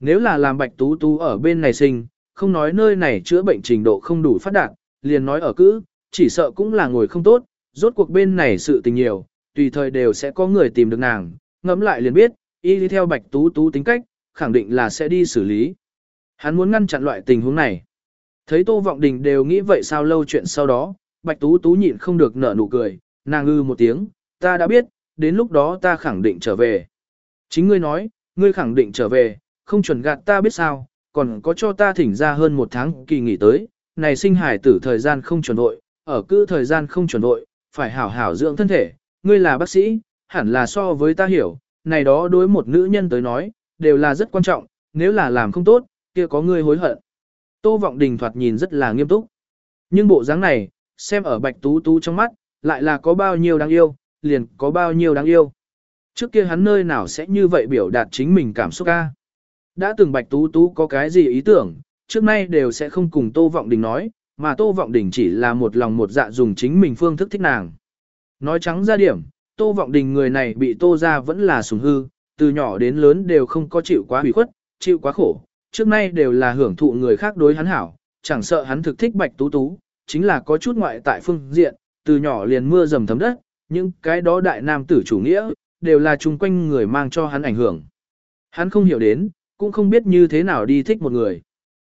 Nếu là làm bạch tú tú ở bên này sinh, không nói nơi này chữa bệnh trình độ không đủ phát đạt, liền nói ở cứ, chỉ sợ cũng là ngồi không tốt, rốt cuộc bên này sự tình nhiều, tùy thời đều sẽ có người tìm được nàng, ngẫm lại liền biết, y đi theo bạch tú tú tính cách, khẳng định là sẽ đi xử lý. Hắn muốn ngăn chặn loại tình huống này. Thấy Tô Vọng Đình đều nghĩ vậy sao lâu chuyện sau đó, Bạch Tú Tú nhịn không được nở nụ cười, nàng ư một tiếng, ta đã biết, đến lúc đó ta khẳng định trở về. Chính ngươi nói, ngươi khẳng định trở về, không chuẩn gạt ta biết sao, còn có cho ta thỉnh ra hơn một tháng kỳ nghỉ tới, này sinh hải tử thời gian không chuẩn đội ở cứ thời gian không chuẩn vội, phải hảo hảo dưỡng thân thể, ngươi là bác sĩ, hẳn là so với ta hiểu, này đó đối một nữ nhân tới nói, đều là rất quan trọng, nếu là làm không tốt, kia có ngươi hối hận. Tô Vọng Đình thoạt nhìn rất là nghiêm túc. Nhưng bộ dáng này, xem ở Bạch Tú Tú trong mắt, lại là có bao nhiêu đáng yêu, liền có bao nhiêu đáng yêu. Trước kia hắn nơi nào sẽ như vậy biểu đạt chính mình cảm xúc a Đã từng Bạch Tú Tú có cái gì ý tưởng, trước nay đều sẽ không cùng Tô Vọng Đình nói, mà Tô Vọng Đình chỉ là một lòng một dạ dùng chính mình phương thức thích nàng. Nói trắng ra điểm, Tô Vọng Đình người này bị Tô gia vẫn là sủng hư, từ nhỏ đến lớn đều không có chịu quá hủy khuất, chịu quá khổ, trước nay đều là hưởng thụ người khác đối hắn hảo, chẳng sợ hắn thực thích Bạch Tú Tú, chính là có chút ngoại tại phương diện, từ nhỏ liền mưa dầm thấm đất, những cái đó đại nam tử chủ nghĩa, đều là chung quanh người mang cho hắn ảnh hưởng. Hắn không hiểu đến, cũng không biết như thế nào đi thích một người.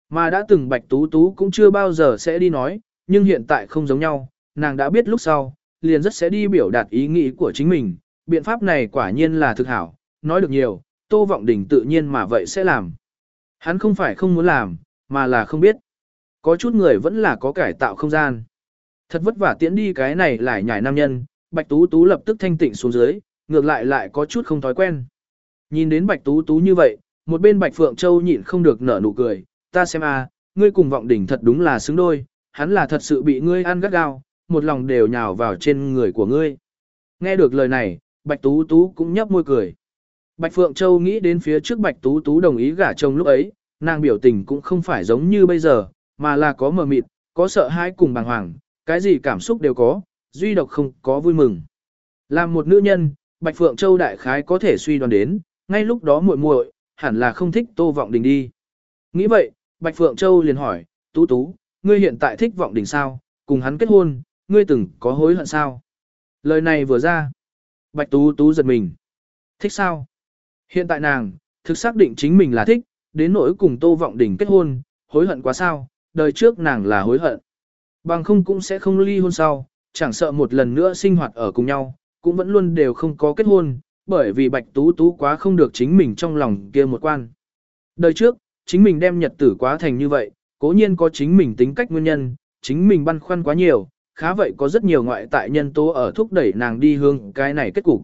Mà đã từng Bạch Tú Tú cũng chưa bao giờ sẽ đi nói, nhưng hiện tại không giống nhau, nàng đã biết lúc sau, liền rất sẽ đi biểu đạt ý nghĩ của chính mình, biện pháp này quả nhiên là thực hảo, nói được nhiều, Tô Vọng Đình tự nhiên mà vậy sẽ làm. Hắn không phải không muốn làm, mà là không biết. Có chút người vẫn là có cải tạo không gian. Thật vất vả tiễn đi cái này lại nhảy nam nhân, Bạch Tú Tú lập tức thanh tịnh xuống dưới, ngược lại lại có chút không thói quen. Nhìn đến Bạch Tú Tú như vậy, một bên Bạch Phượng Châu nhịn không được nở nụ cười, ta xem a, ngươi cùng vọng đỉnh thật đúng là xứng đôi, hắn là thật sự bị ngươi ăn gắt gao, một lòng đều nhào vào trên người của ngươi. Nghe được lời này, Bạch Tú Tú cũng nhấp môi cười. Bạch Phượng Châu nghĩ đến phía trước Bạch Tú Tú đồng ý gả chồng lúc ấy, nàng biểu tình cũng không phải giống như bây giờ, mà là có mờ mịt, có sợ hãi cùng bàng hoàng, cái gì cảm xúc đều có, duy độc không có vui mừng. Làm một nữ nhân, Bạch Phượng Châu đại khái có thể suy đoán đến, ngay lúc đó muội muội hẳn là không thích Tô Vọng Đình đi. Nghĩ vậy, Bạch Phượng Châu liền hỏi, Tú Tú, ngươi hiện tại thích Vọng Đình sao, cùng hắn kết hôn, ngươi từng có hối hận sao? Lời này vừa ra, Bạch Tú Tú giật mình. Thích sao? Hiện tại nàng, thực xác định chính mình là thích, đến nỗi cùng Tô Vọng Đình kết hôn, hối hận quá sao, đời trước nàng là hối hận. Bằng không cũng sẽ không ly hôn sau, chẳng sợ một lần nữa sinh hoạt ở cùng nhau, cũng vẫn luôn đều không có kết hôn, bởi vì Bạch Tú Tú quá không được chính mình trong lòng kia một quan. Đời trước, chính mình đem nhật tử quá thành như vậy, cố nhiên có chính mình tính cách nguyên nhân, chính mình băn khoăn quá nhiều, khá vậy có rất nhiều ngoại tại nhân tố ở thúc đẩy nàng đi hướng cái này kết cục.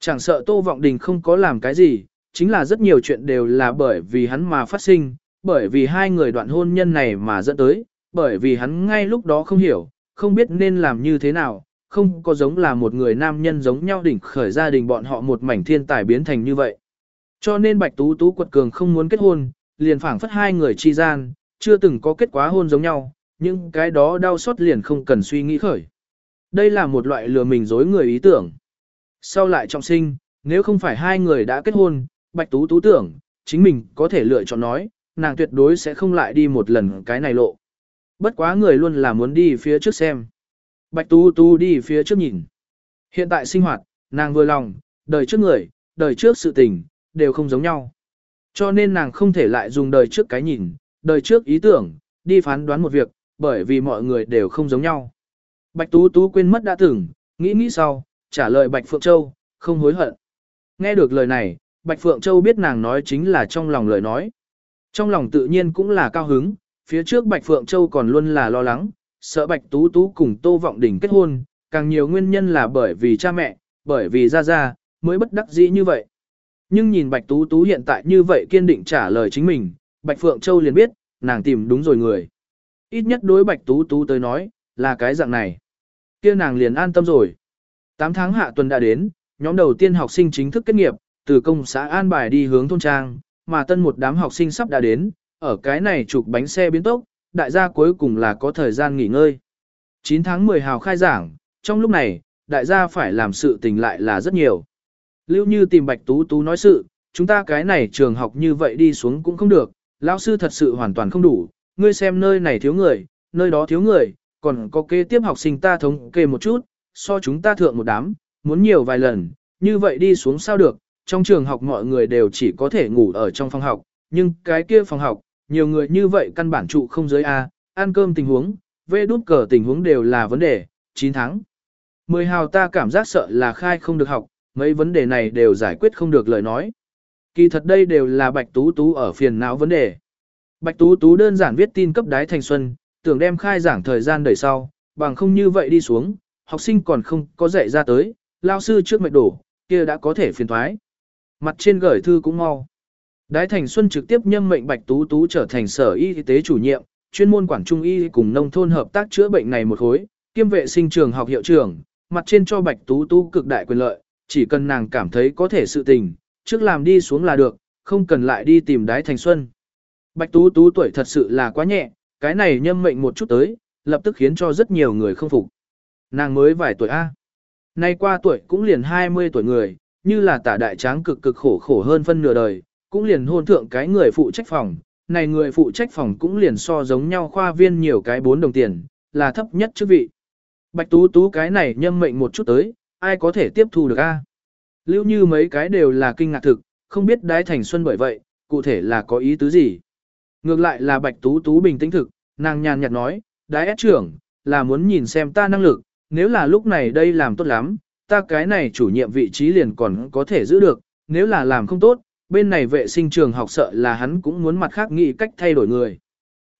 Chẳng sợ Tô Vọng Đình không có làm cái gì, chính là rất nhiều chuyện đều là bởi vì hắn mà phát sinh, bởi vì hai người đoạn hôn nhân này mà dẫn tới, bởi vì hắn ngay lúc đó không hiểu, không biết nên làm như thế nào, không có giống là một người nam nhân giống nhau đỉnh khởi gia đình bọn họ một mảnh thiên tài biến thành như vậy. Cho nên Bạch Tú Tú quật cường không muốn kết hôn, liền phảng phất hai người chi gian, chưa từng có kết quả hôn giống nhau, nhưng cái đó đau xót liền không cần suy nghĩ khởi. Đây là một loại lừa mình dối người ý tưởng. Sau lại trọng sinh, nếu không phải hai người đã kết hôn, Bạch Tú Tú tưởng, chính mình có thể lựa chọn nói, nàng tuyệt đối sẽ không lại đi một lần cái này lộ. Bất quá người luôn là muốn đi phía trước xem. Bạch Tú Tú đi phía trước nhìn. Hiện tại sinh hoạt, nàng vừa lòng, đời trước người, đời trước sự tình, đều không giống nhau. Cho nên nàng không thể lại dùng đời trước cái nhìn, đời trước ý tưởng, đi phán đoán một việc, bởi vì mọi người đều không giống nhau. Bạch Tú Tú quên mất đã từng, nghĩ nghĩ sau, trả lời Bạch Phượng Châu, không hối hận. Nghe được lời này, Bạch Phượng Châu biết nàng nói chính là trong lòng lời nói. Trong lòng tự nhiên cũng là cao hứng, phía trước Bạch Phượng Châu còn luôn là lo lắng, sợ Bạch Tú Tú cùng Tô Vọng Đình kết hôn, càng nhiều nguyên nhân là bởi vì cha mẹ, bởi vì Gia Gia, mới bất đắc dĩ như vậy. Nhưng nhìn Bạch Tú Tú hiện tại như vậy kiên định trả lời chính mình, Bạch Phượng Châu liền biết, nàng tìm đúng rồi người. Ít nhất đối Bạch Tú Tú tới nói, là cái dạng này. kia nàng liền an tâm rồi. 8 tháng hạ tuần đã đến, nhóm đầu tiên học sinh chính thức kết nghiệp, từ công xã An Bài đi hướng thôn trang, mà tân một đám học sinh sắp đã đến, ở cái này chụp bánh xe biến tốc, đại gia cuối cùng là có thời gian nghỉ ngơi. 9 tháng 10 hào khai giảng, trong lúc này, đại gia phải làm sự tình lại là rất nhiều. Lưu Như tìm Bạch Tú Tú nói sự, chúng ta cái này trường học như vậy đi xuống cũng không được, lão sư thật sự hoàn toàn không đủ, ngươi xem nơi này thiếu người, nơi đó thiếu người, còn có kế tiếp học sinh ta thống kê một chút, so chúng ta thượng một đám, muốn nhiều vài lần, như vậy đi xuống sao được, trong trường học mọi người đều chỉ có thể ngủ ở trong phòng học, nhưng cái kia phòng học, nhiều người như vậy căn bản trụ không giới A, ăn cơm tình huống, vê đút cờ tình huống đều là vấn đề, 9 tháng. 10 hào ta cảm giác sợ là khai không được học, mấy vấn đề này đều giải quyết không được lời nói. Kỳ thật đây đều là Bạch Tú Tú ở phiền não vấn đề. Bạch Tú Tú đơn giản viết tin cấp đái thành xuân, tưởng đem khai giảng thời gian đẩy sau, bằng không như vậy đi xuống, học sinh còn không có dạy ra tới, lao sư trước mệt đổ, kia đã có thể phiền thoái. Mặt trên gửi thư cũng mau. Đái Thành Xuân trực tiếp nhâm mệnh Bạch Tú Tú trở thành sở y tế chủ nhiệm, chuyên môn quản trung y cùng nông thôn hợp tác chữa bệnh này một khối, kiêm vệ sinh trường học hiệu trưởng, mặt trên cho Bạch Tú Tú cực đại quyền lợi, chỉ cần nàng cảm thấy có thể sự tình, trước làm đi xuống là được, không cần lại đi tìm Đái Thành Xuân. Bạch Tú Tú tuổi thật sự là quá nhẹ, cái này nhâm mệnh một chút tới, lập tức khiến cho rất nhiều người không phục. Nàng mới vài tuổi A. Nay qua tuổi cũng liền 20 tuổi người, như là tả đại tráng cực cực khổ khổ hơn phân nửa đời, cũng liền hôn thượng cái người phụ trách phòng, này người phụ trách phòng cũng liền so giống nhau khoa viên nhiều cái 4 đồng tiền, là thấp nhất chức vị. Bạch tú tú cái này nhâm mệnh một chút tới, ai có thể tiếp thu được a? Lưu như mấy cái đều là kinh ngạc thực, không biết đái thành xuân bởi vậy, cụ thể là có ý tứ gì. Ngược lại là bạch tú tú bình tĩnh thực, nàng nhàn nhạt nói, đái ép trưởng, là muốn nhìn xem ta năng lực, nếu là lúc này đây làm tốt lắm, ta cái này chủ nhiệm vị trí liền còn có thể giữ được, nếu là làm không tốt, bên này vệ sinh trường học sợ là hắn cũng muốn mặt khác nghĩ cách thay đổi người.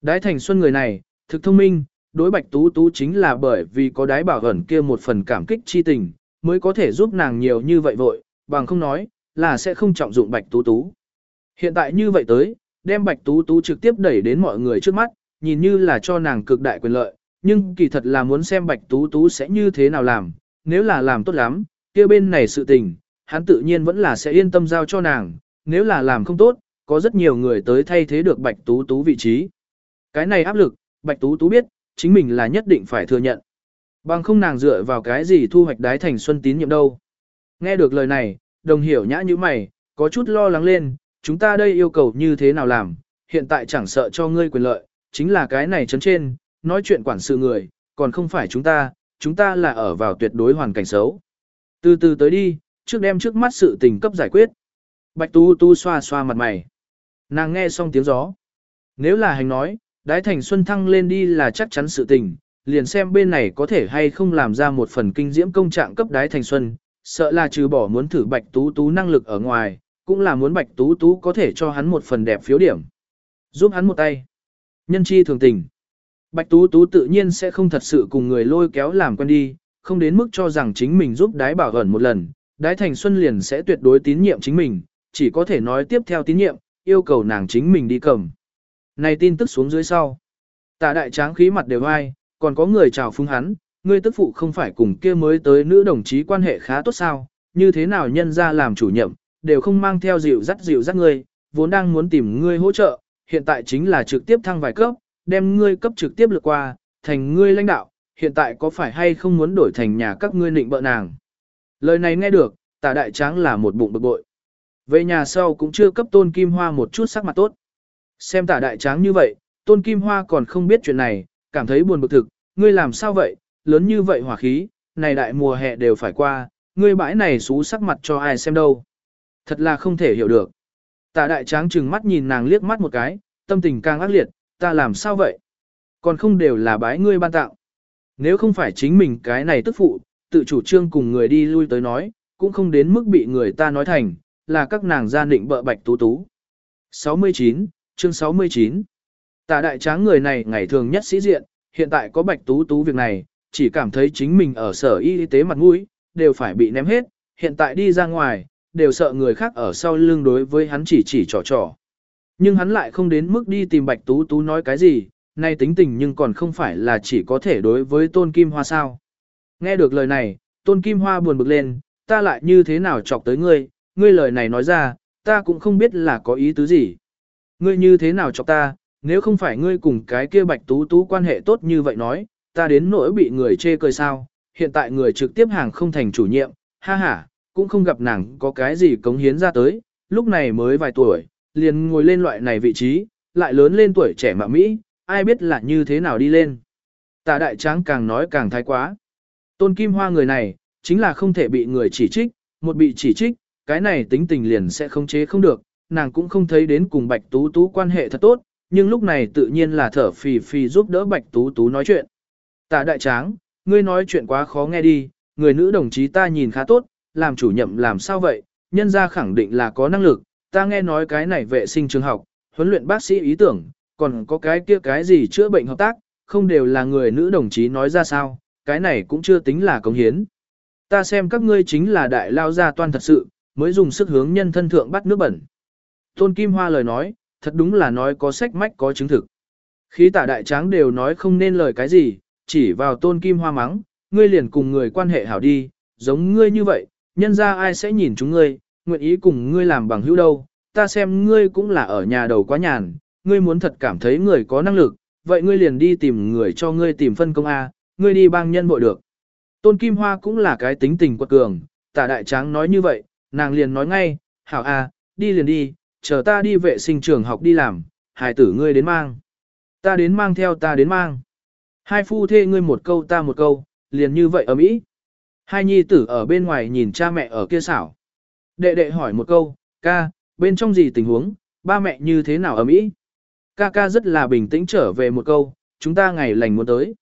Đái Thành Xuân người này, thực thông minh, đối Bạch Tú Tú chính là bởi vì có đái bảo ẩn kia một phần cảm kích chi tình, mới có thể giúp nàng nhiều như vậy vội, bằng không nói, là sẽ không trọng dụng Bạch Tú Tú. Hiện tại như vậy tới, đem Bạch Tú Tú trực tiếp đẩy đến mọi người trước mắt, nhìn như là cho nàng cực đại quyền lợi, nhưng kỳ thật là muốn xem Bạch Tú Tú sẽ như thế nào làm, nếu là làm tốt lắm, kia bên này sự tình, hắn tự nhiên vẫn là sẽ yên tâm giao cho nàng, nếu là làm không tốt, có rất nhiều người tới thay thế được Bạch Tú Tú vị trí. Cái này áp lực, Bạch Tú Tú biết, chính mình là nhất định phải thừa nhận. Bằng không nàng dựa vào cái gì thu hoạch đái thành xuân tín nhiệm đâu. Nghe được lời này, đồng hiểu nhã như mày, có chút lo lắng lên, chúng ta đây yêu cầu như thế nào làm, hiện tại chẳng sợ cho ngươi quyền lợi, chính là cái này chấn trên, nói chuyện quản sự người, còn không phải chúng ta, chúng ta là ở vào tuyệt đối hoàn cảnh xấu. Từ từ tới đi, trước đem trước mắt sự tình cấp giải quyết. Bạch Tu Tu xoa xoa mặt mày. Nàng nghe xong tiếng gió. Nếu là hành nói, đái thành xuân thăng lên đi là chắc chắn sự tình, liền xem bên này có thể hay không làm ra một phần kinh diễm công trạng cấp đái thành xuân, sợ là trừ bỏ muốn thử Bạch Tú Tú năng lực ở ngoài, cũng là muốn Bạch Tú Tú có thể cho hắn một phần đẹp phiếu điểm. Giúp hắn một tay. Nhân chi thường tình. Bạch Tú Tú tự nhiên sẽ không thật sự cùng người lôi kéo làm quen đi, không đến mức cho rằng chính mình giúp đái bảo ẩn một lần, đái thành xuân liền sẽ tuyệt đối tín nhiệm chính mình, chỉ có thể nói tiếp theo tín nhiệm, yêu cầu nàng chính mình đi cầm. Này tin tức xuống dưới sau. Tạ đại tráng khí mặt đều ai, còn có người chào phúng hắn, ngươi tức phụ không phải cùng kia mới tới nữ đồng chí quan hệ khá tốt sao, như thế nào nhân ra làm chủ nhiệm, đều không mang theo dịu dắt dịu dắt ngươi, vốn đang muốn tìm ngươi hỗ trợ, hiện tại chính là trực tiếp thăng vài cấp, đem ngươi cấp trực tiếp lượt qua, thành ngươi lãnh đạo, hiện tại có phải hay không muốn đổi thành nhà các ngươi nịnh bợ nàng. Lời này nghe được, tả đại tráng là một bụng bực bội. Về nhà sau cũng chưa cấp tôn kim hoa một chút sắc mặt tốt. Xem tả đại tráng như vậy, tôn kim hoa còn không biết chuyện này, cảm thấy buồn bực thực, ngươi làm sao vậy, lớn như vậy hỏa khí, này đại mùa hè đều phải qua, ngươi bãi này xú sắc mặt cho ai xem đâu. Thật là không thể hiểu được. Tạ đại tráng trừng mắt nhìn nàng liếc mắt một cái, tâm tình càng ác liệt, ta làm sao vậy? Còn không đều là bái ngươi ban tạo. Nếu không phải chính mình cái này tức phụ, tự chủ trương cùng người đi lui tới nói, cũng không đến mức bị người ta nói thành, là các nàng gia định bợ bạch tú tú. 69, chương 69 Tà đại tráng người này ngày thường nhất sĩ diện, hiện tại có bạch tú tú việc này, chỉ cảm thấy chính mình ở sở y tế mặt mũi, đều phải bị ném hết, hiện tại đi ra ngoài, đều sợ người khác ở sau lưng đối với hắn chỉ chỉ trò trò. Nhưng hắn lại không đến mức đi tìm bạch tú tú nói cái gì, nay tính tình nhưng còn không phải là chỉ có thể đối với tôn kim hoa sao. Nghe được lời này, tôn kim hoa buồn bực lên, ta lại như thế nào chọc tới ngươi, ngươi lời này nói ra, ta cũng không biết là có ý tứ gì. Ngươi như thế nào chọc ta, nếu không phải ngươi cùng cái kia bạch tú tú quan hệ tốt như vậy nói, ta đến nỗi bị người chê cười sao, hiện tại người trực tiếp hàng không thành chủ nhiệm, ha ha, cũng không gặp nàng có cái gì cống hiến ra tới, lúc này mới vài tuổi, liền ngồi lên loại này vị trí, lại lớn lên tuổi trẻ mà Mỹ, ai biết là như thế nào đi lên. Tà đại tráng càng nói càng thái quá. Tôn Kim Hoa người này, chính là không thể bị người chỉ trích, một bị chỉ trích, cái này tính tình liền sẽ không chế không được, nàng cũng không thấy đến cùng Bạch Tú Tú quan hệ thật tốt, nhưng lúc này tự nhiên là thở phì phì giúp đỡ Bạch Tú Tú nói chuyện. Tạ đại tráng, ngươi nói chuyện quá khó nghe đi, người nữ đồng chí ta nhìn khá tốt, làm chủ nhiệm làm sao vậy, nhân ra khẳng định là có năng lực, ta nghe nói cái này vệ sinh trường học, huấn luyện bác sĩ ý tưởng, còn có cái kia cái gì chữa bệnh hợp tác, không đều là người nữ đồng chí nói ra sao, cái này cũng chưa tính là công hiến. Ta xem các ngươi chính là đại lao gia toan thật sự, mới dùng sức hướng nhân thân thượng bắt nước bẩn. Tôn Kim Hoa lời nói, thật đúng là nói có sách mách có chứng thực. Khí tả đại tráng đều nói không nên lời cái gì, chỉ vào Tôn Kim Hoa mắng, ngươi liền cùng người quan hệ hảo đi, giống ngươi như vậy, nhân ra ai sẽ nhìn chúng ngươi, nguyện ý cùng ngươi làm bằng hữu đâu, ta xem ngươi cũng là ở nhà đầu quá nhàn, ngươi muốn thật cảm thấy người có năng lực, vậy ngươi liền đi tìm người cho ngươi tìm phân công A, ngươi đi bang nhân bội được. Tôn Kim Hoa cũng là cái tính tình quật cường, tả đại tráng nói như vậy, nàng liền nói ngay, hảo A, đi liền đi, chờ ta đi vệ sinh trường học đi làm, hài tử ngươi đến mang. Ta đến mang theo ta đến mang. Hai phu thê ngươi một câu ta một câu, liền như vậy ở mỹ. Hai nhi tử ở bên ngoài nhìn cha mẹ ở kia xảo. Đệ đệ hỏi một câu, ca, bên trong gì tình huống, ba mẹ như thế nào ở mỹ? Ca ca rất là bình tĩnh trở về một câu, chúng ta ngày lành muốn tới.